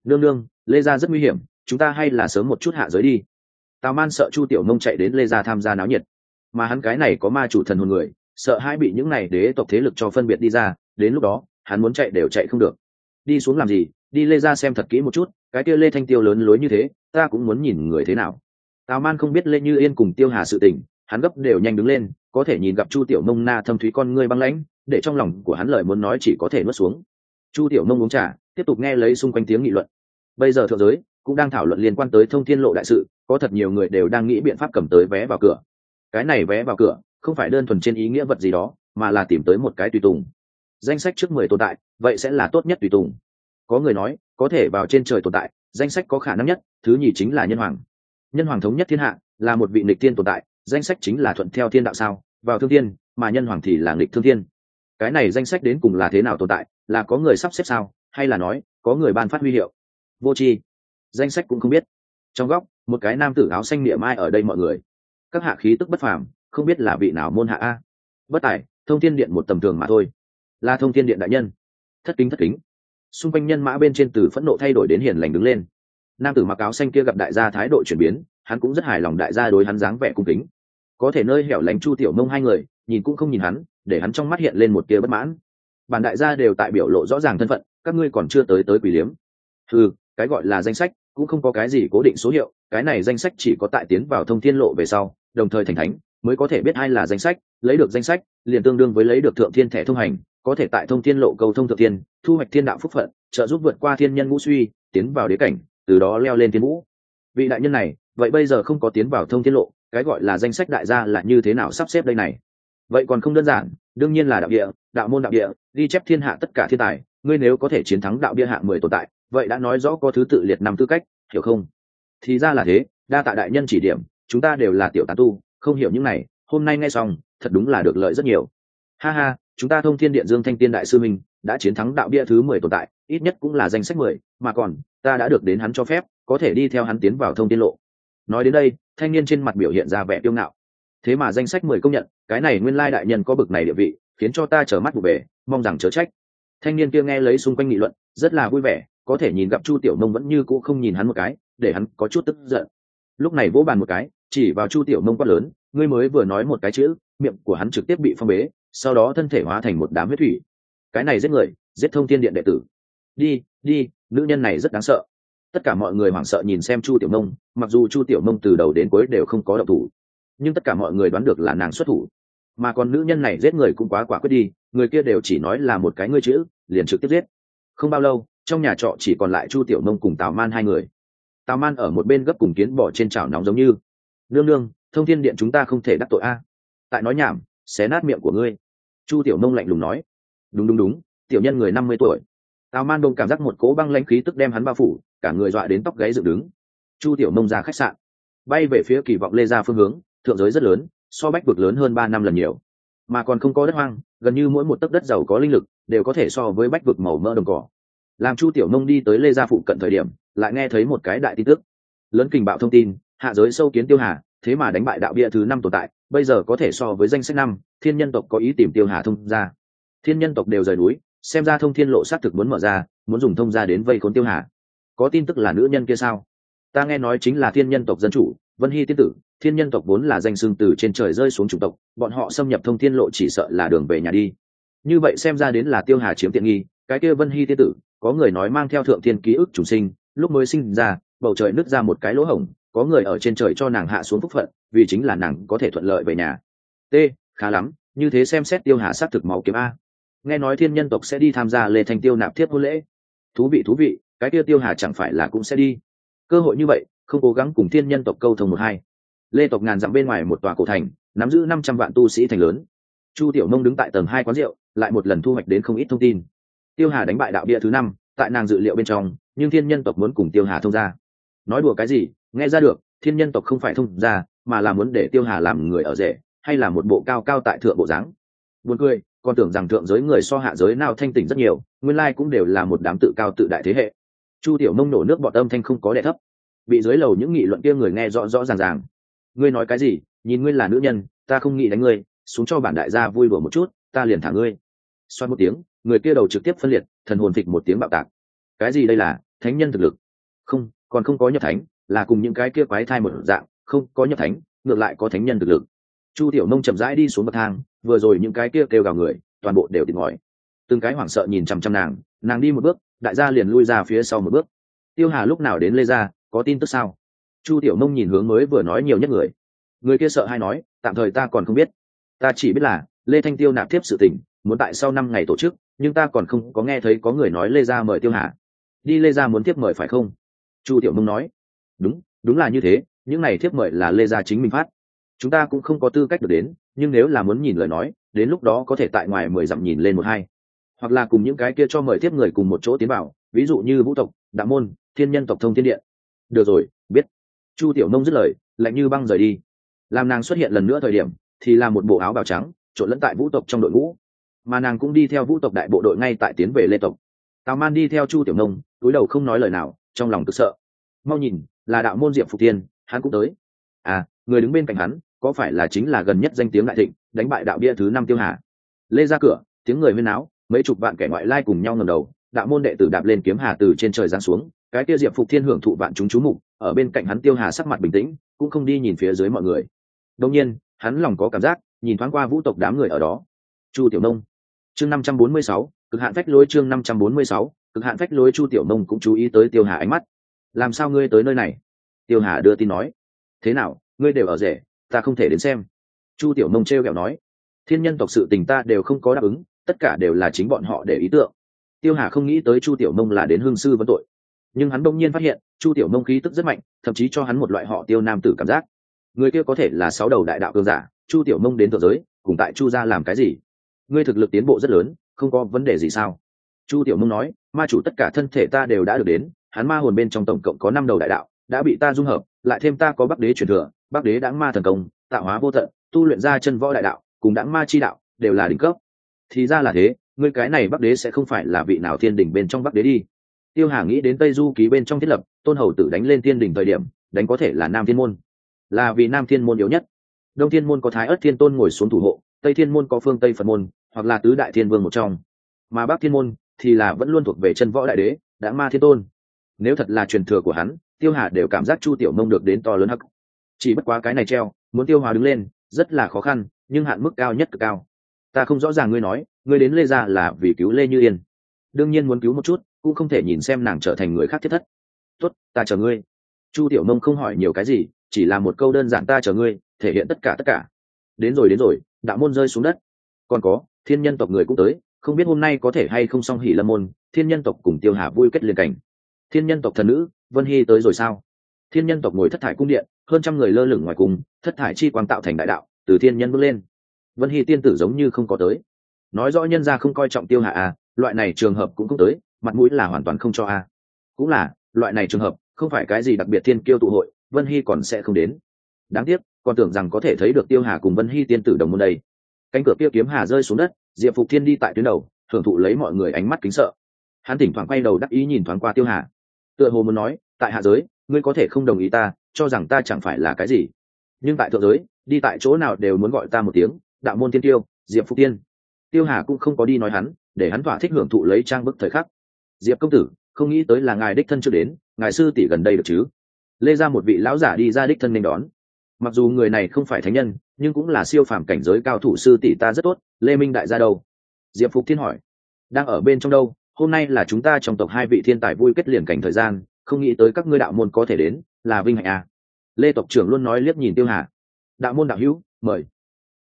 Nương nương, lê gia rất nguy hiểm, chúng ta hay là sớm một chút hạ giới đi. Tào man sợ chu tiểu mông chạy đến lê gia tham gia náo nhiệt. Mà hắn cái này có ma chủ thần hồn người, sợ hai bị những này đế tộc thế lực cho phân biệt đi ra, đến lúc đó, hắn muốn chạy đều chạy không được. Đi xuống làm gì? Đi lê ra xem thật kỹ một chút, cái kia lê thanh tiêu lớn lối như thế, ta cũng muốn nhìn người thế nào. Tào man không biết lê như yên cùng tiêu hà sự tình hắn gấp đều nhanh đứng lên, có thể nhìn gặp chu tiểu mông na thâm thúy con ngươi băng lãnh, để trong lòng của hắn lời muốn nói chỉ có thể nuốt xuống. Chu tiểu mông uống trà, tiếp tục nghe lấy xung quanh tiếng nghị luận. Bây giờ thượng giới cũng đang thảo luận liên quan tới thông thiên lộ đại sự, có thật nhiều người đều đang nghĩ biện pháp cầm tới vé vào cửa. Cái này vé vào cửa không phải đơn thuần trên ý nghĩa vật gì đó, mà là tìm tới một cái tùy tùng. Danh sách trước mười tồn tại, vậy sẽ là tốt nhất tùy tùng. Có người nói, có thể vào trên trời tồn tại, danh sách có khả năng nhất, thứ nhì chính là nhân hoàng. Nhân hoàng thống nhất thiên hạ, là một vị nịch tiên tồn tại danh sách chính là thuận theo thiên đạo sao? Vào thương thiên, mà nhân hoàng thì là nghịch thương thiên. Cái này danh sách đến cùng là thế nào tồn tại? Là có người sắp xếp sao? Hay là nói, có người ban phát huy hiệu? Vô tri. Danh sách cũng không biết. Trong góc, một cái nam tử áo xanh niệm ai ở đây mọi người? Các hạ khí tức bất phàm, không biết là vị nào môn hạ a? Bất tài, thông thiên điện một tầm thường mà thôi. Là thông thiên điện đại nhân. Thất kính thất kính. Xung quanh nhân mã bên trên từ phẫn nộ thay đổi đến hiền lành đứng lên. Nam tử mặc áo xanh kia gặp đại gia thái độ chuyển biến, hắn cũng rất hài lòng đại gia đối hắn dáng vẻ cung kính có thể nơi hẻo lánh chu tiểu mông hai người, nhìn cũng không nhìn hắn, để hắn trong mắt hiện lên một tia bất mãn. Bản đại gia đều tại biểu lộ rõ ràng thân phận, các ngươi còn chưa tới tới quỷ liếm. Ừ cái gọi là danh sách, cũng không có cái gì cố định số hiệu, cái này danh sách chỉ có tại tiến vào thông thiên lộ về sau, đồng thời thành thánh, mới có thể biết ai là danh sách, lấy được danh sách, liền tương đương với lấy được thượng thiên thẻ thông hành, có thể tại thông thiên lộ cầu thông thượng thiên, thu hoạch thiên đạo phúc phận, trợ giúp vượt qua thiên nhân ngũ suy, tiến vào đế cảnh, từ đó leo lên thiên vũ. Vị đại nhân này, vậy bây giờ không có tiến vào thông thiên lộ cái gọi là danh sách đại gia là như thế nào sắp xếp đây này? Vậy còn không đơn giản, đương nhiên là đạo địa, đạo môn đạo địa, ghi chép thiên hạ tất cả thiên tài, ngươi nếu có thể chiến thắng đạo bia hạng mười tồn tại, vậy đã nói rõ có thứ tự liệt năm tư cách, hiểu không? Thì ra là thế, đa tạ đại nhân chỉ điểm, chúng ta đều là tiểu tán tu, không hiểu những này, hôm nay nghe xong, thật đúng là được lợi rất nhiều. Ha ha, chúng ta thông thiên điện dương thanh tiên đại sư minh, đã chiến thắng đạo bia thứ mười tồn tại, ít nhất cũng là danh sách mười, mà còn, ta đã được đến hắn cho phép, có thể đi theo hắn tiến vào thông tiên lộ nói đến đây, thanh niên trên mặt biểu hiện ra vẻ tiêu ngạo. Thế mà danh sách mười công nhận, cái này nguyên lai đại nhân có bực này địa vị, khiến cho ta trở mắt vụ về mong rằng chớ trách. Thanh niên kia nghe lấy xung quanh nghị luận, rất là vui vẻ, có thể nhìn gặp chu tiểu mông vẫn như cũ không nhìn hắn một cái, để hắn có chút tức giận. Lúc này vỗ bàn một cái, chỉ vào chu tiểu mông quát lớn, ngươi mới vừa nói một cái chữ, miệng của hắn trực tiếp bị phong bế, sau đó thân thể hóa thành một đám huyết thủy. Cái này giết người, giết thông thiên điện đệ tử. Đi đi, nữ nhân này rất đáng sợ tất cả mọi người hoảng sợ nhìn xem chu tiểu mông, mặc dù chu tiểu mông từ đầu đến cuối đều không có độc thủ, nhưng tất cả mọi người đoán được là nàng xuất thủ. Mà còn nữ nhân này giết người cũng quá quả quyết đi, người kia đều chỉ nói là một cái ngươi chữ, liền trực tiếp giết. Không bao lâu, trong nhà trọ chỉ còn lại chu tiểu Mông cùng tào man hai người. Tào man ở một bên gấp cùng kiến bỏ trên chảo nóng giống như. Nương nương, thông thiên điện chúng ta không thể đắc tội a. Tại nói nhảm, xé nát miệng của ngươi. Chu tiểu Mông lạnh lùng nói. Đúng đúng đúng, tiểu nhân người năm mươi tuổi. Tào man đông cảm giác một cố băng lãnh khí tức đem hắn bao phủ cả người dọa đến tóc gáy dựng đứng. Chu tiểu nông ra khách sạn. Bay về phía kỳ vọng lê ra phương hướng, thượng giới rất lớn, so bách vực lớn hơn ba năm lần nhiều. Mà còn không có đất hoang, gần như mỗi một tấc đất giàu có linh lực đều có thể so với bách vực màu mỡ đồng cỏ. Làm chu tiểu nông đi tới lê gia phụ cận thời điểm, lại nghe thấy một cái đại tin tức. Lớn kình bạo thông tin, hạ giới sâu kiến tiêu hà, thế mà đánh bại đạo bia thứ năm tồn tại, bây giờ có thể so với danh sách năm, thiên nhân tộc có ý tìm tiêu hà thông ra. Thiên nhân tộc đều rời núi, xem ra thông thiên lộ xác thực muốn mở ra, muốn dùng thông ra đến vây khốn tiêu hà có tin tức là nữ nhân kia sao? Ta nghe nói chính là thiên nhân tộc dân chủ, vân hy tiên tử, thiên nhân tộc vốn là danh xương từ trên trời rơi xuống chủng tộc, bọn họ xâm nhập thông thiên lộ chỉ sợ là đường về nhà đi. Như vậy xem ra đến là tiêu hà chiếm tiện nghi, cái kia vân hy tiên tử, có người nói mang theo thượng thiên ký ức chủ sinh, lúc mới sinh ra, bầu trời nứt ra một cái lỗ hổng, có người ở trên trời cho nàng hạ xuống phúc phận, vì chính là nàng có thể thuận lợi về nhà. T, khá lắm, như thế xem xét tiêu hà s á t thực máu kiếm a. Nghe nói thiên nhân tộc sẽ đi tham gia lê thành tiêu nạp thiếp hôn lễ. Thú vị thú vị cái tiêu tiêu hà chẳng phải là cũng sẽ đi. Cơ hội như vậy, không cố gắng cùng thiên nhân tộc câu thông một hai. Lê tộc ngàn dặm bên ngoài một tòa cổ thành, nắm giữ năm trăm vạn tu sĩ thành lớn. Chu tiểu nông đứng tại tầng hai quán rượu, lại một lần thu hoạch đến không ít thông tin. Tiêu hà đánh bại đạo bia thứ năm, tại nàng dự liệu bên trong, nhưng thiên nhân tộc muốn cùng tiêu hà thông ra nói đùa cái gì, nghe ra được, thiên nhân tộc không phải thông ra mà là muốn để tiêu hà làm người ở rể, hay là một bộ cao cao tại thượng bộ dáng. Buồn cười, còn tưởng rằng thượng giới người so hạ giới nào thanh tỉnh rất nhiều, nguyên lai cũng đều là một đám tự cao tự đại thế hệ chu tiểu mông nổ nước bọt âm thanh không có đẻ thấp. Bị dưới lầu những nghị luận kia người nghe rõ rõ ràng ràng. Ngươi nói cái gì? Nhìn ngươi là nữ nhân, ta không nghĩ đánh ngươi, xuống cho bản đại gia vui đùa một chút, ta liền thả ngươi. Xoay một tiếng, người kia đầu trực tiếp phân liệt, thần hồn phịch một tiếng bạo tạc. Cái gì đây là? Thánh nhân thực lực. Không, còn không có nhập thánh, là cùng những cái kia quái thai một dạng, không có nhập thánh, ngược lại có thánh nhân thực lực. Chu tiểu nông chậm rãi đi xuống bậc thang, vừa rồi những cái kia kêu gào người, toàn bộ đều tìm ngòi từng cái hoảng sợ nhìn chằm chằm nàng nàng đi một bước đại gia liền lui ra phía sau một bước. Tiêu hà lúc nào đến lê gia, có tin tức sao? Chu tiểu nông nhìn hướng mới vừa nói nhiều nhất người. Người kia sợ hay nói, tạm thời ta còn không biết. Ta chỉ biết là, lê thanh tiêu nạp tiếp sự tình, muốn tại sau năm ngày tổ chức, nhưng ta còn không có nghe thấy có người nói lê gia mời tiêu hà. Đi lê gia muốn tiếp mời phải không? Chu tiểu nông nói. Đúng đúng là như thế, những này thiếp mời là lê gia chính mình phát. Chúng ta cũng không có tư cách được đến, nhưng nếu là muốn nhìn lời nói, đến lúc đó có thể tại ngoài mười dặm nhìn lên một hai hoặc là cùng những cái kia cho mời tiếp người cùng một chỗ tiến vào, ví dụ như vũ tộc, đạo môn, thiên nhân tộc thông thiên điện. Được rồi, biết. Chu tiểu nông dứt lời, lạnh như băng rời đi. Làm nàng xuất hiện lần nữa thời điểm, thì là một bộ áo bào trắng, trộn lẫn tại vũ tộc trong đội ngũ. Mà nàng cũng đi theo vũ tộc đại bộ đội ngay tại tiến về lê tộc. Tào man đi theo chu tiểu nông, túi đầu không nói lời nào, trong lòng cực sợ. Mau nhìn, là đạo môn diệp phục tiên hắn cũng tới. À người đứng bên cạnh hắn, có phải là chính là gần nhất danh tiếng đại thịnh, đánh bại đạo bia thứ năm tiêu hà? Lê ra cửa, tiếng người huyên áo mấy chục vạn kẻ ngoại lai cùng nhau ngầm đầu, đạo môn đệ tử đạp lên kiếm hà từ trên trời giáng xuống, cái kia diệp phục thiên hưởng thụ vạn chúng chú mục, ở bên cạnh hắn tiêu hà sắc mặt bình tĩnh, cũng không đi nhìn phía dưới mọi người. Đông nhiên, hắn lòng có cảm giác, nhìn thoáng qua vũ tộc đám người ở đó. Chu tiểu nông, chương năm trăm bốn mươi sáu, cực hạn phách lối chương năm trăm bốn mươi sáu, cực hạn phách lối chu tiểu nông cũng chú ý tới tiêu hà ánh mắt. Làm sao ngươi tới nơi này? Tiêu hà đưa tin nói. Thế nào, ngươi đều ở rể, ta không thể đến xem. Chu tiểu nông t r e o kẹo nói. Thiên nhân tộc sự tình ta đều không có đáp ứng tất cả đều là chính bọn họ để ý tượng. Tiêu hà không nghĩ tới chu tiểu Mông là đến hương sư vấn tội. Nhưng hắn đông nhiên phát hiện, chu tiểu Mông khí tức rất mạnh, thậm chí cho hắn một loại họ tiêu nam tử cảm giác. Người kia có thể là sáu đầu đại đạo cương giả, chu tiểu Mông đến thượng giới, cùng tại chu gia làm cái gì? Ngươi thực lực tiến bộ rất lớn, không có vấn đề gì sao? Chu tiểu Mông nói, ma chủ tất cả thân thể ta đều đã được đến, hắn ma hồn bên trong tổng cộng có năm đầu đại đạo, đã bị ta dung hợp, lại thêm ta có bắc đế truyền thừa, bắc đế đáng ma thần công, tạo hóa vô tận, tu luyện ra chân võ đại đạo, cùng đáng ma chi đạo, đều là đỉnh cấp thì ra là thế, ngươi cái này bắc đế sẽ không phải là vị nào thiên Đình bên trong bắc đế đi. Tiêu hà nghĩ đến tây du ký bên trong thiết lập, tôn hầu tử đánh lên thiên Đình thời điểm, đánh có thể là nam thiên môn. Là vì nam thiên môn yếu nhất. Đông thiên môn có thái ất thiên tôn ngồi xuống thủ hộ, tây thiên môn có phương tây phật môn, hoặc là tứ đại thiên vương một trong. Mà bắc thiên môn thì là vẫn luôn thuộc về chân võ đại đế đã ma thiên tôn. Nếu thật là truyền thừa của hắn, tiêu hà đều cảm giác chu tiểu mông được đến to lớn hắc. Chỉ bất quá cái này treo, muốn tiêu hòa đứng lên, rất là khó khăn, nhưng hạn mức cao nhất cực cao ta không rõ ràng ngươi nói, ngươi đến lê gia là vì cứu lê như yên. Đương nhiên muốn cứu một chút, cũng không thể nhìn xem nàng trở thành người khác thiết thất. Tốt, ta chờ ngươi. Chu tiểu mông không hỏi nhiều cái gì, chỉ là một câu đơn giản ta chờ ngươi, thể hiện tất cả tất cả. Đến rồi đến rồi, đạo môn rơi xuống đất. Còn có, thiên nhân tộc người cũng tới, không biết hôm nay có thể hay không xong hỉ lâm môn, thiên nhân tộc cùng tiêu hà vui kết liên cảnh. Thiên nhân tộc thần nữ, vân hy tới rồi sao? Thiên nhân tộc ngồi thất thải cung điện, hơn trăm người lơ lửng ngoài cùng, thất thải chi quang tạo thành đại đạo, từ thiên nhân bước lên vân hy tiên tử giống như không có tới. Nói rõ nhân ra không coi trọng tiêu hạ a loại này trường hợp cũng không tới, mặt mũi là hoàn toàn không cho a cũng là, loại này trường hợp, không phải cái gì đặc biệt thiên kiêu tụ hội, vân hy còn sẽ không đến. Đáng tiếc, còn tưởng rằng có thể thấy được tiêu hà cùng vân hy tiên tử đồng môn đây. Cánh cửa kia kiếm hà rơi xuống đất, diệp phục thiên đi tại tuyến đầu, thưởng thụ lấy mọi người ánh mắt kính sợ. Hắn thỉnh thoảng quay đầu đắc ý nhìn thoáng qua tiêu hà tựa hồ muốn nói, tại hạ giới, ngươi có thể không đồng ý ta, cho rằng ta chẳng phải là cái gì. Nhưng tại thượng giới, đi tại chỗ nào đều muốn gọi ta một tiếng đạo môn tiên tiêu, diệp phúc tiên. Tiêu hà cũng không có đi nói hắn, để hắn thỏa thích hưởng thụ lấy trang bức thời khắc. Diệp công tử, không nghĩ tới là ngài đích thân chưa đến, ngài sư tỷ gần đây được chứ? Lê ra một vị lão giả đi ra đích thân nên đón. Mặc dù người này không phải thánh nhân, nhưng cũng là siêu phàm cảnh giới cao thủ sư tỷ ta rất tốt, lê minh đại gia đâu? Diệp phục thiên hỏi. Đang ở bên trong đâu? Hôm nay là chúng ta trong tộc hai vị thiên tài vui kết liền cảnh thời gian, không nghĩ tới các ngươi đạo môn có thể đến, là vinh hạnh à. lê tộc trưởng luôn nói liếc nhìn tiêu hà. Đạo môn đạo hữu, mời.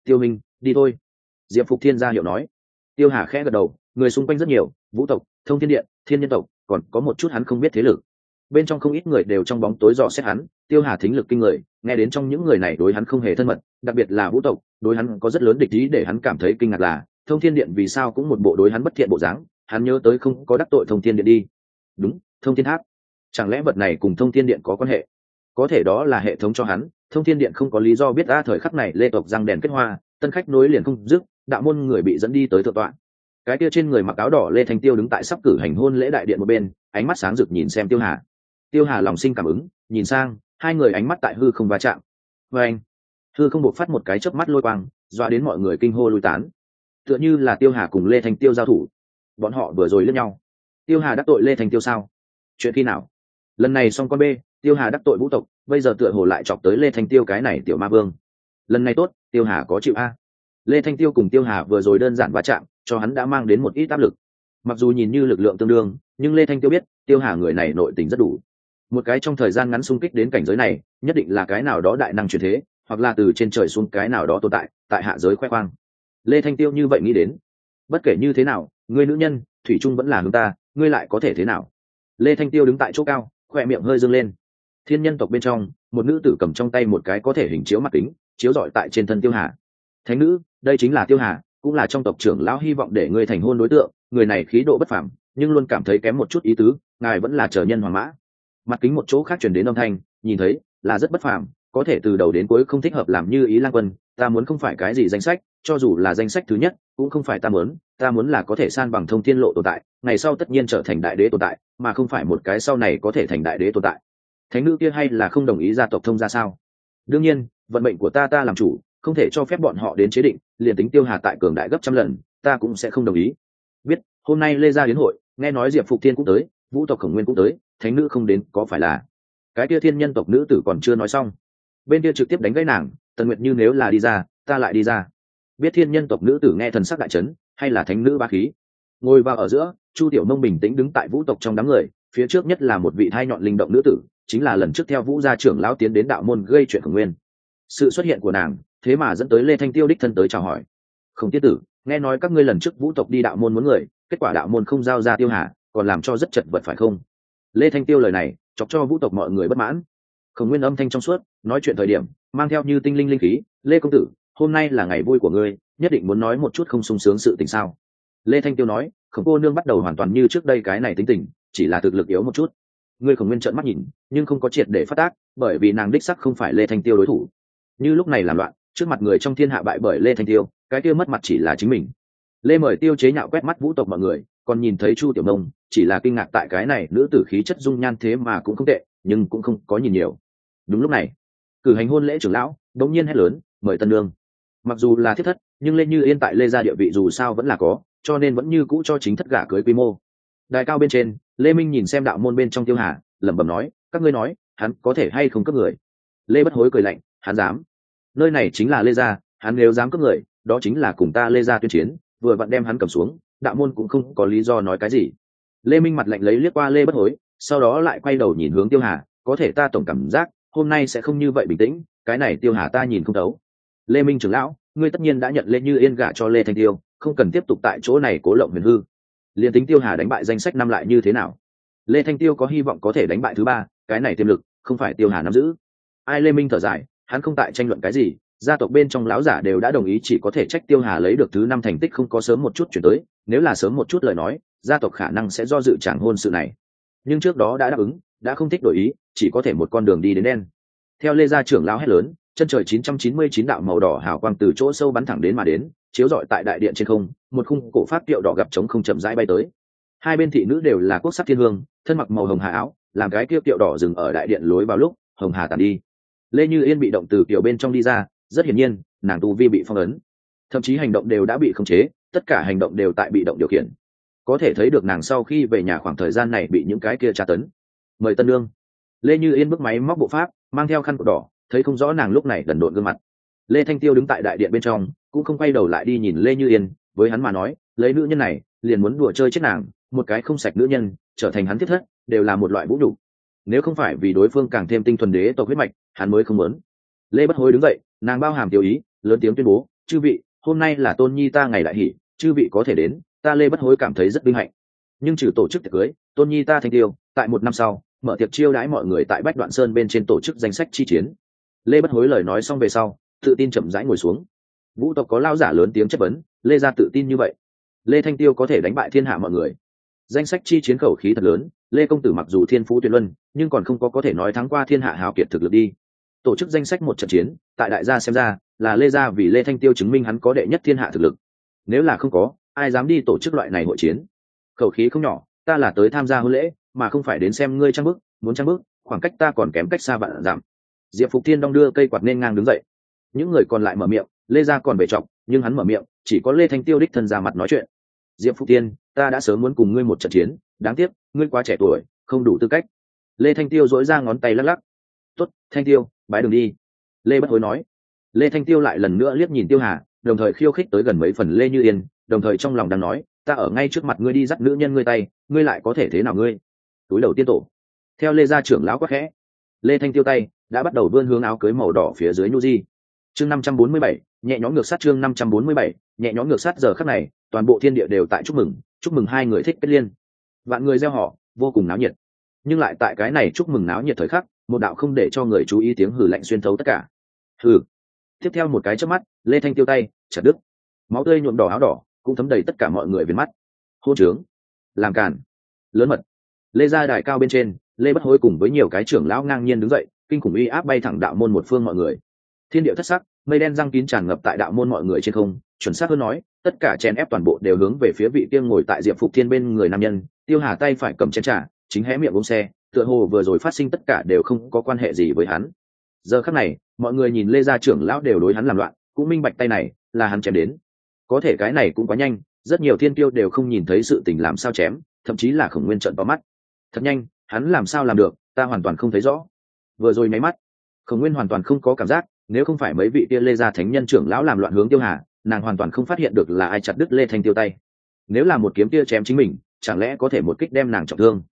Tiêu minh đi thôi. Diệp phục thiên gia hiệu nói. Tiêu hà khẽ gật đầu, người xung quanh rất nhiều, vũ tộc, thông thiên điện, thiên nhân tộc, còn có một chút hắn không biết thế lực. Bên trong không ít người đều trong bóng tối dò xét hắn, tiêu hà thính lực kinh người, nghe đến trong những người này đối hắn không hề thân mật, đặc biệt là vũ tộc, đối hắn có rất lớn địch ý để hắn cảm thấy kinh ngạc là, thông thiên điện vì sao cũng một bộ đối hắn bất thiện bộ dáng, hắn nhớ tới không có đắc tội thông thiên điện đi. Đúng, thông thiên tháp. Chẳng lẽ vật này cùng thông thiên điện có quan hệ? Có thể đó là hệ thống cho hắn, thông thiên điện không có lý do biết ra thời khắc này lê tộc răng đèn kết hoa tân khách nối liền không dứt, đạo môn người bị dẫn đi tới thượng tọa. Cái kia trên người mặc áo đỏ lê thanh tiêu đứng tại sắp cử hành hôn lễ đại điện một bên, ánh mắt sáng rực nhìn xem tiêu hà. Tiêu hà lòng sinh cảm ứng, nhìn sang, hai người ánh mắt tại hư không va chạm. Và anh, hư không buộc phát một cái chớp mắt lôi quang, dọa đến mọi người kinh hô lôi tán. Tựa như là tiêu hà cùng lê thanh tiêu giao thủ. Bọn họ vừa rồi lướt nhau. Tiêu hà đắc tội lê thanh tiêu sao? Chuyện khi nào? Lần này xong con b tiêu hà đắc tội vũ tộc, bây giờ tựa hồ lại chọc tới lê thanh tiêu cái này tiểu ma vương lần này tốt, tiêu hà có chịu a. Lê thanh tiêu cùng tiêu hà vừa rồi đơn giản va chạm, cho hắn đã mang đến một ít áp lực. Mặc dù nhìn như lực lượng tương đương, nhưng lê thanh tiêu biết, tiêu hà người này nội tình rất đủ. Một cái trong thời gian ngắn xung kích đến cảnh giới này, nhất định là cái nào đó đại năng truyền thế, hoặc là từ trên trời xuống cái nào đó tồn tại tại hạ giới khoe khoang. Lê thanh tiêu như vậy nghĩ đến. Bất kể như thế nào, người nữ nhân, thủy trung vẫn là hướng ta, ngươi lại có thể thế nào? Lê thanh tiêu đứng tại chỗ cao khoe miệng hơi dâng lên. Thiên nhân tộc bên trong, một nữ tử cầm trong tay một cái có thể hình chiếu mặt kính chiếu rọi tại trên thân tiêu hà. Thánh nữ, đây chính là tiêu hà, cũng là trong tộc trưởng lão hy vọng để ngươi thành hôn đối tượng, người này khí độ bất phẳng nhưng luôn cảm thấy kém một chút ý tứ, ngài vẫn là chờ nhân hoàng mã. Mặt kính một chỗ khác chuyển đến âm thanh, nhìn thấy, là rất bất phàm, có thể từ đầu đến cuối không thích hợp làm như ý lang quân, ta muốn không phải cái gì danh sách, cho dù là danh sách thứ nhất, cũng không phải ta muốn ta muốn là có thể san bằng thông thiên lộ tồn tại, ngày sau tất nhiên trở thành đại đế tồn tại, mà không phải một cái sau này có thể thành đại đế tồn tại. Thánh nữ kia hay là không đồng ý gia tộc thông ra sao? Đương nhiên vận mệnh của ta ta làm chủ, không thể cho phép bọn họ đến chế định, liền tính tiêu hà tại cường đại gấp trăm lần, ta cũng sẽ không đồng ý. Biết, hôm nay lê gia đến hội, nghe nói diệp phục thiên cũng tới, vũ tộc khổng nguyên cũng tới, thánh nữ không đến, có phải là? Cái kia thiên nhân tộc nữ tử còn chưa nói xong. Bên kia trực tiếp đánh gãy nàng, tần nguyệt như nếu là đi ra, ta lại đi ra. Biết thiên nhân tộc nữ tử nghe thần sắc đại trấn hay là thánh nữ ba khí? Ngồi vào ở giữa, chu tiểu mông bình tĩnh đứng tại vũ tộc trong đám người, phía trước nhất là một vị thai nhọn linh động nữ tử, chính là lần trước theo vũ gia trưởng lão tiến đến đạo môn gây chuyện khổng nguyên sự xuất hiện của nàng, thế mà dẫn tới lê thanh tiêu đích thân tới chào hỏi. Không tiết tử, nghe nói các ngươi lần trước vũ tộc đi đạo môn muốn người, kết quả đạo môn không giao ra tiêu hà còn làm cho rất chật vật phải không? Lê thanh tiêu lời này, chọc cho vũ tộc mọi người bất mãn. Khổng nguyên âm thanh trong suốt, nói chuyện thời điểm, mang theo như tinh linh linh khí, lê công tử, hôm nay là ngày vui của ngươi, nhất định muốn nói một chút không sung sướng sự tình sao? Lê thanh tiêu nói, khổng cô nương bắt đầu hoàn toàn như trước đây cái này tính tình, chỉ là thực lực yếu một chút. Ngươi khổng nguyên trợn mắt nhìn, nhưng không có triệt để phát tác, bởi vì nàng đích sắc không phải lê thanh tiêu đối thủ như lúc này làm loạn, trước mặt người trong thiên hạ bại bởi lê thanh tiêu, cái kia mất mặt chỉ là chính mình. Lê mời tiêu chế nhạo quét mắt vũ tộc mọi người, còn nhìn thấy chu tiểu nông, chỉ là kinh ngạc tại cái này nữ tử khí chất dung nhan thế mà cũng không tệ, nhưng cũng không có nhìn nhiều. Đúng lúc này, cử hành hôn lễ trưởng lão đống nhiên hét lớn, mời tân lương mặc dù là thiết thất, nhưng lê như yên tại lê gia địa vị dù sao vẫn là có, cho nên vẫn như cũ cho chính thất gả cưới quy mô. Đài cao bên trên, lê minh nhìn xem đạo môn bên trong tiêu hà, lẩm bẩm nói, các ngươi nói, hắn có thể hay không cấp người? Lê bất hối cười lạnh hắn dám. Nơi này chính là lê gia, hắn nếu dám cướp người, đó chính là cùng ta lê gia tuyên chiến, vừa vặn đem hắn cầm xuống, đạo môn cũng không có lý do nói cái gì. Lê minh mặt lạnh lấy liếc qua lê bất hối, sau đó lại quay đầu nhìn hướng tiêu hà, có thể ta tổng cảm giác, hôm nay sẽ không như vậy bình tĩnh, cái này tiêu hà ta nhìn không thấu. Lê minh trưởng lão, ngươi tất nhiên đã nhận lê như yên gả cho lê thanh tiêu, không cần tiếp tục tại chỗ này cố lộng huyền hư. Liền tính tiêu hà đánh bại danh sách năm lại như thế nào? Lê thanh tiêu có hy vọng có thể đánh bại thứ ba, cái này tiềm lực, không phải tiêu hà nắm giữ. Ai lê minh thở dài hắn không tại tranh luận cái gì, gia tộc bên trong lão giả đều đã đồng ý chỉ có thể trách tiêu hà lấy được thứ năm thành tích không có sớm một chút chuyển tới, nếu là sớm một chút lời nói, gia tộc khả năng sẽ do dự chẳng hôn sự này. Nhưng trước đó đã đáp ứng, đã không thích đổi ý, chỉ có thể một con đường đi đến đen. Theo lê gia trưởng lão hét lớn, chân trời 999 đạo màu đỏ hào quang từ chỗ sâu bắn thẳng đến mà đến, chiếu rọi tại đại điện trên không, một khung cổ pháp tiệu đỏ gặp trống không chậm rãi bay tới. Hai bên thị nữ đều là quốc sắc thiên hương, thân mặc màu hồng hà áo, làm cái tiêu tiệu đỏ dừng ở đại điện lối vào lúc, hồng hà tàn đi lê như yên bị động từ kiểu bên trong đi ra, rất hiển nhiên, nàng tu vi bị phong ấn. Thậm chí hành động đều đã bị khống chế, tất cả hành động đều tại bị động điều khiển. Có thể thấy được nàng sau khi về nhà khoảng thời gian này bị những cái kia tra tấn. Mời tân lương lê như yên bước máy móc bộ pháp, mang theo khăn cột đỏ, thấy không rõ nàng lúc này đần độn gương mặt. Lê thanh tiêu đứng tại đại điện bên trong, cũng không quay đầu lại đi nhìn lê như yên, với hắn mà nói, lấy nữ nhân này, liền muốn đùa chơi chết nàng, một cái không sạch nữ nhân, trở thành hắn thiết thất, đều là một loại vũ đủ nếu không phải vì đối phương càng thêm tinh thuần đế tộc huyết mạch hắn mới không muốn. Lê bất hối đứng dậy, nàng bao hàm tiêu ý, lớn tiếng tuyên bố, chư vị, hôm nay là tôn nhi ta ngày đại hỷ, chư vị có thể đến, ta lê bất hối cảm thấy rất vinh hạnh. Nhưng trừ tổ chức tiệc cưới, tôn nhi ta thanh tiêu, tại một năm sau, mở tiệc chiêu đãi mọi người tại bách đoạn sơn bên trên tổ chức danh sách chi chiến. Lê bất hối lời nói xong về sau, tự tin chậm rãi ngồi xuống. Vũ tộc có lao giả lớn tiếng chất vấn, lê ra tự tin như vậy, lê thanh tiêu có thể đánh bại thiên hạ mọi người? Danh sách chi chiến khẩu khí thật lớn, lê công tử mặc dù thiên phú tuyệt luân, nhưng còn không có có thể nói thắng qua thiên hạ hào kiệt thực lực đi tổ chức danh sách một trận chiến, tại đại gia xem ra, là lê gia vì lê thanh tiêu chứng minh hắn có đệ nhất thiên hạ thực lực. Nếu là không có, ai dám đi tổ chức loại này hội chiến? Khẩu khí không nhỏ, ta là tới tham gia hôn lễ, mà không phải đến xem ngươi trang bức muốn trang bức khoảng cách ta còn kém cách xa bạn giảm. Diệp phục thiên đong đưa cây quạt nên ngang đứng dậy. Những người còn lại mở miệng, lê gia còn bề trọng, nhưng hắn mở miệng, chỉ có lê thanh tiêu đích thân ra mặt nói chuyện. Diệp phục tiên ta đã sớm muốn cùng ngươi một trận chiến, đáng tiếc, ngươi quá trẻ tuổi, không đủ tư cách. Lê thanh tiêu dỗi ra ngón tay lắc lắc. Tuất thanh tiêu bái đường đi. Lê bất hối nói. Lê thanh tiêu lại lần nữa liếc nhìn tiêu hà, đồng thời khiêu khích tới gần mấy phần lê như yên, đồng thời trong lòng đang nói, ta ở ngay trước mặt ngươi đi dắt nữ nhân ngươi tay, ngươi lại có thể thế nào ngươi? Túi đầu tiên tổ. Theo lê gia trưởng lão quắc khẽ, lê thanh tiêu tay đã bắt đầu vươn hướng áo cưới màu đỏ phía dưới nhu di. Chương năm trăm bốn mươi bảy, nhẹ nhõm ngược sát chương năm trăm bốn mươi bảy, nhẹ nhõm ngược sát giờ khắc này, toàn bộ thiên địa đều tại chúc mừng chúc mừng hai người thích kết liên. Vạn người gieo họ, vô cùng náo nhiệt. Nhưng lại tại cái này chúc mừng náo nhiệt thời khắc một đạo không để cho người chú ý tiếng hử lạnh xuyên thấu tất cả. Hử tiếp theo một cái chớp mắt, lê thanh tiêu tay, chặt đứt. Máu tươi nhuộm đỏ áo đỏ, cũng thấm đầy tất cả mọi người viền mắt. Hô trướng. Làm càn. Lớn mật. Lê ra đài cao bên trên, lê bất hối cùng với nhiều cái trưởng lão ngang nhiên đứng dậy, kinh khủng uy áp bay thẳng đạo môn một phương mọi người. Thiên điệu thất sắc, mây đen răng kín tràn ngập tại đạo môn mọi người trên không, chuẩn xác hơn nói, tất cả chèn ép toàn bộ đều hướng về phía vị tiên ngồi tại diệp phục thiên bên người nam nhân, tiêu hà tay phải cầm chén trả chính hé miệng bông xe tựa hồ vừa rồi phát sinh tất cả đều không có quan hệ gì với hắn. Giờ khắc này, mọi người nhìn lê gia trưởng lão đều đối hắn làm loạn, cũng minh bạch tay này là hắn chém đến. Có thể cái này cũng quá nhanh, rất nhiều thiên tiêu đều không nhìn thấy sự tình làm sao chém, thậm chí là khổng nguyên trận vào mắt. Thật nhanh, hắn làm sao làm được, ta hoàn toàn không thấy rõ. Vừa rồi máy mắt, khổng nguyên hoàn toàn không có cảm giác, nếu không phải mấy vị kia lê gia thánh nhân trưởng lão làm loạn hướng tiêu hà, nàng hoàn toàn không phát hiện được là ai chặt đứt lê thanh tiêu tay. Nếu là một kiếm tia chém chính mình, chẳng lẽ có thể một kích đem nàng trọng thương?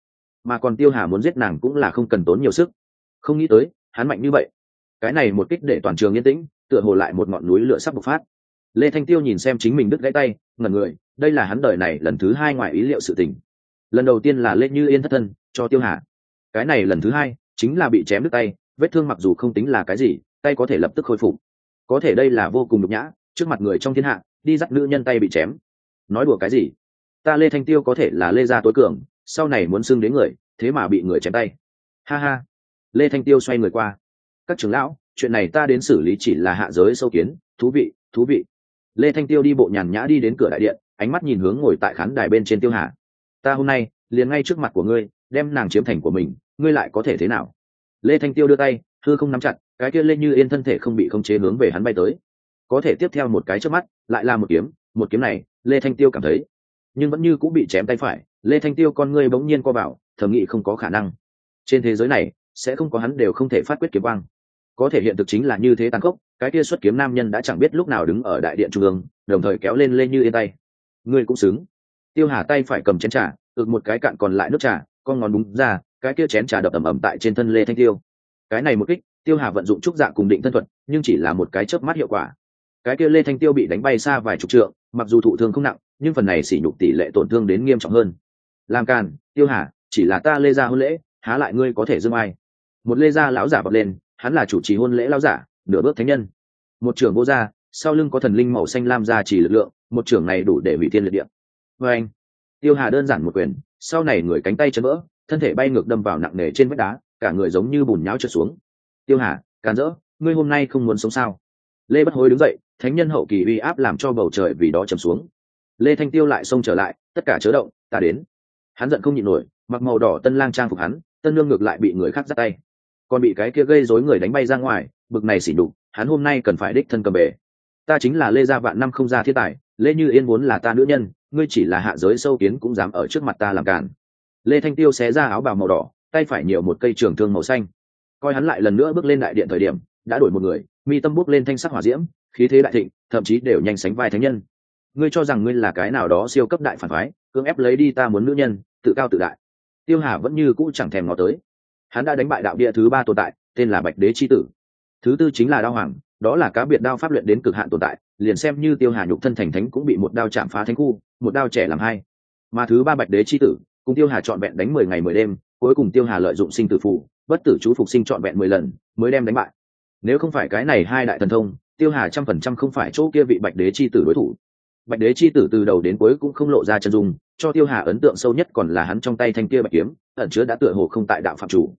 Mà còn tiêu hà muốn giết nàng cũng là không cần tốn nhiều sức. Không nghĩ tới, hắn mạnh như vậy. Cái này một kích để toàn trường yên tĩnh, tựa hồ lại một ngọn núi lửa sắp bộc phát. Lê thanh tiêu nhìn xem chính mình đứt gãy tay, ngẩn người, đây là hắn đời này lần thứ hai ngoài ý liệu sự tình. Lần đầu tiên là lê như yên thất thân, cho tiêu hà. Cái này lần thứ hai, chính là bị chém đứt tay, vết thương mặc dù không tính là cái gì, tay có thể lập tức khôi phục. Có thể đây là vô cùng nhục nhã, trước mặt người trong thiên hạ, đi dắt nữ nhân tay bị chém. Nói đùa cái gì? Ta lê thanh tiêu có thể là lê gia tối cường sau này muốn xưng đến người, thế mà bị người chém tay. Ha ha. Lê thanh tiêu xoay người qua. Các trưởng lão, chuyện này ta đến xử lý chỉ là hạ giới sâu kiến, thú vị thú vị. Lê thanh tiêu đi bộ nhàn nhã đi đến cửa đại điện, ánh mắt nhìn hướng ngồi tại khán đài bên trên tiêu hà. Ta hôm nay, liền ngay trước mặt của ngươi, đem nàng chiếm thành của mình, ngươi lại có thể thế nào? Lê thanh tiêu đưa tay thư không nắm chặt, cái kia lên như yên thân thể không bị khống chế hướng về hắn bay tới. Có thể tiếp theo một cái trước mắt, lại là một kiếm một kiếm này, lê thanh tiêu cảm thấy nhưng vẫn như cũng bị chém tay phải, lê thanh tiêu con ngươi bỗng nhiên co vào, thầm nghĩ không có khả năng. Trên thế giới này, sẽ không có hắn đều không thể phát quyết kiếm quang. Có thể hiện thực chính là như thế tàn khốc, cái kia xuất kiếm nam nhân đã chẳng biết lúc nào đứng ở đại điện trung ương, đồng thời kéo lên lên như yên tay. Ngươi cũng xứng. Tiêu hà tay phải cầm chén trà ực một cái cạn còn lại nước trà, con ngón đúng ra, cái kia chén trà đập ẩm ẩm tại trên thân lê thanh tiêu. Cái này một kích, tiêu hà vận dụng trúc dạ cùng định thân thuật, nhưng chỉ là một cái chớp mắt hiệu quả. Cái kia lê thanh tiêu bị đánh bay xa vài chục trượng, mặc dù thụ thương không nặng nhưng phần này sỉ nhục tỷ lệ tổn thương đến nghiêm trọng hơn. Làm càn, tiêu hà, chỉ là ta lê gia hôn lễ, há lại ngươi có thể dương ai? Một lê gia lão giả bật lên, hắn là chủ trì hôn lễ lão giả, nửa bước thánh nhân. Một trưởng vô gia, sau lưng có thần linh màu xanh lam gia chỉ lực lượng, một trưởng này đủ để hủy thiên liệt địa. Vê anh, tiêu hà đơn giản một quyền, sau này người cánh tay chấn vỡ, thân thể bay ngược đâm vào nặng nề trên vách đá, cả người giống như bùn nháo trượt xuống. Tiêu hà, càn rỡ, ngươi hôm nay không muốn sống sao? Lê bất hối đứng dậy, thánh nhân hậu kỳ uy áp làm cho bầu trời vì đó trầm xuống lê thanh tiêu lại xông trở lại, tất cả chớ động, ta đến. Hắn giận không nhịn nổi, mặc màu đỏ tân lang trang phục hắn, tân lương ngược lại bị người khác dắt tay. Còn bị cái kia gây rối người đánh bay ra ngoài, bực này xỉ đục hắn hôm nay cần phải đích thân cầm bể. Ta chính là lê gia vạn năm không ra thiên tài, lê như yên vốn là ta nữ nhân, ngươi chỉ là hạ giới sâu kiến cũng dám ở trước mặt ta làm cản lê thanh tiêu xé ra áo bào màu đỏ, tay phải nhiều một cây trường thương màu xanh. Coi hắn lại lần nữa bước lên đại điện thời điểm, đã đổi một người, mi tâm bước lên thanh sắc hỏa diễm, khí thế đại thịnh, thậm chí đều nhanh sánh vai thánh nhân ngươi cho rằng ngươi là cái nào đó siêu cấp đại phản phái, cưỡng ép lấy đi ta muốn nữ nhân, tự cao tự đại. Tiêu hà vẫn như cũ chẳng thèm ngó tới. Hắn đã đánh bại đạo địa thứ ba tồn tại, tên là bạch đế c h i tử. Thứ tư chính là đao hoàng, đó là cá biệt đao pháp luyện đến cực hạn tồn tại, liền xem như tiêu hà nhục thân thành thánh cũng bị một đao chạm phá thánh khu, một đao trẻ làm hai. Mà thứ ba bạch đế c h i tử, cùng tiêu hà trọn vẹn đánh mười ngày mười đêm, cuối cùng tiêu hà lợi dụng sinh tử phụ bất tử chú phục sinh trọn vẹn mười lần, mới đem đánh bại. Nếu không phải cái này hai đại thần thông, tiêu hà trăm phần trăm không phải chỗ kia vị bạch đế c h i tử đối thủ bạch đế Chi tử từ đầu đến cuối cũng không lộ ra chân dung, cho tiêu hà ấn tượng sâu nhất còn là hắn trong tay thanh kia bạch kiếm, ẩn chứa đã tựa hồ không tại đạo phạm chủ.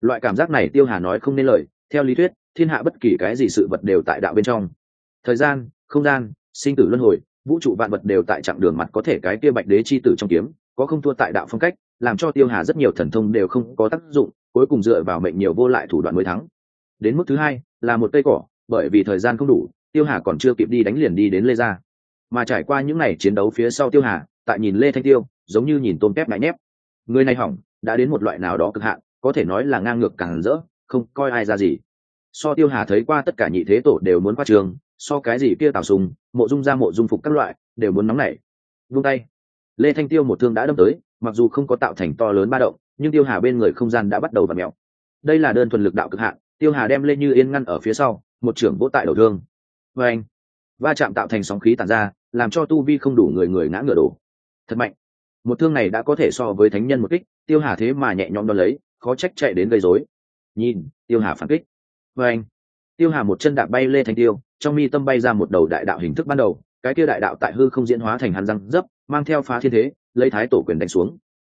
Loại cảm giác này tiêu hà nói không nên lời, theo lý thuyết, thiên hạ bất kỳ cái gì sự vật đều tại đạo bên trong. Thời gian, không gian, sinh tử luân hồi, vũ trụ vạn vật đều tại chặng đường mặt có thể cái kia bạch đế chi tử trong kiếm, có không thua tại đạo phong cách, làm cho tiêu hà rất nhiều thần thông đều không có tác dụng, cuối cùng dựa vào mệnh nhiều vô lại thủ đoạn mới thắng. Đến mức thứ hai, là một cây cỏ, bởi vì thời gian không đủ, tiêu hà còn chưa kịp đi đánh liền đi đến lê gia mà trải qua những ngày chiến đấu phía sau tiêu hà, tại nhìn lê thanh tiêu, giống như nhìn tôm tép ngại nhép. Người này hỏng, đã đến một loại nào đó cực hạn, có thể nói là ngang ngược càng rỡ, không coi ai ra gì. So tiêu hà thấy qua tất cả nhị thế tổ đều muốn qua trường, so cái gì kia tào sùng, mộ dung ra mộ dung phục các loại, đều muốn nóng nảy. Vung tay. Lê thanh tiêu một thương đã đâm tới, mặc dù không có tạo thành to lớn ba động, nhưng tiêu hà bên người không gian đã bắt đầu v ặ mẹo đây là đơn thuần lực đạo cực hạn, tiêu hà đem lên như yên ngăn ở phía sau, một trưởng vỗ tại đầu thương. Và anh va chạm tạo thành sóng khí tàn ra làm cho tu vi không đủ người người ngã ngựa đổ. Thật mạnh. Một thương này đã có thể so với thánh nhân một kích, tiêu hà thế mà nhẹ nhõm đo lấy, khó trách chạy đến gây dối nhìn, tiêu hà phản kích. Và anh, tiêu hà một chân đạp bay lê thanh tiêu, trong mi tâm bay ra một đầu đại đạo hình thức ban đầu, cái kia đại đạo tại hư không diễn hóa thành hắn răng dấp, mang theo phá thiên thế, lấy thái tổ quyền đánh xuống.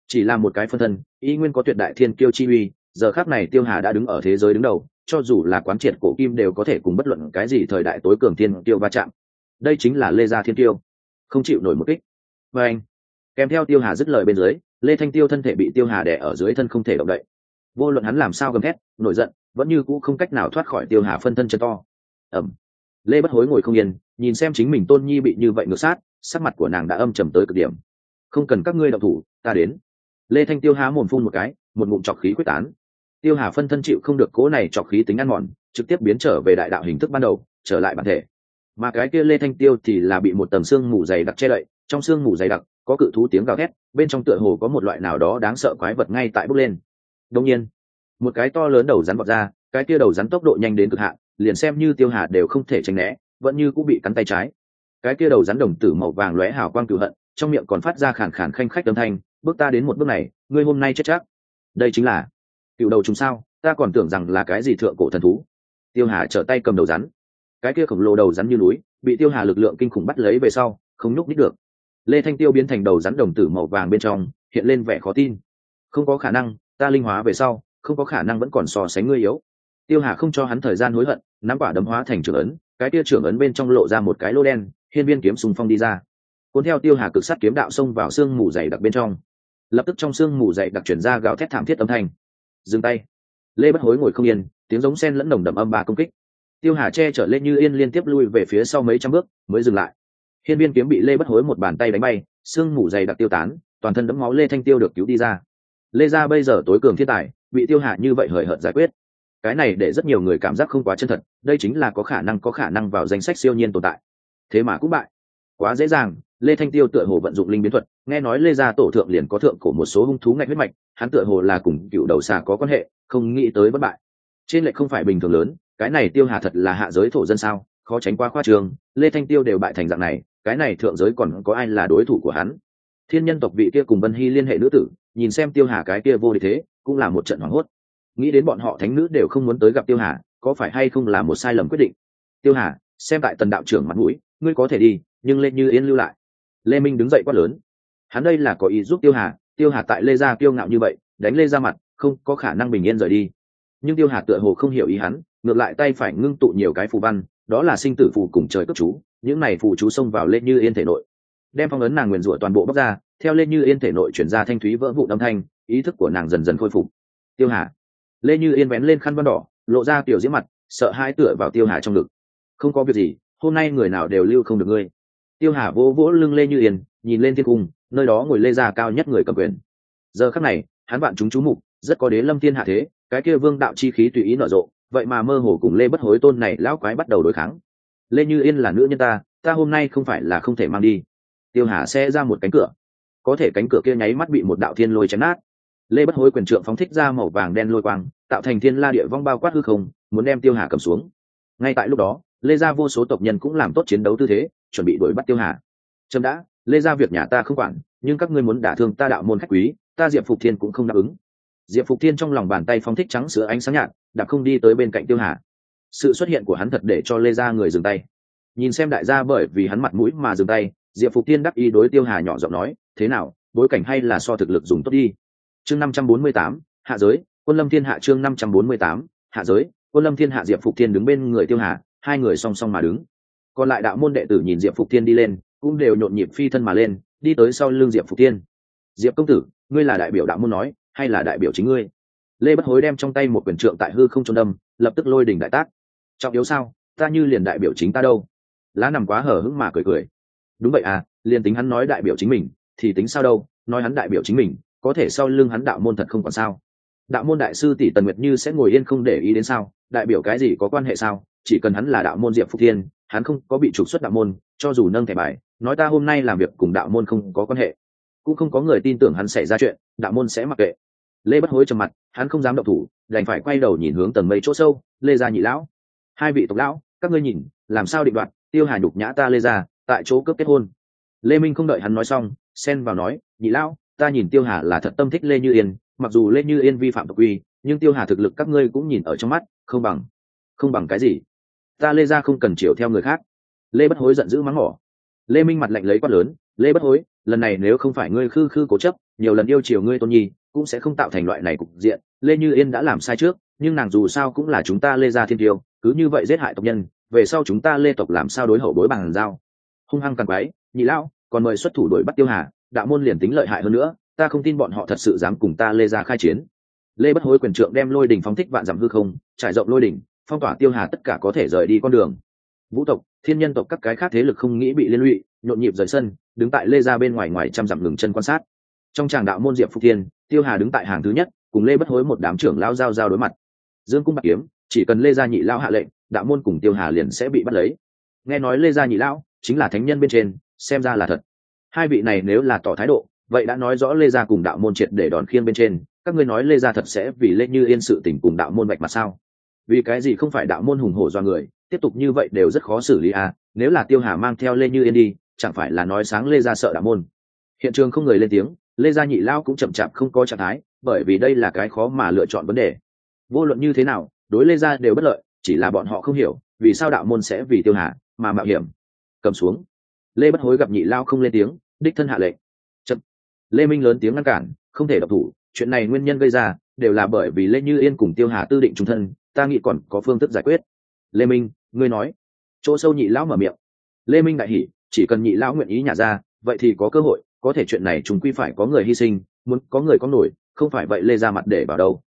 Chỉ là một cái phân thân, y nguyên có tuyệt đại thiên kiêu chi uy, giờ khác này tiêu hà đã đứng ở thế giới đứng đầu, cho dù là quán triệt cổ kim đều có thể cùng bất luận cái gì thời đại tối cường thiên tiêu va chạm đây chính là lê gia thiên tiêu. Không chịu nổi một kích. Và anh, kèm theo tiêu hà dứt lời bên dưới, lê thanh tiêu thân thể bị tiêu hà đẻ ở dưới thân không thể động đậy. Vô luận hắn làm sao gầm thét, nổi giận, vẫn như cũ không cách nào thoát khỏi tiêu hà phân thân chân to. Ẩm lê bất hối ngồi không yên, nhìn xem chính mình tôn nhi bị như vậy ngược sát, sắc mặt của nàng đã âm trầm tới cực điểm. Không cần các ngươi đậu thủ, ta đến. Lê thanh tiêu há mồm phun một cái, một ngụm trọc khí quyết tán. Tiêu hà phân thân chịu không được cố này trọc khí tính ăn mòn, trực tiếp biến trở về đại đạo hình thức ban đầu, trở lại bản thể mà cái kia lê thanh tiêu thì là bị một tầng xương mù dày đặc che đậy, trong xương mù dày đặc, có cự thú tiếng gào thét, bên trong tựa hồ có một loại nào đó đáng sợ quái vật ngay tại bốc lên. Đông nhiên, một cái to lớn đầu rắn vọt ra, cái kia đầu rắn tốc độ nhanh đến cực hạn, liền xem như tiêu hà đều không thể tránh né, vẫn như cũng bị cắn tay trái. Cái kia đầu rắn đồng tử màu vàng lóe hào quang cựu hận, trong miệng còn phát ra khản khản khanh khách âm thanh, bước ta đến một bước này, ngươi hôm nay chết chắc. Đây chính là cựu đầu chúng sao, ta còn tưởng rằng là cái gì thượng cổ thần thú. Tiêu hà trở tay cầm đầu rắn cái kia khổng lồ đầu rắn như núi, bị tiêu hà lực lượng kinh khủng bắt lấy về sau, không nhúc nít được. Lê thanh tiêu biến thành đầu rắn đồng tử màu vàng bên trong, hiện lên vẻ khó tin. Không có khả năng, ta linh hóa về sau, không có khả năng vẫn còn so sánh ngươi yếu. Tiêu hà không cho hắn thời gian hối hận, nắm quả đấm hóa thành trưởng ấn, cái tia trưởng ấn bên trong lộ ra một cái lô đen, hiên viên kiếm sùng phong đi ra. Cuốn theo tiêu hà cực sắt kiếm đạo xông vào xương mù dày đặc bên trong. Lập tức trong xương mù dày đặc chuyển ra gào thét thảm thiết âm thanh. Dừng tay. Lê bất hối ngồi không yên, tiếng giống sen lẫn nồng đậm âm ba công kích tiêu hà che trở lên như yên liên tiếp lui về phía sau mấy trăm bước, mới dừng lại. Hiên viên kiếm bị lê bất hối một bàn tay đánh bay xương mù dày đặc tiêu tán, toàn thân đẫm máu lê thanh tiêu được cứu đi ra. Lê gia bây giờ tối cường thiên tài, bị tiêu hạ như vậy hời hợt giải quyết. Cái này để rất nhiều người cảm giác không quá chân thật, đây chính là có khả năng có khả năng vào danh sách siêu nhiên tồn tại. Thế mà cũng bại. Quá dễ dàng, lê thanh tiêu tựa hồ vận dụng linh biến thuật, nghe nói lê gia tổ thượng liền có thượng của một số hung thú ngạch huyết mạch, hắn tựa hồ là cùng cựu đầu xà có quan hệ, không nghĩ tới bất bại. Trên lệ không phải bình thường lớn cái này tiêu hà thật là hạ giới thổ dân sao, khó tránh qua khoa trường lê thanh tiêu đều bại thành dạng này, cái này thượng giới còn có ai là đối thủ của hắn? Thiên nhân tộc vị kia cùng vân hy liên hệ nữ tử, nhìn xem tiêu hà cái kia vô địch thế, cũng là một trận hoảng hốt. Nghĩ đến bọn họ thánh nữ đều không muốn tới gặp tiêu hà, có phải hay không là một sai lầm quyết định? Tiêu hà, xem tại tần đạo trưởng mặt mũi, ngươi có thể đi, nhưng lên như yên lưu lại. Lê minh đứng dậy quát lớn. Hắn đây là có ý giúp tiêu hà tiêu hà tại lê gia kiêu ngạo như vậy, đánh lê ra mặt, không có khả năng bình yên rời đi. Nhưng tiêu hà tựa hồ không hiểu ý hắn ngược lại tay phải ngưng tụ nhiều cái phù văn, đó là sinh tử phù cùng trời cấp chú, những này phù chú xông vào lên như yên thể nội. Đem phong ấn nàng nguyền rủa toàn bộ bóc ra, theo lên như yên thể nội chuyển ra thanh thúy vỡ vụ âm thanh, ý thức của nàng dần dần khôi phục. Tiêu hà. Lê như yên vén lên khăn văn đỏ, lộ ra tiểu diễm mặt, sợ hãi tựa vào tiêu hà trong ngực. Không có việc gì, hôm nay người nào đều lưu không được ngươi. Tiêu hà vỗ vỗ lưng lê như yên, nhìn lên thiên cung, nơi đó ngồi lê gia cao nhất người cầm quyền. Giờ khắc này, hắn bạn chúng chú mục, rất có đế lâm thiên hạ thế, cái kia vương đạo chi khí tùy ý nở rộ vậy mà mơ hồ cùng lê bất hối tôn này lão quái bắt đầu đối kháng. Lê như yên là nữ nhân ta ta hôm nay không phải là không thể mang đi. Tiêu hà sẽ ra một cánh cửa. Có thể cánh cửa kia nháy mắt bị một đạo thiên lôi chém nát. Lê bất hối quyền trượng phóng thích ra màu vàng đen lôi quang, tạo thành thiên la địa vong bao quát hư không, muốn đem tiêu hà cầm xuống. Ngay tại lúc đó, lê gia vô số tộc nhân cũng làm tốt chiến đấu tư thế, chuẩn bị đuổi bắt tiêu hà. Trâm đã, lê gia việc nhà ta không quản, nhưng các ngươi muốn đả thương ta đạo môn khách quý, ta diệp phục thiên cũng không đáp ứng. Diệp phục thiên trong lòng bàn tay phóng thích trắng sữa ánh sáng nhạt đạp không đi tới bên cạnh tiêu hà. Sự xuất hiện của hắn thật để cho lê gia người dừng tay. Nhìn xem đại gia bởi vì hắn mặt mũi mà dừng tay, diệp phục tiên đắc ý đối tiêu hà nhỏ giọng nói, thế nào, bối cảnh hay là so thực lực dùng tốt đi. Chương năm trăm bốn mươi tám, hạ giới, quân lâm thiên hạ chương năm trăm bốn mươi tám, hạ giới, quân lâm thiên hạ diệp phục tiên đứng bên người tiêu hà, hai người song song mà đứng. Còn lại đạo môn đệ tử nhìn diệp phục tiên đi lên, cũng đều nhộn nhịp phi thân mà lên, đi tới sau lưng diệp phục tiên. diệp công tử, ngươi là đại biểu đạo môn nói, hay là đại biểu chính ngươi? Lê bất hối đem trong tay một quyển trượng tại hư không trôn đâm, lập tức lôi đỉnh đại tác. Trọng yếu sao? Ta như liền đại biểu chính ta đâu? Lá nằm quá hở hững mà cười cười. Đúng vậy à liền tính hắn nói đại biểu chính mình, thì tính sao đâu? Nói hắn đại biểu chính mình, có thể sau lưng hắn đạo môn thật không còn sao? Đạo môn đại sư tỷ tần nguyệt như sẽ ngồi yên không để ý đến sao? Đại biểu cái gì có quan hệ sao? Chỉ cần hắn là đạo môn diệp phúc thiên, hắn không có bị trục xuất đạo môn, cho dù nâng thẻ bài, nói ta hôm nay làm việc cùng đạo môn không có quan hệ. Cũng không có người tin tưởng hắn xảy ra chuyện, đạo môn sẽ mặc kệ lê bất hối trầm mặt, hắn không dám động thủ, đành phải quay đầu nhìn hướng tầng mây chỗ sâu, lê gia nhị lão. Hai vị tộc lão, các ngươi nhìn, làm sao định đoạt, tiêu hà nhục nhã ta lê gia, tại chỗ cướp kết hôn. Lê minh không đợi hắn nói xong, xen vào nói, nhị lão, ta nhìn tiêu hà là thật tâm thích lê như yên, mặc dù lê như yên vi phạm tộc quy, nhưng tiêu hà thực lực các ngươi cũng nhìn ở trong mắt, không bằng không bằng cái gì. Ta lê gia không cần chiều theo người khác. Lê bất hối giận dữ mắng mỏ. Lê minh mặt lạnh lấy quát lớn, lê bất hối, lần này nếu không phải ngươi khư khư cố chấp, nhiều lần yêu chiều ngươi tôn nhi cũng sẽ không tạo thành loại này cục diện. Lê như yên đã làm sai trước, nhưng nàng dù sao cũng là chúng ta lê gia thiên tiêu, cứ như vậy giết hại tộc nhân, về sau chúng ta lê tộc làm sao đối hậu bối bằng giao? Hung hăng càng quái, nhị lão, còn mời xuất thủ đuổi bắt tiêu hà, đạo môn liền tính lợi hại hơn nữa, ta không tin bọn họ thật sự dám cùng ta lê gia khai chiến. Lê bất hối quyền trượng đem lôi đỉnh phóng thích vạn dặm hư không, trải rộng lôi đỉnh phong tỏa tiêu hà tất cả có thể rời đi con đường. Vũ tộc, thiên nhân tộc các cái khác thế lực không nghĩ bị liên lụy, nhộn nhịp rời sân, đứng tại lê gia bên ngoài ngoài trăm dặm ngừng chân quan sát. Trong tràng đạo môn diệp phúc thiên tiêu hà đứng tại hàng thứ nhất, cùng lê bất hối một đám trưởng lao giao giao đối mặt. Dương cung bạc kiếm, chỉ cần lê gia nhị lao hạ lệnh, đạo môn cùng tiêu hà liền sẽ bị bắt lấy. Nghe nói lê gia nhị lão chính là thánh nhân bên trên, xem ra là thật. Hai vị này nếu là tỏ thái độ, vậy đã nói rõ lê gia cùng đạo môn triệt để đòn khiêng bên trên, các ngươi nói lê gia thật sẽ vì lê như yên sự tình cùng đạo môn bạch mặt sao? Vì cái gì không phải đạo môn hùng hổ do người, tiếp tục như vậy đều rất khó xử lý à nếu là tiêu hà mang theo lê như yên đi, chẳng phải là nói sáng lê gia sợ đạo môn? Hiện trường không người lên tiếng lê gia nhị lao cũng chậm chạp không có trạng thái, bởi vì đây là cái khó mà lựa chọn vấn đề. Vô luận như thế nào, đối lê gia đều bất lợi, chỉ là bọn họ không hiểu, vì sao đạo môn sẽ vì tiêu hà mà mạo hiểm. Cầm xuống. Lê bất hối gặp nhị lao không lên tiếng, đích thân hạ lệnh. Chậm. Lê minh lớn tiếng ngăn cản, không thể độc thủ, chuyện này nguyên nhân gây ra, đều là bởi vì lê như yên cùng tiêu hà tư định trung thân, ta nghĩ còn có phương thức giải quyết. Lê minh, ngươi nói. Chỗ sâu nhị lão mở miệng. Lê minh đại hỉ, chỉ cần nhị lão nguyện ý nhả ra, vậy thì có cơ hội có thể chuyện này chúng quy phải có người hy sinh, muốn có người có nổi, không phải vậy lê ra mặt để vào đâu.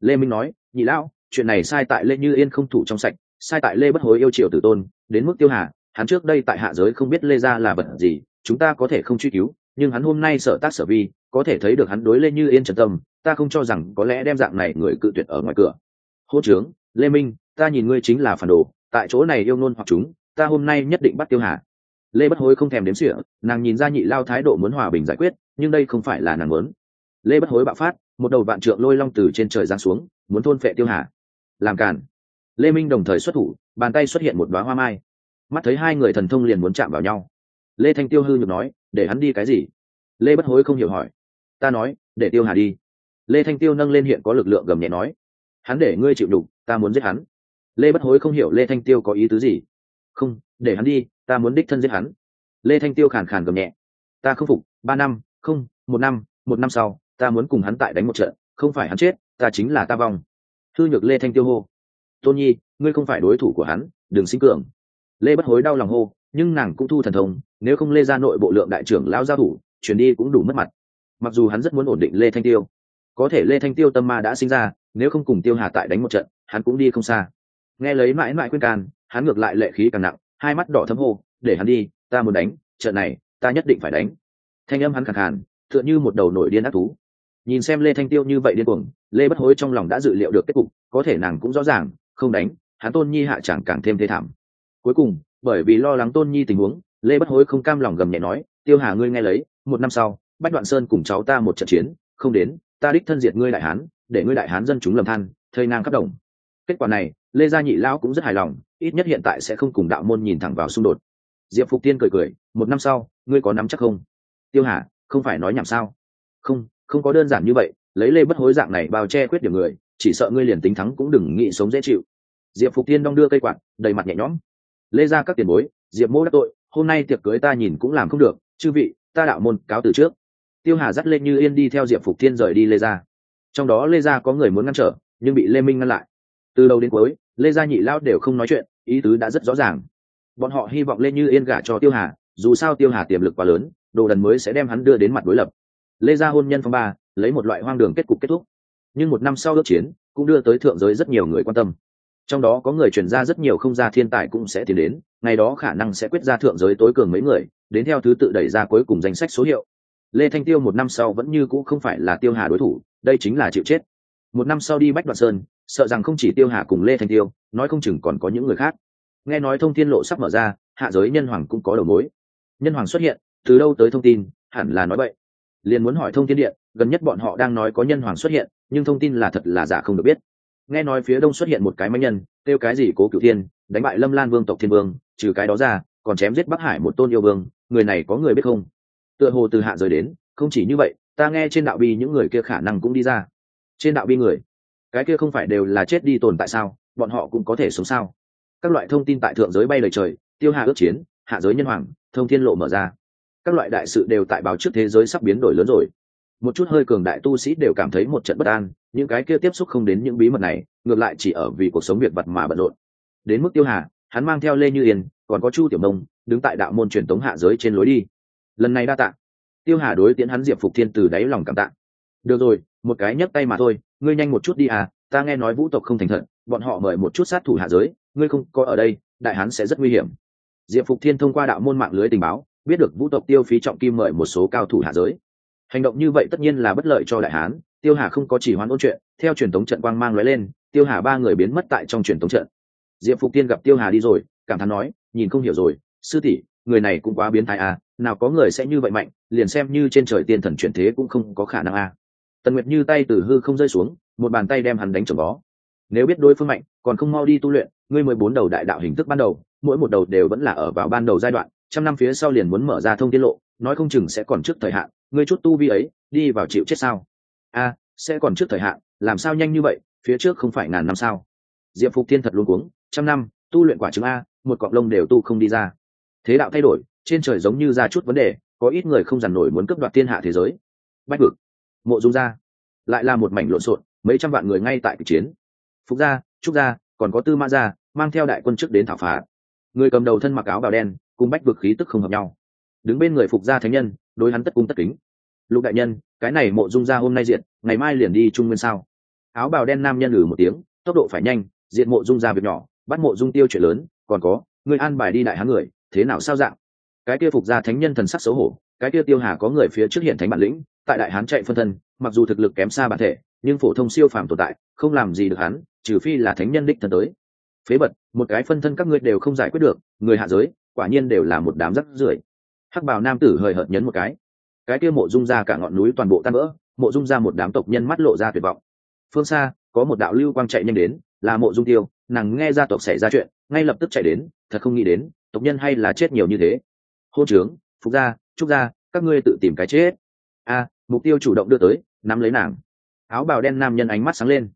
Lê minh nói, nhị lão, chuyện này sai tại lê như yên không thủ trong sạch, sai tại lê bất hối yêu triều tử tôn, đến mức tiêu hà, hắn trước đây tại hạ giới không biết lê gia là vật gì, chúng ta có thể không truy cứu, nhưng hắn hôm nay sở tác sở vi, có thể thấy được hắn đối lê như yên trần tâm, ta không cho rằng có lẽ đem dạng này người cự tuyệt ở ngoài cửa. Hô trướng lê minh, ta nhìn ngươi chính là phản đồ, tại chỗ này yêu nôn hoặc chúng, ta hôm nay nhất định bắt tiêu hà lê bất hối không thèm đếm xỉa, nàng nhìn ra nhị lao thái độ muốn hòa bình giải quyết, nhưng đây không phải là nàng muốn. Lê bất hối bạo phát, một đầu vạn trượng lôi long từ trên trời giáng xuống, muốn thôn phệ tiêu hà. Làm cản lê minh đồng thời xuất thủ, bàn tay xuất hiện một đoá hoa mai. Mắt thấy hai người thần thông liền muốn chạm vào nhau. Lê thanh tiêu hư nhược nói, để hắn đi cái gì? Lê bất hối không hiểu hỏi. Ta nói, để tiêu hà đi. Lê thanh tiêu nâng lên hiện có lực lượng gầm nhẹ nói, hắn để ngươi chịu đục, ta muốn giết hắn. Lê bất hối không hiểu lê thanh tiêu có ý tứ gì. Không, để hắn đi ta muốn đích thân giết hắn. Lê thanh tiêu khàn khàn gầm nhẹ. Ta không phục, ba năm, không, một năm một năm sau, ta muốn cùng hắn tại đánh một trận, không phải hắn chết, ta chính là ta vong. Thư nhược lê thanh tiêu hô. Tôn nhi, ngươi không phải đối thủ của hắn, đừng sinh cường. Lê bất hối đau lòng hô, nhưng nàng cũng thu thần thông, nếu không lê ra nội bộ lượng đại trưởng lao giao thủ, chuyển đi cũng đủ mất mặt. Mặc dù hắn rất muốn ổn định lê thanh tiêu, có thể lê thanh tiêu tâm ma đã sinh ra, nếu không cùng tiêu hà tại đánh một trận, hắn cũng đi không xa. Nghe lấy mãi mãi khuyên can, hắn ngược lại lệ khí càng nặng hai mắt đỏ thấm hô, để hắn đi, ta muốn đánh, trận này, ta nhất định phải đánh. Thanh âm hắn khẳng hẳn tựa như một đầu nổi điên ác thú. Nhìn xem lê thanh tiêu như vậy điên cuồng, lê bất hối trong lòng đã dự liệu được kết cục, có thể nàng cũng rõ ràng, không đánh, hắn tôn nhi hạ chẳng càng thêm thê thảm. Cuối cùng, bởi vì lo lắng tôn nhi tình huống, lê bất hối không cam lòng gầm nhẹ nói, tiêu hà ngươi nghe lấy, một năm sau, bách đoạn sơn cùng cháu ta một trận chiến, không đến, ta đích thân diệt ngươi đại hán, để ngươi đại hán dân chúng lầm than thây nang khắp đồng. Kết quả này, lê gia nhị lão cũng rất hài lòng ít nhất hiện tại sẽ không cùng đạo môn nhìn thẳng vào xung đột. Diệp phục tiên cười cười, một năm sau, ngươi có nắm chắc không? Tiêu hà, không phải nói nhảm sao? Không không có đơn giản như vậy, lấy lê bất hối dạng này bao che khuyết điểm người, chỉ sợ ngươi liền tính thắng cũng đừng nghĩ sống dễ chịu. Diệp phục tiên đong đưa cây quạt, đầy mặt nhẹ nhõm. Lê ra các tiền bối, diệp mô đắc tội, hôm nay tiệc cưới ta nhìn cũng làm không được, chư vị, ta đạo môn cáo từ trước. Tiêu hà dắt lên như yên đi theo diệp phục thiên rời đi lê gia. Trong đó lê gia có người muốn ngăn trở, nhưng bị lê minh ngăn lại. Từ đầu đến cuối, lê gia nhị lao đều không nói chuyện ý tứ đã rất rõ ràng. Bọn họ hy vọng lê như yên gả cho tiêu hà, dù sao tiêu hà tiềm lực quá lớn, đồ đần mới sẽ đem hắn đưa đến mặt đối lập. Lê gia hôn nhân phong ba, lấy một loại hoang đường kết cục kết thúc. Nhưng một năm sau ước chiến, cũng đưa tới thượng giới rất nhiều người quan tâm. Trong đó có người chuyển ra rất nhiều không gia thiên tài cũng sẽ tiến đến, ngày đó khả năng sẽ quyết ra thượng giới tối cường mấy người, đến theo thứ tự đẩy ra cuối cùng danh sách số hiệu. Lê thanh tiêu một năm sau vẫn như cũ không phải là tiêu hà đối thủ, đây chính là chịu chết. Một năm sau đi bách đoạn sơn sợ rằng không chỉ tiêu hà cùng lê thanh tiêu, nói không chừng còn có những người khác. Nghe nói thông tin lộ sắp mở ra, hạ giới nhân hoàng cũng có đầu mối. Nhân hoàng xuất hiện, từ đâu tới thông tin, hẳn là nói vậy liền muốn hỏi thông tin điện, gần nhất bọn họ đang nói có nhân hoàng xuất hiện, nhưng thông tin là thật là giả không được biết. Nghe nói phía đông xuất hiện một cái máy nhân, kêu cái gì cố cựu thiên, đánh bại lâm lan vương tộc thiên vương, trừ cái đó ra, còn chém giết bắc hải một tôn yêu vương, người này có người biết không? Tựa hồ từ hạ rời đến, không chỉ như vậy, ta nghe trên đạo bi những người kia khả năng cũng đi ra. Trên đạo bi người cái kia không phải đều là chết đi tồn tại sao? Bọn họ cũng có thể sống sao? Các loại thông tin tại thượng giới bay lời trời, tiêu hạ ước chiến, hạ giới nhân hoàng, thông thiên lộ mở ra. Các loại đại sự đều tại báo trước thế giới sắp biến đổi lớn rồi. Một chút hơi cường đại tu sĩ đều cảm thấy một trận bất an, những cái kia tiếp xúc không đến những bí mật này, ngược lại chỉ ở vì cuộc sống việc vật mà bận rộn. Đến mức tiêu hà hắn mang theo lê như yên, còn có chu tiểu mông đứng tại đạo môn truyền thống hạ giới trên lối đi. Lần này đa tạ. Tiêu hà đối tiễn hắn diệp phục thiên từ đáy lòng cảm tạ. Được rồi, một cái nhấc tay mà thôi ngươi nhanh một chút đi à ta nghe nói vũ tộc không thành thật, bọn họ mời một chút sát thủ hạ giới ngươi không có ở đây đại hán sẽ rất nguy hiểm. Diệp phục thiên thông qua đạo môn mạng lưới tình báo biết được vũ tộc tiêu phí trọng kim mời một số cao thủ hạ giới. Hành động như vậy tất nhiên là bất lợi cho đại hán tiêu hà không có chỉ hoán ôn chuyện theo truyền thống trận quang mang lóe lên tiêu hà ba người biến mất tại trong truyền thống trận. Diệp phục tiên gặp tiêu hà đi rồi cảm thán nói nhìn không hiểu rồi sư tỷ người này cũng quá biến thái à nào có người sẽ như vậy mạnh liền xem như trên trời tiên thần chuyển thế cũng không có khả năng à tần nguyệt như tay từ hư không rơi xuống, một bàn tay đem hắn đánh trồng bó. Nếu biết đối phương mạnh, còn không mau đi tu luyện, ngươi mười bốn đầu đại đạo hình thức ban đầu, mỗi một đầu đều vẫn là ở vào ban đầu giai đoạn, trăm năm phía sau liền muốn mở ra thông tiết lộ, nói không chừng sẽ còn trước thời hạn, ngươi chút tu vi ấy, đi vào chịu chết sao? A, sẽ còn trước thời hạn, làm sao nhanh như vậy, phía trước không phải ngàn năm sao? Diệp phục thiên thật luôn cuống, trăm năm, tu luyện quả chứng a, một cọng lông đều tu không đi ra. Thế đạo thay đổi, trên trời giống như ra chút vấn đề, có ít người không dằn nổi muốn cướp đoạt thiên hạ thế giới. Bách vực mộ dung gia. Lại là một mảnh lộn xộn, mấy trăm vạn người ngay tại cuộc chiến. Phục gia, trúc gia, còn có tư mã gia, mang theo đại quân chức đến thảo phạt. Người cầm đầu thân mặc áo bào đen, cùng bách vực khí tức không hợp nhau. Đứng bên người phục gia thánh nhân, đối hắn tất cung tất kính. Lục đại nhân, cái này mộ dung gia hôm nay diện ngày mai liền đi trung nguyên sao? Áo bào đen nam nhân lử một tiếng, tốc độ phải nhanh diện mộ dung gia việc nhỏ, bắt mộ dung tiêu chuyện lớn, còn có, người an bài đi đại hán người, thế nào sao dạng? Cái kia phục gia thánh nhân thần sắc xấu hổ, cái kia tiêu hà có người phía trước hiện thánh bản lĩnh tại đại hán chạy phân thân mặc dù thực lực kém xa bản thể nhưng phổ thông siêu phàm tồn tại không làm gì được hắn trừ phi là thánh nhân đích thân tới. Phế vật, một cái phân thân các ngươi đều không giải quyết được người hạ giới quả nhiên đều là một đám rắc rưởi. Hắc bào nam tử hời hợt nhấn một cái. Cái kia mộ dung ra cả ngọn núi toàn bộ tan vỡ mộ dung ra một đám tộc nhân mắt lộ ra tuyệt vọng. Phương xa có một đạo lưu quang chạy nhanh đến là mộ dung tiêu nàng nghe ra tộc xảy ra chuyện ngay lập tức chạy đến thật không nghĩ đến tộc nhân hay là chết nhiều như thế. Hô trướng phục gia trúc gia các ngươi tự tìm cái chết a mục tiêu chủ động đưa tới, nắm lấy nàng. Áo bào đen nam nhân ánh mắt sáng lên.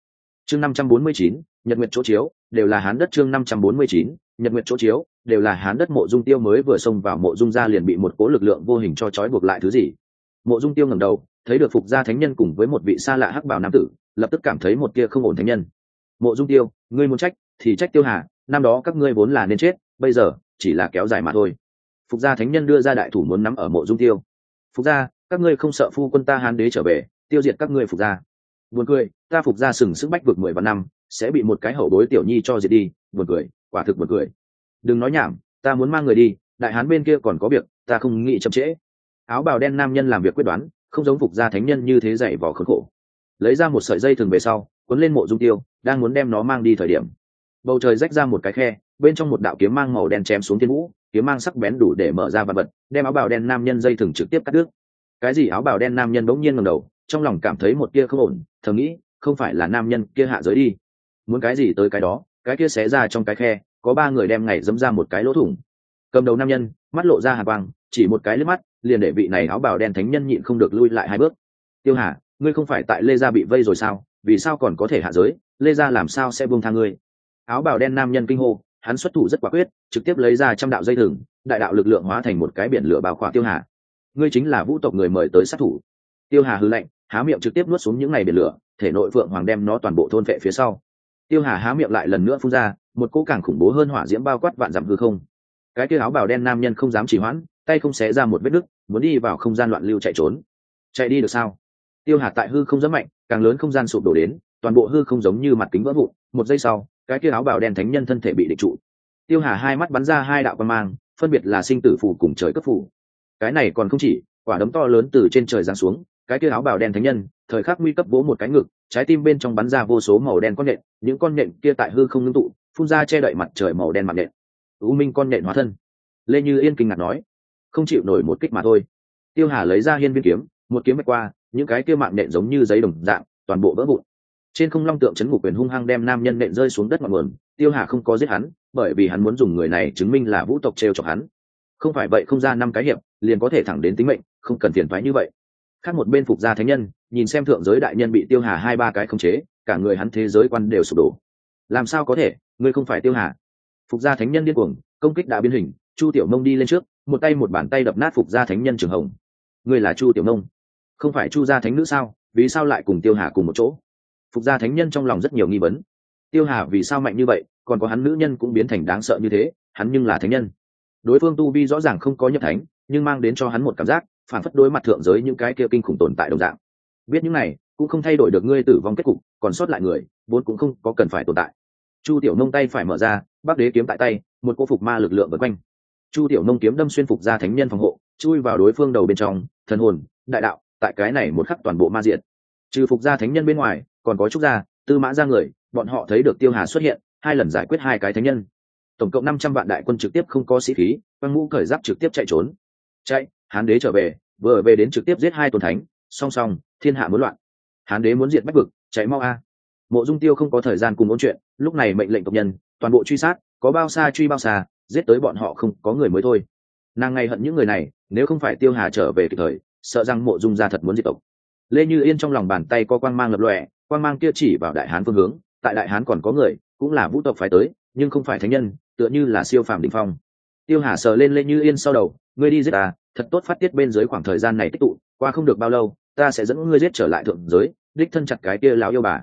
Chương năm trăm bốn mươi chín, nhật nguyện chỗ chiếu, đều là hán đất chương năm trăm bốn mươi chín, nhật nguyện chỗ chiếu, đều là hán đất mộ dung tiêu mới vừa xông vào mộ dung gia liền bị một cố lực lượng vô hình cho trói buộc lại thứ gì. Mộ dung tiêu ngẩng đầu, thấy được phục gia thánh nhân cùng với một vị xa lạ hắc bảo nam tử, lập tức cảm thấy một kia không ổn thánh nhân. Mộ dung tiêu, ngươi muốn trách, thì trách tiêu hà, năm đó các ngươi vốn là nên chết, bây giờ, chỉ là kéo dài mà thôi. Phục gia thánh nhân đưa ra đại thủ muốn nắm ở mộ dung tiêu. Phục gia các ngươi không sợ phu quân ta hán đế trở về, tiêu diệt các ngươi phục gia. Buồn cười, ta phục gia sừng sức bách vực mười vạn năm, sẽ bị một cái hậu bối tiểu nhi cho diệt đi, buồn cười, quả thực buồn cười. Đừng nói nhảm, ta muốn mang người đi, đại hán bên kia còn có việc, ta không nghĩ chậm trễ. Áo bào đen nam nhân làm việc quyết đoán, không giống phục gia thánh nhân như thế dạy vò khốn khổ. Lấy ra một sợi dây thường về sau, cuốn lên mộ dung tiêu, đang muốn đem nó mang đi thời điểm. Bầu trời rách ra một cái khe, bên trong một đạo kiếm mang màu đen chém xuống thiên vũ, kiếm mang sắc bén đủ để mở ra vật vật, đem áo bào đen nam nhân dây thừng trực tiếp cắt đứt cái gì áo bào đen nam nhân bỗng nhiên ngẩng đầu, trong lòng cảm thấy một kia không ổn, thầm nghĩ, không phải là nam nhân kia hạ giới đi. Muốn cái gì tới cái đó, cái kia xé ra trong cái khe, có ba người đem ngày dẫm ra một cái lỗ thủng. Cầm đầu nam nhân, mắt lộ ra hà quang, chỉ một cái lướt mắt, liền để vị này áo bào đen thánh nhân nhịn không được lui lại hai bước. Tiêu hà, ngươi không phải tại lê gia bị vây rồi sao? Vì sao còn có thể hạ giới? Lê gia làm sao sẽ buông tha ngươi? Áo bào đen nam nhân kinh hô, hắn xuất thủ rất quả quyết, trực tiếp lấy ra trăm đạo dây thừng, đại đạo lực lượng hóa thành một cái biển lửa bao khỏa tiêu hà ngươi chính là vũ tộc người mời tới sát thủ. Tiêu hà hư lệnh há miệng trực tiếp nuốt xuống những ngày biển lửa, thể nội phượng hoàng đem nó toàn bộ thôn vệ phía sau. Tiêu hà há miệng lại lần nữa phun ra, một cỗ càng khủng bố hơn hỏa diễm bao quát vạn dặm hư không. Cái kia áo bào đen nam nhân không dám chỉ hoãn, tay không xé ra một vết nứt, muốn đi vào không gian loạn lưu chạy trốn. Chạy đi được sao? Tiêu hà tại hư không rất mạnh, càng lớn không gian sụp đổ đến, toàn bộ hư không giống như mặt kính vỡ vụn, một giây sau, cái kia áo bào đen thánh nhân thân thể bị địch trụ. Tiêu hà hai mắt bắn ra hai đạo quan mang, phân biệt là sinh tử phù cùng trời cấp phù cái này còn không chỉ, quả đấm to lớn từ trên trời giáng xuống, cái kia áo bào đen thánh nhân, thời khắc nguy cấp bố một cái ngực, trái tim bên trong bắn ra vô số màu đen con nện những con nện kia tại hư không ngưng tụ, phun ra che đậy mặt trời màu đen mặt nện u minh con nện hóa thân. Lê như yên kinh ngạc nói, không chịu nổi một kích mà thôi. Tiêu hà lấy ra hiên viên kiếm, một kiếm mạch qua, những cái kia mạng nện giống như giấy đồng dạng, toàn bộ vỡ vụn. Trên không long tượng chấn ngục quyền hung hăng đem nam nhân nện rơi xuống đất ngọn nguồn, tiêu hà không có giết hắn, bởi vì hắn muốn dùng người này chứng minh là vũ tộc trêu chọc hắn không phải vậy không ra năm cái hiệp, liền có thể thẳng đến tính mệnh, không cần tiền thoái như vậy. Khác một bên phục gia thánh nhân, nhìn xem thượng giới đại nhân bị tiêu hà hai ba cái không chế, cả người hắn thế giới quan đều sụp đổ. Làm sao có thể, ngươi không phải tiêu hà? Phục gia thánh nhân điên cuồng, công kích đã biến hình, chu tiểu mông đi lên trước, một tay một bàn tay đập nát phục gia thánh nhân trường hồng. Ngươi là chu tiểu mông? Không phải chu gia thánh nữ sao? Vì sao lại cùng tiêu hà cùng một chỗ? Phục gia thánh nhân trong lòng rất nhiều nghi vấn. Tiêu hà vì sao mạnh như vậy, còn có hắn nữ nhân cũng biến thành đáng sợ như thế, hắn nhưng là thánh nhân đối phương tu vi rõ ràng không có nhập thánh, nhưng mang đến cho hắn một cảm giác, phản phất đối mặt thượng giới những cái kia kinh khủng tồn tại đồng dạng. Biết những này, cũng không thay đổi được ngươi tử vong kết cục, còn sót lại người, vốn cũng không có cần phải tồn tại. Chu tiểu nông tay phải mở ra, bác đế kiếm tại tay, một cô phục ma lực lượng vượt quanh. Chu tiểu nông kiếm đâm xuyên phục ra thánh nhân phòng hộ, chui vào đối phương đầu bên trong, thần hồn, đại đạo, tại cái này một khắc toàn bộ ma diện. Trừ phục gia thánh nhân bên ngoài, còn có trúc gia, tư mã ra người, bọn họ thấy được tiêu hà xuất hiện, hai lần giải quyết hai cái thánh nhân tổng cộng năm trăm vạn đại quân trực tiếp không có sĩ khí quăng ngũ cởi giáp trực tiếp chạy trốn. Chạy, hán đế trở về, vừa về đến trực tiếp giết hai tôn thánh, song song, thiên hạ muốn loạn. Hán đế muốn diệt bách vực, chạy mau a. Mộ dung tiêu không có thời gian cùng ôn chuyện, lúc này mệnh lệnh tộc nhân, toàn bộ truy sát, có bao xa truy bao xa, giết tới bọn họ không có người mới thôi. Nàng ngay hận những người này, nếu không phải tiêu hà trở về kịp thời, sợ rằng mộ dung gia thật muốn diệt tộc. Lê như yên trong lòng bàn tay có quang mang lập lòe, quang mang kia chỉ vào đại hán phương hướng, tại đại hán còn có người, cũng là vũ tộc phải tới, nhưng không phải thánh nhân tựa như là siêu phàm đỉnh phong. Tiêu hà sờ lên lê như yên sau đầu, ngươi đi giết ta, thật tốt phát tiết bên dưới khoảng thời gian này tích tụ, qua không được bao lâu, ta sẽ dẫn ngươi giết trở lại thượng giới, đích thân chặt cái kia lão yêu bà.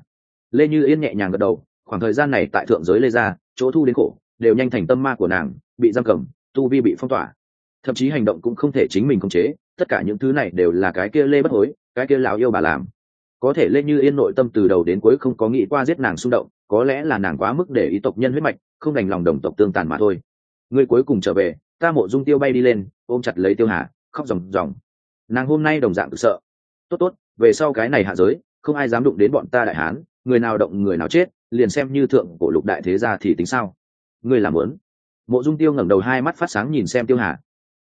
Lê như yên nhẹ nhàng gật đầu, khoảng thời gian này tại thượng giới lê ra chỗ thu đến khổ, đều nhanh thành tâm ma của nàng, bị giam cầm, tu vi bị phong tỏa. Thậm chí hành động cũng không thể chính mình khống chế, tất cả những thứ này đều là cái kia lê bất hối, cái kia lão yêu bà làm. Có thể lê như yên nội tâm từ đầu đến cuối không có nghĩ qua giết nàng xung động, có lẽ là nàng quá mức để ý tộc nhân huyết mạch không đành lòng đồng tộc tương tàn mà thôi. Người cuối cùng trở về, ta mộ dung tiêu bay đi lên, ôm chặt lấy tiêu hà, khóc ròng ròng. Nàng hôm nay đồng dạng tự sợ. Tốt tốt, về sau cái này hạ giới, không ai dám đụng đến bọn ta đại hán, người nào động người nào chết, liền xem như thượng cổ lục đại thế gia thì tính sao. Ngươi làm lớn mộ dung tiêu ngẩng đầu hai mắt phát sáng nhìn xem tiêu hà.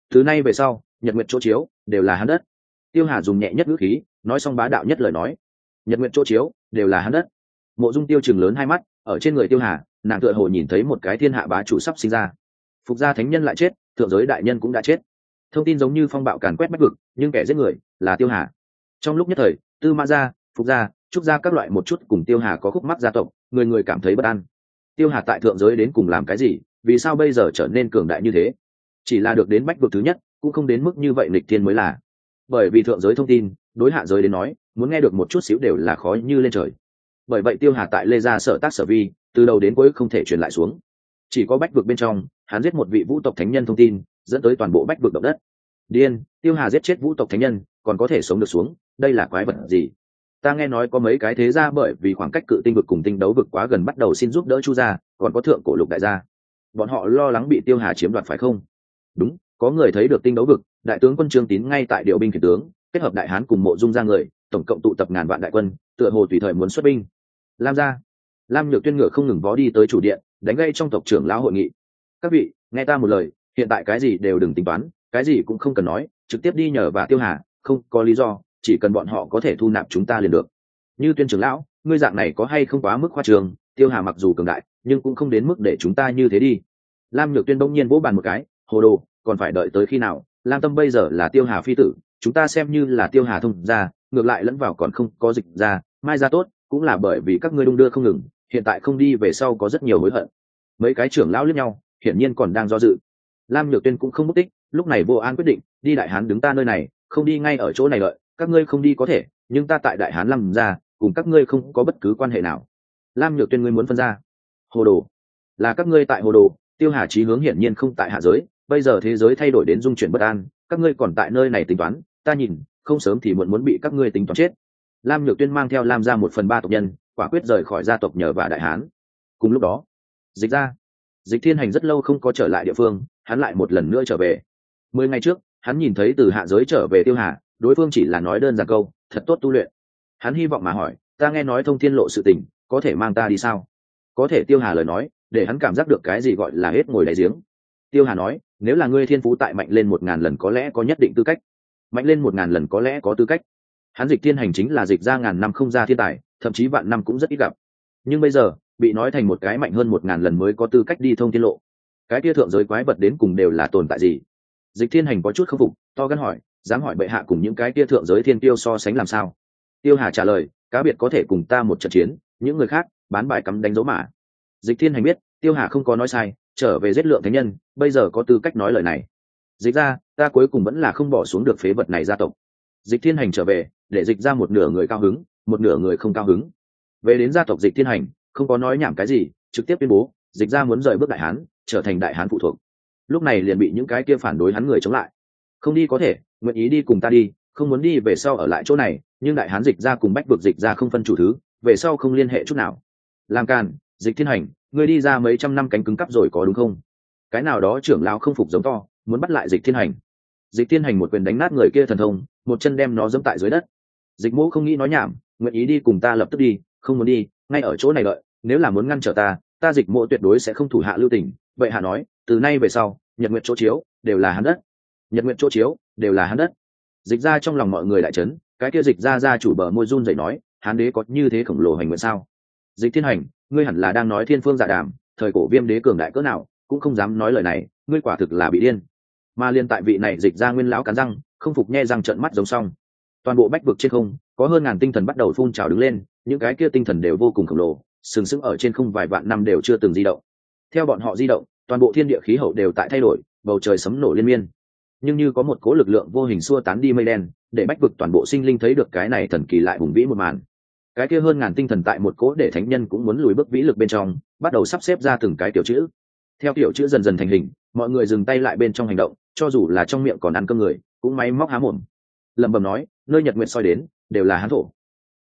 Thứ nay về sau, nhật nguyện chỗ chiếu, đều là hắn đất. Tiêu hà dùng nhẹ nhất ngữ khí, nói xong bá đạo nhất lời nói. Nhật nguyện chỗ chiếu, đều là hắn đất. Mộ dung tiêu chừng lớn hai mắt, ở trên người tiêu hà nàng tựa hồ nhìn thấy một cái thiên hạ bá chủ sắp sinh ra. Phục gia thánh nhân lại chết, thượng giới đại nhân cũng đã chết. Thông tin giống như phong bạo càn quét bách vực, nhưng kẻ giết người là tiêu hà. Trong lúc nhất thời, tư mã gia, phục gia, trúc gia các loại một chút cùng tiêu hà có khúc mắc gia tộc, người người cảm thấy bất an. Tiêu hà tại thượng giới đến cùng làm cái gì, vì sao bây giờ trở nên cường đại như thế? Chỉ là được đến bách vực thứ nhất, cũng không đến mức như vậy lịch thiên mới là. Bởi vì thượng giới thông tin, đối hạ giới đến nói, muốn nghe được một chút xíu đều là khó như lên trời bởi vậy tiêu hà tại lê gia sở tác sở vi, từ đầu đến cuối không thể truyền lại xuống. Chỉ có bách vực bên trong, hắn giết một vị vũ tộc thánh nhân thông tin, dẫn tới toàn bộ bách vực động đất. Điên, tiêu hà giết chết vũ tộc thánh nhân, còn có thể sống được xuống, đây là quái vật gì? Ta nghe nói có mấy cái thế gia bởi vì khoảng cách cự tinh vực cùng tinh đấu vực quá gần bắt đầu xin giúp đỡ chu gia, còn có thượng cổ lục đại gia. Bọn họ lo lắng bị tiêu hà chiếm đoạt phải không? Đúng, có người thấy được tinh đấu vực, đại tướng quân trương tín ngay tại điều binh khiển tướng, kết hợp đại hán cùng mộ dung ra người, tổng cộng tụ tập ngàn vạn đại quân, tựa hồ tùy thời muốn xuất binh lam gia. Lam nhược tuyên ngựa không ngừng vó đi tới chủ điện, đánh gây trong tộc trưởng lão hội nghị. Các vị, nghe ta một lời, hiện tại cái gì đều đừng tính toán, cái gì cũng không cần nói, trực tiếp đi nhờ và tiêu hà, không có lý do, chỉ cần bọn họ có thể thu nạp chúng ta liền được. Như tuyên trưởng lão, ngươi dạng này có hay không quá mức khoa trường, tiêu hà mặc dù cường đại, nhưng cũng không đến mức để chúng ta như thế đi. Lam nhược tuyên bỗng nhiên vỗ bàn một cái, hồ đồ, còn phải đợi tới khi nào? Lam tâm bây giờ là tiêu hà phi tử, chúng ta xem như là tiêu hà thông ra ngược lại lẫn vào còn không có dịch ra mai ra tốt cũng là bởi vì các ngươi đung đưa không ngừng, hiện tại không đi về sau có rất nhiều hối hận. Mấy cái trưởng lão lướt nhau, hiển nhiên còn đang do dự. Lam nhược tuyên cũng không mất tích, lúc này vô an quyết định, đi đại hán đứng ta nơi này, không đi ngay ở chỗ này lợi các ngươi không đi có thể, nhưng ta tại đại hán làm ra, cùng các ngươi không có bất cứ quan hệ nào. Lam nhược tuyên ngươi muốn phân ra. Hồ đồ. Là các ngươi tại hồ đồ, tiêu hà trí hướng hiển nhiên không tại hạ giới, bây giờ thế giới thay đổi đến dung chuyển bất an, các ngươi còn tại nơi này tính toán, ta nhìn, không sớm thì muộn muốn bị các ngươi tính toán chết lam nhược tuyên mang theo lam ra một phần ba tộc nhân, quả quyết rời khỏi gia tộc nhờ và đại hán. Cùng lúc đó, dịch ra dịch thiên hành rất lâu không có trở lại địa phương, hắn lại một lần nữa trở về. Mười ngày trước, hắn nhìn thấy từ hạ giới trở về tiêu hà, đối phương chỉ là nói đơn giản câu, thật tốt tu luyện. Hắn hy vọng mà hỏi, ta nghe nói thông thiên lộ sự tình, có thể mang ta đi sao? Có thể tiêu hà lời nói, để hắn cảm giác được cái gì gọi là hết ngồi đáy giếng. Tiêu hà nói, nếu là ngươi thiên phú tại mạnh lên một ngàn lần có lẽ có nhất định tư cách. Mạnh lên một ngàn lần có lẽ có tư cách hắn dịch thiên hành chính là dịch ra ngàn năm không ra thiên tài, thậm chí vạn năm cũng rất ít gặp. Nhưng bây giờ, bị nói thành một cái mạnh hơn một ngàn lần mới có tư cách đi thông thiên lộ. Cái kia thượng giới quái vật đến cùng đều là tồn tại gì? Dịch thiên hành có chút khâm phục, to gắn hỏi, dám hỏi bệ hạ cùng những cái kia thượng giới thiên tiêu so sánh làm sao? Tiêu hà trả lời, cá biệt có thể cùng ta một trận chiến, những người khác, bán bài cắm đánh dấu mã dịch thiên hành biết, tiêu hà không có nói sai, trở về giết lượng thánh nhân, bây giờ có tư cách nói lời này. Dịch ra, ta cuối cùng vẫn là không bỏ xuống được phế vật này gia tộc. Dịch thiên hành trở về để dịch ra một nửa người cao hứng, một nửa người không cao hứng. Về đến gia tộc dịch thiên hành, không có nói nhảm cái gì, trực tiếp tuyên bố, dịch ra muốn rời bước đại hán, trở thành đại hán phụ thuộc. Lúc này liền bị những cái kia phản đối hắn người chống lại. Không đi có thể, nguyện ý đi cùng ta đi, không muốn đi về sau ở lại chỗ này, nhưng đại hán dịch ra cùng bách vực dịch ra không phân chủ thứ, về sau không liên hệ chút nào. Làm càn, dịch thiên hành, ngươi đi ra mấy trăm năm cánh cứng cắp rồi có đúng không? Cái nào đó trưởng lão không phục giống to, muốn bắt lại dịch thiên hành. Dịch thiên hành một quyền đánh nát người kia thần thông, một chân đem nó dẫm tại dưới đất dịch mũ không nghĩ nói nhảm, nguyện ý đi cùng ta lập tức đi, không muốn đi, ngay ở chỗ này đợi, nếu là muốn ngăn trở ta ta dịch mộ tuyệt đối sẽ không thủ hạ lưu tình. Vậy hạ nói, từ nay về sau, nhật nguyện chỗ chiếu, đều là hắn đất. Nhật nguyện chỗ chiếu, đều là hắn đất. Dịch ra trong lòng mọi người đại trấn cái kia dịch ra ra chủ bờ môi run dậy nói, hán đế có như thế khổng lồ hành nguyện sao? Dịch thiên hành, ngươi hẳn là đang nói thiên phương giả đàm, thời cổ viêm đế cường đại cỡ nào, cũng không dám nói lời này, ngươi quả thực là bị điên. Mà liên tại vị này dịch ra nguyên lão cắn răng, không phục nhe răng trận mắt giống xong toàn bộ bách vực trên không, có hơn ngàn tinh thần bắt đầu phun trào đứng lên, những cái kia tinh thần đều vô cùng khổng lồ, sừng sững ở trên không vài vạn năm đều chưa từng di động. Theo bọn họ di động, toàn bộ thiên địa khí hậu đều tại thay đổi, bầu trời sấm nổ liên miên. Nhưng như có một cố lực lượng vô hình xua tán đi mây đen, để bách vực toàn bộ sinh linh thấy được cái này thần kỳ lại hùng vĩ một màn. Cái kia hơn ngàn tinh thần tại một cố để thánh nhân cũng muốn lùi bước vĩ lực bên trong, bắt đầu sắp xếp ra từng cái tiểu chữ. Theo tiểu chữ dần dần thành hình, mọi người dừng tay lại bên trong hành động, cho dù là trong miệng còn ăn cơm người, cũng máy móc há mồm. Lẩm bẩm nói nơi nhật nguyện soi đến đều là hán thổ.